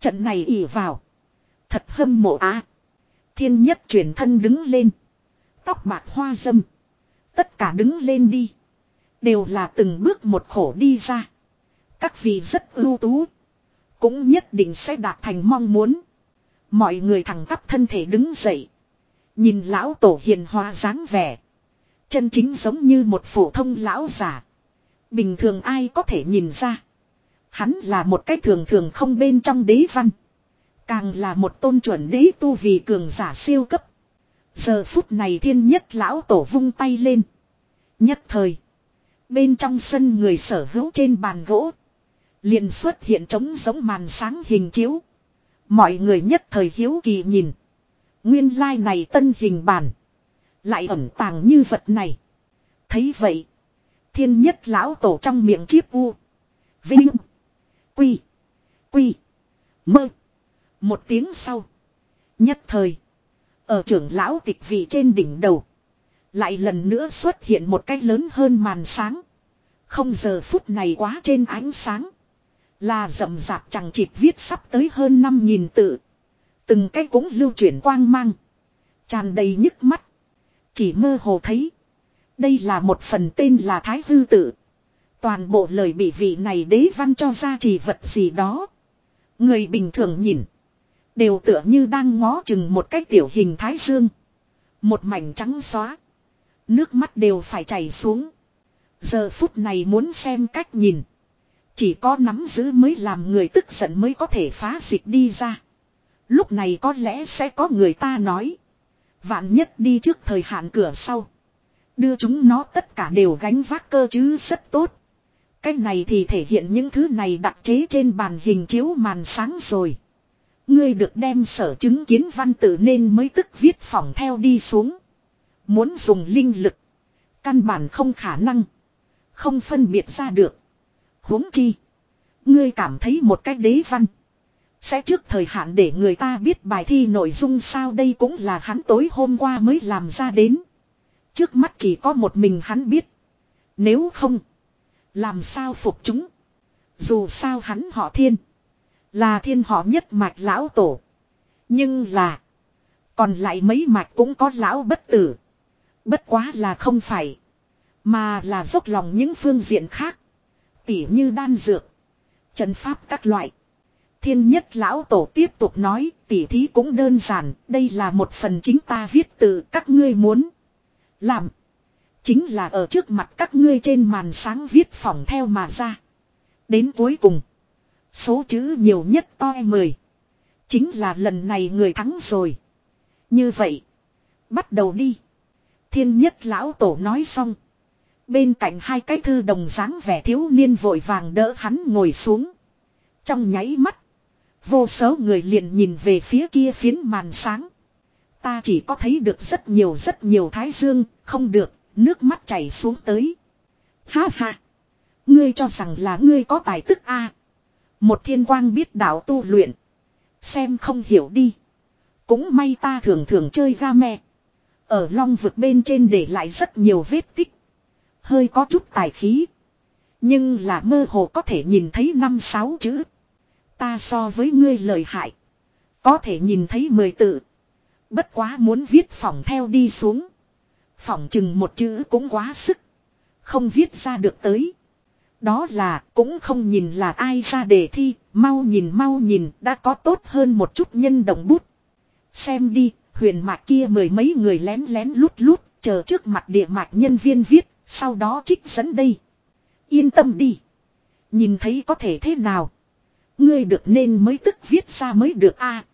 Trận này ỉ vào. Thật hâm mộ á. Thiên nhất chuyển thân đứng lên. Tóc bạc hoa dâm. Tất cả đứng lên đi. Đều là từng bước một khổ đi ra. Các vị rất ưu tú. Cũng nhất định sẽ đạt thành mong muốn. Mọi người thẳng tắp thân thể đứng dậy. Nhìn lão tổ hiền hòa dáng vẻ. Chân chính giống như một phổ thông lão giả. Bình thường ai có thể nhìn ra. Hắn là một cái thường thường không bên trong đế văn. Càng là một tôn chuẩn đế tu vì cường giả siêu cấp. Giờ phút này thiên nhất lão tổ vung tay lên. Nhất thời. Bên trong sân người sở hữu trên bàn gỗ. Liền xuất hiện trống giống màn sáng hình chiếu. Mọi người nhất thời hiếu kỳ nhìn. Nguyên lai này tân hình bàn. Lại ẩn tàng như vật này. Thấy vậy. Thiên nhất lão tổ trong miệng chiếp u. Vinh. Quy. Quy. Mơ. Một tiếng sau. Nhất thời. Ở trưởng lão tịch vị trên đỉnh đầu. Lại lần nữa xuất hiện một cái lớn hơn màn sáng. Không giờ phút này quá trên ánh sáng. Là rậm rạp chẳng chịt viết sắp tới hơn 5.000 tự. Từng cái cũng lưu chuyển quang mang. Tràn đầy nhức mắt. Chỉ mơ hồ thấy. Đây là một phần tên là Thái Hư Tự. Toàn bộ lời bị vị này đế văn cho ra chỉ vật gì đó. Người bình thường nhìn. Đều tựa như đang ngó chừng một cái tiểu hình thái dương. Một mảnh trắng xóa. Nước mắt đều phải chảy xuống. Giờ phút này muốn xem cách nhìn. Chỉ có nắm giữ mới làm người tức giận mới có thể phá dịch đi ra. Lúc này có lẽ sẽ có người ta nói. Vạn nhất đi trước thời hạn cửa sau. Đưa chúng nó tất cả đều gánh vác cơ chứ rất tốt. Cái này thì thể hiện những thứ này đặt chế trên bàn hình chiếu màn sáng rồi. Ngươi được đem sở chứng kiến văn tự nên mới tức viết phòng theo đi xuống. Muốn dùng linh lực. Căn bản không khả năng. Không phân biệt ra được huống chi. Ngươi cảm thấy một cách đế văn. Sẽ trước thời hạn để người ta biết bài thi nội dung sao đây cũng là hắn tối hôm qua mới làm ra đến. Trước mắt chỉ có một mình hắn biết. Nếu không. Làm sao phục chúng. Dù sao hắn họ thiên. Là thiên họ nhất mạch lão tổ. Nhưng là. Còn lại mấy mạch cũng có lão bất tử. Bất quá là không phải. Mà là dốc lòng những phương diện khác tỉ như đan dược, trận pháp các loại. Thiên nhất lão tổ tiếp tục nói, tỉ thí cũng đơn giản, đây là một phần chính ta viết từ các ngươi muốn làm. Chính là ở trước mặt các ngươi trên màn sáng viết phỏng theo mà ra. Đến cuối cùng, số chữ nhiều nhất to mười Chính là lần này người thắng rồi. Như vậy, bắt đầu đi. Thiên nhất lão tổ nói xong. Bên cạnh hai cái thư đồng dáng vẻ thiếu niên vội vàng đỡ hắn ngồi xuống. Trong nháy mắt. Vô số người liền nhìn về phía kia phiến màn sáng. Ta chỉ có thấy được rất nhiều rất nhiều thái dương, không được, nước mắt chảy xuống tới. Ha ha! Ngươi cho rằng là ngươi có tài tức a một thiên quang biết đạo tu luyện. Xem không hiểu đi. Cũng may ta thường thường chơi ga mẹ. Ở long vực bên trên để lại rất nhiều vết tích. Hơi có chút tài khí. Nhưng là mơ hồ có thể nhìn thấy năm sáu chữ. Ta so với ngươi lời hại. Có thể nhìn thấy mười tự. Bất quá muốn viết phỏng theo đi xuống. Phỏng chừng một chữ cũng quá sức. Không viết ra được tới. Đó là cũng không nhìn là ai ra đề thi, mau nhìn mau nhìn đã có tốt hơn một chút nhân động bút. Xem đi, huyền mạc kia mười mấy người lén lén lút lút, chờ trước mặt địa mạc nhân viên viết, sau đó trích dẫn đây. Yên tâm đi. Nhìn thấy có thể thế nào. Ngươi được nên mới tức viết ra mới được a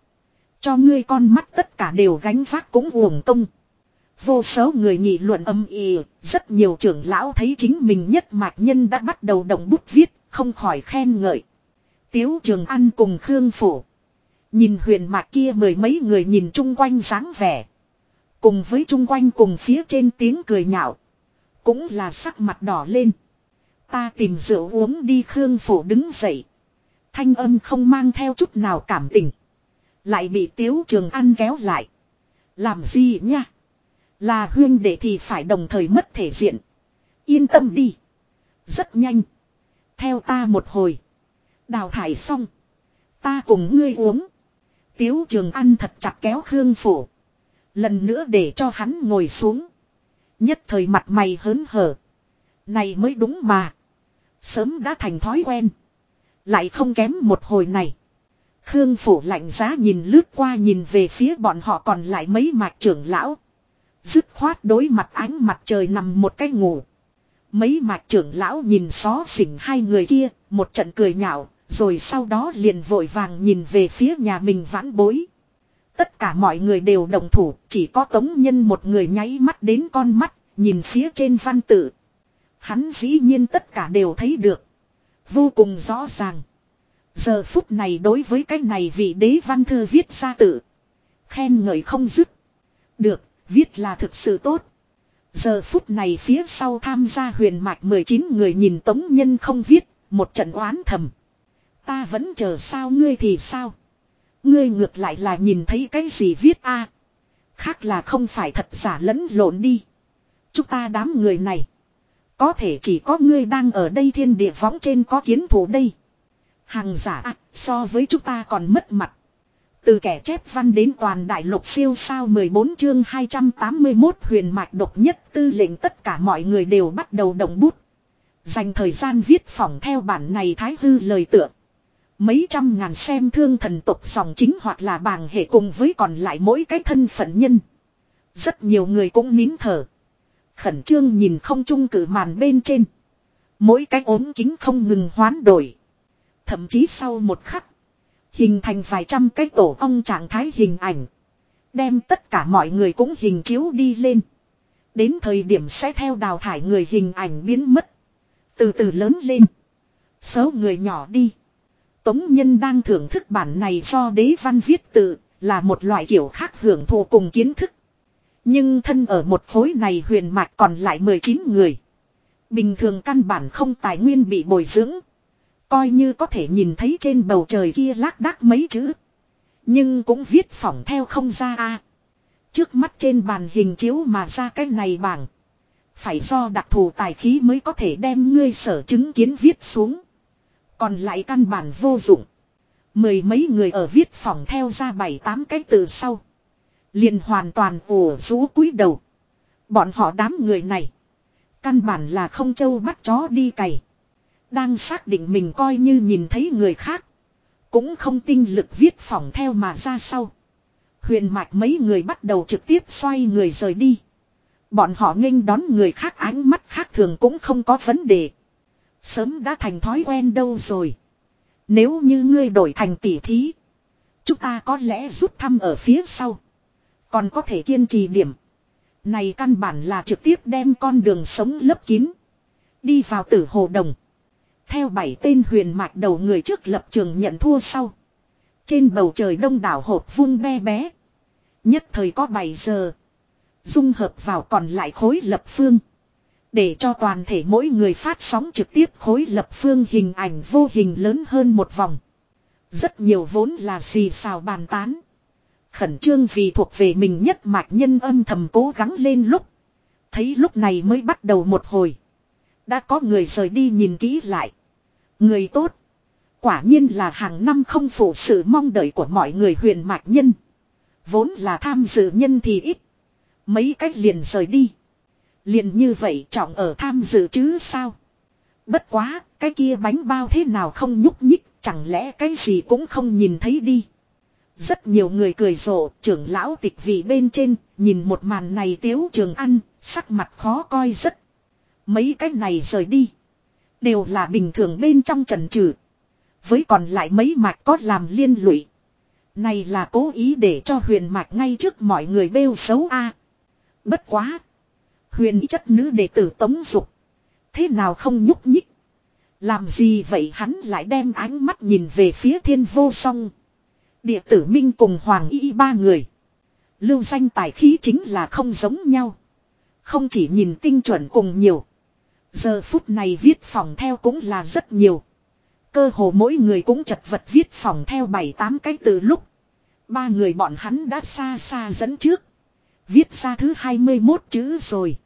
Cho ngươi con mắt tất cả đều gánh vác cũng uổng công. Vô số người nghị luận âm ỉ, rất nhiều trưởng lão thấy chính mình nhất mạch nhân đã bắt đầu động bút viết, không khỏi khen ngợi. Tiếu trường ăn cùng Khương Phủ. Nhìn huyền mạc kia mười mấy người nhìn chung quanh dáng vẻ. Cùng với chung quanh cùng phía trên tiếng cười nhạo. Cũng là sắc mặt đỏ lên. Ta tìm rượu uống đi Khương Phủ đứng dậy. Thanh âm không mang theo chút nào cảm tình. Lại bị tiếu trường ăn kéo lại. Làm gì nha? Là huyên đệ thì phải đồng thời mất thể diện. Yên tâm đi. Rất nhanh. Theo ta một hồi. Đào thải xong. Ta cùng ngươi uống. Tiếu trường ăn thật chặt kéo Khương Phủ. Lần nữa để cho hắn ngồi xuống. Nhất thời mặt mày hớn hở. Này mới đúng mà. Sớm đã thành thói quen. Lại không kém một hồi này. Khương Phủ lạnh giá nhìn lướt qua nhìn về phía bọn họ còn lại mấy mạc trưởng lão. Dứt khoát đối mặt ánh mặt trời nằm một cái ngủ. Mấy mạch trưởng lão nhìn xó xỉnh hai người kia, một trận cười nhạo, rồi sau đó liền vội vàng nhìn về phía nhà mình vãn bối. Tất cả mọi người đều đồng thủ, chỉ có tống nhân một người nháy mắt đến con mắt, nhìn phía trên văn tự. Hắn dĩ nhiên tất cả đều thấy được. Vô cùng rõ ràng. Giờ phút này đối với cái này vị đế văn thư viết ra tự. Khen ngợi không dứt. Được, viết là thực sự tốt. Giờ phút này phía sau tham gia huyền mạch 19 người nhìn tống nhân không viết, một trận oán thầm. Ta vẫn chờ sao ngươi thì sao? Ngươi ngược lại là nhìn thấy cái gì viết a Khác là không phải thật giả lẫn lộn đi. Chúng ta đám người này. Có thể chỉ có ngươi đang ở đây thiên địa võng trên có kiến thủ đây. Hàng giả à, so với chúng ta còn mất mặt. Từ kẻ chép văn đến toàn đại lục siêu sao 14 chương 281 huyền mạch độc nhất tư lệnh tất cả mọi người đều bắt đầu động bút. Dành thời gian viết phỏng theo bản này thái hư lời tượng. Mấy trăm ngàn xem thương thần tộc dòng chính hoặc là bàng hệ cùng với còn lại mỗi cái thân phận nhân. Rất nhiều người cũng nín thở. Khẩn trương nhìn không trung cử màn bên trên. Mỗi cái ốm kính không ngừng hoán đổi. Thậm chí sau một khắc. Hình thành vài trăm cái tổ ong trạng thái hình ảnh. Đem tất cả mọi người cũng hình chiếu đi lên. Đến thời điểm sẽ theo đào thải người hình ảnh biến mất. Từ từ lớn lên. Số người nhỏ đi. Tống Nhân đang thưởng thức bản này do đế văn viết tự, là một loại kiểu khác hưởng thụ cùng kiến thức. Nhưng thân ở một khối này huyền mạch còn lại 19 người. Bình thường căn bản không tài nguyên bị bồi dưỡng. Coi như có thể nhìn thấy trên bầu trời kia lác đác mấy chữ. Nhưng cũng viết phỏng theo không ra a Trước mắt trên bàn hình chiếu mà ra cái này bảng. Phải do đặc thù tài khí mới có thể đem ngươi sở chứng kiến viết xuống. Còn lại căn bản vô dụng. Mười mấy người ở viết phỏng theo ra bảy tám cái từ sau. Liền hoàn toàn ổ rũ cúi đầu. Bọn họ đám người này. Căn bản là không châu bắt chó đi cày. Đang xác định mình coi như nhìn thấy người khác. Cũng không tinh lực viết phỏng theo mà ra sau. Huyền mạch mấy người bắt đầu trực tiếp xoay người rời đi. Bọn họ nghênh đón người khác ánh mắt khác thường cũng không có vấn đề. Sớm đã thành thói quen đâu rồi. Nếu như ngươi đổi thành tỉ thí. Chúng ta có lẽ rút thăm ở phía sau. Còn có thể kiên trì điểm. Này căn bản là trực tiếp đem con đường sống lấp kín. Đi vào tử hồ đồng. Theo bảy tên huyền mạch đầu người trước lập trường nhận thua sau. Trên bầu trời đông đảo hộp vung be bé. Nhất thời có 7 giờ. Dung hợp vào còn lại khối lập phương. Để cho toàn thể mỗi người phát sóng trực tiếp khối lập phương hình ảnh vô hình lớn hơn một vòng. Rất nhiều vốn là xì xào bàn tán. Khẩn trương vì thuộc về mình nhất mạch nhân âm thầm cố gắng lên lúc. Thấy lúc này mới bắt đầu một hồi. Đã có người rời đi nhìn kỹ lại. Người tốt. Quả nhiên là hàng năm không phụ sự mong đợi của mọi người huyền mạch nhân. Vốn là tham dự nhân thì ít. Mấy cách liền rời đi. Liền như vậy trọng ở tham dự chứ sao. Bất quá, cái kia bánh bao thế nào không nhúc nhích, chẳng lẽ cái gì cũng không nhìn thấy đi. Rất nhiều người cười rộ, trưởng lão tịch vị bên trên, nhìn một màn này tiếu trường ăn, sắc mặt khó coi rất. Mấy cái này rời đi. Đều là bình thường bên trong trần trừ. Với còn lại mấy mạch có làm liên lụy. Này là cố ý để cho huyền mạch ngay trước mọi người bêu xấu a. Bất quá. Huyền chất nữ đệ tử tống dục. Thế nào không nhúc nhích. Làm gì vậy hắn lại đem ánh mắt nhìn về phía thiên vô song. Địa tử minh cùng hoàng y ba người. Lưu danh tài khí chính là không giống nhau. Không chỉ nhìn tinh chuẩn cùng nhiều. Giờ phút này viết phòng theo cũng là rất nhiều. Cơ hồ mỗi người cũng chật vật viết phòng theo bảy tám cái từ lúc. Ba người bọn hắn đã xa xa dẫn trước. Viết ra thứ 21 chữ rồi.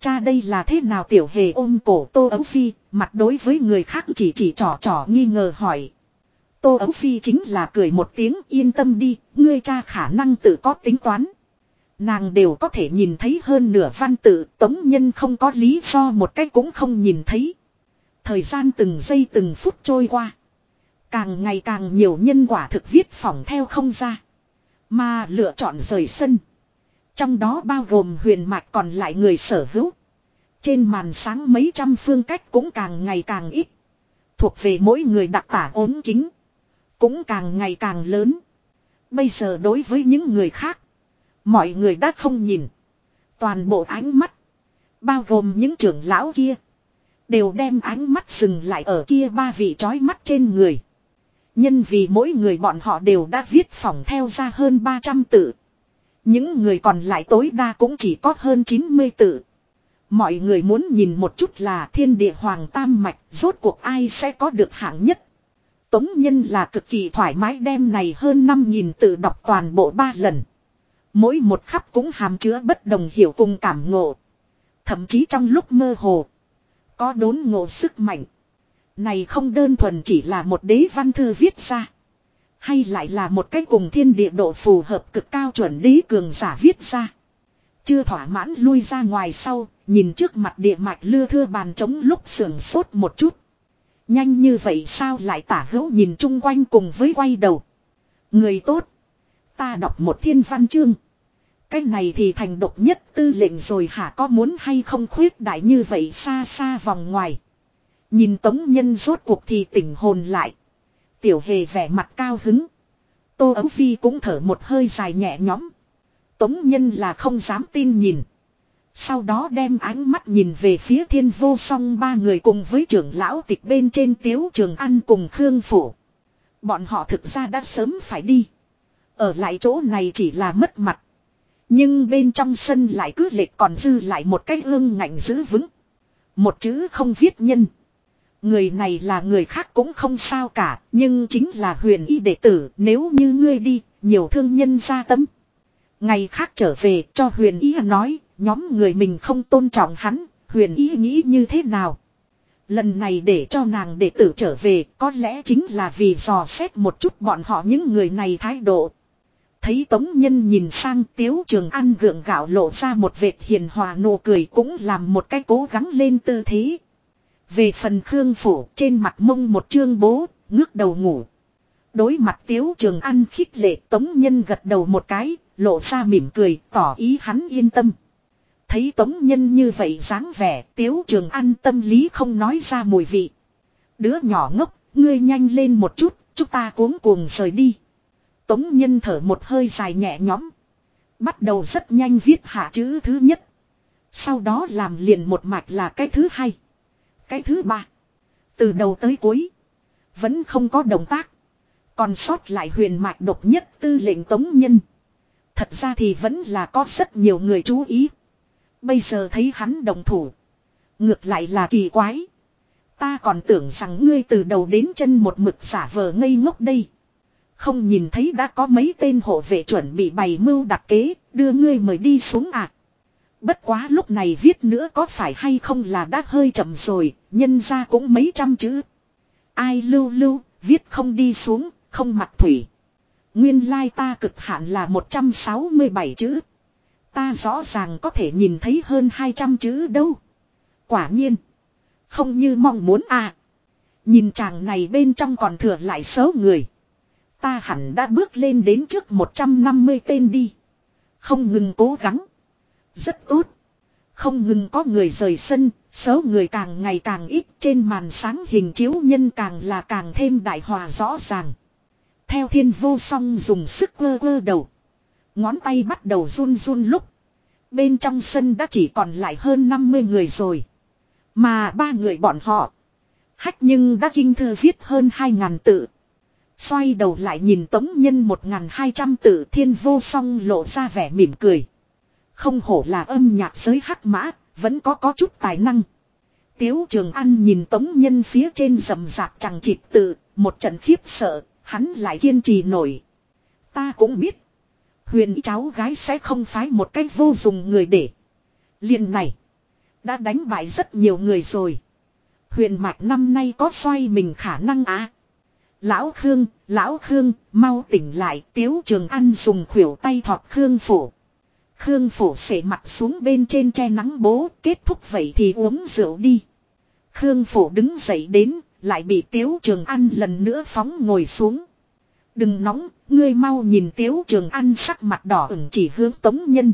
Cha đây là thế nào tiểu hề ôm cổ Tô Ấu Phi, mặt đối với người khác chỉ chỉ trò trò nghi ngờ hỏi. Tô Ấu Phi chính là cười một tiếng yên tâm đi, ngươi cha khả năng tự có tính toán. Nàng đều có thể nhìn thấy hơn nửa văn tự, tống nhân không có lý do một cách cũng không nhìn thấy. Thời gian từng giây từng phút trôi qua. Càng ngày càng nhiều nhân quả thực viết phỏng theo không ra. Mà lựa chọn rời sân. Trong đó bao gồm huyền mạch còn lại người sở hữu. Trên màn sáng mấy trăm phương cách cũng càng ngày càng ít. Thuộc về mỗi người đặc tả ốm kính. Cũng càng ngày càng lớn. Bây giờ đối với những người khác. Mọi người đã không nhìn. Toàn bộ ánh mắt. Bao gồm những trưởng lão kia. Đều đem ánh mắt dừng lại ở kia ba vị trói mắt trên người. Nhân vì mỗi người bọn họ đều đã viết phỏng theo ra hơn 300 tự. Những người còn lại tối đa cũng chỉ có hơn 90 tự. Mọi người muốn nhìn một chút là thiên địa hoàng tam mạch, rốt cuộc ai sẽ có được hạng nhất. Tống nhân là cực kỳ thoải mái đem này hơn 5.000 tự đọc toàn bộ ba lần. Mỗi một khắp cũng hàm chứa bất đồng hiểu cùng cảm ngộ. Thậm chí trong lúc mơ hồ. Có đốn ngộ sức mạnh. Này không đơn thuần chỉ là một đế văn thư viết ra. Hay lại là một cái cùng thiên địa độ phù hợp cực cao chuẩn đế cường giả viết ra. Chưa thỏa mãn lui ra ngoài sau, nhìn trước mặt địa mạch lưa thưa bàn trống lúc sườn sốt một chút. Nhanh như vậy sao lại tả hữu nhìn chung quanh cùng với quay đầu. Người tốt. Ta đọc một thiên văn chương. Cái này thì thành độc nhất tư lệnh rồi hả, có muốn hay không khuyết đại như vậy xa xa vòng ngoài. Nhìn tống nhân rốt cuộc thì tỉnh hồn lại. Tiểu hề vẻ mặt cao hứng. Tô Ấu Phi cũng thở một hơi dài nhẹ nhõm. Tống nhân là không dám tin nhìn. Sau đó đem ánh mắt nhìn về phía thiên vô song ba người cùng với trưởng lão tịch bên trên tiếu trường ăn cùng Khương Phủ. Bọn họ thực ra đã sớm phải đi. Ở lại chỗ này chỉ là mất mặt. Nhưng bên trong sân lại cứ lệch còn dư lại một cái ương ngạnh giữ vững. Một chữ không viết nhân. Người này là người khác cũng không sao cả, nhưng chính là huyền y đệ tử, nếu như ngươi đi, nhiều thương nhân ra tâm. Ngày khác trở về cho huyền y nói, nhóm người mình không tôn trọng hắn, huyền y nghĩ như thế nào. Lần này để cho nàng đệ tử trở về có lẽ chính là vì dò xét một chút bọn họ những người này thái độ. Thấy Tống Nhân nhìn sang Tiếu Trường An gượng gạo lộ ra một vệt hiền hòa nụ cười cũng làm một cái cố gắng lên tư thế. Về phần Khương Phủ trên mặt mông một chương bố, ngước đầu ngủ. Đối mặt Tiếu Trường An khích lệ Tống Nhân gật đầu một cái, lộ ra mỉm cười, tỏ ý hắn yên tâm. Thấy Tống Nhân như vậy dáng vẻ, Tiếu Trường An tâm lý không nói ra mùi vị. Đứa nhỏ ngốc, ngươi nhanh lên một chút, chúng ta cuống cuồng rời đi. Tống Nhân thở một hơi dài nhẹ nhõm. Bắt đầu rất nhanh viết hạ chữ thứ nhất. Sau đó làm liền một mạch là cái thứ hai. Cái thứ ba. Từ đầu tới cuối. Vẫn không có động tác. Còn sót lại huyền mạch độc nhất tư lệnh tống nhân. Thật ra thì vẫn là có rất nhiều người chú ý. Bây giờ thấy hắn đồng thủ. Ngược lại là kỳ quái. Ta còn tưởng rằng ngươi từ đầu đến chân một mực giả vờ ngây ngốc đây. Không nhìn thấy đã có mấy tên hộ vệ chuẩn bị bày mưu đặt kế, đưa ngươi mời đi xuống à. Bất quá lúc này viết nữa có phải hay không là đã hơi chậm rồi, nhân ra cũng mấy trăm chữ. Ai lưu lưu, viết không đi xuống, không mặt thủy. Nguyên lai like ta cực hạn là 167 chữ. Ta rõ ràng có thể nhìn thấy hơn 200 chữ đâu. Quả nhiên. Không như mong muốn à. Nhìn chàng này bên trong còn thừa lại số người. Ta hẳn đã bước lên đến trước 150 tên đi. Không ngừng cố gắng. Rất tốt. Không ngừng có người rời sân, số người càng ngày càng ít trên màn sáng hình chiếu nhân càng là càng thêm đại hòa rõ ràng. Theo thiên vô song dùng sức vơ vơ đầu. Ngón tay bắt đầu run run lúc. Bên trong sân đã chỉ còn lại hơn 50 người rồi. Mà ba người bọn họ. Hách nhưng đã kinh thư viết hơn 2.000 tự. Xoay đầu lại nhìn tống nhân 1.200 tử thiên vô song lộ ra vẻ mỉm cười. Không hổ là âm nhạc giới hắc mã, vẫn có có chút tài năng. Tiếu trường ăn nhìn tống nhân phía trên rầm rạp chẳng chịt tự, một trận khiếp sợ, hắn lại kiên trì nổi. Ta cũng biết. Huyền cháu gái sẽ không phái một cách vô dụng người để. liền này. Đã đánh bại rất nhiều người rồi. Huyền mạch năm nay có xoay mình khả năng á. Lão Khương, Lão Khương, mau tỉnh lại, Tiếu Trường An dùng khuỷu tay thọt Khương Phủ. Khương Phủ xể mặt xuống bên trên che nắng bố, kết thúc vậy thì uống rượu đi. Khương Phủ đứng dậy đến, lại bị Tiếu Trường An lần nữa phóng ngồi xuống. Đừng nóng, ngươi mau nhìn Tiếu Trường An sắc mặt đỏ ửng chỉ hướng Tống Nhân.